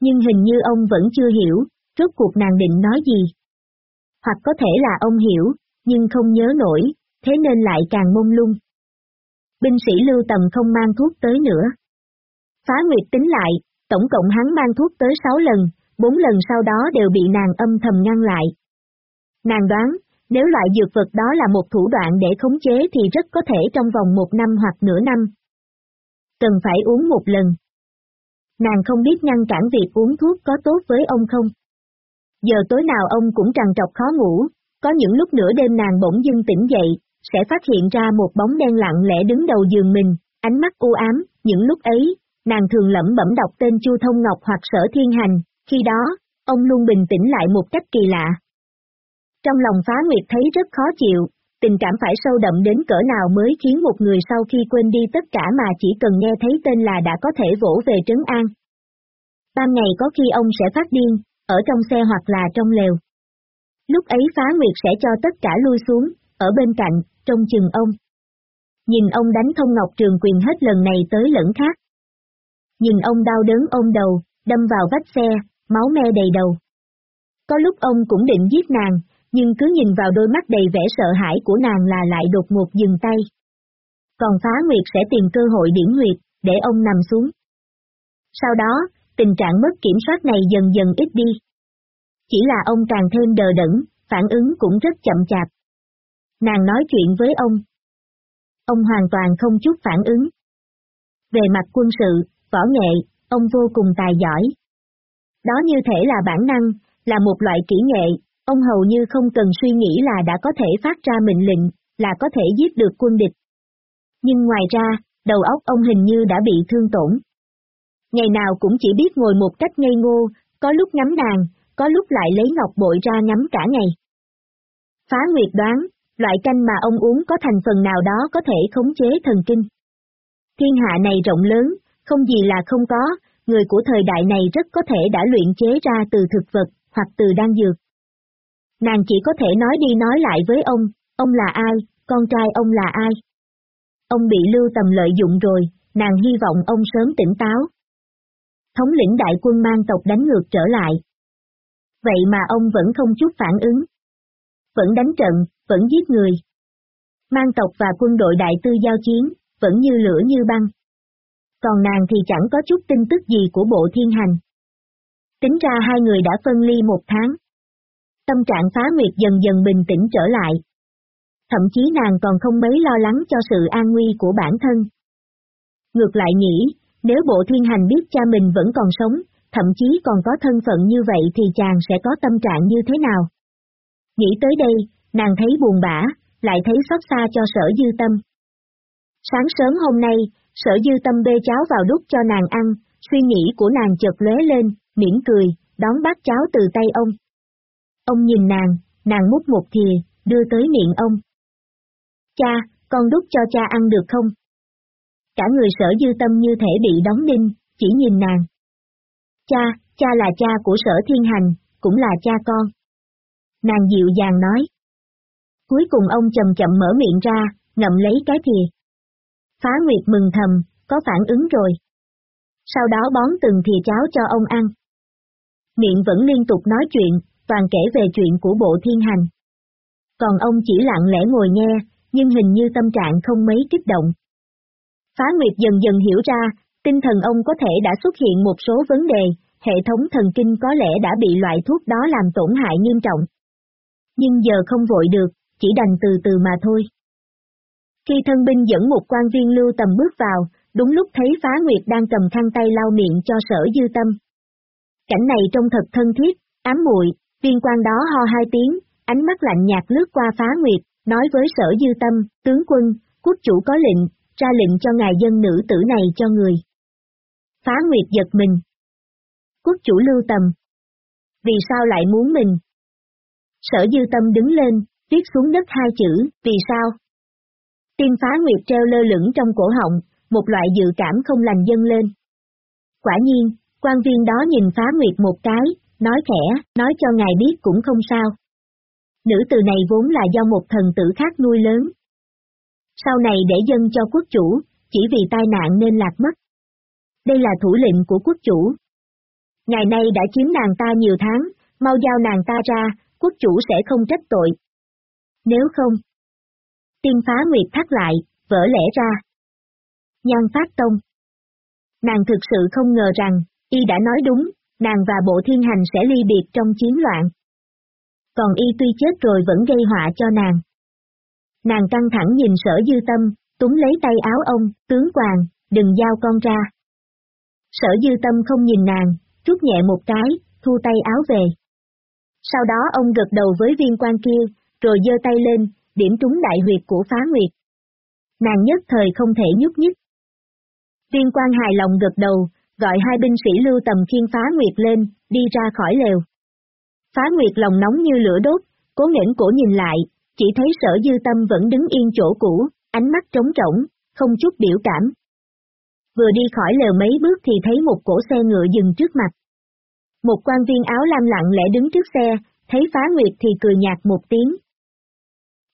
Nhưng hình như ông vẫn chưa hiểu, rốt cuộc nàng định nói gì. Hoặc có thể là ông hiểu, nhưng không nhớ nổi, thế nên lại càng mông lung. Binh sĩ Lưu Tầm không mang thuốc tới nữa. Phá Nguyệt tính lại, tổng cộng hắn mang thuốc tới 6 lần, bốn lần sau đó đều bị nàng âm thầm ngăn lại. Nàng đoán, nếu loại dược vật đó là một thủ đoạn để khống chế thì rất có thể trong vòng một năm hoặc nửa năm. Cần phải uống một lần. Nàng không biết ngăn cản việc uống thuốc có tốt với ông không. Giờ tối nào ông cũng trằn trọc khó ngủ, có những lúc nửa đêm nàng bỗng dưng tỉnh dậy, sẽ phát hiện ra một bóng đen lặng lẽ đứng đầu giường mình, ánh mắt u ám, những lúc ấy, nàng thường lẩm bẩm đọc tên Chu Thông Ngọc hoặc Sở Thiên Hành, khi đó, ông luôn bình tĩnh lại một cách kỳ lạ. Trong lòng phá nguyệt thấy rất khó chịu, tình cảm phải sâu đậm đến cỡ nào mới khiến một người sau khi quên đi tất cả mà chỉ cần nghe thấy tên là đã có thể vỗ về trấn an. ban ngày có khi ông sẽ phát điên, ở trong xe hoặc là trong lều. Lúc ấy phá nguyệt sẽ cho tất cả lui xuống, ở bên cạnh, trông chừng ông. Nhìn ông đánh thông ngọc trường quyền hết lần này tới lẫn khác. Nhìn ông đau đớn ôm đầu, đâm vào vách xe, máu me đầy đầu. Có lúc ông cũng định giết nàng, nhưng cứ nhìn vào đôi mắt đầy vẻ sợ hãi của nàng là lại đột ngột dừng tay. Còn phá nguyệt sẽ tìm cơ hội điểm nguyệt để ông nằm xuống. Sau đó, tình trạng mất kiểm soát này dần dần ít đi. Chỉ là ông càng thêm đờ đẫn, phản ứng cũng rất chậm chạp. Nàng nói chuyện với ông. Ông hoàn toàn không chút phản ứng. Về mặt quân sự, võ nghệ, ông vô cùng tài giỏi. Đó như thể là bản năng, là một loại kỹ nghệ, ông hầu như không cần suy nghĩ là đã có thể phát ra mệnh lệnh, là có thể giết được quân địch. Nhưng ngoài ra, đầu óc ông hình như đã bị thương tổn. Ngày nào cũng chỉ biết ngồi một cách ngây ngô, có lúc ngắm nàng, có lúc lại lấy ngọc bội ra ngắm cả ngày. Phá Nguyệt đoán, loại canh mà ông uống có thành phần nào đó có thể khống chế thần kinh. Thiên hạ này rộng lớn, không gì là không có, người của thời đại này rất có thể đã luyện chế ra từ thực vật, hoặc từ đan dược. Nàng chỉ có thể nói đi nói lại với ông, ông là ai, con trai ông là ai. Ông bị lưu tầm lợi dụng rồi, nàng hy vọng ông sớm tỉnh táo. Thống lĩnh đại quân mang tộc đánh ngược trở lại. Vậy mà ông vẫn không chút phản ứng. Vẫn đánh trận, vẫn giết người. Mang tộc và quân đội đại tư giao chiến, vẫn như lửa như băng. Còn nàng thì chẳng có chút tin tức gì của bộ thiên hành. Tính ra hai người đã phân ly một tháng. Tâm trạng phá nguyệt dần dần bình tĩnh trở lại. Thậm chí nàng còn không mấy lo lắng cho sự an nguy của bản thân. Ngược lại nghĩ, nếu bộ thiên hành biết cha mình vẫn còn sống, thậm chí còn có thân phận như vậy thì chàng sẽ có tâm trạng như thế nào? Nghĩ tới đây, nàng thấy buồn bã, lại thấy xót xa cho sở dư tâm. Sáng sớm hôm nay, sở dư tâm bê cháo vào đút cho nàng ăn, suy nghĩ của nàng chợt lóe lên, mỉm cười, đón bát cháo từ tay ông. Ông nhìn nàng, nàng múc một thìa, đưa tới miệng ông. Cha, con đút cho cha ăn được không? Cả người sở dư tâm như thể bị đóng đinh, chỉ nhìn nàng. Cha, cha là cha của sở thiên hành, cũng là cha con. Nàng dịu dàng nói. Cuối cùng ông chậm chậm mở miệng ra, ngậm lấy cái thìa. Phá Nguyệt mừng thầm, có phản ứng rồi. Sau đó bón từng thìa cháo cho ông ăn. Miệng vẫn liên tục nói chuyện, toàn kể về chuyện của bộ thiên hành. Còn ông chỉ lặng lẽ ngồi nghe, nhưng hình như tâm trạng không mấy kích động. Phá Nguyệt dần dần hiểu ra, tinh thần ông có thể đã xuất hiện một số vấn đề, hệ thống thần kinh có lẽ đã bị loại thuốc đó làm tổn hại nghiêm trọng. Nhưng giờ không vội được, chỉ đành từ từ mà thôi. Khi thân binh dẫn một quan viên lưu tầm bước vào, đúng lúc thấy phá nguyệt đang cầm khăn tay lau miệng cho sở dư tâm. Cảnh này trông thật thân thiết, ám muội viên quan đó ho hai tiếng, ánh mắt lạnh nhạt lướt qua phá nguyệt, nói với sở dư tâm, tướng quân, quốc chủ có lệnh, ra lệnh cho ngài dân nữ tử này cho người. Phá nguyệt giật mình. Quốc chủ lưu tầm. Vì sao lại muốn mình? Sở dư tâm đứng lên, viết xuống đất hai chữ, vì sao? Tim phá nguyệt treo lơ lửng trong cổ họng, một loại dự cảm không lành dâng lên. Quả nhiên, quan viên đó nhìn phá nguyệt một cái, nói khẽ, nói cho ngài biết cũng không sao. Nữ từ này vốn là do một thần tử khác nuôi lớn. Sau này để dân cho quốc chủ, chỉ vì tai nạn nên lạc mất. Đây là thủ lệnh của quốc chủ. Ngày nay đã chiếm nàng ta nhiều tháng, mau giao nàng ta ra, quốc chủ sẽ không trách tội. Nếu không, tiên phá nguyệt thắt lại, vỡ lẽ ra. Nhan phát tông. Nàng thực sự không ngờ rằng, y đã nói đúng, nàng và bộ thiên hành sẽ ly biệt trong chiến loạn. Còn y tuy chết rồi vẫn gây họa cho nàng. Nàng căng thẳng nhìn sở dư tâm, túng lấy tay áo ông, tướng hoàng, đừng giao con ra. Sở dư tâm không nhìn nàng, rút nhẹ một cái, thu tay áo về. Sau đó ông gật đầu với viên quan kia, rồi giơ tay lên, điểm trúng đại huyệt của phá nguyệt. Nàng nhất thời không thể nhúc nhích. Viên quan hài lòng gật đầu, gọi hai binh sĩ lưu tầm khiên phá nguyệt lên, đi ra khỏi lều. Phá nguyệt lòng nóng như lửa đốt, cố nghển cổ nhìn lại, chỉ thấy sở dư tâm vẫn đứng yên chỗ cũ, ánh mắt trống rỗng, không chút biểu cảm. vừa đi khỏi lều mấy bước thì thấy một cổ xe ngựa dừng trước mặt. Một quan viên áo lam lặng lẽ đứng trước xe, thấy phá nguyệt thì cười nhạt một tiếng.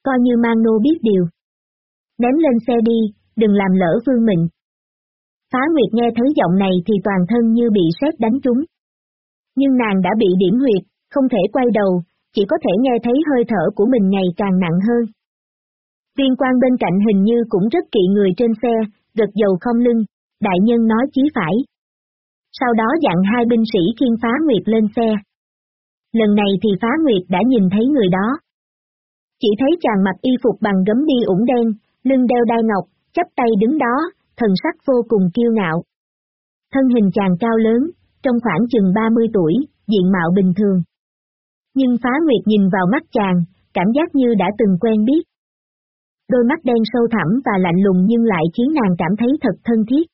Coi như mang nô biết điều. Ném lên xe đi, đừng làm lỡ vương mình. Phá nguyệt nghe thấy giọng này thì toàn thân như bị sét đánh trúng. Nhưng nàng đã bị điểm huyệt, không thể quay đầu, chỉ có thể nghe thấy hơi thở của mình ngày càng nặng hơn. Viên quan bên cạnh hình như cũng rất kỵ người trên xe, gật dầu không lưng, đại nhân nói chí phải. Sau đó dặn hai binh sĩ khiên phá nguyệt lên xe. Lần này thì phá nguyệt đã nhìn thấy người đó. Chỉ thấy chàng mặc y phục bằng gấm đi ủng đen, lưng đeo đai ngọc, chấp tay đứng đó, thần sắc vô cùng kiêu ngạo. Thân hình chàng cao lớn, trong khoảng chừng 30 tuổi, diện mạo bình thường. Nhưng phá nguyệt nhìn vào mắt chàng, cảm giác như đã từng quen biết. Đôi mắt đen sâu thẳm và lạnh lùng nhưng lại khiến nàng cảm thấy thật thân thiết.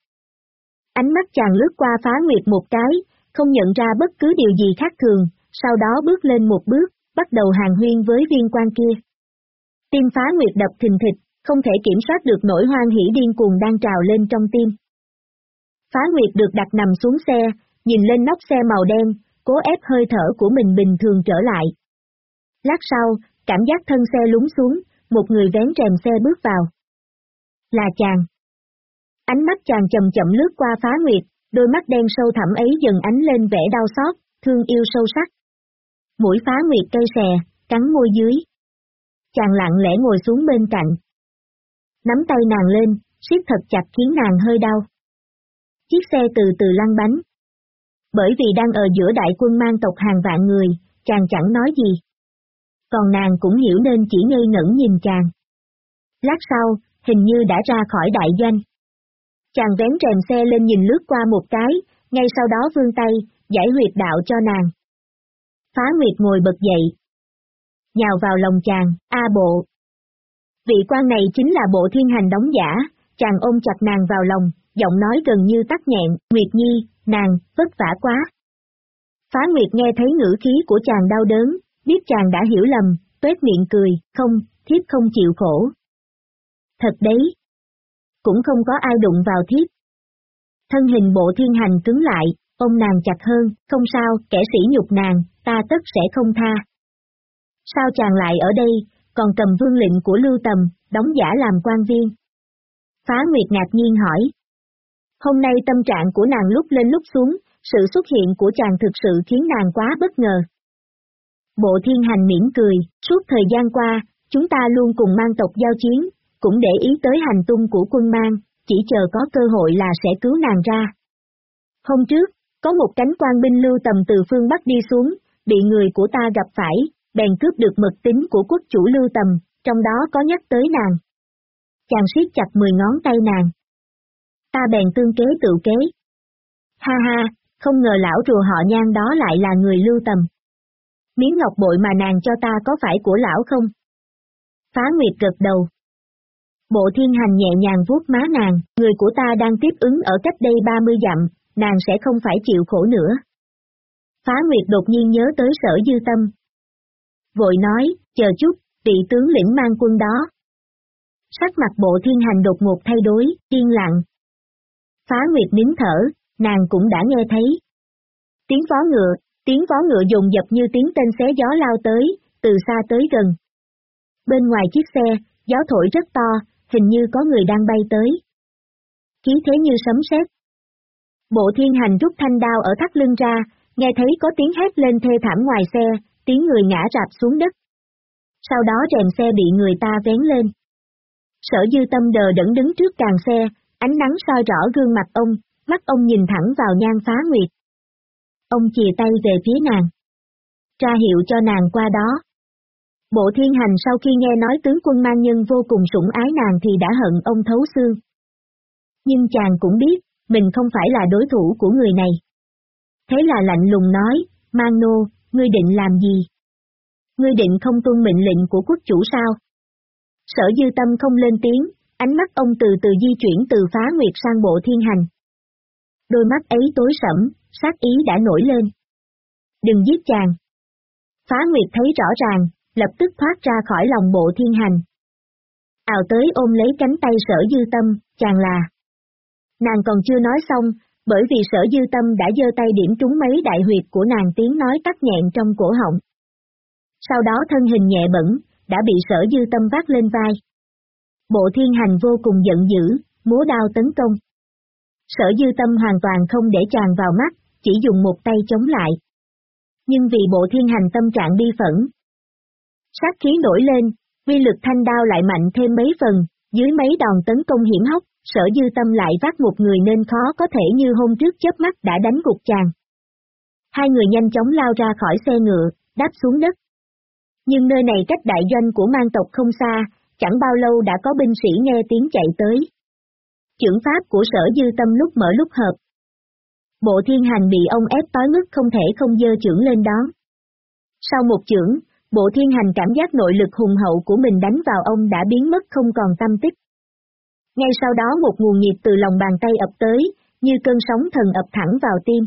Ánh mắt chàng lướt qua phá nguyệt một cái, không nhận ra bất cứ điều gì khác thường, sau đó bước lên một bước, bắt đầu hàng huyên với viên quan kia. Tim phá nguyệt đập thình thịch, không thể kiểm soát được nỗi hoan hỉ điên cuồng đang trào lên trong tim. Phá Nguyệt được đặt nằm xuống xe, nhìn lên nóc xe màu đen, cố ép hơi thở của mình bình thường trở lại. Lát sau, cảm giác thân xe lúng xuống, một người vén rèm xe bước vào. Là chàng. Ánh mắt chàng chậm chậm lướt qua phá nguyệt, đôi mắt đen sâu thẳm ấy dần ánh lên vẻ đau xót, thương yêu sâu sắc. Mũi phá nguyệt cây xè, cắn môi dưới. Chàng lặng lẽ ngồi xuống bên cạnh. Nắm tay nàng lên, siết thật chặt khiến nàng hơi đau. Chiếc xe từ từ lăn bánh. Bởi vì đang ở giữa đại quân mang tộc hàng vạn người, chàng chẳng nói gì. Còn nàng cũng hiểu nên chỉ ngây ngẩn nhìn chàng. Lát sau, hình như đã ra khỏi đại doanh. Chàng vén rèm xe lên nhìn lướt qua một cái, ngay sau đó vươn tay, giải huyệt đạo cho nàng. Phá Nguyệt ngồi bật dậy. Nhào vào lòng chàng, A bộ. Vị quan này chính là bộ thiên hành đóng giả, chàng ôm chặt nàng vào lòng, giọng nói gần như tắt nghẹn, Nguyệt Nhi, nàng, vất vả quá. Phá Nguyệt nghe thấy ngữ khí của chàng đau đớn, biết chàng đã hiểu lầm, tuét miệng cười, không, thiếp không chịu khổ. Thật đấy. Cũng không có ai đụng vào thiếp. Thân hình bộ thiên hành cứng lại, ôm nàng chặt hơn, không sao, kẻ sĩ nhục nàng, ta tất sẽ không tha. Sao chàng lại ở đây, còn cầm vương lệnh của Lưu Tầm, đóng giả làm quan viên? Phá Nguyệt ngạc nhiên hỏi. Hôm nay tâm trạng của nàng lúc lên lúc xuống, sự xuất hiện của chàng thực sự khiến nàng quá bất ngờ. Bộ thiên hành mỉm cười, suốt thời gian qua, chúng ta luôn cùng mang tộc giao chiến, cũng để ý tới hành tung của quân mang, chỉ chờ có cơ hội là sẽ cứu nàng ra. Hôm trước, có một cánh quan binh lưu tầm từ phương Bắc đi xuống, bị người của ta gặp phải, bèn cướp được mật tính của quốc chủ lưu tầm, trong đó có nhắc tới nàng. Chàng siết chặt mười ngón tay nàng. Ta bèn tương kế tự kế. Ha ha, không ngờ lão rùa họ nhan đó lại là người lưu tầm. Miếng ngọc bội mà nàng cho ta có phải của lão không? Phá Nguyệt gật đầu. Bộ thiên hành nhẹ nhàng vuốt má nàng, người của ta đang tiếp ứng ở cách đây 30 dặm, nàng sẽ không phải chịu khổ nữa. Phá Nguyệt đột nhiên nhớ tới sở dư tâm. Vội nói, chờ chút, vị tướng lĩnh mang quân đó. Sắc mặt bộ thiên hành đột ngột thay đổi, yên lặng. Phá Nguyệt nín thở, nàng cũng đã nghe thấy. Tiếng vó ngựa, tiếng vó ngựa dồn dập như tiếng tên xé gió lao tới, từ xa tới gần. Bên ngoài chiếc xe, gió thổi rất to, hình như có người đang bay tới. Khí thế như sấm sét. Bộ thiên hành rút thanh đao ở thắt lưng ra, nghe thấy có tiếng hét lên thê thảm ngoài xe, tiếng người ngã rạp xuống đất. Sau đó rèm xe bị người ta vén lên. Sở dư tâm đờ đẫn đứng trước càng xe, ánh nắng soi rõ gương mặt ông, mắt ông nhìn thẳng vào nhan phá nguyệt. Ông chìa tay về phía nàng. Tra hiệu cho nàng qua đó. Bộ thiên hành sau khi nghe nói tướng quân mang nhân vô cùng sủng ái nàng thì đã hận ông thấu xương. Nhưng chàng cũng biết, mình không phải là đối thủ của người này. Thế là lạnh lùng nói, mang nô, ngươi định làm gì? Ngươi định không tuân mệnh lệnh của quốc chủ sao? Sở dư tâm không lên tiếng, ánh mắt ông từ từ di chuyển từ phá nguyệt sang bộ thiên hành. Đôi mắt ấy tối sẫm, sát ý đã nổi lên. Đừng giết chàng. Phá nguyệt thấy rõ ràng, lập tức thoát ra khỏi lòng bộ thiên hành. Ào tới ôm lấy cánh tay sở dư tâm, chàng là. Nàng còn chưa nói xong, bởi vì sở dư tâm đã giơ tay điểm trúng mấy đại huyệt của nàng tiếng nói tắt nhẹn trong cổ họng. Sau đó thân hình nhẹ bẩn, đã bị sở dư tâm vác lên vai. Bộ thiên hành vô cùng giận dữ, múa đao tấn công. Sở dư tâm hoàn toàn không để chàng vào mắt, chỉ dùng một tay chống lại. Nhưng vì bộ thiên hành tâm trạng bi phẫn. Sát khí nổi lên, vi lực thanh đao lại mạnh thêm mấy phần, dưới mấy đòn tấn công hiểm hóc, sở dư tâm lại vác một người nên khó có thể như hôm trước chớp mắt đã đánh gục chàng. Hai người nhanh chóng lao ra khỏi xe ngựa, đáp xuống đất. Nhưng nơi này cách đại doanh của mang tộc không xa, chẳng bao lâu đã có binh sĩ nghe tiếng chạy tới. Chưởng pháp của sở dư tâm lúc mở lúc hợp. Bộ thiên hành bị ông ép tối mức không thể không dơ chưởng lên đón. Sau một chưởng, bộ thiên hành cảm giác nội lực hùng hậu của mình đánh vào ông đã biến mất không còn tâm tích. Ngay sau đó một nguồn nhiệt từ lòng bàn tay ập tới, như cơn sóng thần ập thẳng vào tim.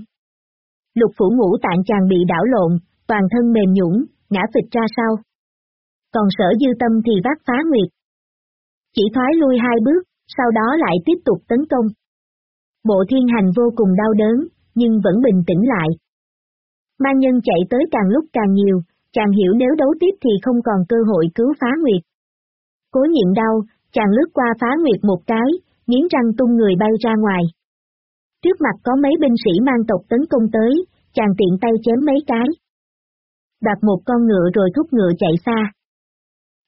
Lục phủ ngũ tạng chàng bị đảo lộn, toàn thân mềm nhũng, ngã phịch ra sau. Còn sở dư tâm thì vác phá nguyệt. Chỉ thoái lui hai bước, sau đó lại tiếp tục tấn công. Bộ thiên hành vô cùng đau đớn, nhưng vẫn bình tĩnh lại. Mang nhân chạy tới càng lúc càng nhiều, chàng hiểu nếu đấu tiếp thì không còn cơ hội cứu phá nguyệt. Cố nhịn đau, chàng lướt qua phá nguyệt một cái, nghiến răng tung người bay ra ngoài. Trước mặt có mấy binh sĩ mang tộc tấn công tới, chàng tiện tay chém mấy cái. Đặt một con ngựa rồi thúc ngựa chạy xa.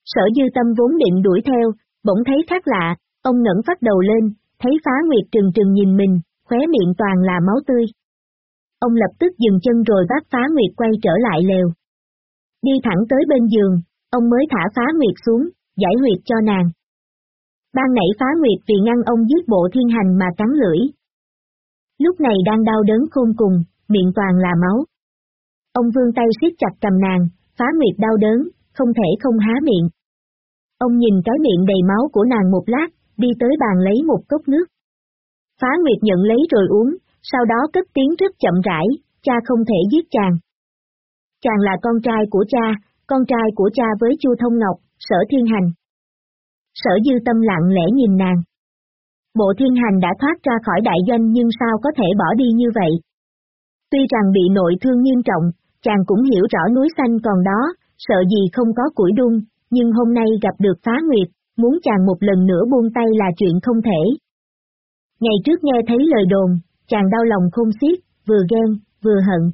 Sở dư tâm vốn định đuổi theo, bỗng thấy khác lạ, ông ngẩng phát đầu lên, thấy phá nguyệt trừng trừng nhìn mình, khóe miệng toàn là máu tươi. Ông lập tức dừng chân rồi bắt phá nguyệt quay trở lại lều. Đi thẳng tới bên giường, ông mới thả phá nguyệt xuống, giải huyệt cho nàng. Ban nãy phá nguyệt vì ngăn ông giết bộ thiên hành mà cắn lưỡi. Lúc này đang đau đớn khôn cùng, miệng toàn là máu. Ông vương tay siết chặt cầm nàng, phá nguyệt đau đớn, không thể không há miệng. Ông nhìn cái miệng đầy máu của nàng một lát, đi tới bàn lấy một cốc nước. Phá nguyệt nhận lấy rồi uống, sau đó cất tiếng rất chậm rãi, cha không thể giết chàng. Chàng là con trai của cha, con trai của cha với Chu Thông Ngọc, sở thiên hành. Sở dư tâm lặng lẽ nhìn nàng. Bộ thiên hành đã thoát ra khỏi đại doanh nhưng sao có thể bỏ đi như vậy? Tuy rằng bị nội thương nghiêm trọng, chàng cũng hiểu rõ núi xanh còn đó, sợ gì không có củi đun, nhưng hôm nay gặp được phá nguyệt, muốn chàng một lần nữa buông tay là chuyện không thể. Ngày trước nghe thấy lời đồn, chàng đau lòng không xiết, vừa ghen, vừa hận.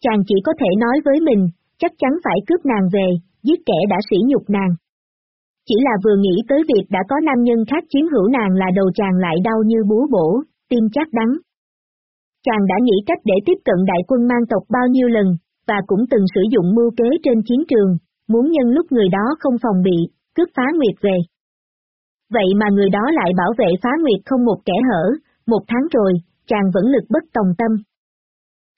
Chàng chỉ có thể nói với mình, chắc chắn phải cướp nàng về, giết kẻ đã sỉ nhục nàng. Chỉ là vừa nghĩ tới việc đã có nam nhân khác chiếm hữu nàng là đầu chàng lại đau như búa bổ, tim chắc đắng. Chàng đã nghĩ cách để tiếp cận đại quân mang tộc bao nhiêu lần, và cũng từng sử dụng mưu kế trên chiến trường, muốn nhân lúc người đó không phòng bị, cướp phá nguyệt về. Vậy mà người đó lại bảo vệ phá nguyệt không một kẻ hở, một tháng rồi, chàng vẫn lực bất tòng tâm.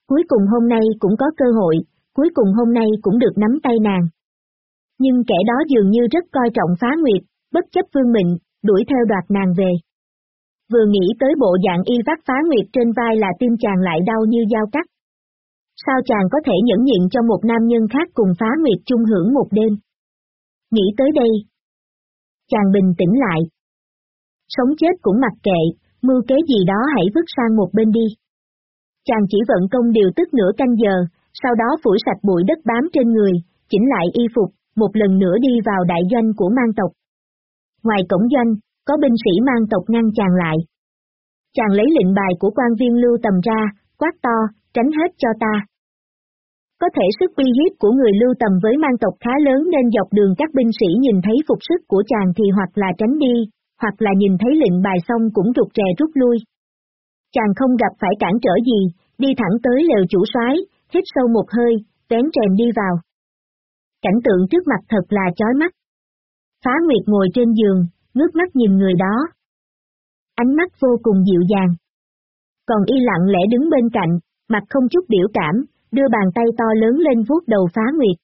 Cuối cùng hôm nay cũng có cơ hội, cuối cùng hôm nay cũng được nắm tay nàng nhưng kẻ đó dường như rất coi trọng phá nguyệt, bất chấp vương mệnh, đuổi theo đoạt nàng về. Vừa nghĩ tới bộ dạng y vác phá nguyệt trên vai là tim chàng lại đau như dao cắt. Sao chàng có thể nhẫn nhịn cho một nam nhân khác cùng phá nguyệt chung hưởng một đêm? Nghĩ tới đây. Chàng bình tĩnh lại. Sống chết cũng mặc kệ, mưu kế gì đó hãy vứt sang một bên đi. Chàng chỉ vận công điều tức nửa canh giờ, sau đó phủi sạch bụi đất bám trên người, chỉnh lại y phục, một lần nữa đi vào đại doanh của mang tộc. Ngoài cổng doanh, có binh sĩ mang tộc ngăn chàng lại. Chàng lấy lệnh bài của quan viên lưu tầm ra, quát to, tránh hết cho ta. Có thể sức uy hiếp của người lưu tầm với mang tộc khá lớn nên dọc đường các binh sĩ nhìn thấy phục sức của chàng thì hoặc là tránh đi, hoặc là nhìn thấy lệnh bài xong cũng rụt rè rút lui. Chàng không gặp phải cản trở gì, đi thẳng tới lều chủ soái, hít sâu một hơi, vén rèm đi vào. Cảnh tượng trước mặt thật là chói mắt. Phá Nguyệt ngồi trên giường, ngước mắt nhìn người đó. Ánh mắt vô cùng dịu dàng. Còn y lặng lẽ đứng bên cạnh, mặt không chút biểu cảm, đưa bàn tay to lớn lên vuốt đầu Phá Nguyệt.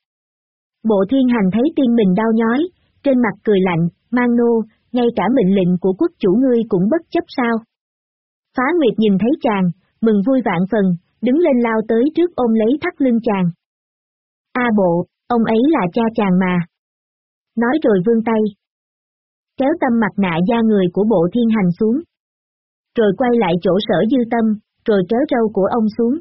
Bộ thiên hành thấy tiên mình đau nhói, trên mặt cười lạnh, mang nô, ngay cả mệnh lệnh của quốc chủ ngươi cũng bất chấp sao. Phá Nguyệt nhìn thấy chàng, mừng vui vạn phần, đứng lên lao tới trước ôm lấy thắt lưng chàng. A bộ, Ông ấy là cha chàng mà. Nói rồi vương tay. Kéo tâm mặt nạ da người của bộ thiên hành xuống. rồi quay lại chỗ sở dư tâm, rồi kéo râu của ông xuống.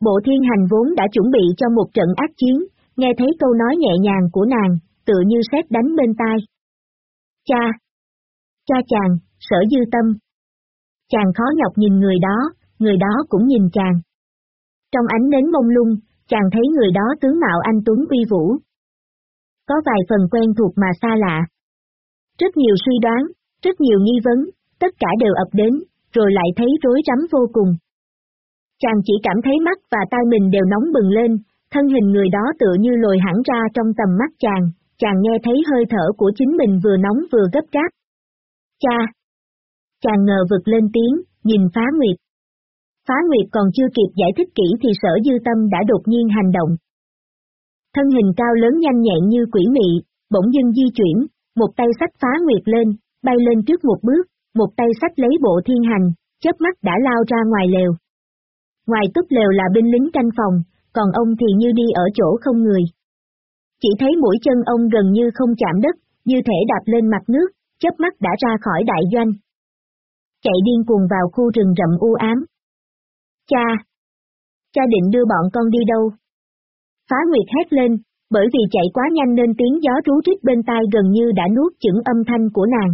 Bộ thiên hành vốn đã chuẩn bị cho một trận ác chiến, nghe thấy câu nói nhẹ nhàng của nàng, tựa như sét đánh bên tai. Cha! Cha chàng, sở dư tâm. Chàng khó nhọc nhìn người đó, người đó cũng nhìn chàng. Trong ánh nến mông lung, chàng thấy người đó tướng mạo anh Tuấn uy vũ. Có vài phần quen thuộc mà xa lạ. Rất nhiều suy đoán, rất nhiều nghi vấn, tất cả đều ập đến, rồi lại thấy rối rắm vô cùng. Chàng chỉ cảm thấy mắt và tai mình đều nóng bừng lên, thân hình người đó tựa như lồi hẳn ra trong tầm mắt chàng, chàng nghe thấy hơi thở của chính mình vừa nóng vừa gấp gáp. Cha! Chàng ngờ vực lên tiếng, nhìn phá nguyệt. Phá nguyệt còn chưa kịp giải thích kỹ thì sở dư tâm đã đột nhiên hành động. Thân hình cao lớn nhanh nhẹn như quỷ mị, bỗng dưng di chuyển, một tay sách phá nguyệt lên, bay lên trước một bước, một tay sách lấy bộ thiên hành, chớp mắt đã lao ra ngoài lều. Ngoài túp lều là binh lính canh phòng, còn ông thì như đi ở chỗ không người. Chỉ thấy mũi chân ông gần như không chạm đất, như thể đạp lên mặt nước, chớp mắt đã ra khỏi đại doanh. Chạy điên cuồng vào khu rừng rậm u ám. Cha! Cha định đưa bọn con đi đâu? Phá Nguyệt hét lên, bởi vì chạy quá nhanh nên tiếng gió rú rít bên tai gần như đã nuốt chửng âm thanh của nàng.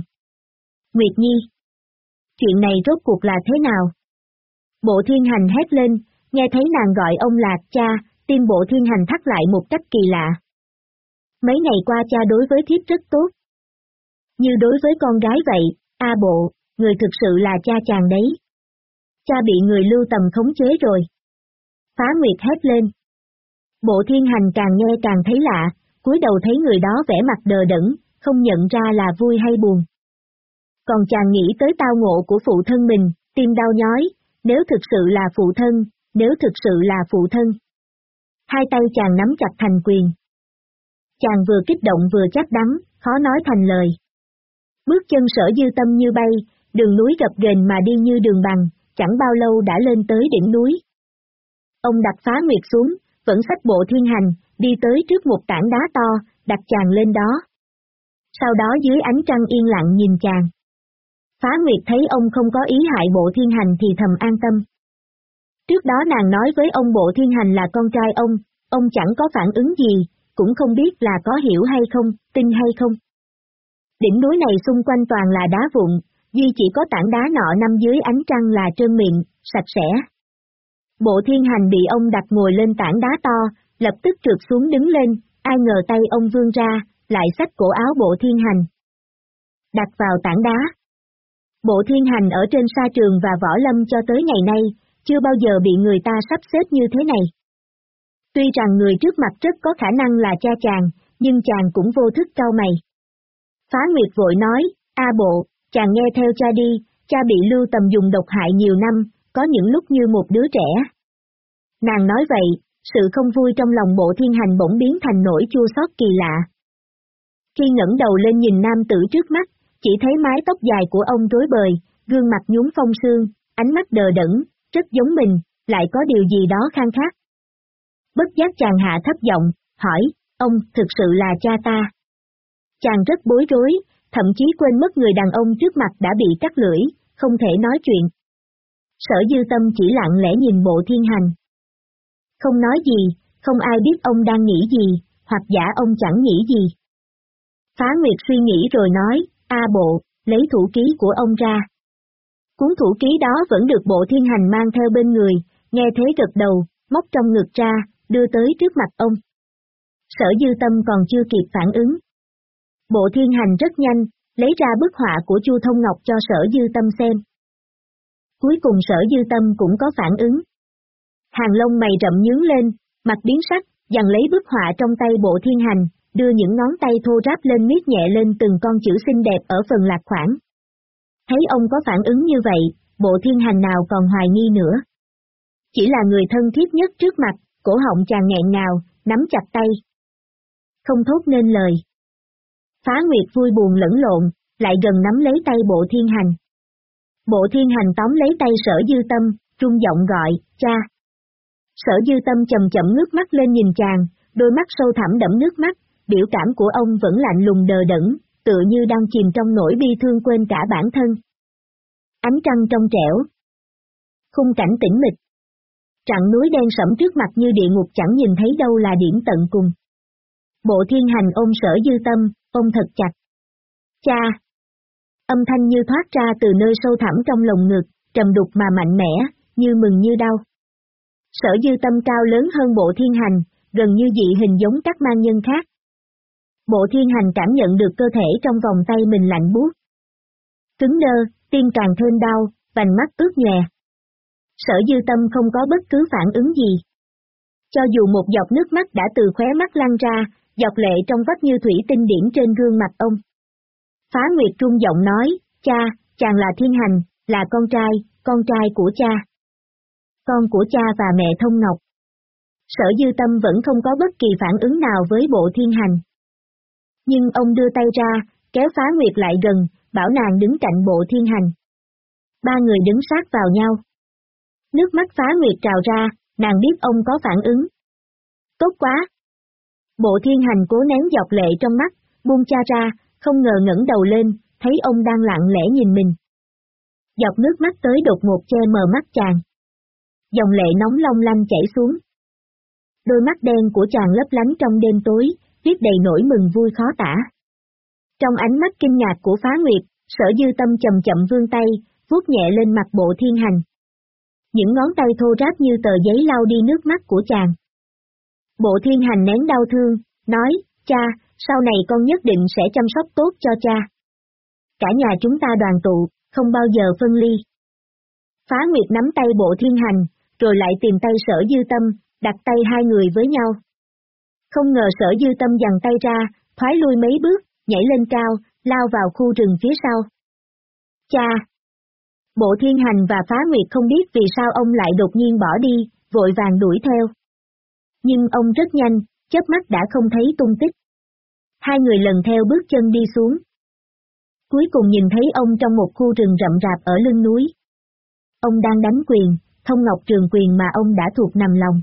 Nguyệt Nhi! Chuyện này rốt cuộc là thế nào? Bộ thiên hành hét lên, nghe thấy nàng gọi ông là cha, tim bộ thiên hành thắt lại một cách kỳ lạ. Mấy ngày qua cha đối với thiếp rất tốt. Như đối với con gái vậy, A bộ, người thực sự là cha chàng đấy. Cha bị người lưu tầm khống chế rồi. Phá Nguyệt hét lên. Bộ thiên hành càng nghe càng thấy lạ, cúi đầu thấy người đó vẻ mặt đờ đẫn, không nhận ra là vui hay buồn. Còn chàng nghĩ tới tao ngộ của phụ thân mình, tim đau nhói, nếu thực sự là phụ thân, nếu thực sự là phụ thân. Hai tay chàng nắm chặt thành quyền. Chàng vừa kích động vừa chắc đắng, khó nói thành lời. Bước chân sở dư tâm như bay, đường núi gập ghềnh mà đi như đường bằng, chẳng bao lâu đã lên tới đỉnh núi. Ông đặt phá nguyệt xuống, vẫn sách bộ thiên hành, đi tới trước một tảng đá to, đặt chàng lên đó. Sau đó dưới ánh trăng yên lặng nhìn chàng. Phá Nguyệt thấy ông không có ý hại bộ thiên hành thì thầm an tâm. Trước đó nàng nói với ông bộ thiên hành là con trai ông, ông chẳng có phản ứng gì, cũng không biết là có hiểu hay không, tin hay không. Đỉnh núi này xung quanh toàn là đá vụn, duy chỉ có tảng đá nọ nằm dưới ánh trăng là trơn miệng, sạch sẽ. Bộ thiên hành bị ông đặt ngồi lên tảng đá to, lập tức trượt xuống đứng lên, ai ngờ tay ông vươn ra, lại xách cổ áo bộ thiên hành. Đặt vào tảng đá. Bộ thiên hành ở trên sa trường và võ lâm cho tới ngày nay, chưa bao giờ bị người ta sắp xếp như thế này. Tuy rằng người trước mặt rất có khả năng là cha chàng, nhưng chàng cũng vô thức cau mày. Phá Nguyệt vội nói, A bộ, chàng nghe theo cha đi, cha bị lưu tầm dùng độc hại nhiều năm, có những lúc như một đứa trẻ. Nàng nói vậy, sự không vui trong lòng bộ thiên hành bỗng biến thành nỗi chua xót kỳ lạ. Khi ngẩng đầu lên nhìn nam tử trước mắt, chỉ thấy mái tóc dài của ông rối bời, gương mặt nhún phong sương, ánh mắt đờ đẫn, rất giống mình, lại có điều gì đó khang khác. Bất giác chàng hạ thấp giọng, hỏi, ông thực sự là cha ta. Chàng rất bối rối, thậm chí quên mất người đàn ông trước mặt đã bị cắt lưỡi, không thể nói chuyện. Sở dư tâm chỉ lặng lẽ nhìn bộ thiên hành. Không nói gì, không ai biết ông đang nghĩ gì, hoặc giả ông chẳng nghĩ gì. Phá Nguyệt suy nghĩ rồi nói, A bộ, lấy thủ ký của ông ra. Cuốn thủ ký đó vẫn được bộ thiên hành mang theo bên người, nghe thế gật đầu, móc trong ngực ra, đưa tới trước mặt ông. Sở dư tâm còn chưa kịp phản ứng. Bộ thiên hành rất nhanh, lấy ra bức họa của Chu Thông Ngọc cho sở dư tâm xem. Cuối cùng sở dư tâm cũng có phản ứng. Hàng lông mày rậm nhướng lên, mặt biến sắc, dằn lấy bức họa trong tay bộ thiên hành, đưa những ngón tay thô ráp lên miết nhẹ lên từng con chữ xinh đẹp ở phần lạc khoảng. Thấy ông có phản ứng như vậy, bộ thiên hành nào còn hoài nghi nữa. Chỉ là người thân thiết nhất trước mặt, cổ họng chàng nghẹn ngào, nắm chặt tay. Không thốt nên lời. Phá Nguyệt vui buồn lẫn lộn, lại gần nắm lấy tay bộ thiên hành. Bộ thiên hành tóm lấy tay sở dư tâm, trung giọng gọi, cha. Sở dư tâm chậm chậm ngước mắt lên nhìn chàng, đôi mắt sâu thẳm đẫm nước mắt, biểu cảm của ông vẫn lạnh lùng đờ đẫn, tựa như đang chìm trong nỗi bi thương quên cả bản thân. Ánh trăng trong trẻo. Khung cảnh tĩnh mịch. Trạng núi đen sẫm trước mặt như địa ngục chẳng nhìn thấy đâu là điểm tận cùng. Bộ thiên hành ôm sở dư tâm, ông thật chặt. Cha! Âm thanh như thoát ra từ nơi sâu thẳm trong lồng ngực, trầm đục mà mạnh mẽ, như mừng như đau. Sở dư tâm cao lớn hơn bộ thiên hành, gần như dị hình giống các mang nhân khác. Bộ thiên hành cảm nhận được cơ thể trong vòng tay mình lạnh buốt. Cứng đơ, tim càng thêm đau, vành mắt ướt nhòe. Sở dư tâm không có bất cứ phản ứng gì. Cho dù một giọt nước mắt đã từ khóe mắt lăn ra, giọt lệ trong vắt như thủy tinh điểm trên gương mặt ông. Phá Nguyệt trung giọng nói, cha, chàng là thiên hành, là con trai, con trai của cha. Con của cha và mẹ thông ngọc. Sở dư tâm vẫn không có bất kỳ phản ứng nào với bộ thiên hành. Nhưng ông đưa tay ra, kéo phá nguyệt lại gần, bảo nàng đứng cạnh bộ thiên hành. Ba người đứng sát vào nhau. Nước mắt phá nguyệt trào ra, nàng biết ông có phản ứng. Tốt quá! Bộ thiên hành cố nén dọc lệ trong mắt, buông cha ra, không ngờ ngẩng đầu lên, thấy ông đang lặng lẽ nhìn mình. Dọc nước mắt tới đột ngột che mờ mắt chàng. Dòng lệ nóng long lanh chảy xuống. Đôi mắt đen của chàng lấp lánh trong đêm tối, viết đầy nỗi mừng vui khó tả. Trong ánh mắt kinh ngạc của phá nguyệt, sở dư tâm chậm chậm vươn tay, vuốt nhẹ lên mặt bộ thiên hành. Những ngón tay thô ráp như tờ giấy lau đi nước mắt của chàng. Bộ thiên hành nén đau thương, nói, cha, sau này con nhất định sẽ chăm sóc tốt cho cha. Cả nhà chúng ta đoàn tụ, không bao giờ phân ly. Phá Nguyệt nắm tay bộ thiên hành, rồi lại tìm tay sở dư tâm, đặt tay hai người với nhau. Không ngờ sở dư tâm dằn tay ra, thoái lui mấy bước, nhảy lên cao, lao vào khu rừng phía sau. Cha! Bộ thiên hành và phá nguyệt không biết vì sao ông lại đột nhiên bỏ đi, vội vàng đuổi theo. Nhưng ông rất nhanh, chớp mắt đã không thấy tung tích. Hai người lần theo bước chân đi xuống. Cuối cùng nhìn thấy ông trong một khu rừng rậm rạp ở lưng núi. Ông đang đánh quyền, thông ngọc trường quyền mà ông đã thuộc nằm lòng.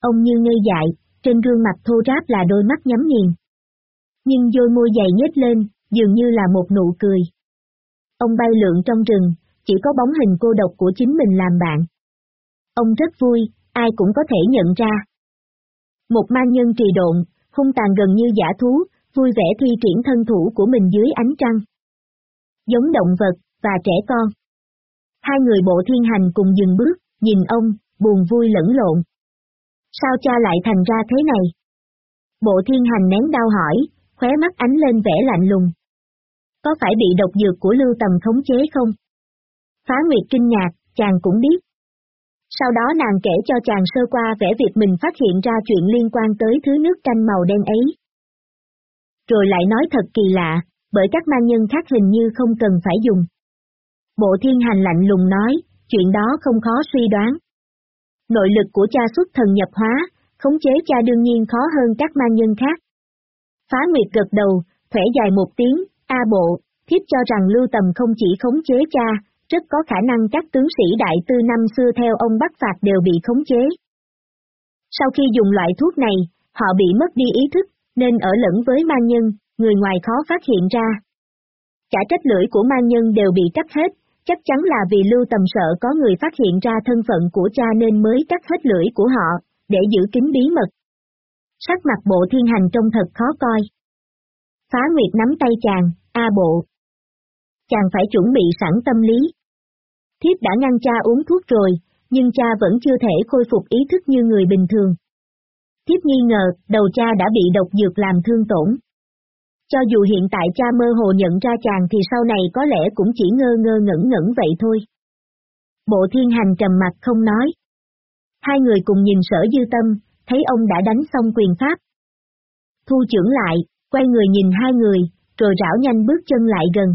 Ông như ngây dại, trên gương mặt thô ráp là đôi mắt nhắm nghiền. Nhưng đôi môi dày nhếch lên, dường như là một nụ cười. Ông bay lượn trong rừng, chỉ có bóng hình cô độc của chính mình làm bạn. Ông rất vui, ai cũng có thể nhận ra. Một man nhân trì độn, hung tàn gần như giả thú, vui vẻ thi triển thân thủ của mình dưới ánh trăng. Giống động vật, và trẻ con. Hai người bộ thiên hành cùng dừng bước, nhìn ông, buồn vui lẫn lộn. Sao cha lại thành ra thế này? Bộ thiên hành nén đau hỏi, khóe mắt ánh lên vẻ lạnh lùng. Có phải bị độc dược của lưu tầm khống chế không? Phá Nguyệt kinh ngạc, chàng cũng biết. Sau đó nàng kể cho chàng sơ qua vẻ việc mình phát hiện ra chuyện liên quan tới thứ nước canh màu đen ấy. Rồi lại nói thật kỳ lạ, bởi các ma nhân khác hình như không cần phải dùng. Bộ thiên hành lạnh lùng nói, chuyện đó không khó suy đoán. Nội lực của cha xuất thần nhập hóa, khống chế cha đương nhiên khó hơn các ma nhân khác. Phá Nguyệt gật đầu, khỏe dài một tiếng, A bộ, thiếp cho rằng lưu tầm không chỉ khống chế cha, rất có khả năng các tướng sĩ đại tư năm xưa theo ông bắt phạt đều bị khống chế. Sau khi dùng loại thuốc này, họ bị mất đi ý thức, nên ở lẫn với ma nhân, người ngoài khó phát hiện ra. Cả trách lưỡi của ma nhân đều bị cắt hết, chắc chắn là vì lưu tầm sợ có người phát hiện ra thân phận của cha nên mới cắt hết lưỡi của họ, để giữ kín bí mật. Sắc mặt bộ thiên hành trông thật khó coi. Phá Nguyệt nắm tay chàng, A bộ. Chàng phải chuẩn bị sẵn tâm lý. Thiếp đã ngăn cha uống thuốc rồi, nhưng cha vẫn chưa thể khôi phục ý thức như người bình thường. Thiếp nghi ngờ, đầu cha đã bị độc dược làm thương tổn. Cho dù hiện tại cha mơ hồ nhận ra chàng thì sau này có lẽ cũng chỉ ngơ ngơ ngẩn ngẩn vậy thôi. Bộ thiên hành trầm mặt không nói. Hai người cùng nhìn sở dư tâm, thấy ông đã đánh xong quyền pháp. Thu trưởng lại, quay người nhìn hai người, rồi rảo nhanh bước chân lại gần.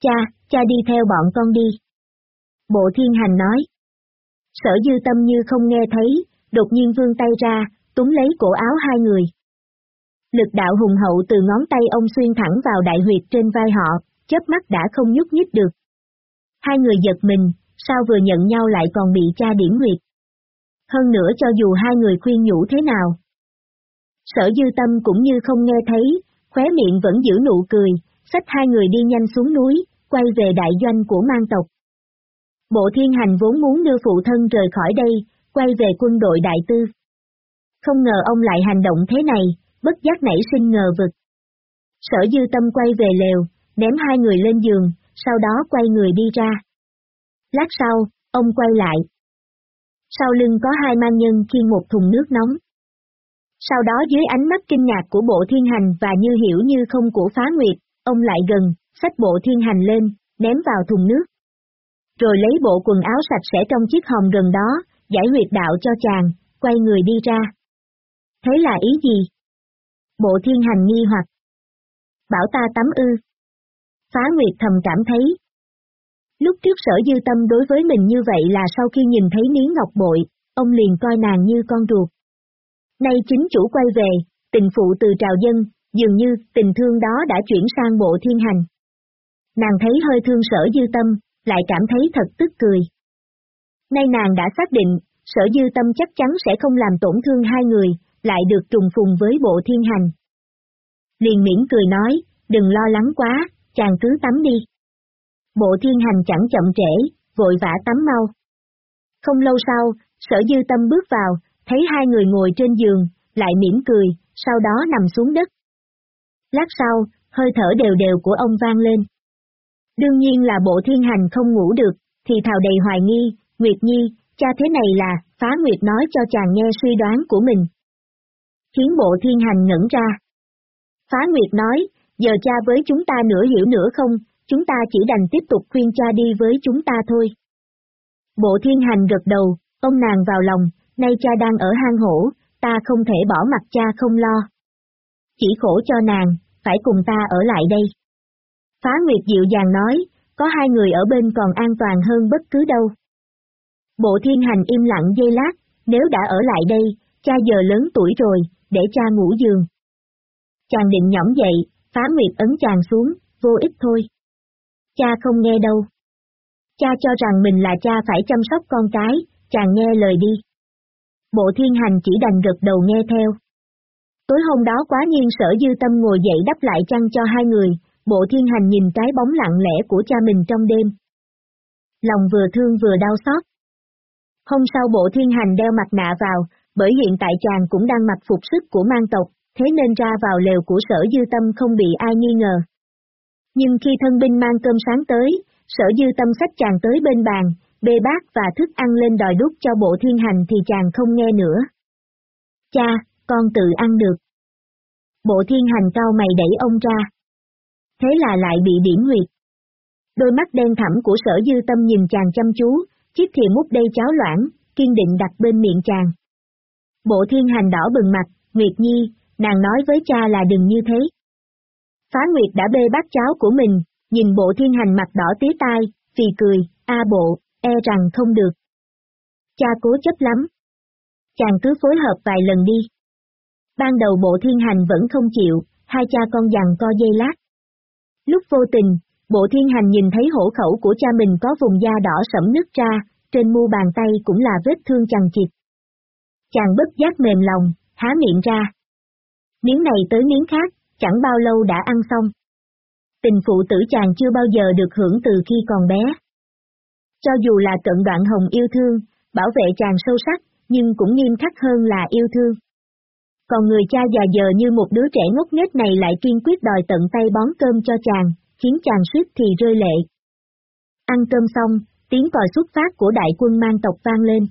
Cha, cha đi theo bọn con đi. Bộ thiên hành nói. Sở dư tâm như không nghe thấy, đột nhiên vươn tay ra, túng lấy cổ áo hai người. Lực đạo hùng hậu từ ngón tay ông xuyên thẳng vào đại huyệt trên vai họ, chớp mắt đã không nhúc nhích được. Hai người giật mình, sao vừa nhận nhau lại còn bị cha điểm huyệt. Hơn nữa cho dù hai người khuyên nhủ thế nào. Sở dư tâm cũng như không nghe thấy, khóe miệng vẫn giữ nụ cười, xách hai người đi nhanh xuống núi, quay về đại doanh của mang tộc. Bộ thiên hành vốn muốn đưa phụ thân rời khỏi đây, quay về quân đội đại tư. Không ngờ ông lại hành động thế này, bất giác nảy sinh ngờ vực. Sở dư tâm quay về lều, ném hai người lên giường, sau đó quay người đi ra. Lát sau, ông quay lại. Sau lưng có hai mang nhân khiêng một thùng nước nóng. Sau đó dưới ánh mắt kinh ngạc của bộ thiên hành và như hiểu như không của phá nguyệt, ông lại gần, xách bộ thiên hành lên, ném vào thùng nước. Rồi lấy bộ quần áo sạch sẽ trong chiếc hòm gần đó, giải huyệt đạo cho chàng, quay người đi ra. Thế là ý gì? Bộ thiên hành nghi hoặc. Bảo ta tắm ư. Phá Nguyệt thầm cảm thấy. Lúc trước sở dư tâm đối với mình như vậy là sau khi nhìn thấy miếng ngọc bội, ông liền coi nàng như con ruột. Nay chính chủ quay về, tình phụ từ trào dân, dường như tình thương đó đã chuyển sang bộ thiên hành. Nàng thấy hơi thương sở dư tâm, lại cảm thấy thật tức cười. Nay nàng đã xác định, sở dư tâm chắc chắn sẽ không làm tổn thương hai người, lại được trùng phùng với bộ thiên hành. Liền miễn cười nói, đừng lo lắng quá, chàng cứ tắm đi. Bộ thiên hành chẳng chậm trễ, vội vã tắm mau. Không lâu sau, sở dư tâm bước vào, thấy hai người ngồi trên giường, lại mỉm cười, sau đó nằm xuống đất. Lát sau, hơi thở đều đều của ông vang lên. Đương nhiên là bộ thiên hành không ngủ được, thì thào đầy hoài nghi, Nguyệt Nhi, cha thế này là, phá Nguyệt nói cho chàng nghe suy đoán của mình. Khiến bộ thiên hành ngẩn ra. Phá Nguyệt nói, giờ cha với chúng ta nửa hiểu nửa không, chúng ta chỉ đành tiếp tục khuyên cha đi với chúng ta thôi. Bộ thiên hành gật đầu, ông nàng vào lòng, nay cha đang ở hang hổ, ta không thể bỏ mặt cha không lo. Chỉ khổ cho nàng, phải cùng ta ở lại đây. Phá Nguyệt dịu dàng nói, có hai người ở bên còn an toàn hơn bất cứ đâu. Bộ thiên hành im lặng dây lát, nếu đã ở lại đây, cha giờ lớn tuổi rồi, để cha ngủ giường. Chàng định nhõm dậy, phá nguyệt ấn chàng xuống, vô ích thôi. Cha không nghe đâu. Cha cho rằng mình là cha phải chăm sóc con cái, chàng nghe lời đi. Bộ thiên hành chỉ đành gật đầu nghe theo. Tối hôm đó quá nhiên sở dư tâm ngồi dậy đắp lại chăn cho hai người, bộ thiên hành nhìn cái bóng lặng lẽ của cha mình trong đêm. Lòng vừa thương vừa đau xót. Hôm sau bộ thiên hành đeo mặt nạ vào, bởi hiện tại chàng cũng đang mặc phục sức của mang tộc, thế nên ra vào lều của sở dư tâm không bị ai nghi ngờ. Nhưng khi thân binh mang cơm sáng tới, sở dư tâm sách chàng tới bên bàn, bê bát và thức ăn lên đòi đút cho bộ thiên hành thì chàng không nghe nữa. Cha, con tự ăn được. Bộ thiên hành cao mày đẩy ông ra. Thế là lại bị điểm huyệt. Đôi mắt đen thẳm của sở dư tâm nhìn chàng chăm chú, chiếc thìa múc đây cháo loãng, kiên định đặt bên miệng chàng. Bộ thiên hành đỏ bừng mặt, Nguyệt Nhi, nàng nói với cha là đừng như thế. Phá Nguyệt đã bê bát cháo của mình, nhìn bộ thiên hành mặt đỏ tía tai, vì cười, a bộ, e rằng không được. Cha cố chấp lắm. Chàng cứ phối hợp vài lần đi. Ban đầu bộ thiên hành vẫn không chịu, hai cha con dằn co dây lát. Lúc vô tình, bộ thiên hành nhìn thấy hổ khẩu của cha mình có vùng da đỏ sẫm nứt ra, trên mu bàn tay cũng là vết thương chằng chịt. Chàng bất giác mềm lòng, há miệng ra. Miếng này tới miếng khác, chẳng bao lâu đã ăn xong. Tình phụ tử chàng chưa bao giờ được hưởng từ khi còn bé. Cho dù là cận đoạn hồng yêu thương, bảo vệ chàng sâu sắc, nhưng cũng nghiêm khắc hơn là yêu thương. Còn người cha già giờ như một đứa trẻ ngốc nghếch này lại kiên quyết đòi tận tay bón cơm cho chàng, khiến chàng suýt thì rơi lệ. Ăn cơm xong, tiếng còi xuất phát của đại quân mang tộc vang lên.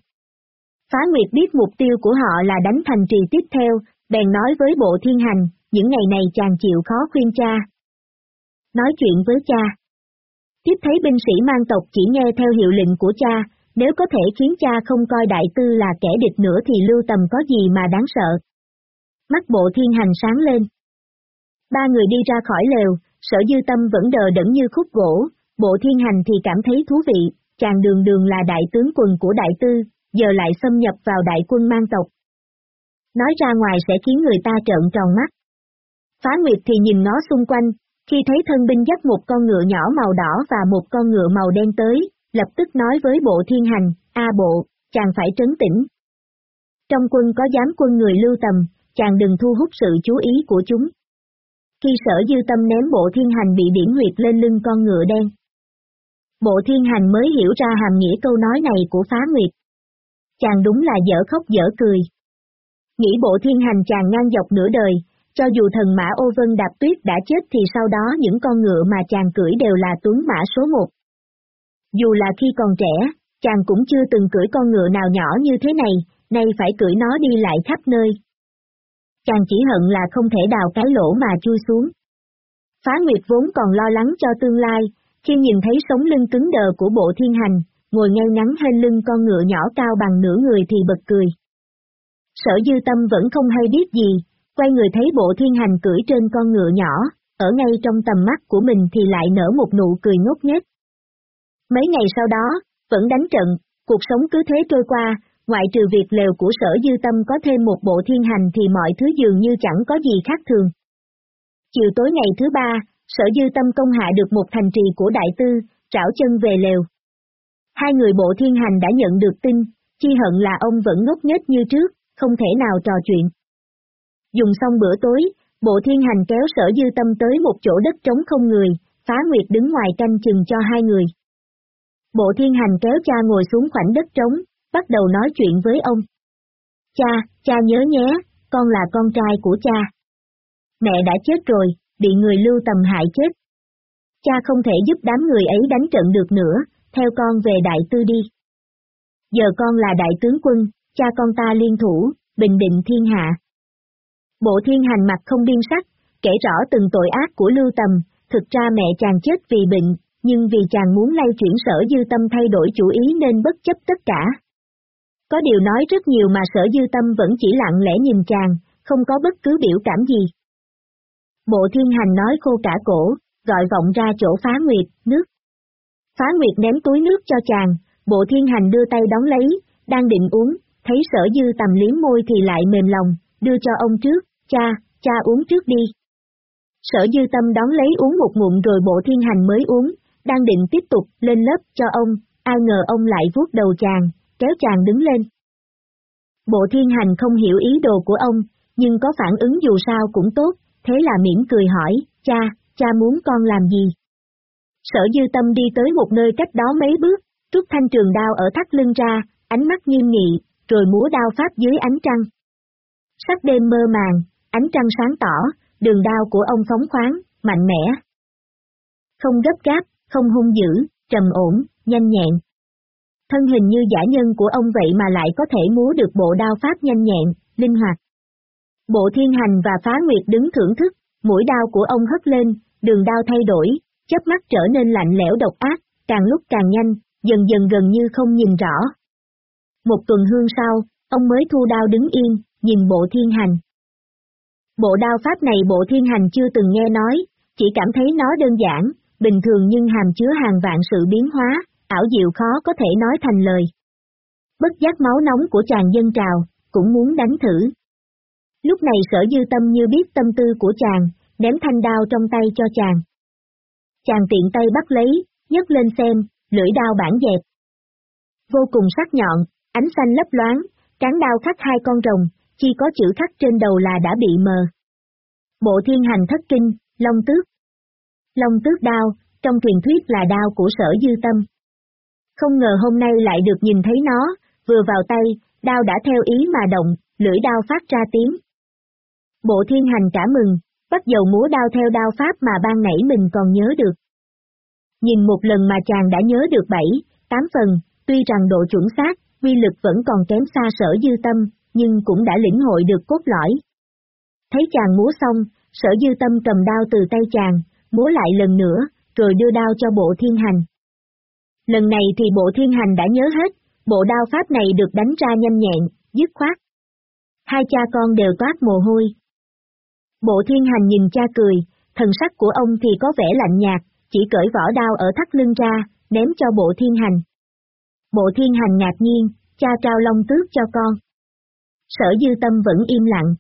Phá Nguyệt biết mục tiêu của họ là đánh thành trì tiếp theo, bèn nói với bộ thiên hành, những ngày này chàng chịu khó khuyên cha. Nói chuyện với cha. Tiếp thấy binh sĩ mang tộc chỉ nghe theo hiệu lệnh của cha, nếu có thể khiến cha không coi đại tư là kẻ địch nữa thì lưu tầm có gì mà đáng sợ. Mắt bộ thiên hành sáng lên. Ba người đi ra khỏi lều, sở dư tâm vẫn đờ đẫn như khúc gỗ, bộ thiên hành thì cảm thấy thú vị, chàng đường đường là đại tướng quần của đại tư, giờ lại xâm nhập vào đại quân mang tộc. Nói ra ngoài sẽ khiến người ta trợn tròn mắt. Phá Nguyệt thì nhìn nó xung quanh, khi thấy thân binh dắt một con ngựa nhỏ màu đỏ và một con ngựa màu đen tới, lập tức nói với bộ thiên hành, A bộ, chàng phải trấn tĩnh. Trong quân có giám quân người lưu tầm, chàng đừng thu hút sự chú ý của chúng. Khi sở dư tâm ném bộ thiên hành bị điển nguyệt lên lưng con ngựa đen, Bộ thiên hành mới hiểu ra hàm nghĩa câu nói này của phá nguyệt. Chàng đúng là dở khóc dở cười. Nghĩ bộ thiên hành chàng ngang dọc nửa đời, cho dù thần mã ô vân đạp tuyết đã chết thì sau đó những con ngựa mà chàng cưỡi đều là tuấn mã số một. Dù là khi còn trẻ, chàng cũng chưa từng cưỡi con ngựa nào nhỏ như thế này, nay phải cưỡi nó đi lại khắp nơi. Chàng chỉ hận là không thể đào cái lỗ mà chui xuống. Phá Nguyệt vốn còn lo lắng cho tương lai, khi nhìn thấy sống lưng cứng đờ của bộ thiên hành, ngồi ngay ngắn hên lưng con ngựa nhỏ cao bằng nửa người thì bật cười. Sở dư tâm vẫn không hay biết gì, quay người thấy bộ thiên hành cưỡi trên con ngựa nhỏ, ở ngay trong tầm mắt của mình thì lại nở một nụ cười ngốc nghếch. Mấy ngày sau đó, vẫn đánh trận, cuộc sống cứ thế trôi qua, ngoại trừ việc lều của sở dư tâm có thêm một bộ thiên hành thì mọi thứ dường như chẳng có gì khác thường. Chiều tối ngày thứ ba, sở dư tâm công hạ được một thành trì của đại tư, trảo chân về lều. Hai người bộ thiên hành đã nhận được tin, chi hận là ông vẫn ngốc nghếch như trước, không thể nào trò chuyện. Dùng xong bữa tối, bộ thiên hành kéo sở dư tâm tới một chỗ đất trống không người, phá nguyệt đứng ngoài canh chừng cho hai người. Bộ thiên hành kéo cha ngồi xuống khoảnh đất trống, bắt đầu nói chuyện với ông. Cha, cha nhớ nhé, con là con trai của cha. Mẹ đã chết rồi, bị người lưu tầm hại chết. Cha không thể giúp đám người ấy đánh trận được nữa, theo con về đại tư đi. Giờ con là đại tướng quân, cha con ta liên thủ, bình định thiên hạ. Bộ thiên hành mặt không biên sắc, kể rõ từng tội ác của lưu tầm, thực ra mẹ chàng chết vì bệnh, nhưng vì chàng muốn lay chuyển sở dư tâm thay đổi chủ ý nên bất chấp tất cả. Có điều nói rất nhiều mà sở dư tâm vẫn chỉ lặng lẽ nhìn chàng, không có bất cứ biểu cảm gì. Bộ thiên hành nói khô cả cổ, gọi vọng ra chỗ phá nguyệt, nước. Phá nguyệt ném túi nước cho chàng, bộ thiên hành đưa tay đón lấy, đang định uống, thấy sở dư tầm liếm môi thì lại mềm lòng, đưa cho ông trước, cha, cha uống trước đi. Sở dư tâm đón lấy uống một ngụm rồi bộ thiên hành mới uống, đang định tiếp tục lên lớp cho ông, ai ngờ ông lại vuốt đầu chàng, kéo chàng đứng lên. Bộ thiên hành không hiểu ý đồ của ông, nhưng có phản ứng dù sao cũng tốt, thế là mỉm cười hỏi, cha, cha muốn con làm gì? Sở dư tâm đi tới một nơi cách đó mấy bước, rút thanh trường đao ở thắt lưng ra, ánh mắt nghiêm nghị, rồi múa đao pháp dưới ánh trăng. Sắc đêm mơ màng, ánh trăng sáng tỏ, đường đao của ông phóng khoáng, mạnh mẽ. Không gấp gáp, không hung dữ, trầm ổn, nhanh nhẹn. Thân hình như giả nhân của ông vậy mà lại có thể múa được bộ đao pháp nhanh nhẹn, linh hoạt. Bộ thiên hành và phá nguyệt đứng thưởng thức, mũi đao của ông hất lên, đường đao thay đổi, chớp mắt trở nên lạnh lẽo độc ác, càng lúc càng nhanh, dần dần gần như không nhìn rõ. Một tuần hương sau, ông mới thu đao đứng yên, nhìn bộ thiên hành. Bộ đao pháp này bộ thiên hành chưa từng nghe nói, chỉ cảm thấy nó đơn giản, bình thường nhưng hàm chứa hàng vạn sự biến hóa, ảo diệu khó có thể nói thành lời. Bất giác máu nóng của chàng dân trào, cũng muốn đánh thử. Lúc này sở dư tâm như biết tâm tư của chàng, ném thanh đao trong tay cho chàng. Chàng tiện tay bắt lấy, nhấc lên xem, lưỡi đao bản dẹp. Vô cùng sắc nhọn, ánh xanh lấp loáng, cán đao khắc hai con rồng, chỉ có chữ khắc trên đầu là đã bị mờ. Bộ thiên hành thất kinh, long tước, Long tước đao, trong truyền thuyết là đao của sở dư tâm. Không ngờ hôm nay lại được nhìn thấy nó, vừa vào tay, đao đã theo ý mà động, lưỡi đao phát ra tiếng. Bộ thiên hành cả mừng, bắt dầu múa đao theo đao pháp mà ban nãy mình còn nhớ được. Nhìn một lần mà chàng đã nhớ được bảy, tám phần, tuy rằng độ chuẩn xác, quy lực vẫn còn kém xa sở dư tâm, nhưng cũng đã lĩnh hội được cốt lõi. Thấy chàng múa xong, sở dư tâm cầm đao từ tay chàng, múa lại lần nữa, rồi đưa đao cho bộ thiên hành. Lần này thì bộ thiên hành đã nhớ hết, bộ đao pháp này được đánh ra nhanh nhẹn, dứt khoát. Hai cha con đều toát mồ hôi. Bộ thiên hành nhìn cha cười, thần sắc của ông thì có vẻ lạnh nhạt, chỉ cởi vỏ đao ở thắt lưng ra, ném cho bộ thiên hành. Bộ thiên hành ngạc nhiên, cha trao long tước cho con. Sở dư tâm vẫn im lặng.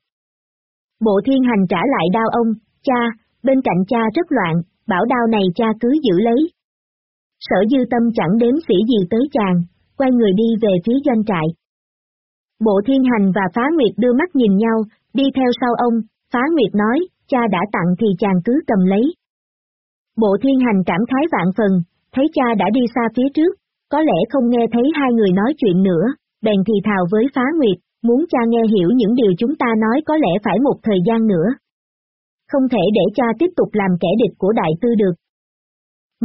Bộ thiên hành trả lại đao ông, cha, bên cạnh cha rất loạn, bảo đao này cha cứ giữ lấy. Sở dư tâm chẳng đếm sĩ gì tới chàng, quay người đi về phía doanh trại. Bộ thiên hành và phá nguyệt đưa mắt nhìn nhau, đi theo sau ông, phá nguyệt nói, cha đã tặng thì chàng cứ cầm lấy. Bộ thiên hành cảm khái vạn phần, thấy cha đã đi xa phía trước, có lẽ không nghe thấy hai người nói chuyện nữa, bèn thì thào với phá nguyệt, muốn cha nghe hiểu những điều chúng ta nói có lẽ phải một thời gian nữa. Không thể để cha tiếp tục làm kẻ địch của đại tư được.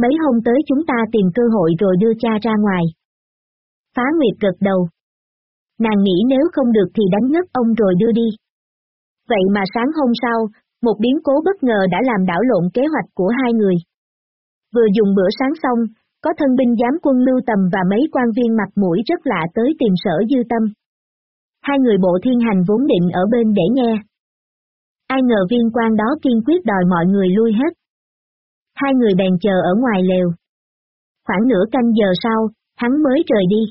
Mấy hôm tới chúng ta tìm cơ hội rồi đưa cha ra ngoài. Phá Nguyệt gật đầu. Nàng nghĩ nếu không được thì đánh ngất ông rồi đưa đi. Vậy mà sáng hôm sau, một biến cố bất ngờ đã làm đảo lộn kế hoạch của hai người. Vừa dùng bữa sáng xong, có thân binh giám quân lưu tầm và mấy quan viên mặt mũi rất lạ tới tìm sở dư tâm. Hai người bộ thiên hành vốn định ở bên để nghe. Ai ngờ viên quan đó kiên quyết đòi mọi người lui hết. Hai người bèn chờ ở ngoài lều. Khoảng nửa canh giờ sau, hắn mới rời đi.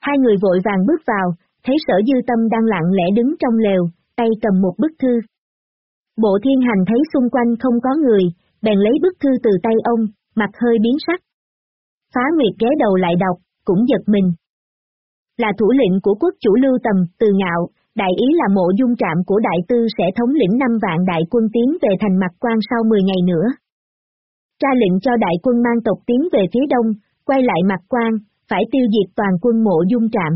Hai người vội vàng bước vào, thấy sở dư tâm đang lặng lẽ đứng trong lều, tay cầm một bức thư. Bộ thiên hành thấy xung quanh không có người, bèn lấy bức thư từ tay ông, mặt hơi biến sắc. Phá Nguyệt ghé đầu lại đọc, cũng giật mình. Là thủ lĩnh của quốc chủ lưu tầm, từ ngạo, đại ý là mộ dung trạm của đại tư sẽ thống lĩnh năm vạn đại quân tiến về thành mặt quan sau 10 ngày nữa. Ra lệnh cho đại quân mang tộc tiến về phía đông, quay lại mặt quan, phải tiêu diệt toàn quân mộ dung trạm.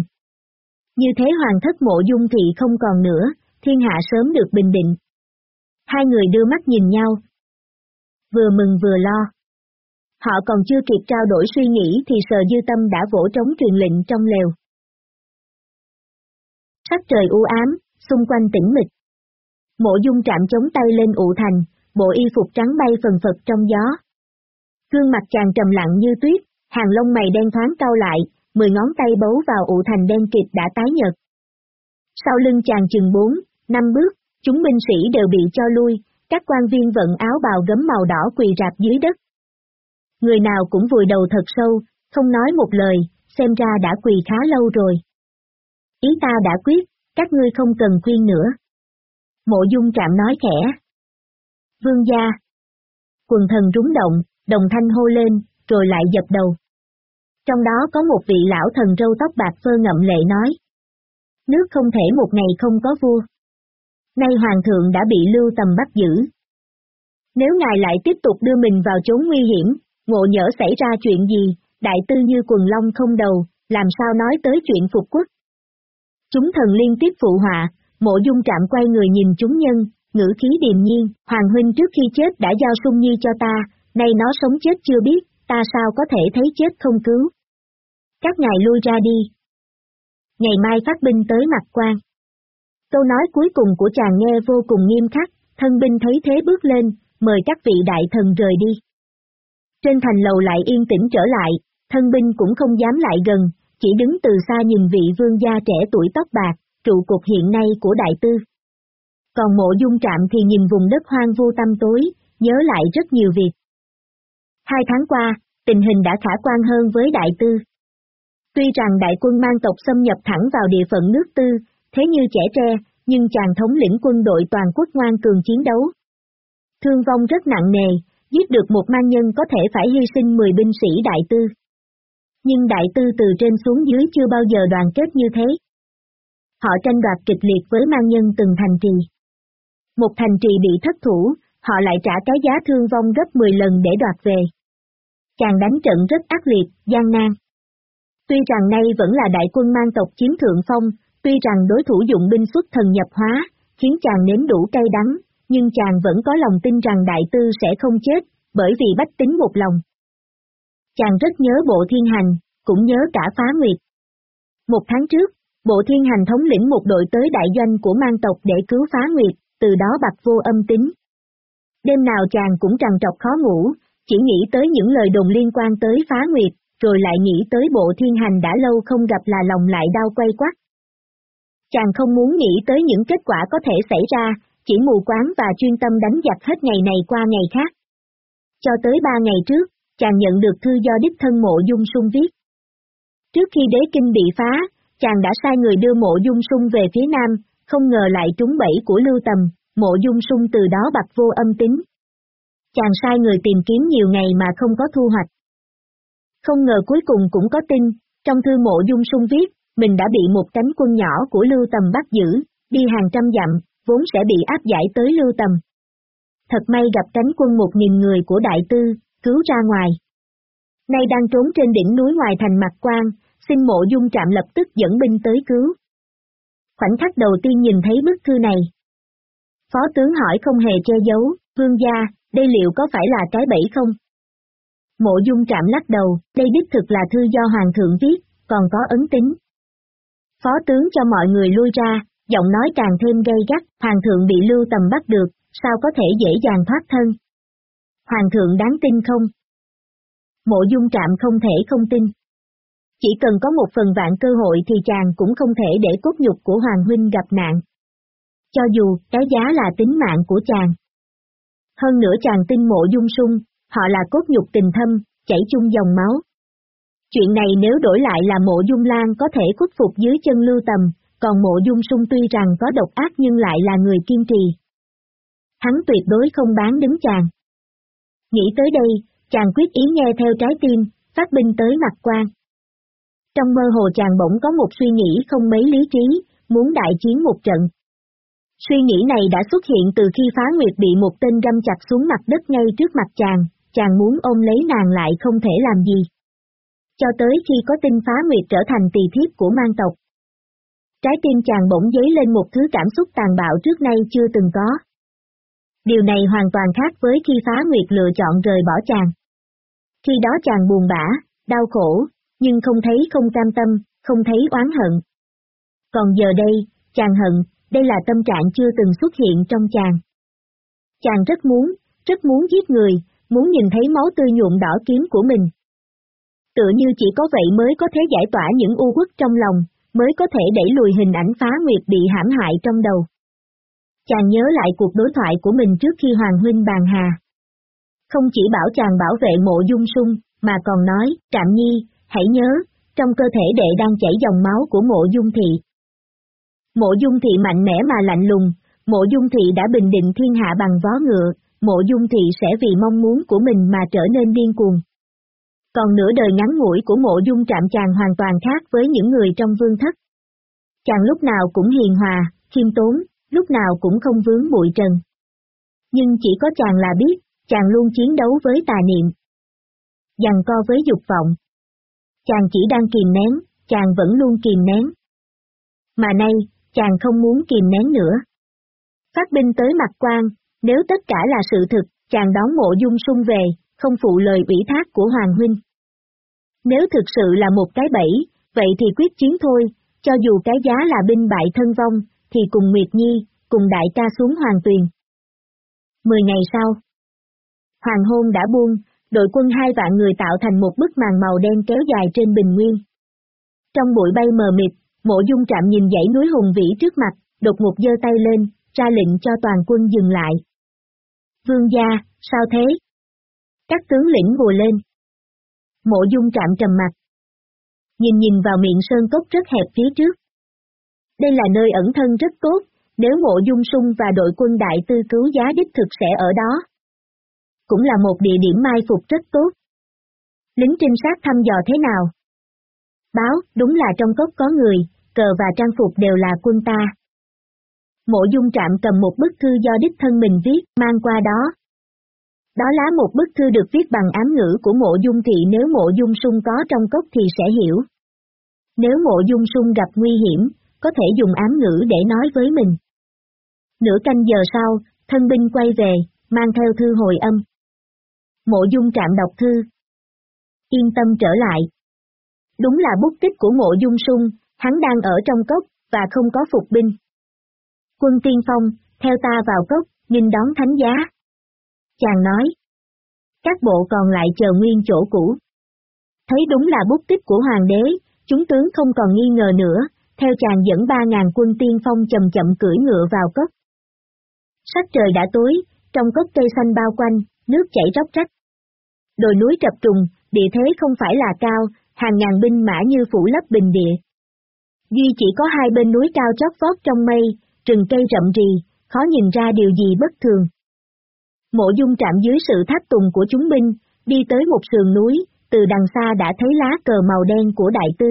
Như thế hoàng thất mộ dung thị không còn nữa, thiên hạ sớm được bình định. Hai người đưa mắt nhìn nhau. Vừa mừng vừa lo. Họ còn chưa kịp trao đổi suy nghĩ thì sờ dư tâm đã vỗ trống truyền lệnh trong lều. Sắc trời u ám, xung quanh tĩnh mịch. Mộ dung trạm chống tay lên ụ thành, bộ y phục trắng bay phần phật trong gió. Gương mặt chàng trầm lặng như tuyết, hàng lông mày đen thoáng cau lại, mười ngón tay bấu vào ụ thành đen kịt đã tái nhợt. Sau lưng chàng chừng bốn, năm bước, chúng binh sĩ đều bị cho lui, các quan viên vận áo bào gấm màu đỏ quỳ rạp dưới đất. Người nào cũng vùi đầu thật sâu, không nói một lời, xem ra đã quỳ khá lâu rồi. Ý ta đã quyết, các ngươi không cần khuyên nữa. Mộ dung trạm nói khẽ. Vương gia. Quần thần rúng động, đồng thanh hô lên, rồi lại dập đầu. Trong đó có một vị lão thần râu tóc bạc phơ ngậm lệ nói. Nước không thể một ngày không có vua. Nay hoàng thượng đã bị lưu tầm bắt giữ. Nếu ngài lại tiếp tục đưa mình vào chốn nguy hiểm, ngộ nhỡ xảy ra chuyện gì, đại tư như quần long không đầu, làm sao nói tới chuyện phục quốc. Chúng thần liên tiếp phụ họa, mộ dung trạm quay người nhìn chúng nhân, ngữ khí điềm nhiên, Hoàng huynh trước khi chết đã giao sung nhi cho ta, nay nó sống chết chưa biết, ta sao có thể thấy chết không cứu. Các ngài lui ra đi. Ngày mai phát binh tới mặt quan. Câu nói cuối cùng của chàng nghe vô cùng nghiêm khắc, thân binh thấy thế bước lên, mời các vị đại thần rời đi. Trên thành lầu lại yên tĩnh trở lại, thân binh cũng không dám lại gần, chỉ đứng từ xa nhìn vị vương gia trẻ tuổi tóc bạc, trụ cột hiện nay của đại tư. Còn mộ dung trạm thì nhìn vùng đất hoang vu tâm tối, nhớ lại rất nhiều việc. Hai tháng qua, tình hình đã khả quan hơn với đại tư. Tuy rằng đại quân mang tộc xâm nhập thẳng vào địa phận nước tư, thế như trẻ tre, nhưng chàng thống lĩnh quân đội toàn quốc ngoan cường chiến đấu. Thương vong rất nặng nề, giết được một mang nhân có thể phải hy sinh 10 binh sĩ đại tư nhưng đại tư từ trên xuống dưới chưa bao giờ đoàn kết như thế. Họ tranh đoạt kịch liệt với mang nhân từng thành trì. Một thành trì bị thất thủ, họ lại trả cái giá thương vong gấp 10 lần để đoạt về. Chàng đánh trận rất ác liệt, gian nan. Tuy rằng nay vẫn là đại quân mang tộc chiếm thượng phong, tuy rằng đối thủ dụng binh xuất thần nhập hóa, khiến chàng nếm đủ cay đắng, nhưng chàng vẫn có lòng tin rằng đại tư sẽ không chết, bởi vì bách tính một lòng. Chàng rất nhớ bộ thiên hành, cũng nhớ cả phá nguyệt. Một tháng trước, bộ thiên hành thống lĩnh một đội tới đại doanh của mang tộc để cứu phá nguyệt, từ đó bạc vô âm tính. Đêm nào chàng cũng trằn trọc khó ngủ, chỉ nghĩ tới những lời đồn liên quan tới phá nguyệt, rồi lại nghĩ tới bộ thiên hành đã lâu không gặp là lòng lại đau quay quắt. Chàng không muốn nghĩ tới những kết quả có thể xảy ra, chỉ mù quáng và chuyên tâm đánh giặc hết ngày này qua ngày khác. Cho tới ba ngày trước, chàng nhận được thư do đích thân mộ dung sung viết. Trước khi đế kinh bị phá, chàng đã sai người đưa mộ dung sung về phía nam, không ngờ lại trúng bẫy của lưu tầm, mộ dung sung từ đó bạc vô âm tính. Chàng sai người tìm kiếm nhiều ngày mà không có thu hoạch. Không ngờ cuối cùng cũng có tin, trong thư mộ dung sung viết, mình đã bị một cánh quân nhỏ của lưu tầm bắt giữ, đi hàng trăm dặm, vốn sẽ bị áp giải tới lưu tầm. Thật may gặp cánh quân một nghìn người của đại tư, cứu ra ngoài. Nay đang trốn trên đỉnh núi ngoài thành mặt quan, xin mộ dung trạm lập tức dẫn binh tới cứu. Khoảnh khắc đầu tiên nhìn thấy bức thư này. Phó tướng hỏi không hề che giấu, vương gia, đây liệu có phải là cái bẫy không? Mộ dung trạm lắc đầu, đây đích thực là thư do hoàng thượng viết, còn có ấn tính. Phó tướng cho mọi người lui ra, giọng nói càng thêm gây gắt, hoàng thượng bị lưu tầm bắt được, sao có thể dễ dàng thoát thân. Hoàng thượng đáng tin không? Mộ dung trạm không thể không tin. Chỉ cần có một phần vạn cơ hội thì chàng cũng không thể để cốt nhục của Hoàng Huynh gặp nạn. Cho dù, cái giá là tính mạng của chàng. Hơn nữa chàng tin mộ dung sung, họ là cốt nhục tình thâm, chảy chung dòng máu. Chuyện này nếu đổi lại là mộ dung lan có thể khuất phục dưới chân lưu tầm, còn mộ dung sung tuy rằng có độc ác nhưng lại là người kiên trì. Hắn tuyệt đối không bán đứng chàng. Nghĩ tới đây, chàng quyết ý nghe theo trái tim, phát binh tới mặt quan. Trong mơ hồ chàng bỗng có một suy nghĩ không mấy lý trí, muốn đại chiến một trận. Suy nghĩ này đã xuất hiện từ khi phá nguyệt bị một tên găm chặt xuống mặt đất ngay trước mặt chàng, chàng muốn ôm lấy nàng lại không thể làm gì. Cho tới khi có tin phá nguyệt trở thành tỳ thiếp của mang tộc. Trái tim chàng bỗng dấy lên một thứ cảm xúc tàn bạo trước nay chưa từng có. Điều này hoàn toàn khác với khi phá nguyệt lựa chọn rời bỏ chàng. Khi đó chàng buồn bã, đau khổ, nhưng không thấy không cam tâm, không thấy oán hận. Còn giờ đây, chàng hận, đây là tâm trạng chưa từng xuất hiện trong chàng. Chàng rất muốn, rất muốn giết người, muốn nhìn thấy máu tươi nhuộm đỏ kiếm của mình. Tựa như chỉ có vậy mới có thể giải tỏa những u uất trong lòng, mới có thể đẩy lùi hình ảnh phá nguyệt bị hãm hại trong đầu. Chàng nhớ lại cuộc đối thoại của mình trước khi Hoàng Huynh bàn hà. Không chỉ bảo chàng bảo vệ mộ dung sung, mà còn nói, Trạm Nhi, hãy nhớ, trong cơ thể đệ đang chảy dòng máu của mộ dung thị. Mộ dung thị mạnh mẽ mà lạnh lùng, mộ dung thị đã bình định thiên hạ bằng vó ngựa, mộ dung thị sẽ vì mong muốn của mình mà trở nên điên cuồng. Còn nửa đời ngắn ngủi của mộ dung trạm chàng hoàn toàn khác với những người trong vương thất. Chàng lúc nào cũng hiền hòa, khiêm tốn, lúc nào cũng không vướng bụi trần. Nhưng chỉ có chàng là biết, chàng luôn chiến đấu với tà niệm. Dằn co với dục vọng. Chàng chỉ đang kìm nén, chàng vẫn luôn kìm nén. Mà nay, chàng không muốn kìm nén nữa. Phát binh tới mặt quan, nếu tất cả là sự thực, chàng đón mộ dung sung về, không phụ lời ủy thác của Hoàng Huynh. Nếu thực sự là một cái bẫy, vậy thì quyết chiến thôi, cho dù cái giá là binh bại thân vong, thì cùng Nguyệt Nhi, cùng đại ca xuống Hoàng Tuyền. Mười ngày sau, Hoàng hôn đã buông, đội quân hai vạn người tạo thành một bức màn màu đen kéo dài trên bình nguyên. Trong bụi bay mờ mịt, mộ dung trạm nhìn dãy núi hùng vĩ trước mặt, đột ngột giơ tay lên, ra lệnh cho toàn quân dừng lại. Vương gia, sao thế? Các tướng lĩnh vùa lên. Mộ dung trạm trầm mặt. Nhìn nhìn vào miệng sơn cốc rất hẹp phía trước. Đây là nơi ẩn thân rất tốt, nếu mộ dung sung và đội quân đại tư cứu giá đích thực sẽ ở đó. Cũng là một địa điểm mai phục rất tốt. Lính trinh sát thăm dò thế nào? Báo, đúng là trong cốc có người, cờ và trang phục đều là quân ta. Mộ dung trạm cầm một bức thư do đích thân mình viết, mang qua đó. Đó là một bức thư được viết bằng ám ngữ của mộ dung thị nếu mộ dung sung có trong cốc thì sẽ hiểu. Nếu mộ dung sung gặp nguy hiểm, có thể dùng ám ngữ để nói với mình. Nửa canh giờ sau, thân binh quay về, mang theo thư hồi âm. Mộ dung trạm đọc thư. Yên tâm trở lại. Đúng là bút tích của mộ dung sung, hắn đang ở trong cốc, và không có phục binh. Quân tiên phong, theo ta vào cốc, nhìn đón thánh giá. Chàng nói. Các bộ còn lại chờ nguyên chỗ cũ. Thấy đúng là bút tích của hoàng đế, chúng tướng không còn nghi ngờ nữa, theo chàng dẫn ba ngàn quân tiên phong chậm chậm cưỡi ngựa vào cốc. Sắc trời đã tối, trong cốc cây xanh bao quanh, nước chảy róc rách. Đồi núi trập trùng, địa thế không phải là cao, hàng ngàn binh mã như phủ lấp bình địa. Duy chỉ có hai bên núi cao chót vót trong mây, rừng cây rậm rì, khó nhìn ra điều gì bất thường. Mộ dung trạm dưới sự tháp tùng của chúng binh, đi tới một sườn núi, từ đằng xa đã thấy lá cờ màu đen của đại tư.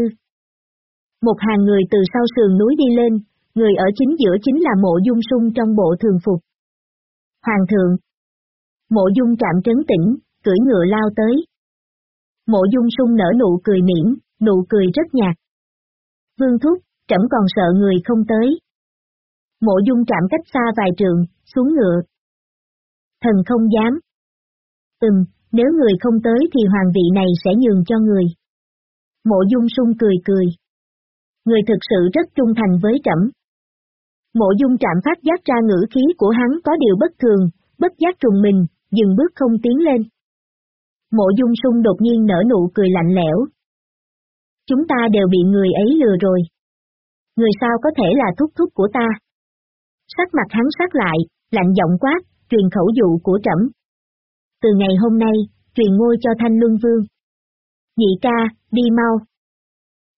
Một hàng người từ sau sườn núi đi lên, người ở chính giữa chính là mộ dung sung trong bộ thường phục. Hoàng thượng. Mộ dung trạm trấn tĩnh, cưỡi ngựa lao tới. Mộ dung sung nở nụ cười miễn, nụ cười rất nhạt. Vương thúc, trẫm còn sợ người không tới. Mộ dung chạm cách xa vài trường, xuống ngựa. Thần không dám. Ừm, nếu người không tới thì hoàng vị này sẽ nhường cho người. Mộ dung sung cười cười. Người thực sự rất trung thành với trẫm. Mộ dung trạm phát giác ra ngữ khí của hắn có điều bất thường, bất giác trùng mình, dừng bước không tiến lên. Mộ dung sung đột nhiên nở nụ cười lạnh lẽo. Chúng ta đều bị người ấy lừa rồi. Người sao có thể là thúc thúc của ta? Sắc mặt hắn sắc lại, lạnh giọng quát, truyền khẩu dụ của trẫm. Từ ngày hôm nay, truyền ngôi cho Thanh Luân Vương. Nhị ca, đi mau.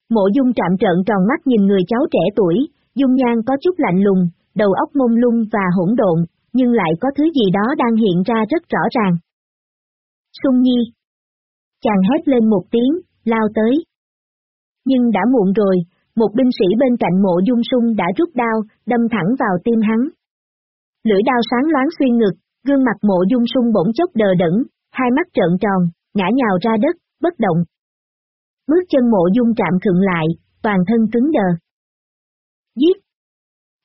Mộ dung trạm trợn tròn mắt nhìn người cháu trẻ tuổi, dung nhan có chút lạnh lùng, đầu óc mông lung và hỗn độn, nhưng lại có thứ gì đó đang hiện ra rất rõ ràng. Sung Nhi. Chàng hét lên một tiếng, lao tới. Nhưng đã muộn rồi, một binh sĩ bên cạnh mộ dung sung đã rút đao, đâm thẳng vào tim hắn. Lưỡi đao sáng loáng xuyên ngực, gương mặt mộ dung sung bỗng chốc đờ đẫn, hai mắt trợn tròn, ngã nhào ra đất, bất động. Bước chân mộ dung chạm thượng lại, toàn thân cứng đờ. Giết!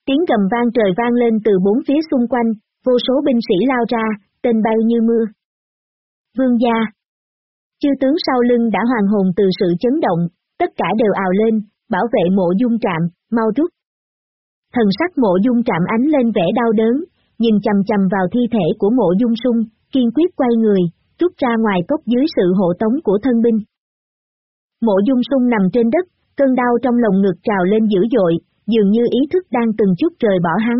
Tiếng gầm vang trời vang lên từ bốn phía xung quanh, vô số binh sĩ lao ra, tên bay như mưa. Vương gia! Chư tướng sau lưng đã hoàn hồn từ sự chấn động, tất cả đều ào lên, bảo vệ mộ dung trạm, mau rút. Thần sắc mộ dung trạm ánh lên vẻ đau đớn, nhìn chầm chầm vào thi thể của mộ dung sung, kiên quyết quay người, rút ra ngoài cốc dưới sự hộ tống của thân binh. Mộ dung sung nằm trên đất, cơn đau trong lồng ngực trào lên dữ dội, dường như ý thức đang từng chút rời bỏ hắn.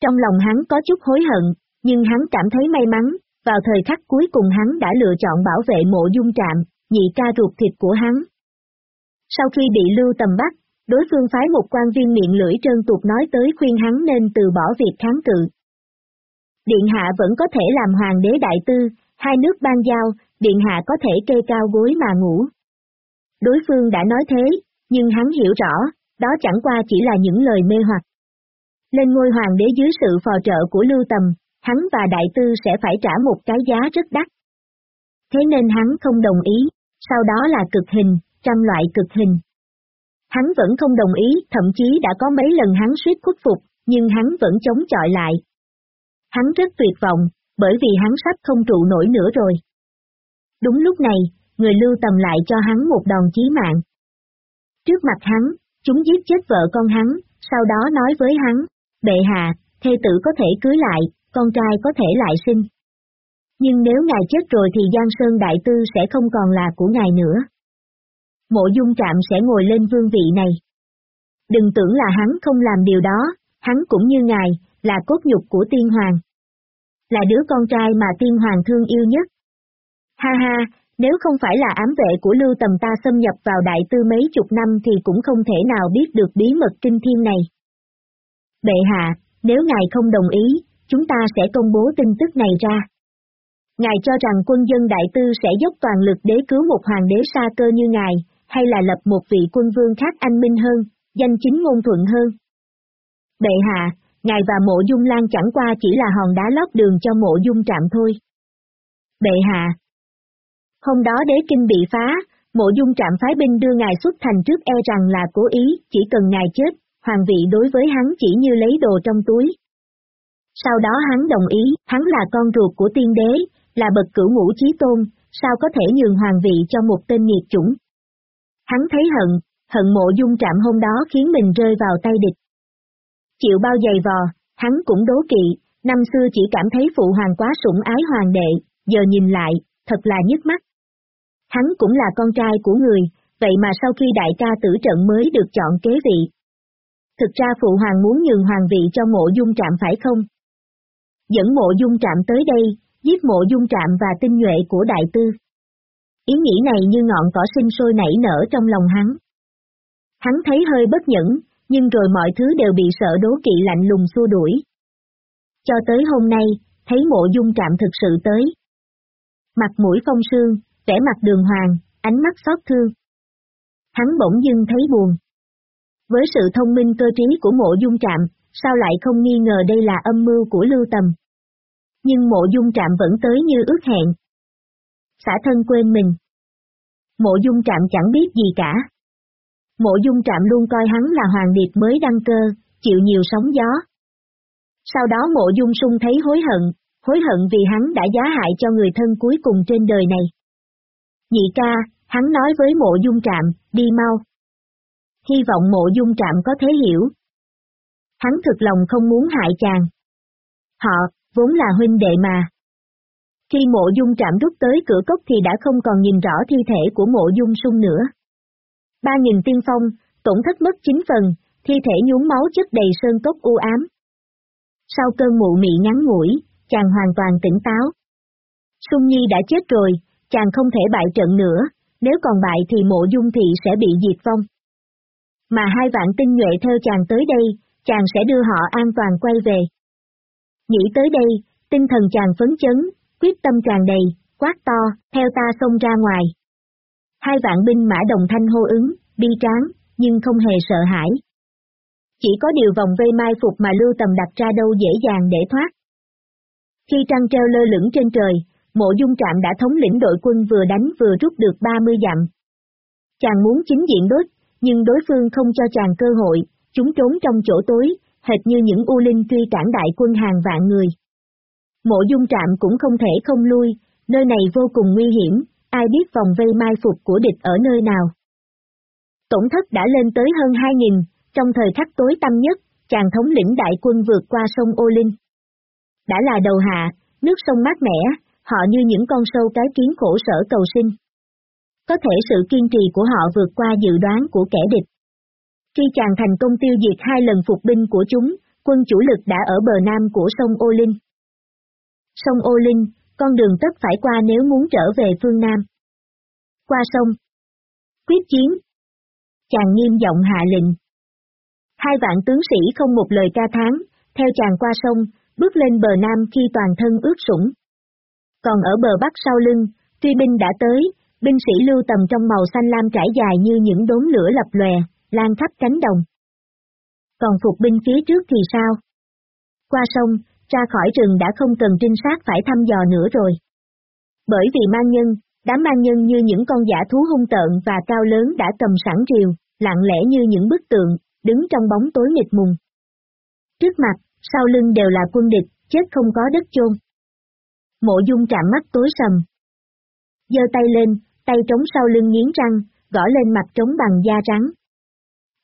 Trong lòng hắn có chút hối hận, nhưng hắn cảm thấy may mắn, vào thời khắc cuối cùng hắn đã lựa chọn bảo vệ mộ dung trạm, nhị ca ruột thịt của hắn. Sau khi bị lưu tầm bắt, đối phương phái một quan viên miệng lưỡi trơn tuột nói tới khuyên hắn nên từ bỏ việc kháng cự. Điện hạ vẫn có thể làm hoàng đế đại tư, hai nước ban giao, điện hạ có thể kê cao gối mà ngủ. Đối phương đã nói thế, nhưng hắn hiểu rõ, đó chẳng qua chỉ là những lời mê hoặc. Lên ngôi hoàng đế dưới sự phò trợ của Lưu Tầm, hắn và đại tư sẽ phải trả một cái giá rất đắt. Thế nên hắn không đồng ý, sau đó là cực hình, trăm loại cực hình. Hắn vẫn không đồng ý, thậm chí đã có mấy lần hắn suýt khuất phục, nhưng hắn vẫn chống chọi lại. Hắn rất tuyệt vọng, bởi vì hắn sắp không trụ nổi nữa rồi. Đúng lúc này, người lưu tầm lại cho hắn một đòn chí mạng. Trước mặt hắn, chúng giết chết vợ con hắn, sau đó nói với hắn, bệ hạ, thê tử có thể cưới lại, con trai có thể lại sinh. Nhưng nếu ngài chết rồi thì Giang Sơn Đại Tư sẽ không còn là của ngài nữa. Mộ dung trạm sẽ ngồi lên vương vị này. Đừng tưởng là hắn không làm điều đó, hắn cũng như ngài, là cốt nhục của tiên hoàng. Là đứa con trai mà tiên hoàng thương yêu nhất. Ha ha, nếu không phải là ám vệ của lưu tầm ta xâm nhập vào đại tư mấy chục năm thì cũng không thể nào biết được bí mật kinh thiên này. Bệ hạ, nếu ngài không đồng ý, chúng ta sẽ công bố tin tức này ra. Ngài cho rằng quân dân đại tư sẽ dốc toàn lực để cứu một hoàng đế xa cơ như ngài, hay là lập một vị quân vương khác anh minh hơn, danh chính ngôn thuận hơn. Bệ hạ, ngài và mộ dung lan chẳng qua chỉ là hòn đá lót đường cho mộ dung trạm thôi. Bệ hạ. Hôm đó đế kinh bị phá, mộ dung trạm phái binh đưa ngài xuất thành trước e rằng là cố ý, chỉ cần ngài chết, hoàng vị đối với hắn chỉ như lấy đồ trong túi. Sau đó hắn đồng ý, hắn là con ruột của tiên đế, là bậc cửu ngũ chí tôn, sao có thể nhường hoàng vị cho một tên nghiệt chủng. Hắn thấy hận, hận mộ dung trạm hôm đó khiến mình rơi vào tay địch. Chịu bao giày vò, hắn cũng đố kỵ, năm xưa chỉ cảm thấy phụ hoàng quá sủng ái hoàng đệ, giờ nhìn lại, thật là nhức mắt. Hắn cũng là con trai của người, vậy mà sau khi đại ca tử trận mới được chọn kế vị. Thực ra phụ hoàng muốn nhường hoàng vị cho mộ dung trạm phải không? Dẫn mộ dung trạm tới đây, giết mộ dung trạm và tinh nhuệ của đại tư. Ý nghĩ này như ngọn cỏ sinh sôi nảy nở trong lòng hắn. Hắn thấy hơi bất nhẫn, nhưng rồi mọi thứ đều bị sợ đố kỵ lạnh lùng xua đuổi. Cho tới hôm nay, thấy mộ dung trạm thực sự tới. Mặt mũi phong sương, vẻ mặt đường hoàng, ánh mắt xót thương. Hắn bỗng dưng thấy buồn. Với sự thông minh cơ trí của mộ dung trạm, sao lại không nghi ngờ đây là âm mưu của lưu tầm. Nhưng mộ dung trạm vẫn tới như ước hẹn, xã thân quên mình. Mộ dung trạm chẳng biết gì cả. Mộ dung trạm luôn coi hắn là hoàng điệp mới đăng cơ, chịu nhiều sóng gió. Sau đó mộ dung sung thấy hối hận, hối hận vì hắn đã giá hại cho người thân cuối cùng trên đời này. Nhị ca, hắn nói với mộ dung trạm, đi mau. Hy vọng mộ dung trạm có thể hiểu. Hắn thực lòng không muốn hại chàng. Họ, vốn là huynh đệ mà. Khi mộ dung trạm rút tới cửa cốc thì đã không còn nhìn rõ thi thể của mộ dung sung nữa. Ba nghìn tiên phong, tổn thất mất chín phần, thi thể nhuốm máu chất đầy sơn cốc u ám. Sau cơn mụ mị ngắn ngủi, chàng hoàn toàn tỉnh táo. Sung Nhi đã chết rồi, chàng không thể bại trận nữa, nếu còn bại thì mộ dung thị sẽ bị diệt vong. Mà hai vạn tinh nhuệ theo chàng tới đây, chàng sẽ đưa họ an toàn quay về. Nghĩ tới đây, tinh thần chàng phấn chấn, quyết tâm tràn đầy, quát to, theo ta xông ra ngoài. Hai vạn binh mã đồng thanh hô ứng, bi tráng, nhưng không hề sợ hãi. Chỉ có điều vòng vây mai phục mà lưu tầm đặt ra đâu dễ dàng để thoát. Khi trăng treo lơ lửng trên trời, mộ dung trạm đã thống lĩnh đội quân vừa đánh vừa rút được 30 dặm. Chàng muốn chính diện đốt, nhưng đối phương không cho chàng cơ hội, chúng trốn trong chỗ tối, hệt như những u linh truy cản đại quân hàng vạn người. Mộ dung trạm cũng không thể không lui, nơi này vô cùng nguy hiểm, ai biết vòng vây mai phục của địch ở nơi nào. Tổn thất đã lên tới hơn 2.000, trong thời khắc tối tăm nhất, chàng thống lĩnh đại quân vượt qua sông Ô Linh. Đã là đầu hạ, nước sông mát mẻ, họ như những con sâu cái kiến khổ sở cầu sinh. Có thể sự kiên trì của họ vượt qua dự đoán của kẻ địch. Khi chàng thành công tiêu diệt hai lần phục binh của chúng, quân chủ lực đã ở bờ nam của sông Ô Linh. Sông Ô Linh, con đường tất phải qua nếu muốn trở về phương Nam. Qua sông. Quyết chiến. Chàng nghiêm giọng hạ lệnh. Hai vạn tướng sĩ không một lời ca tháng, theo chàng qua sông, bước lên bờ Nam khi toàn thân ướt sũng. Còn ở bờ Bắc sau lưng, truy binh đã tới, binh sĩ lưu tầm trong màu xanh lam trải dài như những đốm lửa lập lòe, lan khắp cánh đồng. Còn phục binh phía trước thì sao? Qua sông, ra khỏi rừng đã không cần trinh sát phải thăm dò nữa rồi. Bởi vì mang nhân, đám mang nhân như những con giả thú hung tợn và cao lớn đã cầm sẵn rìu, lặng lẽ như những bức tượng, đứng trong bóng tối nghịch mùng. Trước mặt, sau lưng đều là quân địch, chết không có đất chôn. Mộ dung chạm mắt tối sầm. giơ tay lên, tay trống sau lưng nghiến răng, gõ lên mặt trống bằng da trắng.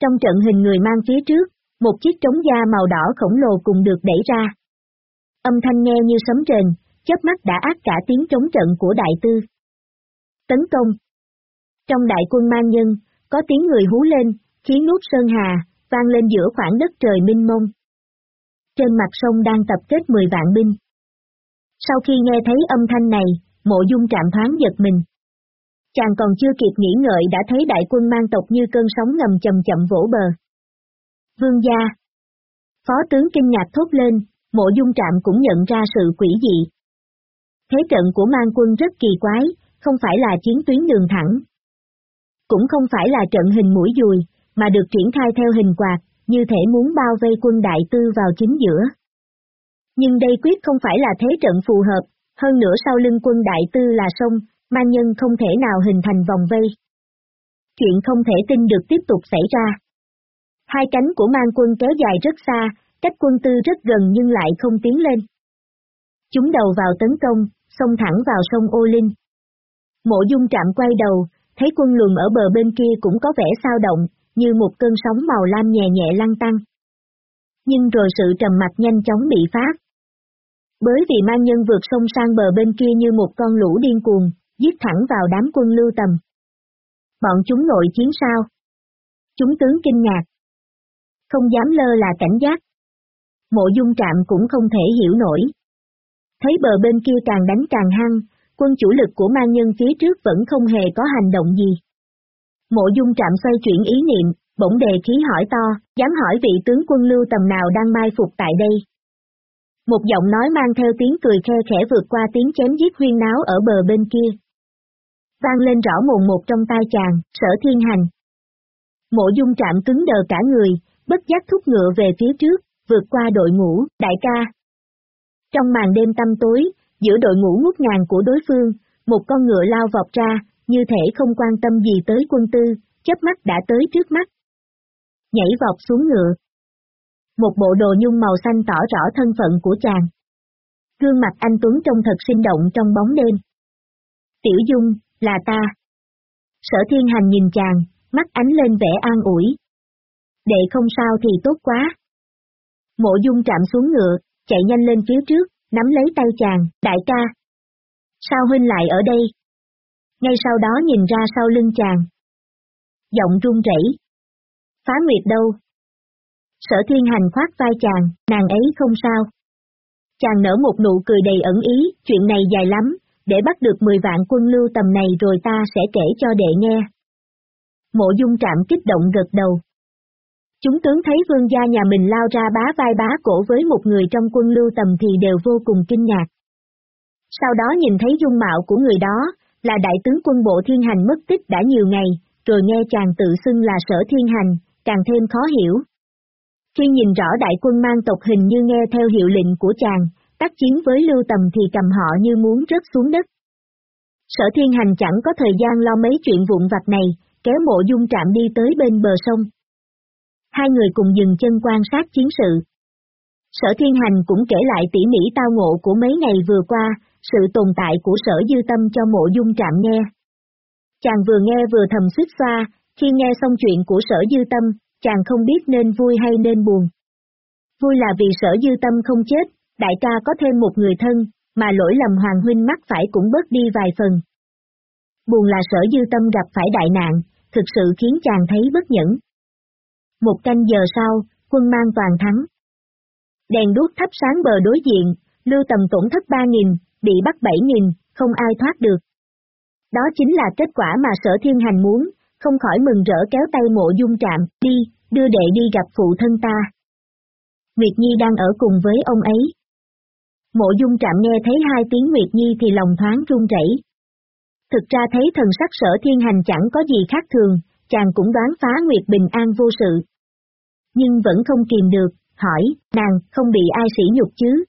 Trong trận hình người mang phía trước, một chiếc trống da màu đỏ khổng lồ cùng được đẩy ra. Âm thanh nghe như sấm rền, chớp mắt đã ác cả tiếng trống trận của đại tư. Tấn công. Trong đại quân mang nhân, có tiếng người hú lên, khiến nút sơn hà, vang lên giữa khoảng đất trời minh mông. Trên mặt sông đang tập kết 10 vạn binh. Sau khi nghe thấy âm thanh này, mộ dung trạm thoáng giật mình. Chàng còn chưa kịp nghĩ ngợi đã thấy đại quân mang tộc như cơn sóng ngầm chậm chậm vỗ bờ. Vương gia. Phó tướng kinh ngạc thốt lên, mộ dung trạm cũng nhận ra sự quỷ dị. Thế trận của mang quân rất kỳ quái, không phải là chiến tuyến đường thẳng. Cũng không phải là trận hình mũi dùi, mà được triển khai theo hình quạt, như thể muốn bao vây quân đại tư vào chính giữa. Nhưng đây quyết không phải là thế trận phù hợp, hơn nữa sau lưng quân đại tư là sông, ma nhân không thể nào hình thành vòng vây. Chuyện không thể tin được tiếp tục xảy ra. Hai cánh của mang quân kéo dài rất xa, cách quân tư rất gần nhưng lại không tiến lên. Chúng đầu vào tấn công, xông thẳng vào sông Ô Linh. Mộ dung trạm quay đầu, thấy quân luận ở bờ bên kia cũng có vẻ sao động, như một cơn sóng màu lam nhẹ nhẹ lăn tăng. Nhưng rồi sự trầm mặc nhanh chóng bị phát. Bởi vì mang nhân vượt sông sang bờ bên kia như một con lũ điên cuồng, giết thẳng vào đám quân lưu tầm. Bọn chúng nội chiến sao? Chúng tướng kinh ngạc. Không dám lơ là cảnh giác. Mộ dung trạm cũng không thể hiểu nổi. Thấy bờ bên kia càng đánh càng hăng, quân chủ lực của Ma nhân phía trước vẫn không hề có hành động gì. Mộ dung trạm xoay chuyển ý niệm, bỗng đề khí hỏi to, dám hỏi vị tướng quân lưu tầm nào đang mai phục tại đây. Một giọng nói mang theo tiếng cười khe khẽ vượt qua tiếng chém giết huyên náo ở bờ bên kia. Vang lên rõ mồn một trong tai chàng, sở thiên hành. Mộ dung trạm cứng đờ cả người, bất giác thúc ngựa về phía trước, vượt qua đội ngũ, đại ca. Trong màn đêm tăm tối, giữa đội ngũ ngút ngàn của đối phương, một con ngựa lao vọt ra, như thể không quan tâm gì tới quân tư, chớp mắt đã tới trước mắt. Nhảy vọt xuống ngựa. Một bộ đồ nhung màu xanh tỏ rõ thân phận của chàng. Gương mặt anh Tuấn trông thật sinh động trong bóng đêm. Tiểu Dung, là ta. Sở thiên hành nhìn chàng, mắt ánh lên vẻ an ủi. Đệ không sao thì tốt quá. Mộ dung chạm xuống ngựa, chạy nhanh lên phía trước, nắm lấy tay chàng, đại ca. Sao huynh lại ở đây? Ngay sau đó nhìn ra sau lưng chàng. Giọng run rẩy. Phá Nguyệt đâu? Sở thiên hành khoát vai chàng, nàng ấy không sao. Chàng nở một nụ cười đầy ẩn ý, chuyện này dài lắm, để bắt được 10 vạn quân lưu tầm này rồi ta sẽ kể cho đệ nghe. Mộ dung trạm kích động gật đầu. Chúng tướng thấy vương gia nhà mình lao ra bá vai bá cổ với một người trong quân lưu tầm thì đều vô cùng kinh ngạc. Sau đó nhìn thấy dung mạo của người đó, là đại tướng quân bộ thiên hành mất tích đã nhiều ngày, rồi nghe chàng tự xưng là sở thiên hành, càng thêm khó hiểu. Khi nhìn rõ đại quân mang tộc hình như nghe theo hiệu lệnh của chàng, tác chiến với lưu tầm thì cầm họ như muốn rớt xuống đất. Sở thiên hành chẳng có thời gian lo mấy chuyện vụn vặt này, kéo mộ dung trạm đi tới bên bờ sông. Hai người cùng dừng chân quan sát chiến sự. Sở thiên hành cũng kể lại tỉ mỉ tao ngộ của mấy ngày vừa qua, sự tồn tại của sở dư tâm cho mộ dung trạm nghe. Chàng vừa nghe vừa thầm suýt xoa, khi nghe xong chuyện của sở dư tâm, chàng không biết nên vui hay nên buồn. Vui là vì sở dư tâm không chết, đại ca có thêm một người thân, mà lỗi lầm Hoàng Huynh mắc phải cũng bớt đi vài phần. Buồn là sở dư tâm gặp phải đại nạn, thực sự khiến chàng thấy bất nhẫn. Một canh giờ sau, quân mang toàn thắng. Đèn đuốc thắp sáng bờ đối diện, lưu tầm tổn thất 3.000, bị bắt 7.000, không ai thoát được. Đó chính là kết quả mà sở thiên hành muốn, không khỏi mừng rỡ kéo tay mộ dung trạm, đi, đưa đệ đi gặp phụ thân ta. Nguyệt Nhi đang ở cùng với ông ấy. Mộ dung trạm nghe thấy hai tiếng Nguyệt Nhi thì lòng thoáng run rẩy. Thực ra thấy thần sắc sở thiên hành chẳng có gì khác thường, chàng cũng đoán phá Nguyệt bình an vô sự. Nhưng vẫn không kìm được, hỏi, nàng, không bị ai sỉ nhục chứ?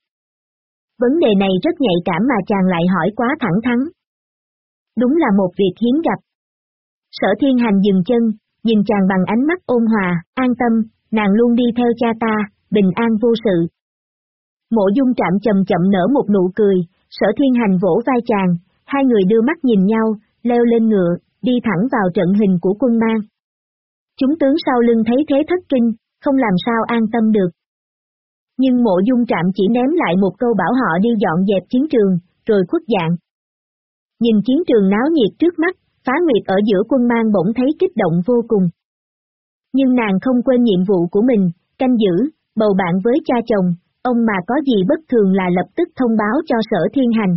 Vấn đề này rất nhạy cảm mà chàng lại hỏi quá thẳng thắn. Đúng là một việc hiếm gặp. Sở thiên hành dừng chân, nhìn chàng bằng ánh mắt ôn hòa, an tâm, nàng luôn đi theo cha ta, bình an vô sự. Mộ dung trạm chậm chậm nở một nụ cười, sở thiên hành vỗ vai chàng, hai người đưa mắt nhìn nhau, leo lên ngựa, đi thẳng vào trận hình của quân mang. Chúng tướng sau lưng thấy thế thất kinh, không làm sao an tâm được. Nhưng mộ dung trạm chỉ ném lại một câu bảo họ đi dọn dẹp chiến trường, rồi khuất dạng. Nhìn chiến trường náo nhiệt trước mắt, phá nguyệt ở giữa quân mang bỗng thấy kích động vô cùng. Nhưng nàng không quên nhiệm vụ của mình, canh giữ, bầu bạn với cha chồng, ông mà có gì bất thường là lập tức thông báo cho sở thiên hành.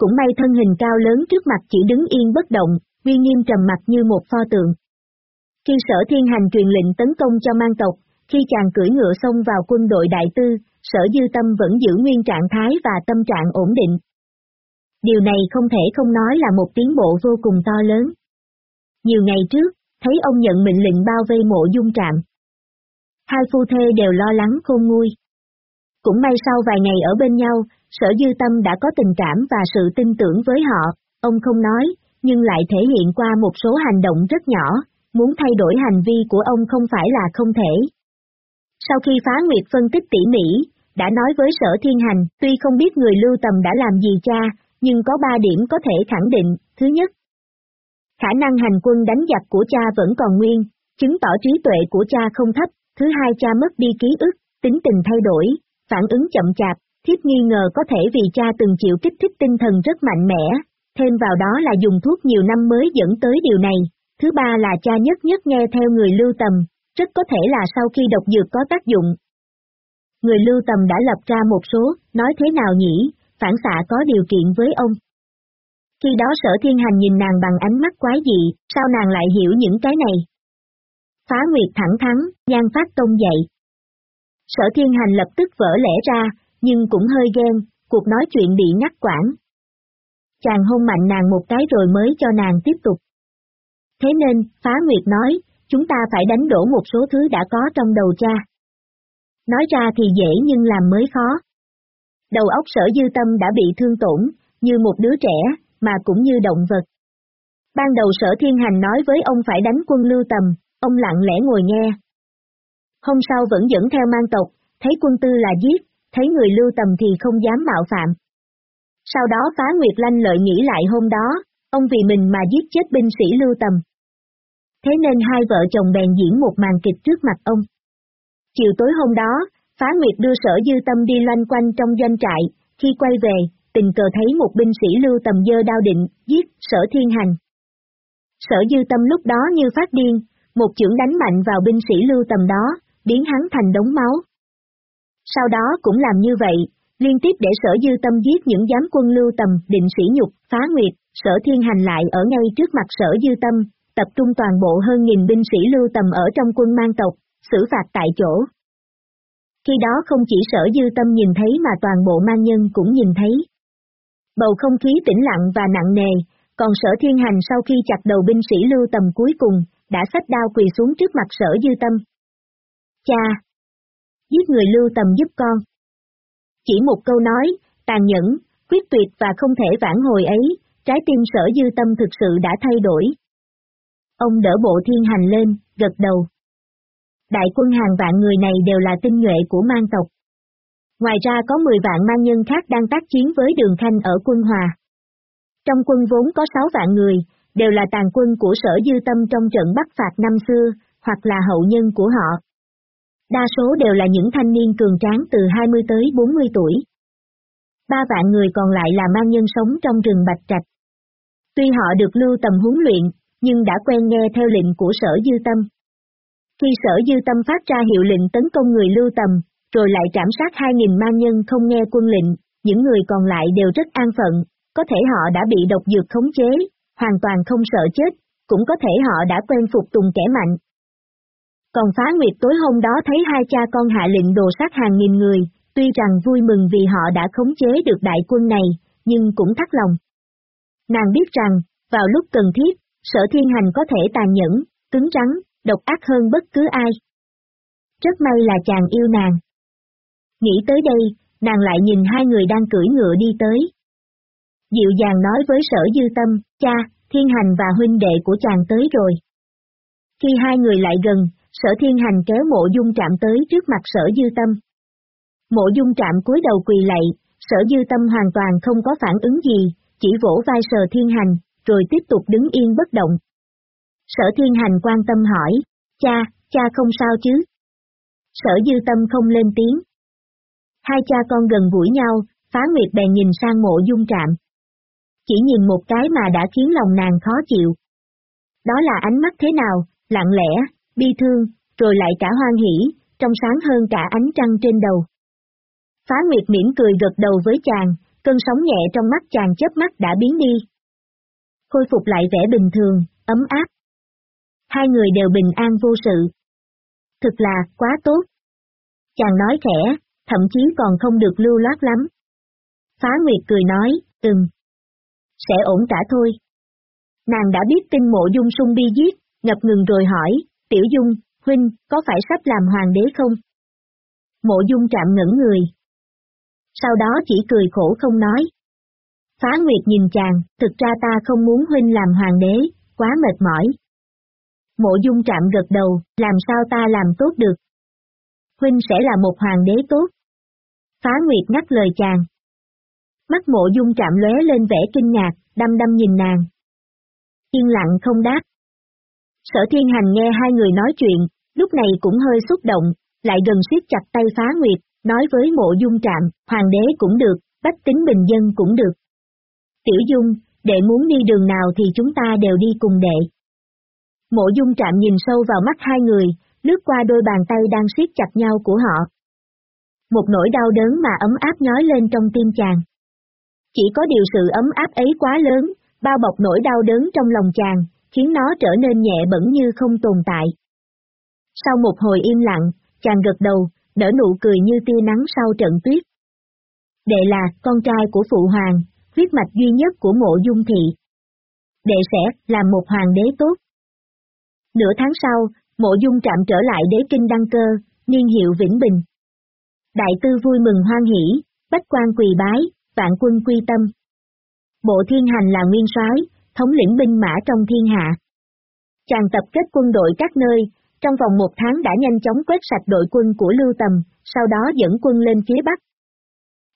Cũng may thân hình cao lớn trước mặt chỉ đứng yên bất động, uy nghiêm trầm mặt như một pho tượng. Khi sở thiên hành truyền lệnh tấn công cho mang tộc, khi chàng cưỡi ngựa xông vào quân đội đại tư, sở dư tâm vẫn giữ nguyên trạng thái và tâm trạng ổn định. Điều này không thể không nói là một tiến bộ vô cùng to lớn. Nhiều ngày trước, thấy ông nhận mệnh lệnh bao vây mộ dung trạm. Hai phu thê đều lo lắng khôn nguôi. Cũng may sau vài ngày ở bên nhau, sở dư tâm đã có tình cảm và sự tin tưởng với họ, ông không nói, nhưng lại thể hiện qua một số hành động rất nhỏ, muốn thay đổi hành vi của ông không phải là không thể. Sau khi phá nguyệt phân tích tỉ mỉ, đã nói với sở thiên hành, tuy không biết người lưu tầm đã làm gì cha, nhưng có ba điểm có thể khẳng định, thứ nhất, khả năng hành quân đánh giặc của cha vẫn còn nguyên, chứng tỏ trí tuệ của cha không thấp, thứ hai cha mất đi ký ức, tính tình thay đổi, phản ứng chậm chạp, thiếp nghi ngờ có thể vì cha từng chịu kích thích tinh thần rất mạnh mẽ, thêm vào đó là dùng thuốc nhiều năm mới dẫn tới điều này, thứ ba là cha nhất nhất nghe theo người lưu tầm, rất có thể là sau khi độc dược có tác dụng. Người lưu tầm đã lập ra một số, nói thế nào nhỉ, phản xạ có điều kiện với ông. Khi đó sở thiên hành nhìn nàng bằng ánh mắt quái dị, sao nàng lại hiểu những cái này? Phá Nguyệt thẳng thắn, nhan phát công dậy. Sở thiên hành lập tức vỡ lẽ ra, nhưng cũng hơi ghen, cuộc nói chuyện bị ngắt quãng. Chàng hôn mạnh nàng một cái rồi mới cho nàng tiếp tục. Thế nên, Phá Nguyệt nói, chúng ta phải đánh đổ một số thứ đã có trong đầu cha. Nói ra thì dễ nhưng làm mới khó. Đầu óc sở dư tâm đã bị thương tổn, như một đứa trẻ, mà cũng như động vật. Ban đầu sở thiên hành nói với ông phải đánh quân lưu tầm, ông lặng lẽ ngồi nghe. Hôm sau vẫn dẫn theo mang tộc, thấy quân tư là giết, thấy người lưu tầm thì không dám mạo phạm. Sau đó phá Nguyệt Lanh lợi nghĩ lại hôm đó, ông vì mình mà giết chết binh sĩ lưu tầm. Thế nên hai vợ chồng bèn diễn một màn kịch trước mặt ông. Chiều tối hôm đó, phá Nguyệt đưa sở dư tâm đi loanh quanh trong doanh trại, khi quay về, tình cờ thấy một binh sĩ lưu tầm dơ đao định, giết, sở thiên hành. Sở dư tâm lúc đó như phát điên, một chưởng đánh mạnh vào binh sĩ lưu tầm đó, biến hắn thành đống máu. Sau đó cũng làm như vậy, liên tiếp để sở dư tâm giết những giám quân lưu tầm, định sĩ nhục, phá nguyệt, sở thiên hành lại ở ngay trước mặt sở dư tâm, tập trung toàn bộ hơn nghìn binh sĩ lưu tầm ở trong quân mang tộc, xử phạt tại chỗ. Khi đó không chỉ sở dư tâm nhìn thấy mà toàn bộ mang nhân cũng nhìn thấy. Bầu không khí tĩnh lặng và nặng nề, còn sở thiên hành sau khi chặt đầu binh sĩ lưu tầm cuối cùng, đã sách đao quỳ xuống trước mặt sở dư tâm. Cha! Giết người lưu tầm giúp con. Chỉ một câu nói, tàn nhẫn, quyết tuyệt và không thể vãn hồi ấy, trái tim sở dư tâm thực sự đã thay đổi. Ông đỡ bộ thiên hành lên, gật đầu. Đại quân hàng vạn người này đều là tinh nhuệ của mang tộc. Ngoài ra có 10 vạn mang nhân khác đang tác chiến với đường khanh ở quân hòa. Trong quân vốn có 6 vạn người, đều là tàn quân của sở dư tâm trong trận bắt phạt năm xưa, hoặc là hậu nhân của họ. Đa số đều là những thanh niên cường tráng từ 20 tới 40 tuổi. Ba vạn người còn lại là mang nhân sống trong rừng Bạch Trạch. Tuy họ được lưu tầm huấn luyện, nhưng đã quen nghe theo lệnh của sở dư tâm. Khi sở dư tâm phát ra hiệu lệnh tấn công người lưu tầm, rồi lại trảm sát 2.000 ma nhân không nghe quân lệnh, những người còn lại đều rất an phận, có thể họ đã bị độc dược khống chế, hoàn toàn không sợ chết, cũng có thể họ đã quen phục tùng kẻ mạnh. Còn phá nguyệt tối hôm đó thấy hai cha con hạ lệnh đồ sát hàng nghìn người, tuy rằng vui mừng vì họ đã khống chế được đại quân này, nhưng cũng thắt lòng. Nàng biết rằng, vào lúc cần thiết, sở thiên hành có thể tàn nhẫn, cứng rắn, độc ác hơn bất cứ ai. Rất may là chàng yêu nàng. Nghĩ tới đây, nàng lại nhìn hai người đang cưỡi ngựa đi tới. Dịu dàng nói với sở dư tâm, cha, thiên hành và huynh đệ của chàng tới rồi. Khi hai người lại gần, sở thiên hành kéo mộ dung trạm tới trước mặt sở dư tâm. Mộ dung trạm cúi đầu quỳ lạy, sở dư tâm hoàn toàn không có phản ứng gì, chỉ vỗ vai sở thiên hành, rồi tiếp tục đứng yên bất động. Sở thiên hành quan tâm hỏi, cha, cha không sao chứ? Sở dư tâm không lên tiếng. Hai cha con gần gũi nhau, phá nguyệt bèn nhìn sang mộ dung trạm. Chỉ nhìn một cái mà đã khiến lòng nàng khó chịu. Đó là ánh mắt thế nào, lặng lẽ, bi thương, rồi lại cả hoan hỷ, trong sáng hơn cả ánh trăng trên đầu. Phá Nguyệt mỉm cười gật đầu với chàng, cơn sóng nhẹ trong mắt chàng chớp mắt đã biến đi. Khôi phục lại vẻ bình thường, ấm áp. Hai người đều bình an vô sự. Thực là, quá tốt. Chàng nói khẽ, thậm chí còn không được lưu loát lắm. Phá Nguyệt cười nói, ừm. Sẽ ổn cả thôi. Nàng đã biết tin mộ dung sung bi giết, ngập ngừng rồi hỏi, Tiểu Dung, huynh, có phải sắp làm hoàng đế không? Mộ Dung Trạm ngẩn người. Sau đó chỉ cười khổ không nói. Phá Nguyệt nhìn chàng, thực ra ta không muốn huynh làm hoàng đế, quá mệt mỏi. Mộ Dung Trạm gật đầu, làm sao ta làm tốt được? Huynh sẽ là một hoàng đế tốt. Phá Nguyệt ngắt lời chàng. Mắt mộ Dung Trạm lóe lên vẻ kinh ngạc, đăm đăm nhìn nàng. Yên lặng không đáp. Sở thiên hành nghe hai người nói chuyện, lúc này cũng hơi xúc động, lại gần siết chặt tay phá nguyệt, nói với mộ dung trạm, hoàng đế cũng được, bách tính bình dân cũng được. Tiểu dung, đệ muốn đi đường nào thì chúng ta đều đi cùng đệ. Mộ dung trạm nhìn sâu vào mắt hai người, lướt qua đôi bàn tay đang siết chặt nhau của họ. Một nỗi đau đớn mà ấm áp nhói lên trong tim chàng. Chỉ có điều sự ấm áp ấy quá lớn, bao bọc nỗi đau đớn trong lòng chàng, khiến nó trở nên nhẹ bẩn như không tồn tại. Sau một hồi im lặng, chàng gật đầu, đỡ nụ cười như tia nắng sau trận tuyết. Đệ là con trai của Phụ Hoàng, huyết mạch duy nhất của mộ dung thị. Đệ sẽ làm một hoàng đế tốt. Nửa tháng sau, mộ dung trạm trở lại đế kinh đăng cơ, niên hiệu Vĩnh Bình. Đại tư vui mừng hoan hỷ, bách quan quỳ bái, vạn quân quy tâm. Bộ thiên hành là nguyên soái, thống lĩnh binh mã trong thiên hạ. Chàng tập kết quân đội các nơi, trong vòng một tháng đã nhanh chóng quét sạch đội quân của Lưu Tầm, sau đó dẫn quân lên phía Bắc.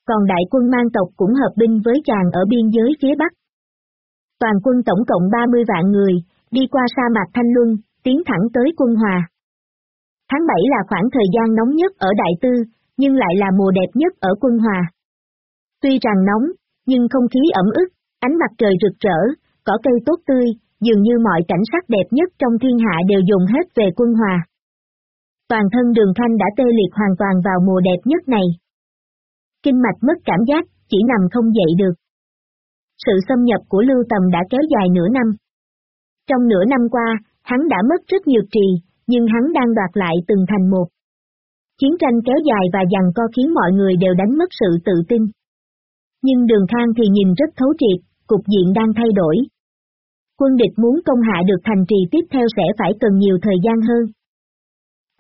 Còn đại quân mang tộc cũng hợp binh với chàng ở biên giới phía Bắc. Toàn quân tổng cộng 30 vạn người, đi qua sa mạc Thanh Luân, tiến thẳng tới quân hòa. Tháng 7 là khoảng thời gian nóng nhất ở Đại Tư, nhưng lại là mùa đẹp nhất ở quân hòa. Tuy rằng nóng, nhưng không khí ẩm ức, ánh mặt trời rực rỡ, cỏ cây tốt tươi, dường như mọi cảnh sắc đẹp nhất trong thiên hạ đều dùng hết về quân hòa. Toàn thân đường thanh đã tê liệt hoàn toàn vào mùa đẹp nhất này. Kinh mạch mất cảm giác, chỉ nằm không dậy được. Sự xâm nhập của Lưu Tầm đã kéo dài nửa năm. Trong nửa năm qua, hắn đã mất rất nhiều trì, nhưng hắn đang đoạt lại từng thành một. Chiến tranh kéo dài và dằn co khiến mọi người đều đánh mất sự tự tin. Nhưng đường khang thì nhìn rất thấu triệt, cục diện đang thay đổi. Quân địch muốn công hạ được thành trì tiếp theo sẽ phải cần nhiều thời gian hơn.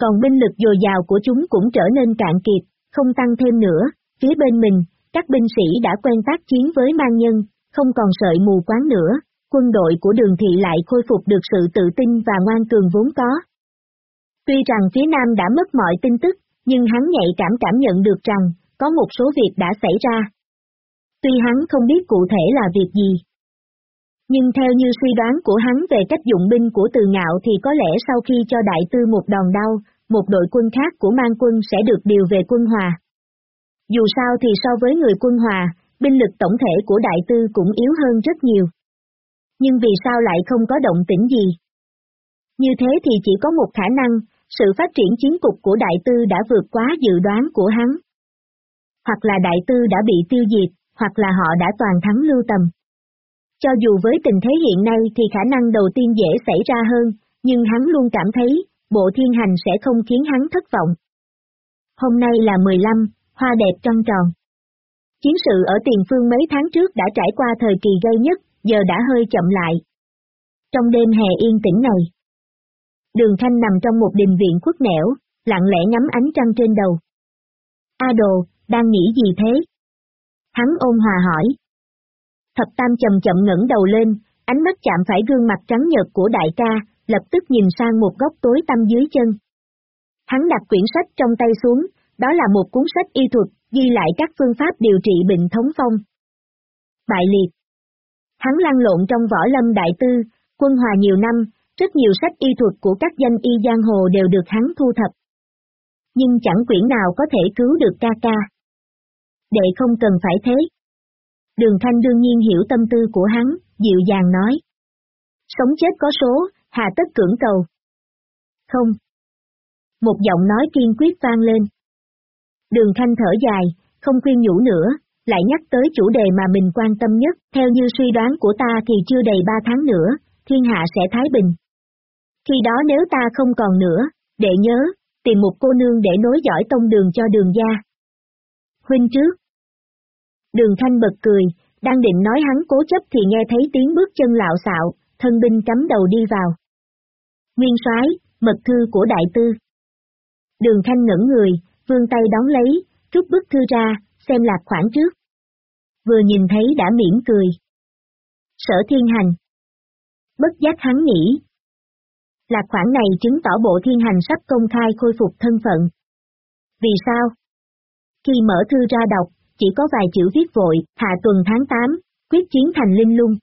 Còn binh lực dồi dào của chúng cũng trở nên cạn kiệt, không tăng thêm nữa, phía bên mình, các binh sĩ đã quen tác chiến với mang nhân, không còn sợi mù quáng nữa, quân đội của đường thị lại khôi phục được sự tự tin và ngoan cường vốn có. Tuy rằng phía Nam đã mất mọi tin tức, nhưng hắn nhạy cảm cảm nhận được rằng, có một số việc đã xảy ra. Tuy hắn không biết cụ thể là việc gì. Nhưng theo như suy đoán của hắn về cách dụng binh của từ ngạo thì có lẽ sau khi cho đại tư một đòn đau, một đội quân khác của mang quân sẽ được điều về quân hòa. Dù sao thì so với người quân hòa, binh lực tổng thể của đại tư cũng yếu hơn rất nhiều. Nhưng vì sao lại không có động tĩnh gì? Như thế thì chỉ có một khả năng, sự phát triển chiến cục của đại tư đã vượt quá dự đoán của hắn. Hoặc là đại tư đã bị tiêu diệt, hoặc là họ đã toàn thắng lưu tầm. Cho dù với tình thế hiện nay thì khả năng đầu tiên dễ xảy ra hơn, nhưng hắn luôn cảm thấy, bộ thiên hành sẽ không khiến hắn thất vọng. Hôm nay là 15, hoa đẹp trăng tròn. Chiến sự ở tiền phương mấy tháng trước đã trải qua thời kỳ gây nhất, giờ đã hơi chậm lại. Trong đêm hè yên tĩnh này, Đường Thanh nằm trong một đình viện khuất nẻo, lặng lẽ ngắm ánh trăng trên đầu. A đồ, đang nghĩ gì thế? Hắn ôn hòa hỏi. Thập Tam chậm chậm ngẩng đầu lên, ánh mắt chạm phải gương mặt trắng nhợt của đại ca, lập tức nhìn sang một góc tối tăm dưới chân. Hắn đặt quyển sách trong tay xuống, đó là một cuốn sách y thuật, ghi lại các phương pháp điều trị bệnh thống phong. Bại liệt Hắn lăn lộn trong võ lâm đại tư, quân hòa nhiều năm, rất nhiều sách y thuật của các danh y giang hồ đều được hắn thu thập. Nhưng chẳng quyển nào có thể cứu được ca ca. Đệ không cần phải thế. Đường Thanh đương nhiên hiểu tâm tư của hắn, dịu dàng nói. Sống chết có số, hà tất cưỡng cầu. Không. Một giọng nói kiên quyết vang lên. Đường Thanh thở dài, không khuyên nhủ nữa, lại nhắc tới chủ đề mà mình quan tâm nhất, theo như suy đoán của ta thì chưa đầy ba tháng nữa, thiên hạ sẽ thái bình. Khi đó nếu ta không còn nữa, để nhớ, tìm một cô nương để nối dõi tông đường cho đường gia. Huynh trước. Đường thanh bật cười, đang định nói hắn cố chấp thì nghe thấy tiếng bước chân lạo xạo, thân binh cắm đầu đi vào. Nguyên soái, mật thư của đại tư. Đường thanh ngẩn người, vươn tay đón lấy, rút bức thư ra, xem lạc khoản trước. Vừa nhìn thấy đã mỉm cười. Sở thiên hành. Bất giác hắn nghĩ, Lạc khoản này chứng tỏ bộ thiên hành sắp công khai khôi phục thân phận. Vì sao? Khi mở thư ra đọc, chỉ có vài chữ viết vội, hạ tuần tháng 8, quyết chiến thành linh lung.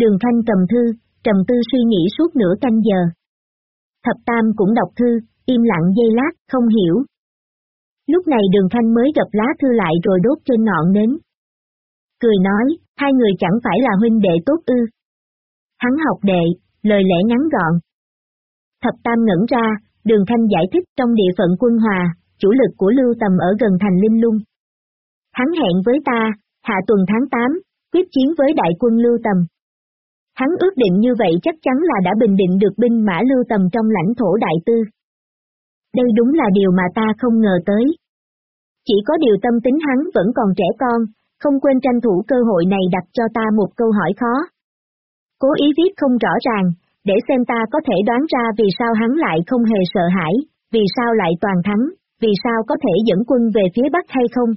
Đường Thanh cầm thư, trầm tư suy nghĩ suốt nửa canh giờ. Thập Tam cũng đọc thư, im lặng dây lát, không hiểu. Lúc này đường Thanh mới gập lá thư lại rồi đốt trên ngọn nến. Cười nói, hai người chẳng phải là huynh đệ tốt ư. Hắn học đệ, lời lẽ ngắn gọn. Thập Tam ngẩn ra, đường thanh giải thích trong địa phận quân hòa, chủ lực của Lưu Tầm ở gần thành Linh Lung. Hắn hẹn với ta, hạ tuần tháng 8, quyết chiến với đại quân Lưu Tầm. Hắn ước định như vậy chắc chắn là đã bình định được binh mã Lưu Tầm trong lãnh thổ đại tư. Đây đúng là điều mà ta không ngờ tới. Chỉ có điều tâm tính hắn vẫn còn trẻ con, không quên tranh thủ cơ hội này đặt cho ta một câu hỏi khó. Cố ý viết không rõ ràng, để xem ta có thể đoán ra vì sao hắn lại không hề sợ hãi, vì sao lại toàn thắng, vì sao có thể dẫn quân về phía Bắc hay không.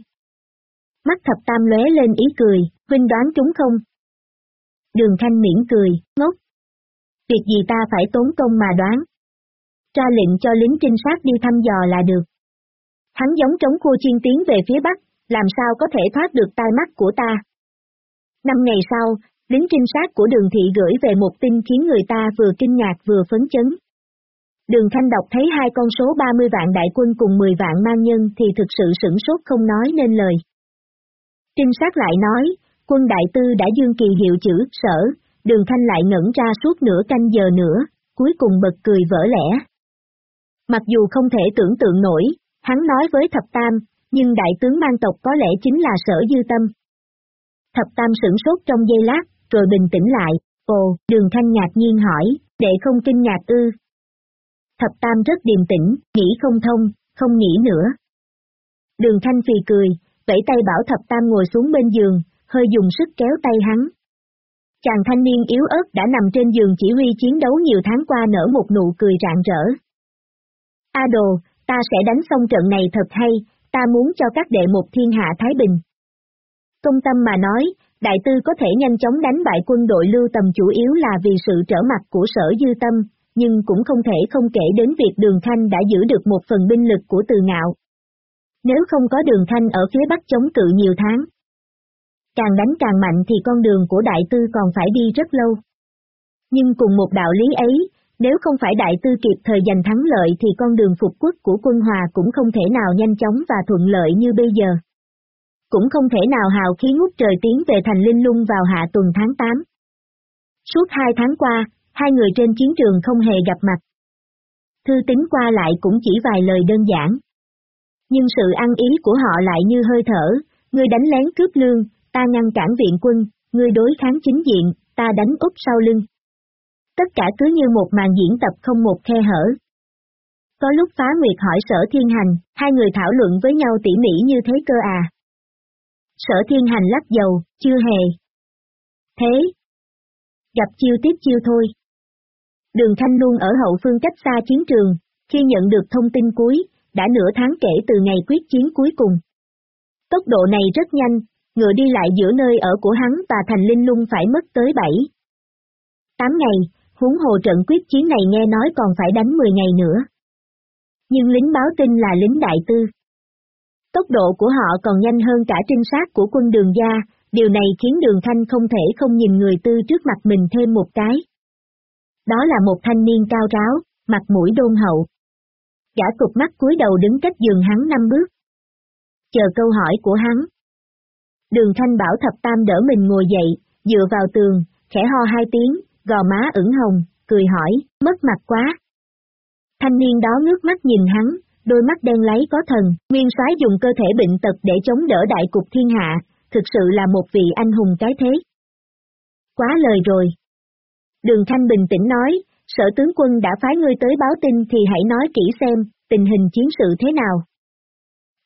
Mắt thập tam lóe lên ý cười, huynh đoán chúng không? Đường Thanh miễn cười, ngốc. Việc gì ta phải tốn công mà đoán. Ra lệnh cho lính trinh sát đi thăm dò là được. Hắn giống trống khô chiên tiến về phía bắc, làm sao có thể thoát được tai mắt của ta. Năm ngày sau, lính trinh sát của đường thị gửi về một tin khiến người ta vừa kinh ngạc vừa phấn chấn. Đường Thanh đọc thấy hai con số 30 vạn đại quân cùng 10 vạn mang nhân thì thực sự sửng sốt không nói nên lời. Trinh sát lại nói, quân đại tư đã dương kỳ hiệu chữ, sở, đường Thanh lại ngẩn ra suốt nửa canh giờ nữa, cuối cùng bật cười vỡ lẽ. Mặc dù không thể tưởng tượng nổi, hắn nói với thập tam, nhưng đại tướng mang tộc có lẽ chính là sở dư tâm. Thập tam sửng sốt trong giây lát, rồi bình tĩnh lại, ồ, đường thanh ngạc nhiên hỏi, đệ không kinh ngạc ư. Thập tam rất điềm tĩnh, nghĩ không thông, không nghĩ nữa. Đường thanh phì cười, vẫy tay bảo thập tam ngồi xuống bên giường, hơi dùng sức kéo tay hắn. Chàng thanh niên yếu ớt đã nằm trên giường chỉ huy chiến đấu nhiều tháng qua nở một nụ cười rạng rỡ. A đồ, ta sẽ đánh xong trận này thật hay, ta muốn cho các đệ một thiên hạ Thái Bình. Công tâm mà nói, đại tư có thể nhanh chóng đánh bại quân đội lưu tầm chủ yếu là vì sự trở mặt của sở dư tâm, nhưng cũng không thể không kể đến việc đường thanh đã giữ được một phần binh lực của từ ngạo. Nếu không có đường thanh ở phía bắc chống cự nhiều tháng, càng đánh càng mạnh thì con đường của đại tư còn phải đi rất lâu. Nhưng cùng một đạo lý ấy, nếu không phải đại tư kịp thời giành thắng lợi thì con đường phục quốc của quân hòa cũng không thể nào nhanh chóng và thuận lợi như bây giờ. Cũng không thể nào hào khí ngút trời tiến về thành linh lung vào hạ tuần tháng 8. Suốt hai tháng qua, hai người trên chiến trường không hề gặp mặt. Thư tính qua lại cũng chỉ vài lời đơn giản. Nhưng sự ăn ý của họ lại như hơi thở, ngươi đánh lén cướp lương, ta ngăn cản viện quân, ngươi đối kháng chính diện, ta đánh úp sau lưng. Tất cả cứ như một màn diễn tập không một khe hở. Có lúc phá nguyệt hỏi sở thiên hành, hai người thảo luận với nhau tỉ mỉ như thế cơ à. Sở thiên hành lắc dầu, chưa hề. Thế. Gặp chiêu tiếp chiêu thôi. Đường Thanh luôn ở hậu phương cách xa chiến trường, khi nhận được thông tin cuối, đã nửa tháng kể từ ngày quyết chiến cuối cùng. Tốc độ này rất nhanh, ngựa đi lại giữa nơi ở của hắn và thành linh lung phải mất tới 7. 8 ngày, huống hồ trận quyết chiến này nghe nói còn phải đánh 10 ngày nữa. Nhưng lính báo tin là lính đại tư. Tốc độ của họ còn nhanh hơn cả trinh sát của quân đường gia, điều này khiến đường thanh không thể không nhìn người tư trước mặt mình thêm một cái. Đó là một thanh niên cao ráo, mặt mũi đôn hậu. Gã cục mắt cúi đầu đứng cách giường hắn năm bước. Chờ câu hỏi của hắn. Đường thanh bảo thập tam đỡ mình ngồi dậy, dựa vào tường, khẽ ho hai tiếng, gò má ửng hồng, cười hỏi, mất mặt quá. Thanh niên đó ngước mắt nhìn hắn, đôi mắt đen lấy có thần, nguyên soái dùng cơ thể bệnh tật để chống đỡ đại cục thiên hạ, thực sự là một vị anh hùng cái thế. Quá lời rồi. Đường Thanh bình tĩnh nói, sở tướng quân đã phái ngươi tới báo tin thì hãy nói kỹ xem, tình hình chiến sự thế nào.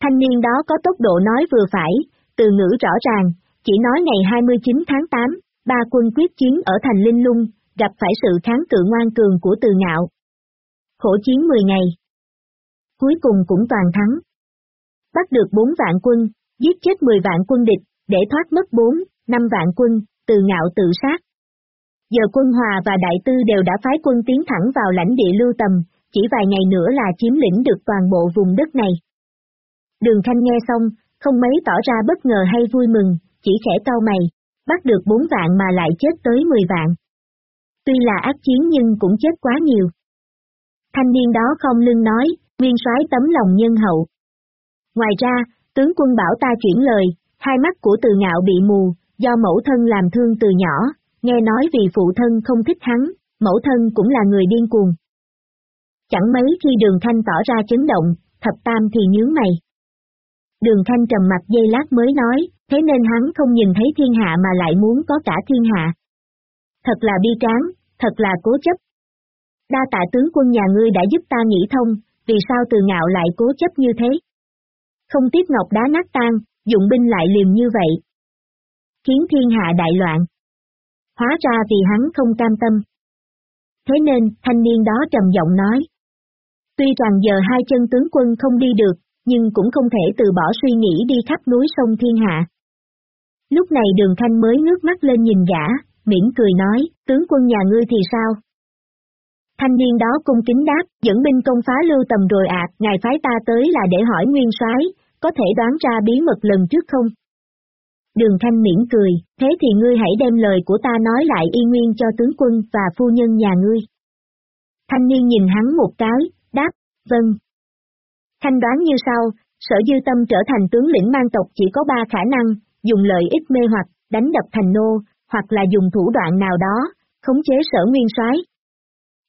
Thanh niên đó có tốc độ nói vừa phải, từ ngữ rõ ràng, chỉ nói ngày 29 tháng 8, ba quân quyết chiến ở thành Linh Lung, gặp phải sự kháng cự ngoan cường của từ ngạo. Khổ chiến 10 ngày. Cuối cùng cũng toàn thắng. Bắt được 4 vạn quân, giết chết 10 vạn quân địch, để thoát mất 4, 5 vạn quân, từ ngạo tự sát. Giờ quân Hòa và Đại Tư đều đã phái quân tiến thẳng vào lãnh địa lưu tầm, chỉ vài ngày nữa là chiếm lĩnh được toàn bộ vùng đất này. Đường Thanh nghe xong, không mấy tỏ ra bất ngờ hay vui mừng, chỉ khẽ cau mày, bắt được 4 vạn mà lại chết tới 10 vạn. Tuy là ác chiến nhưng cũng chết quá nhiều. Thanh niên đó không lưng nói, nguyên soái tấm lòng nhân hậu. Ngoài ra, tướng quân bảo ta chuyển lời, hai mắt của từ ngạo bị mù, do mẫu thân làm thương từ nhỏ, nghe nói vì phụ thân không thích hắn, mẫu thân cũng là người điên cuồng. Chẳng mấy khi đường thanh tỏ ra chấn động, thập tam thì nhướng mày. Đường thanh trầm mặt dây lát mới nói, thế nên hắn không nhìn thấy thiên hạ mà lại muốn có cả thiên hạ. Thật là bi tráng, thật là cố chấp. Đa tạ tướng quân nhà ngươi đã giúp ta nghĩ thông, vì sao từ ngạo lại cố chấp như thế? Không tiếc ngọc đá nát tan, dụng binh lại liềm như vậy. Khiến thiên hạ đại loạn. Hóa ra vì hắn không cam tâm. Thế nên, thanh niên đó trầm giọng nói. Tuy rằng giờ hai chân tướng quân không đi được, nhưng cũng không thể từ bỏ suy nghĩ đi khắp núi sông thiên hạ. Lúc này đường thanh mới ngước mắt lên nhìn gã, mỉm cười nói, tướng quân nhà ngươi thì sao? Thanh niên đó cung kính đáp, dẫn binh công phá lưu tầm rồi ạ, à, ngài phái ta tới là để hỏi nguyên soái, có thể đoán ra bí mật lần trước không? Đường Thanh miễn cười, thế thì ngươi hãy đem lời của ta nói lại y nguyên cho tướng quân và phu nhân nhà ngươi. Thanh niên nhìn hắn một cái, đáp, vâng. Thanh đoán như sau, sở dư tâm trở thành tướng lĩnh mang tộc chỉ có ba khả năng, dùng lợi ích mê hoặc, đánh đập thành nô, hoặc là dùng thủ đoạn nào đó, khống chế sở nguyên soái.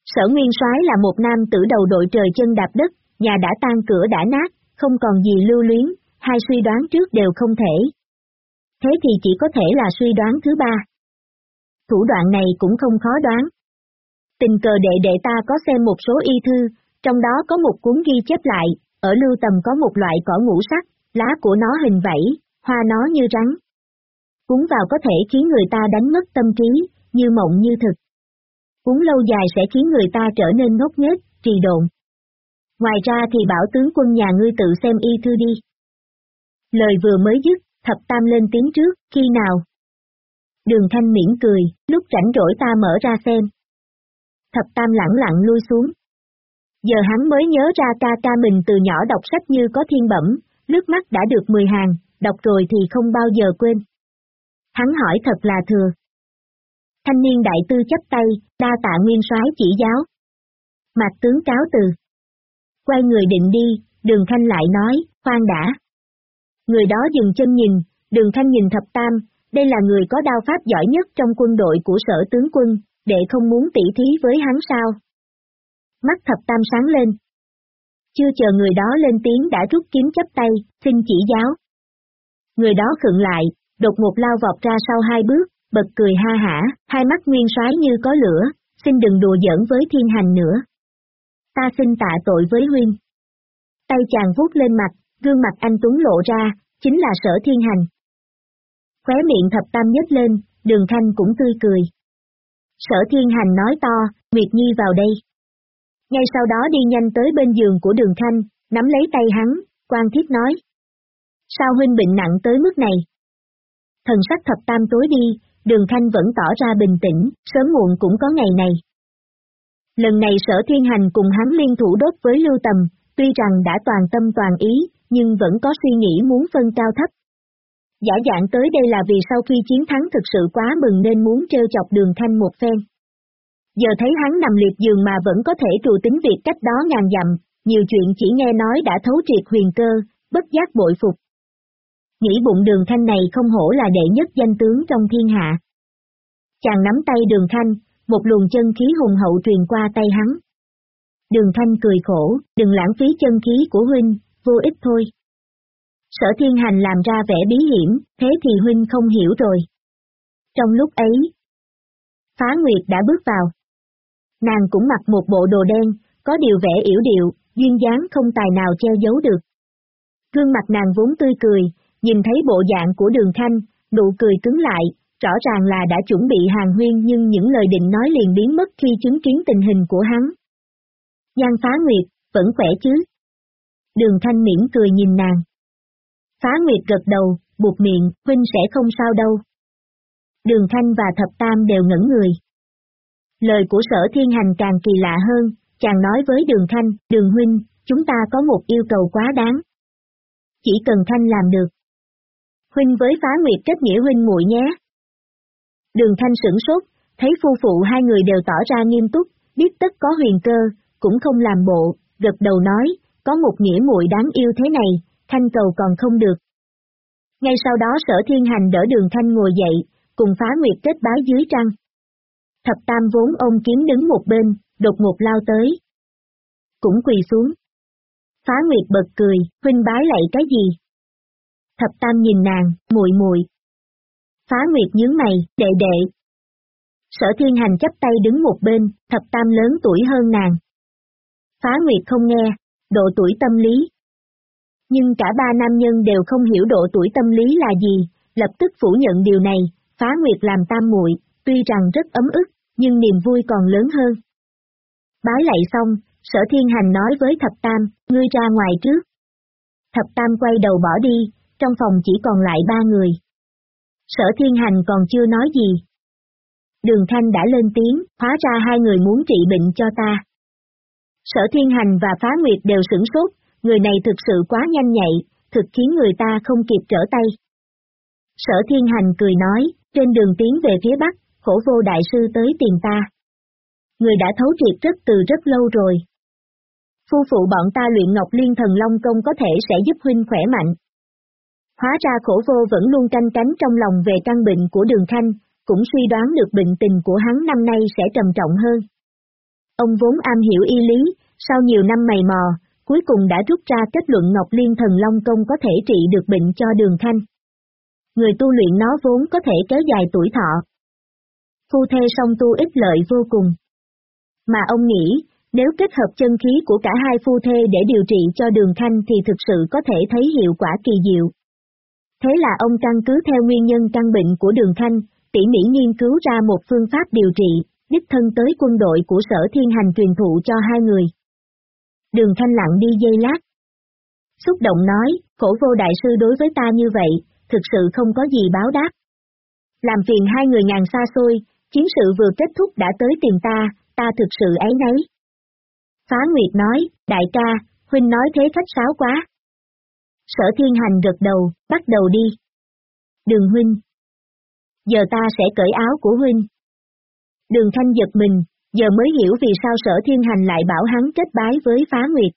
Sở nguyên soái là một nam tử đầu đội trời chân đạp đất, nhà đã tan cửa đã nát, không còn gì lưu luyến, hai suy đoán trước đều không thể. Thế thì chỉ có thể là suy đoán thứ ba. Thủ đoạn này cũng không khó đoán. Tình cờ đệ đệ ta có xem một số y thư, trong đó có một cuốn ghi chép lại, ở lưu tầm có một loại cỏ ngũ sắc, lá của nó hình vẫy, hoa nó như rắn. Cuốn vào có thể khiến người ta đánh mất tâm trí, như mộng như thực. Cuốn lâu dài sẽ khiến người ta trở nên ngốc nghếch, trì độn. Ngoài ra thì bảo tướng quân nhà ngươi tự xem y thư đi. Lời vừa mới dứt, thập tam lên tiếng trước, khi nào? Đường thanh miễn cười, lúc rảnh rỗi ta mở ra xem. Thập tam lặng lặng lui xuống. Giờ hắn mới nhớ ra ca ca mình từ nhỏ đọc sách như có thiên bẩm, lướt mắt đã được 10 hàng, đọc rồi thì không bao giờ quên. Hắn hỏi thật là thừa. Thanh niên đại tư chấp tay, đa tạ nguyên soái chỉ giáo. Mạc tướng cáo từ. Quay người định đi, đường thanh lại nói, khoan đã. Người đó dừng chân nhìn, đường thanh nhìn thập tam, đây là người có đao pháp giỏi nhất trong quân đội của sở tướng quân, để không muốn tỉ thí với hắn sao. Mắt thập tam sáng lên. Chưa chờ người đó lên tiếng đã rút kiếm chấp tay, xin chỉ giáo. Người đó khựng lại, đột ngột lao vọt ra sau hai bước, bật cười ha hả, hai mắt nguyên soái như có lửa, xin đừng đùa giỡn với thiên hành nữa. Ta xin tạ tội với huynh. Tay chàng vuốt lên mặt, gương mặt anh Tuấn lộ ra, chính là sở thiên hành. Khóe miệng thập tam nhếch lên, đường thanh cũng tươi cười. Sở thiên hành nói to, Nguyệt Nhi vào đây. Ngay sau đó đi nhanh tới bên giường của đường thanh, nắm lấy tay hắn, quan thiết nói. Sao huynh bệnh nặng tới mức này? Thần sắc thập tam tối đi, đường thanh vẫn tỏ ra bình tĩnh, sớm muộn cũng có ngày này. Lần này sở thiên hành cùng hắn liên thủ đốt với lưu tầm, tuy rằng đã toàn tâm toàn ý, nhưng vẫn có suy nghĩ muốn phân cao thấp. Giả dạng tới đây là vì sau khi chiến thắng thực sự quá mừng nên muốn trêu chọc đường thanh một phen. Giờ thấy hắn nằm liệt giường mà vẫn có thể trù tính việc cách đó ngàn dặm, nhiều chuyện chỉ nghe nói đã thấu triệt huyền cơ, bất giác bội phục. Nghĩ bụng đường thanh này không hổ là đệ nhất danh tướng trong thiên hạ. Chàng nắm tay đường thanh, một luồng chân khí hùng hậu truyền qua tay hắn. Đường thanh cười khổ, đừng lãng phí chân khí của huynh, vô ích thôi. Sở thiên hành làm ra vẻ bí hiểm, thế thì huynh không hiểu rồi. Trong lúc ấy, phá nguyệt đã bước vào. Nàng cũng mặc một bộ đồ đen, có điều vẻ yểu điệu, duyên dáng không tài nào che giấu được. Gương mặt nàng vốn tươi cười, nhìn thấy bộ dạng của đường thanh, nụ cười cứng lại, rõ ràng là đã chuẩn bị hàng huyên nhưng những lời định nói liền biến mất khi chứng kiến tình hình của hắn. Giang phá nguyệt, vẫn khỏe chứ? Đường thanh miễn cười nhìn nàng. Phá nguyệt gật đầu, buộc miệng, huynh sẽ không sao đâu. Đường thanh và thập tam đều ngẩn người. Lời của sở thiên hành càng kỳ lạ hơn, chàng nói với đường thanh, đường huynh, chúng ta có một yêu cầu quá đáng. Chỉ cần thanh làm được. Huynh với phá nguyệt kết nghĩa huynh muội nhé. Đường thanh sửng sốt, thấy phu phụ hai người đều tỏ ra nghiêm túc, biết tất có huyền cơ, cũng không làm bộ, gật đầu nói, có một nghĩa muội đáng yêu thế này, thanh cầu còn không được. Ngay sau đó sở thiên hành đỡ đường thanh ngồi dậy, cùng phá nguyệt kết bái dưới trăng. Thập tam vốn ôm kiếm đứng một bên, đột ngột lao tới. Cũng quỳ xuống. Phá nguyệt bật cười, huynh bái lại cái gì? Thập tam nhìn nàng, muội muội. Phá nguyệt nhướng mày, đệ đệ. Sở thiên hành chấp tay đứng một bên, thập tam lớn tuổi hơn nàng. Phá nguyệt không nghe, độ tuổi tâm lý. Nhưng cả ba nam nhân đều không hiểu độ tuổi tâm lý là gì, lập tức phủ nhận điều này, phá nguyệt làm tam muội, tuy rằng rất ấm ức, nhưng niềm vui còn lớn hơn. Bái lại xong, sở thiên hành nói với thập tam, ngươi ra ngoài trước. Thập tam quay đầu bỏ đi, trong phòng chỉ còn lại ba người. Sở thiên hành còn chưa nói gì. Đường Thanh đã lên tiếng, hóa ra hai người muốn trị bệnh cho ta. Sở Thiên Hành và Phá Nguyệt đều sửng sốt, người này thực sự quá nhanh nhạy, thực khiến người ta không kịp trở tay. Sở Thiên Hành cười nói, trên đường tiến về phía Bắc, khổ vô đại sư tới tìm ta. Người đã thấu triệt rất từ rất lâu rồi. Phu phụ bọn ta luyện Ngọc Liên Thần Long Công có thể sẽ giúp huynh khỏe mạnh. Hóa ra khổ vô vẫn luôn canh cánh trong lòng về căn bệnh của đường khanh, cũng suy đoán được bệnh tình của hắn năm nay sẽ trầm trọng hơn. Ông vốn am hiểu y lý, sau nhiều năm mày mò, cuối cùng đã rút ra kết luận Ngọc Liên Thần Long Công có thể trị được bệnh cho đường thanh. Người tu luyện nó vốn có thể kéo dài tuổi thọ. Phu thê song tu ích lợi vô cùng. Mà ông nghĩ, nếu kết hợp chân khí của cả hai phu thê để điều trị cho đường thanh thì thực sự có thể thấy hiệu quả kỳ diệu. Thế là ông căn cứ theo nguyên nhân căn bệnh của đường thanh, tỉ mỉ nghiên cứu ra một phương pháp điều trị, đích thân tới quân đội của sở thiên hành truyền thụ cho hai người. Đường thanh lặng đi dây lát. Xúc động nói, khổ vô đại sư đối với ta như vậy, thực sự không có gì báo đáp. Làm phiền hai người ngàn xa xôi, chiến sự vừa kết thúc đã tới tìm ta, ta thực sự ấy nấy. Phá Nguyệt nói, đại ca, huynh nói thế khách sáo quá. Sở thiên hành gật đầu, bắt đầu đi. Đường huynh. Giờ ta sẽ cởi áo của huynh. Đường thanh giật mình, giờ mới hiểu vì sao sở thiên hành lại bảo hắn kết bái với phá nguyệt.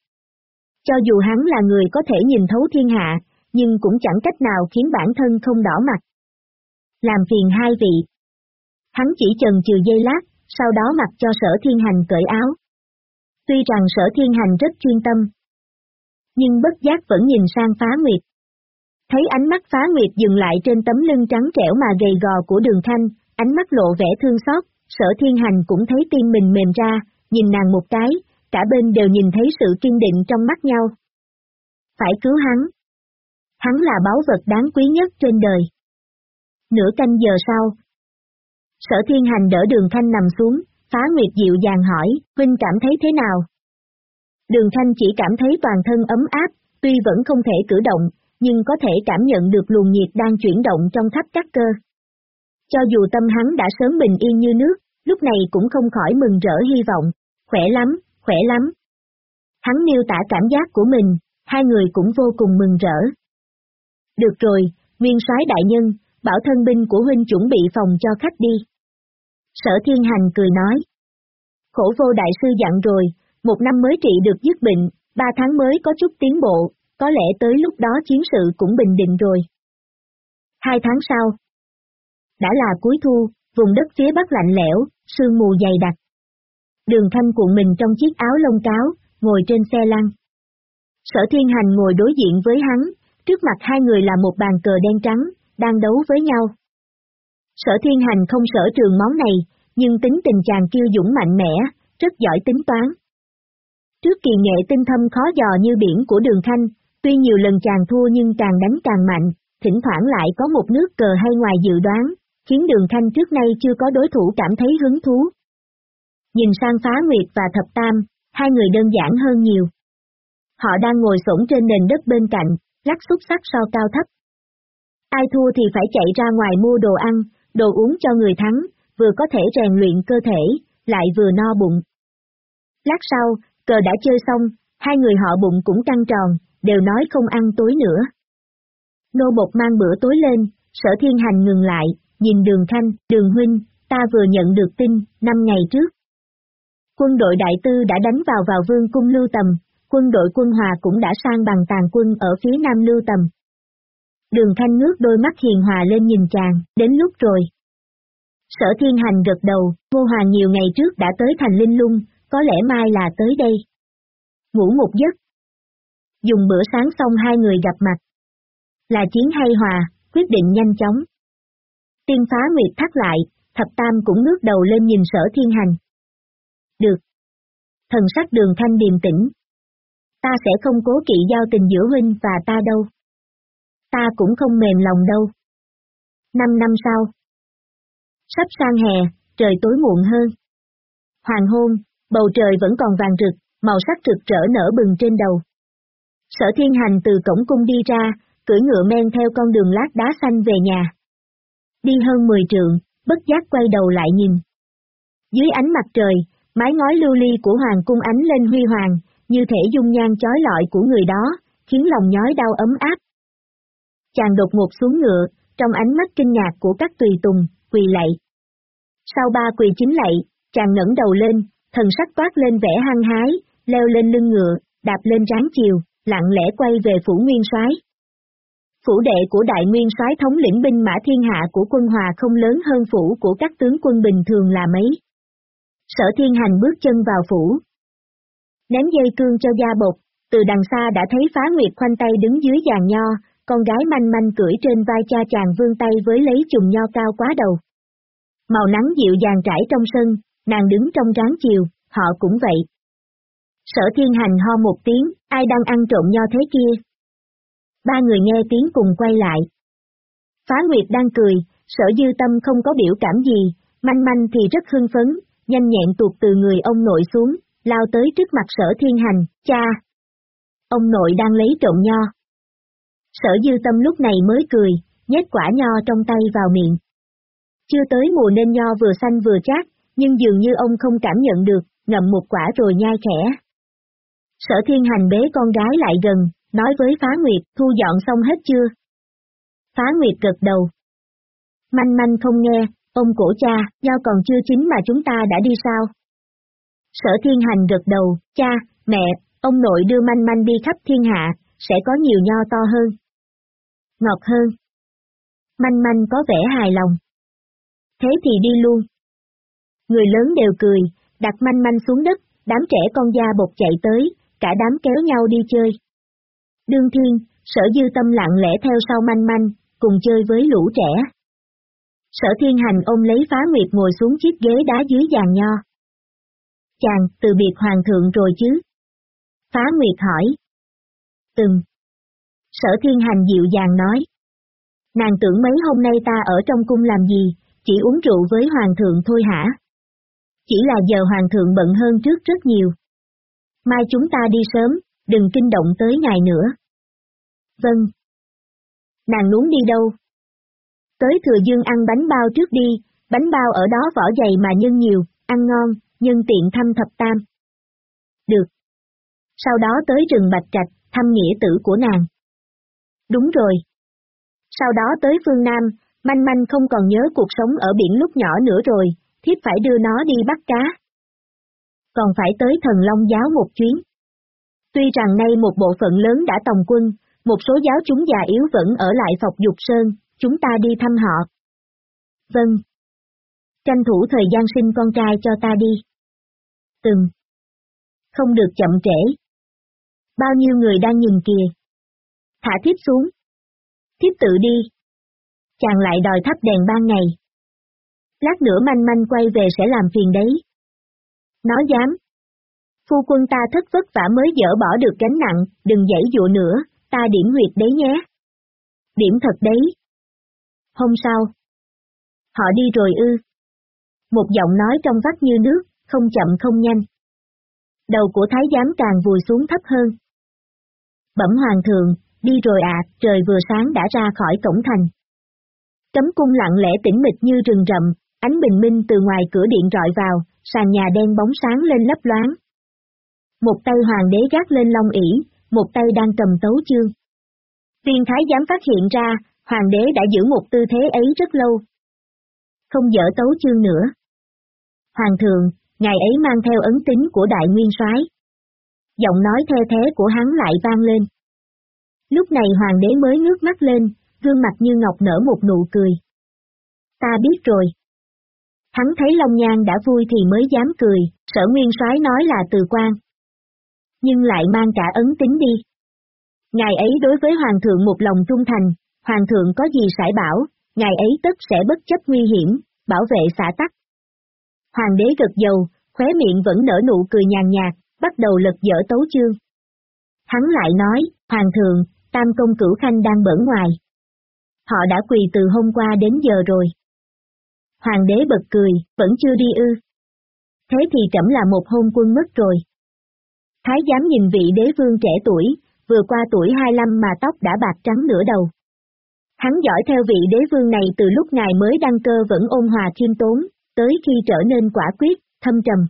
Cho dù hắn là người có thể nhìn thấu thiên hạ, nhưng cũng chẳng cách nào khiến bản thân không đỏ mặt. Làm phiền hai vị. Hắn chỉ chần chừ dây lát, sau đó mặc cho sở thiên hành cởi áo. Tuy rằng sở thiên hành rất chuyên tâm, nhưng bất giác vẫn nhìn sang phá nguyệt. Thấy ánh mắt phá nguyệt dừng lại trên tấm lưng trắng trẻo mà gầy gò của đường thanh, ánh mắt lộ vẻ thương xót, sở thiên hành cũng thấy tim mình mềm ra, nhìn nàng một cái, cả bên đều nhìn thấy sự kiên định trong mắt nhau. Phải cứu hắn. Hắn là báu vật đáng quý nhất trên đời. Nửa canh giờ sau. Sở thiên hành đỡ đường thanh nằm xuống, phá nguyệt dịu dàng hỏi, Vinh cảm thấy thế nào? Đường thanh chỉ cảm thấy toàn thân ấm áp, tuy vẫn không thể cử động, nhưng có thể cảm nhận được luồng nhiệt đang chuyển động trong khắp các cơ. Cho dù tâm hắn đã sớm bình yên như nước, lúc này cũng không khỏi mừng rỡ hy vọng, khỏe lắm, khỏe lắm. Hắn miêu tả cảm giác của mình, hai người cũng vô cùng mừng rỡ. Được rồi, nguyên soái đại nhân, bảo thân binh của huynh chuẩn bị phòng cho khách đi. Sở thiên hành cười nói. Khổ vô đại sư dặn rồi, một năm mới trị được dứt bệnh, ba tháng mới có chút tiến bộ, có lẽ tới lúc đó chiến sự cũng bình định rồi. Hai tháng sau, đã là cuối thu, vùng đất phía bắc lạnh lẽo, sương mù dày đặc. Đường thanh cuộn mình trong chiếc áo lông cáo, ngồi trên xe lăn. Sở thiên hành ngồi đối diện với hắn, trước mặt hai người là một bàn cờ đen trắng, đang đấu với nhau. Sở thiên hành không sở trường món này, nhưng tính tình chàng kiêu dũng mạnh mẽ, rất giỏi tính toán. Trước kỳ nghệ tinh thâm khó dò như biển của đường thanh, tuy nhiều lần chàng thua nhưng càng đánh càng mạnh, thỉnh thoảng lại có một nước cờ hay ngoài dự đoán, khiến đường thanh trước nay chưa có đối thủ cảm thấy hứng thú. Nhìn sang phá nguyệt và thập tam, hai người đơn giản hơn nhiều. Họ đang ngồi sổng trên nền đất bên cạnh, lắc xúc sắc so cao thấp. Ai thua thì phải chạy ra ngoài mua đồ ăn, đồ uống cho người thắng, vừa có thể rèn luyện cơ thể, lại vừa no bụng. Lát sau, cờ đã chơi xong, hai người họ bụng cũng căng tròn, đều nói không ăn tối nữa. Nô bột mang bữa tối lên, sở thiên hành ngừng lại, nhìn đường thanh, đường huynh, ta vừa nhận được tin, năm ngày trước. Quân đội đại tư đã đánh vào vào vương cung lưu tầm, quân đội quân hòa cũng đã sang bằng tàn quân ở phía nam lưu tầm. Đường thanh ngước đôi mắt hiền hòa lên nhìn chàng, đến lúc rồi. Sở thiên hành gật đầu, vô hoàng nhiều ngày trước đã tới thành linh lung, có lẽ mai là tới đây. Ngủ một giấc. Dùng bữa sáng xong hai người gặp mặt. Là chiến hay hòa, quyết định nhanh chóng. Tiên phá nguyệt thắt lại, thập tam cũng ngước đầu lên nhìn sở thiên hành. Được. Thần sắc đường thanh điềm tĩnh. Ta sẽ không cố kỵ giao tình giữa huynh và ta đâu. Ta cũng không mềm lòng đâu. Năm năm sau. Sắp sang hè, trời tối muộn hơn. Hoàng hôn, bầu trời vẫn còn vàng rực, màu sắc rực rỡ nở bừng trên đầu. Sở thiên hành từ cổng cung đi ra, cưỡi ngựa men theo con đường lát đá xanh về nhà. Đi hơn 10 trượng, bất giác quay đầu lại nhìn. Dưới ánh mặt trời, mái ngói lưu ly của hoàng cung ánh lên huy hoàng, như thể dung nhan chói lọi của người đó, khiến lòng nhói đau ấm áp. Chàng đột ngột xuống ngựa, trong ánh mắt kinh ngạc của các tùy tùng, quỳ lạy. Sau ba quỳ chính lạy, chàng ngẩng đầu lên, thần sắc toát lên vẻ hăng hái, leo lên lưng ngựa, đạp lên ráng chiều, lặng lẽ quay về phủ nguyên soái. Phủ đệ của đại nguyên soái thống lĩnh binh mã thiên hạ của quân hòa không lớn hơn phủ của các tướng quân bình thường là mấy. Sở thiên hành bước chân vào phủ. Ném dây cương cho gia bột, từ đằng xa đã thấy phá nguyệt khoanh tay đứng dưới giàn nho, con gái manh manh cưỡi trên vai cha chàng vương tay với lấy chùm nho cao quá đầu. Màu nắng dịu dàng trải trong sân, nàng đứng trong ráng chiều, họ cũng vậy. Sở thiên hành ho một tiếng, ai đang ăn trộn nho thế kia? Ba người nghe tiếng cùng quay lại. Phá Nguyệt đang cười, sở dư tâm không có biểu cảm gì, manh manh thì rất hưng phấn, nhanh nhẹn tuột từ người ông nội xuống, lao tới trước mặt sở thiên hành, cha. Ông nội đang lấy trộn nho. Sở dư tâm lúc này mới cười, nhét quả nho trong tay vào miệng. Chưa tới mùa nên nho vừa xanh vừa chát, nhưng dường như ông không cảm nhận được, ngậm một quả rồi nhai khẽ. Sở thiên hành bế con gái lại gần, nói với Phá Nguyệt, thu dọn xong hết chưa? Phá Nguyệt gật đầu. Manh manh không nghe, ông cổ cha, nho còn chưa chín mà chúng ta đã đi sao? Sở thiên hành gật đầu, cha, mẹ, ông nội đưa manh manh đi khắp thiên hạ, sẽ có nhiều nho to hơn. Ngọt hơn. Manh manh có vẻ hài lòng. Thế thì đi luôn. Người lớn đều cười, đặt manh manh xuống đất, đám trẻ con da bột chạy tới, cả đám kéo nhau đi chơi. Đương thiên, sở dư tâm lặng lẽ theo sau manh manh, cùng chơi với lũ trẻ. Sở thiên hành ôm lấy phá nguyệt ngồi xuống chiếc ghế đá dưới giàn nho. Chàng, từ biệt hoàng thượng rồi chứ? Phá nguyệt hỏi. Từng. Sở thiên hành dịu dàng nói. Nàng tưởng mấy hôm nay ta ở trong cung làm gì, chỉ uống rượu với hoàng thượng thôi hả? Chỉ là giờ hoàng thượng bận hơn trước rất nhiều. Mai chúng ta đi sớm, đừng kinh động tới ngài nữa. Vâng. Nàng muốn đi đâu? Tới thừa dương ăn bánh bao trước đi, bánh bao ở đó vỏ dày mà nhân nhiều, ăn ngon, nhân tiện thăm thập tam. Được. Sau đó tới rừng Bạch Trạch, thăm nghĩa tử của nàng. Đúng rồi. Sau đó tới phương Nam, manh manh không còn nhớ cuộc sống ở biển lúc nhỏ nữa rồi, thiếp phải đưa nó đi bắt cá. Còn phải tới thần Long giáo một chuyến. Tuy rằng nay một bộ phận lớn đã tòng quân, một số giáo chúng già yếu vẫn ở lại Phọc Dục Sơn, chúng ta đi thăm họ. Vâng. Tranh thủ thời gian sinh con trai cho ta đi. Từng. Không được chậm trễ. Bao nhiêu người đang nhìn kìa. Thả thiếp xuống. Thiếp tự đi. Chàng lại đòi thắp đèn ban ngày. Lát nữa manh manh quay về sẽ làm phiền đấy. Nói dám. Phu quân ta thất vất vả mới dỡ bỏ được gánh nặng, đừng dãy dụa nữa, ta điểm huyệt đấy nhé. Điểm thật đấy. Hôm sau. Họ đi rồi ư. Một giọng nói trong vắt như nước, không chậm không nhanh. Đầu của thái giám càng vùi xuống thấp hơn. Bẩm hoàng thượng, đi rồi à, trời vừa sáng đã ra khỏi cổng thành. Cấm cung lặng lẽ tĩnh mịch như rừng rậm, ánh bình minh từ ngoài cửa điện rọi vào, sàn nhà đen bóng sáng lên lấp loáng. Một tay hoàng đế gác lên long ỷ, một tay đang cầm tấu chương. Viên thái giám phát hiện ra, hoàng đế đã giữ một tư thế ấy rất lâu. Không dở tấu chương nữa. Hoàng thượng, ngài ấy mang theo ấn tính của đại nguyên soái. Giọng nói the thế của hắn lại vang lên. Lúc này hoàng đế mới ngước mắt lên, gương mặt như ngọc nở một nụ cười. Ta biết rồi. Hắn thấy Long Nhan đã vui thì mới dám cười, sở nguyên soái nói là từ quan. Nhưng lại mang cả ấn tính đi. Ngài ấy đối với Hoàng thượng một lòng trung thành, Hoàng thượng có gì sải bảo, ngài ấy tất sẽ bất chấp nguy hiểm, bảo vệ xã tắc. Hoàng đế gật dầu, khóe miệng vẫn nở nụ cười nhàn nhạt, bắt đầu lật dở tấu chương. Hắn lại nói, Hoàng thượng, Tam công cửu khanh đang bẩn ngoài. Họ đã quỳ từ hôm qua đến giờ rồi. Hoàng đế bật cười, vẫn chưa đi ư. Thế thì trẫm là một hôn quân mất rồi. Thái giám nhìn vị đế vương trẻ tuổi, vừa qua tuổi 25 mà tóc đã bạc trắng nửa đầu. Hắn dõi theo vị đế vương này từ lúc ngài mới đăng cơ vẫn ôn hòa khiêm tốn, tới khi trở nên quả quyết, thâm trầm.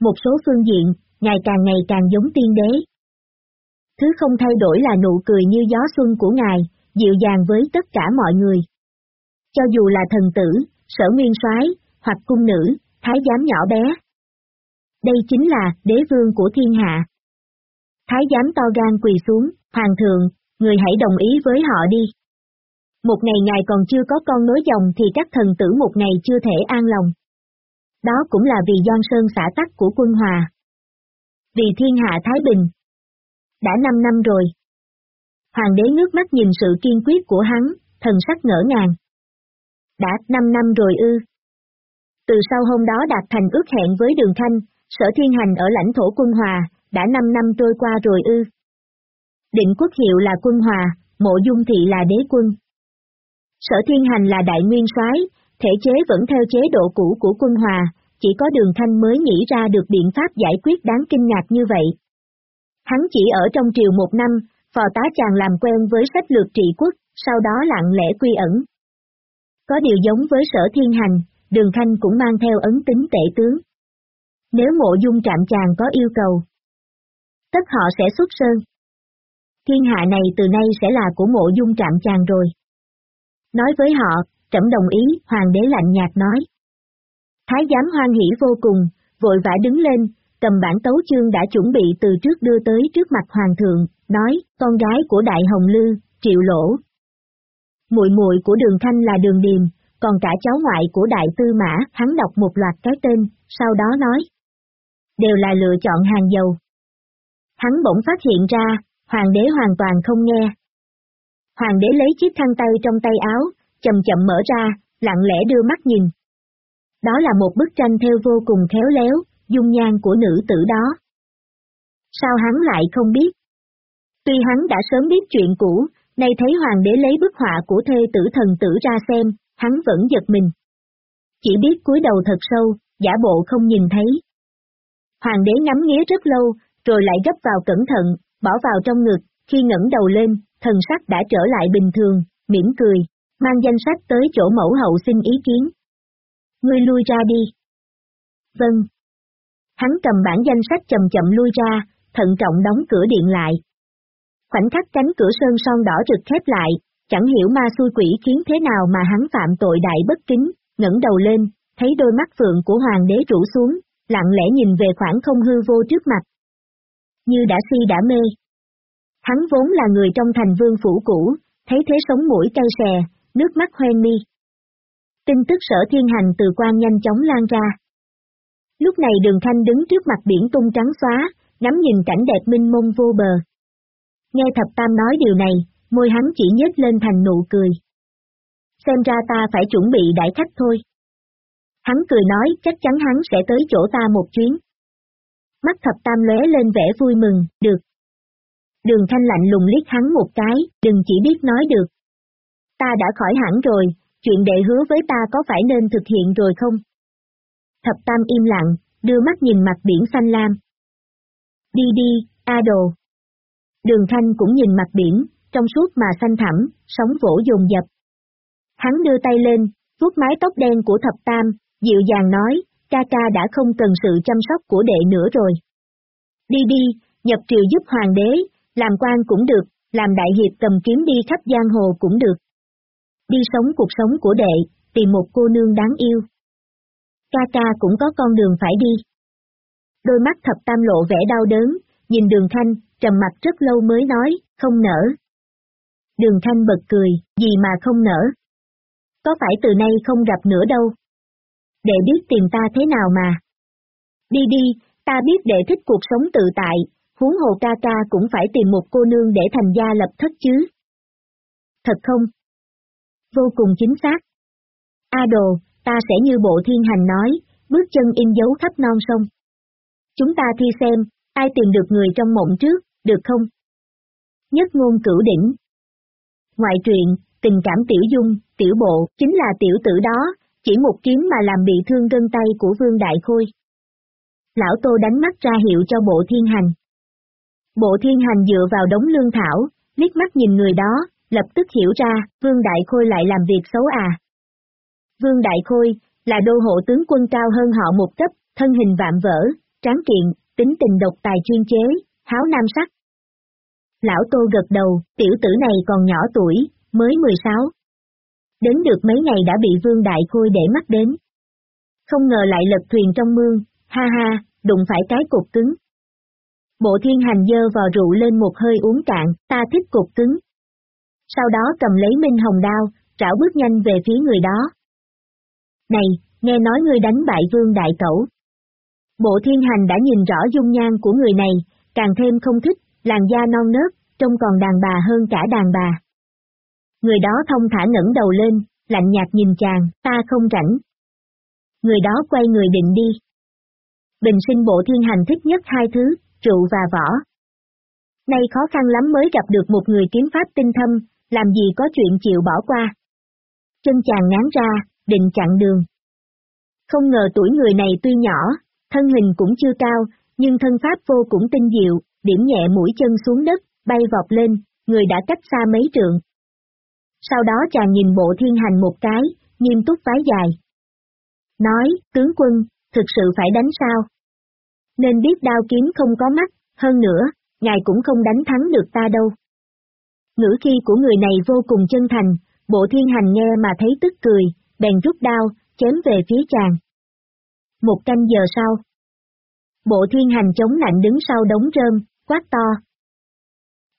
Một số phương diện, ngài càng ngày càng giống tiên đế. Thứ không thay đổi là nụ cười như gió xuân của ngài, dịu dàng với tất cả mọi người. Cho dù là thần tử, sở nguyên soái hoặc cung nữ, thái giám nhỏ bé. Đây chính là đế vương của thiên hạ. Thái giám to gan quỳ xuống, hoàng thượng, người hãy đồng ý với họ đi. Một ngày ngài còn chưa có con nối dòng thì các thần tử một ngày chưa thể an lòng. Đó cũng là vì Giang Sơn xã tắc của quân hòa. Vì thiên hạ Thái Bình. Đã năm năm rồi. Hoàng đế ngước mắt nhìn sự kiên quyết của hắn, thần sắc ngỡ ngàng. Đã năm năm rồi ư. Từ sau hôm đó đạt thành ước hẹn với Đường Thanh, sở thiên hành ở lãnh thổ quân hòa, đã năm năm trôi qua rồi ư. Định quốc hiệu là quân hòa, mộ dung thị là đế quân. Sở thiên hành là đại nguyên soái, thể chế vẫn theo chế độ cũ của quân hòa, chỉ có đường thanh mới nghĩ ra được biện pháp giải quyết đáng kinh ngạc như vậy. Hắn chỉ ở trong triều một năm, phò tá chàng làm quen với sách lược trị quốc, sau đó lặng lẽ quy ẩn. Có điều giống với sở thiên hành, đường thanh cũng mang theo ấn tính tệ tướng. Nếu mộ dung trạm chàng có yêu cầu, tất họ sẽ xuất sơn. Thiên hạ này từ nay sẽ là của mộ dung trạm chàng rồi. Nói với họ, trẫm đồng ý, hoàng đế lạnh nhạt nói. Thái giám hoan hỷ vô cùng, vội vã đứng lên, cầm bản tấu chương đã chuẩn bị từ trước đưa tới trước mặt hoàng thượng, nói, con gái của đại hồng lư, triệu lỗ. Muội muội của đường thanh là đường điềm, còn cả cháu ngoại của đại tư mã, hắn đọc một loạt cái tên, sau đó nói. Đều là lựa chọn hàng dầu. Hắn bỗng phát hiện ra, hoàng đế hoàn toàn không nghe. Hoàng đế lấy chiếc khăn tay trong tay áo, chậm chậm mở ra, lặng lẽ đưa mắt nhìn. Đó là một bức tranh theo vô cùng khéo léo, dung nhan của nữ tử đó. Sao hắn lại không biết? Tuy hắn đã sớm biết chuyện cũ, nay thấy hoàng đế lấy bức họa của thê tử thần tử ra xem, hắn vẫn giật mình. Chỉ biết cúi đầu thật sâu, giả bộ không nhìn thấy. Hoàng đế ngắm nghía rất lâu, rồi lại gấp vào cẩn thận, bỏ vào trong ngực, khi ngẩng đầu lên, thần sắc đã trở lại bình thường, mỉm cười, mang danh sách tới chỗ mẫu hậu xin ý kiến. Ngươi lui ra đi. Vâng. Hắn cầm bản danh sách chậm chậm lui ra, thận trọng đóng cửa điện lại. Khoảnh khắc cánh cửa sơn son đỏ rực khép lại, chẳng hiểu ma xui quỷ khiến thế nào mà hắn phạm tội đại bất kính, ngẩng đầu lên, thấy đôi mắt phượng của hoàng đế rủ xuống, lặng lẽ nhìn về khoảng không hư vô trước mặt. Như đã si đã mê. Hắn vốn là người trong thành vương phủ cũ, thấy thế sống mũi cay xè, nước mắt hoen mi. Tin tức sở thiên hành từ quan nhanh chóng lan ra. Lúc này đường thanh đứng trước mặt biển tung trắng xóa, ngắm nhìn cảnh đẹp minh mông vô bờ. Nghe thập tam nói điều này, môi hắn chỉ nhếch lên thành nụ cười. Xem ra ta phải chuẩn bị đại khách thôi. Hắn cười nói chắc chắn hắn sẽ tới chỗ ta một chuyến. Mắt thập tam lóe lên vẻ vui mừng, được. Đường thanh lạnh lùng liếc hắn một cái, đừng chỉ biết nói được. Ta đã khỏi hẳn rồi, chuyện đệ hứa với ta có phải nên thực hiện rồi không? Thập tam im lặng, đưa mắt nhìn mặt biển xanh lam. Đi đi, A đồ. Đường thanh cũng nhìn mặt biển, trong suốt mà xanh thẳm, sóng vỗ dồn dập. Hắn đưa tay lên, vuốt mái tóc đen của thập tam, dịu dàng nói, ca ca đã không cần sự chăm sóc của đệ nữa rồi. Đi đi, nhập triều giúp hoàng đế, làm quan cũng được, làm đại hiệp cầm kiếm đi khắp giang hồ cũng được. Đi sống cuộc sống của đệ, tìm một cô nương đáng yêu. Ca ca cũng có con đường phải đi. Đôi mắt thập tam lộ vẻ đau đớn, nhìn đường thanh, trầm mặt rất lâu mới nói, không nở. Đường thanh bật cười, gì mà không nở. Có phải từ nay không gặp nữa đâu. Đệ biết tìm ta thế nào mà. Đi đi, ta biết đệ thích cuộc sống tự tại, huống hồ ca ca cũng phải tìm một cô nương để thành gia lập thất chứ. Thật không? Vô cùng chính xác. A đồ, ta sẽ như bộ thiên hành nói, bước chân in dấu khắp non sông. Chúng ta thi xem, ai tìm được người trong mộng trước, được không? Nhất ngôn cửu đỉnh. Ngoại truyện, tình cảm tiểu dung, tiểu bộ, chính là tiểu tử đó, chỉ một kiếm mà làm bị thương gân tay của Vương Đại Khôi. Lão Tô đánh mắt ra hiệu cho bộ thiên hành. Bộ thiên hành dựa vào đống lương thảo, liếc mắt nhìn người đó, lập tức hiểu ra, Vương Đại Khôi lại làm việc xấu à. Vương Đại Khôi, là đô hộ tướng quân cao hơn họ một cấp, thân hình vạm vỡ, tráng kiện, tính tình độc tài chuyên chế, háo nam sắc. Lão Tô gật đầu, tiểu tử này còn nhỏ tuổi, mới 16. Đến được mấy ngày đã bị Vương Đại Khôi để mắt đến. Không ngờ lại lật thuyền trong mương, ha ha, đụng phải cái cục cứng. Bộ thiên hành dơ vào rượu lên một hơi uống cạn, ta thích cục cứng. Sau đó cầm lấy minh hồng đao, trảo bước nhanh về phía người đó. Này, nghe nói ngươi đánh bại vương đại cẩu. Bộ thiên hành đã nhìn rõ dung nhan của người này, càng thêm không thích, làn da non nớt, trông còn đàn bà hơn cả đàn bà. Người đó thông thả ngẩng đầu lên, lạnh nhạt nhìn chàng, ta không rảnh. Người đó quay người định đi. Bình sinh bộ thiên hành thích nhất hai thứ, trụ và võ. Nay khó khăn lắm mới gặp được một người kiếm pháp tinh thâm, làm gì có chuyện chịu bỏ qua. Chân chàng ngán ra, định chặn đường. Không ngờ tuổi người này tuy nhỏ, thân hình cũng chưa cao, nhưng thân pháp vô cũng tinh diệu, điểm nhẹ mũi chân xuống đất, bay vọt lên, người đã cách xa mấy trượng. Sau đó chàng nhìn bộ thiên hành một cái, nghiêm túc vái dài. Nói, tướng quân, thực sự phải đánh sao? Nên biết đao kiếm không có mắt, hơn nữa, ngài cũng không đánh thắng được ta đâu. Ngữ khi của người này vô cùng chân thành, bộ thiên hành nghe mà thấy tức cười, bèn rút đao, chém về phía chàng. Một canh giờ sau. Bộ thiên hành chống nạnh đứng sau đống rơm, quát to.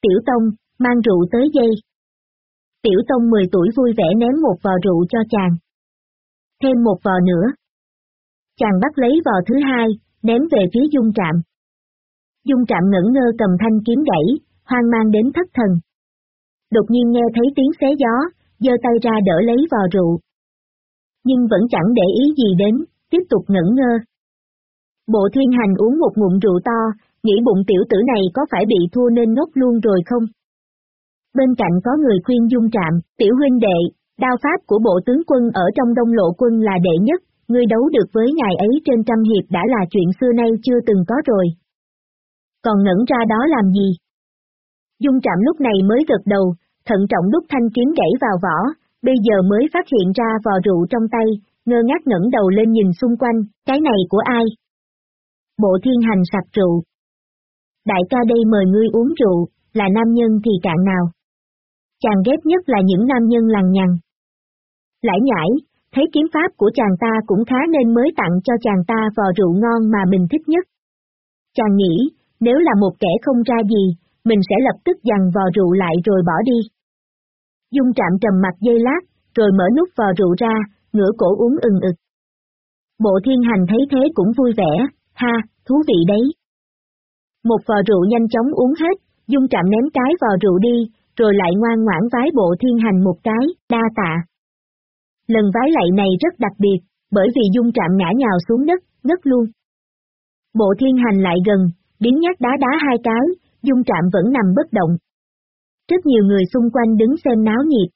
Tiểu Tông, mang rượu tới dây. Tiểu Tông 10 tuổi vui vẻ ném một vò rượu cho chàng. Thêm một vò nữa. Chàng bắt lấy vò thứ hai, ném về phía dung trạm. Dung trạm ngẩn ngơ cầm thanh kiếm gãy, hoang mang đến thất thần. Đột nhiên nghe thấy tiếng xé gió, giơ tay ra đỡ lấy vò rượu. Nhưng vẫn chẳng để ý gì đến, tiếp tục ngẩn ngơ. Bộ thiên hành uống một ngụm rượu to, nghĩ bụng tiểu tử này có phải bị thua nên ngốc luôn rồi không? Bên cạnh có người khuyên dung trạm, tiểu huynh đệ, đao pháp của bộ tướng quân ở trong đông lộ quân là đệ nhất, ngươi đấu được với ngài ấy trên trăm hiệp đã là chuyện xưa nay chưa từng có rồi. Còn ngẩn ra đó làm gì? Dung trạm lúc này mới gật đầu, thận trọng đúc thanh kiếm gãy vào vỏ, bây giờ mới phát hiện ra vò rượu trong tay, ngơ ngác ngẩng đầu lên nhìn xung quanh, cái này của ai? Bộ thiên hành sạc rượu. Đại ca đây mời ngươi uống rượu, là nam nhân thì cạn nào? Chàng ghét nhất là những nam nhân lằng nhằng. Lãi nhãi, thấy kiếm pháp của chàng ta cũng khá nên mới tặng cho chàng ta vò rượu ngon mà mình thích nhất. Chàng nghĩ, nếu là một kẻ không ra gì, mình sẽ lập tức dằn vò rượu lại rồi bỏ đi. Dung trạm trầm mặt dây lát, rồi mở nút vò rượu ra, ngửa cổ uống ừng ực. Bộ thiên hành thấy thế cũng vui vẻ, ha, thú vị đấy. Một vò rượu nhanh chóng uống hết, dung trạm ném cái vò rượu đi, rồi lại ngoan ngoãn vái bộ thiên hành một cái, đa tạ. Lần vái lạy này rất đặc biệt, bởi vì dung trạm ngã nhào xuống đất, ngất luôn. Bộ thiên hành lại gần, biến nhát đá đá hai cái, dung trạm vẫn nằm bất động. Rất nhiều người xung quanh đứng xem náo nhiệt.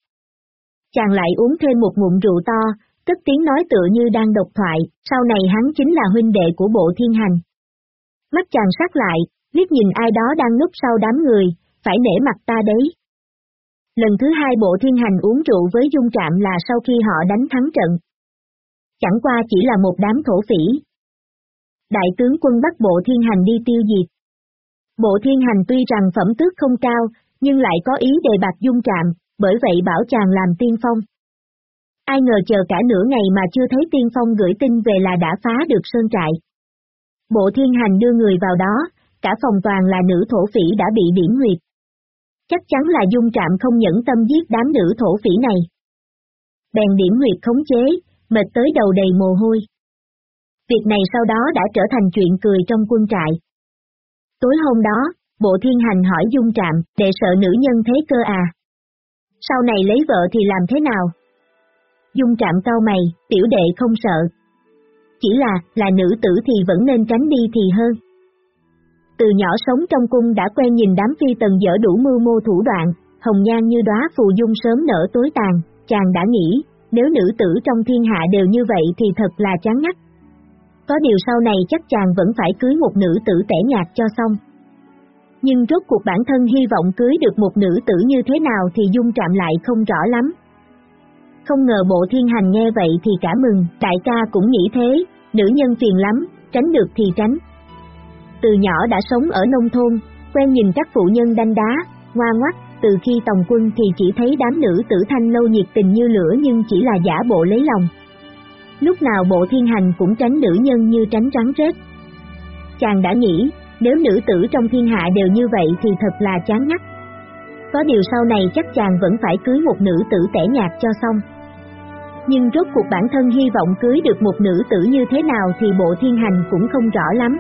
Chàng lại uống thêm một ngụm rượu to, tức tiếng nói tựa như đang độc thoại, sau này hắn chính là huynh đệ của bộ thiên hành. Mắt chàng sát lại, liếc nhìn ai đó đang núp sau đám người, phải nể mặt ta đấy. Lần thứ hai bộ thiên hành uống rượu với dung trạm là sau khi họ đánh thắng trận. Chẳng qua chỉ là một đám thổ phỉ. Đại tướng quân bắt bộ thiên hành đi tiêu diệt. Bộ thiên hành tuy rằng phẩm tước không cao, nhưng lại có ý đề bạc dung trạm, bởi vậy bảo chàng làm tiên phong. Ai ngờ chờ cả nửa ngày mà chưa thấy tiên phong gửi tin về là đã phá được sơn trại. Bộ thiên hành đưa người vào đó, cả phòng toàn là nữ thổ phỉ đã bị điểm huyệt. Chắc chắn là dung trạm không nhẫn tâm giết đám nữ thổ phỉ này. Bèn điểm huyệt khống chế, mệt tới đầu đầy mồ hôi. Việc này sau đó đã trở thành chuyện cười trong quân trại. Tối hôm đó, bộ thiên hành hỏi dung trạm, để sợ nữ nhân thế cơ à. Sau này lấy vợ thì làm thế nào? Dung trạm cao mày, tiểu đệ không sợ. Chỉ là, là nữ tử thì vẫn nên tránh đi thì hơn. Từ nhỏ sống trong cung đã quen nhìn đám phi tần dở đủ mưu mô thủ đoạn, hồng nhan như đóa phù dung sớm nở tối tàn, chàng đã nghĩ, nếu nữ tử trong thiên hạ đều như vậy thì thật là chán ngắt. Có điều sau này chắc chàng vẫn phải cưới một nữ tử tẻ nhạt cho xong. Nhưng rốt cuộc bản thân hy vọng cưới được một nữ tử như thế nào thì dung trạm lại không rõ lắm. Không ngờ bộ thiên hành nghe vậy thì cả mừng, đại ca cũng nghĩ thế, nữ nhân phiền lắm, tránh được thì tránh. Từ nhỏ đã sống ở nông thôn, quen nhìn các phụ nhân đanh đá, ngoa ngoắt, từ khi tòng quân thì chỉ thấy đám nữ tử thanh lâu nhiệt tình như lửa nhưng chỉ là giả bộ lấy lòng. Lúc nào bộ thiên hành cũng tránh nữ nhân như tránh rắn rết. Chàng đã nghĩ, nếu nữ tử trong thiên hạ đều như vậy thì thật là chán ngắt. Có điều sau này chắc chàng vẫn phải cưới một nữ tử tẻ nhạt cho xong. Nhưng rốt cuộc bản thân hy vọng cưới được một nữ tử như thế nào thì bộ thiên hành cũng không rõ lắm.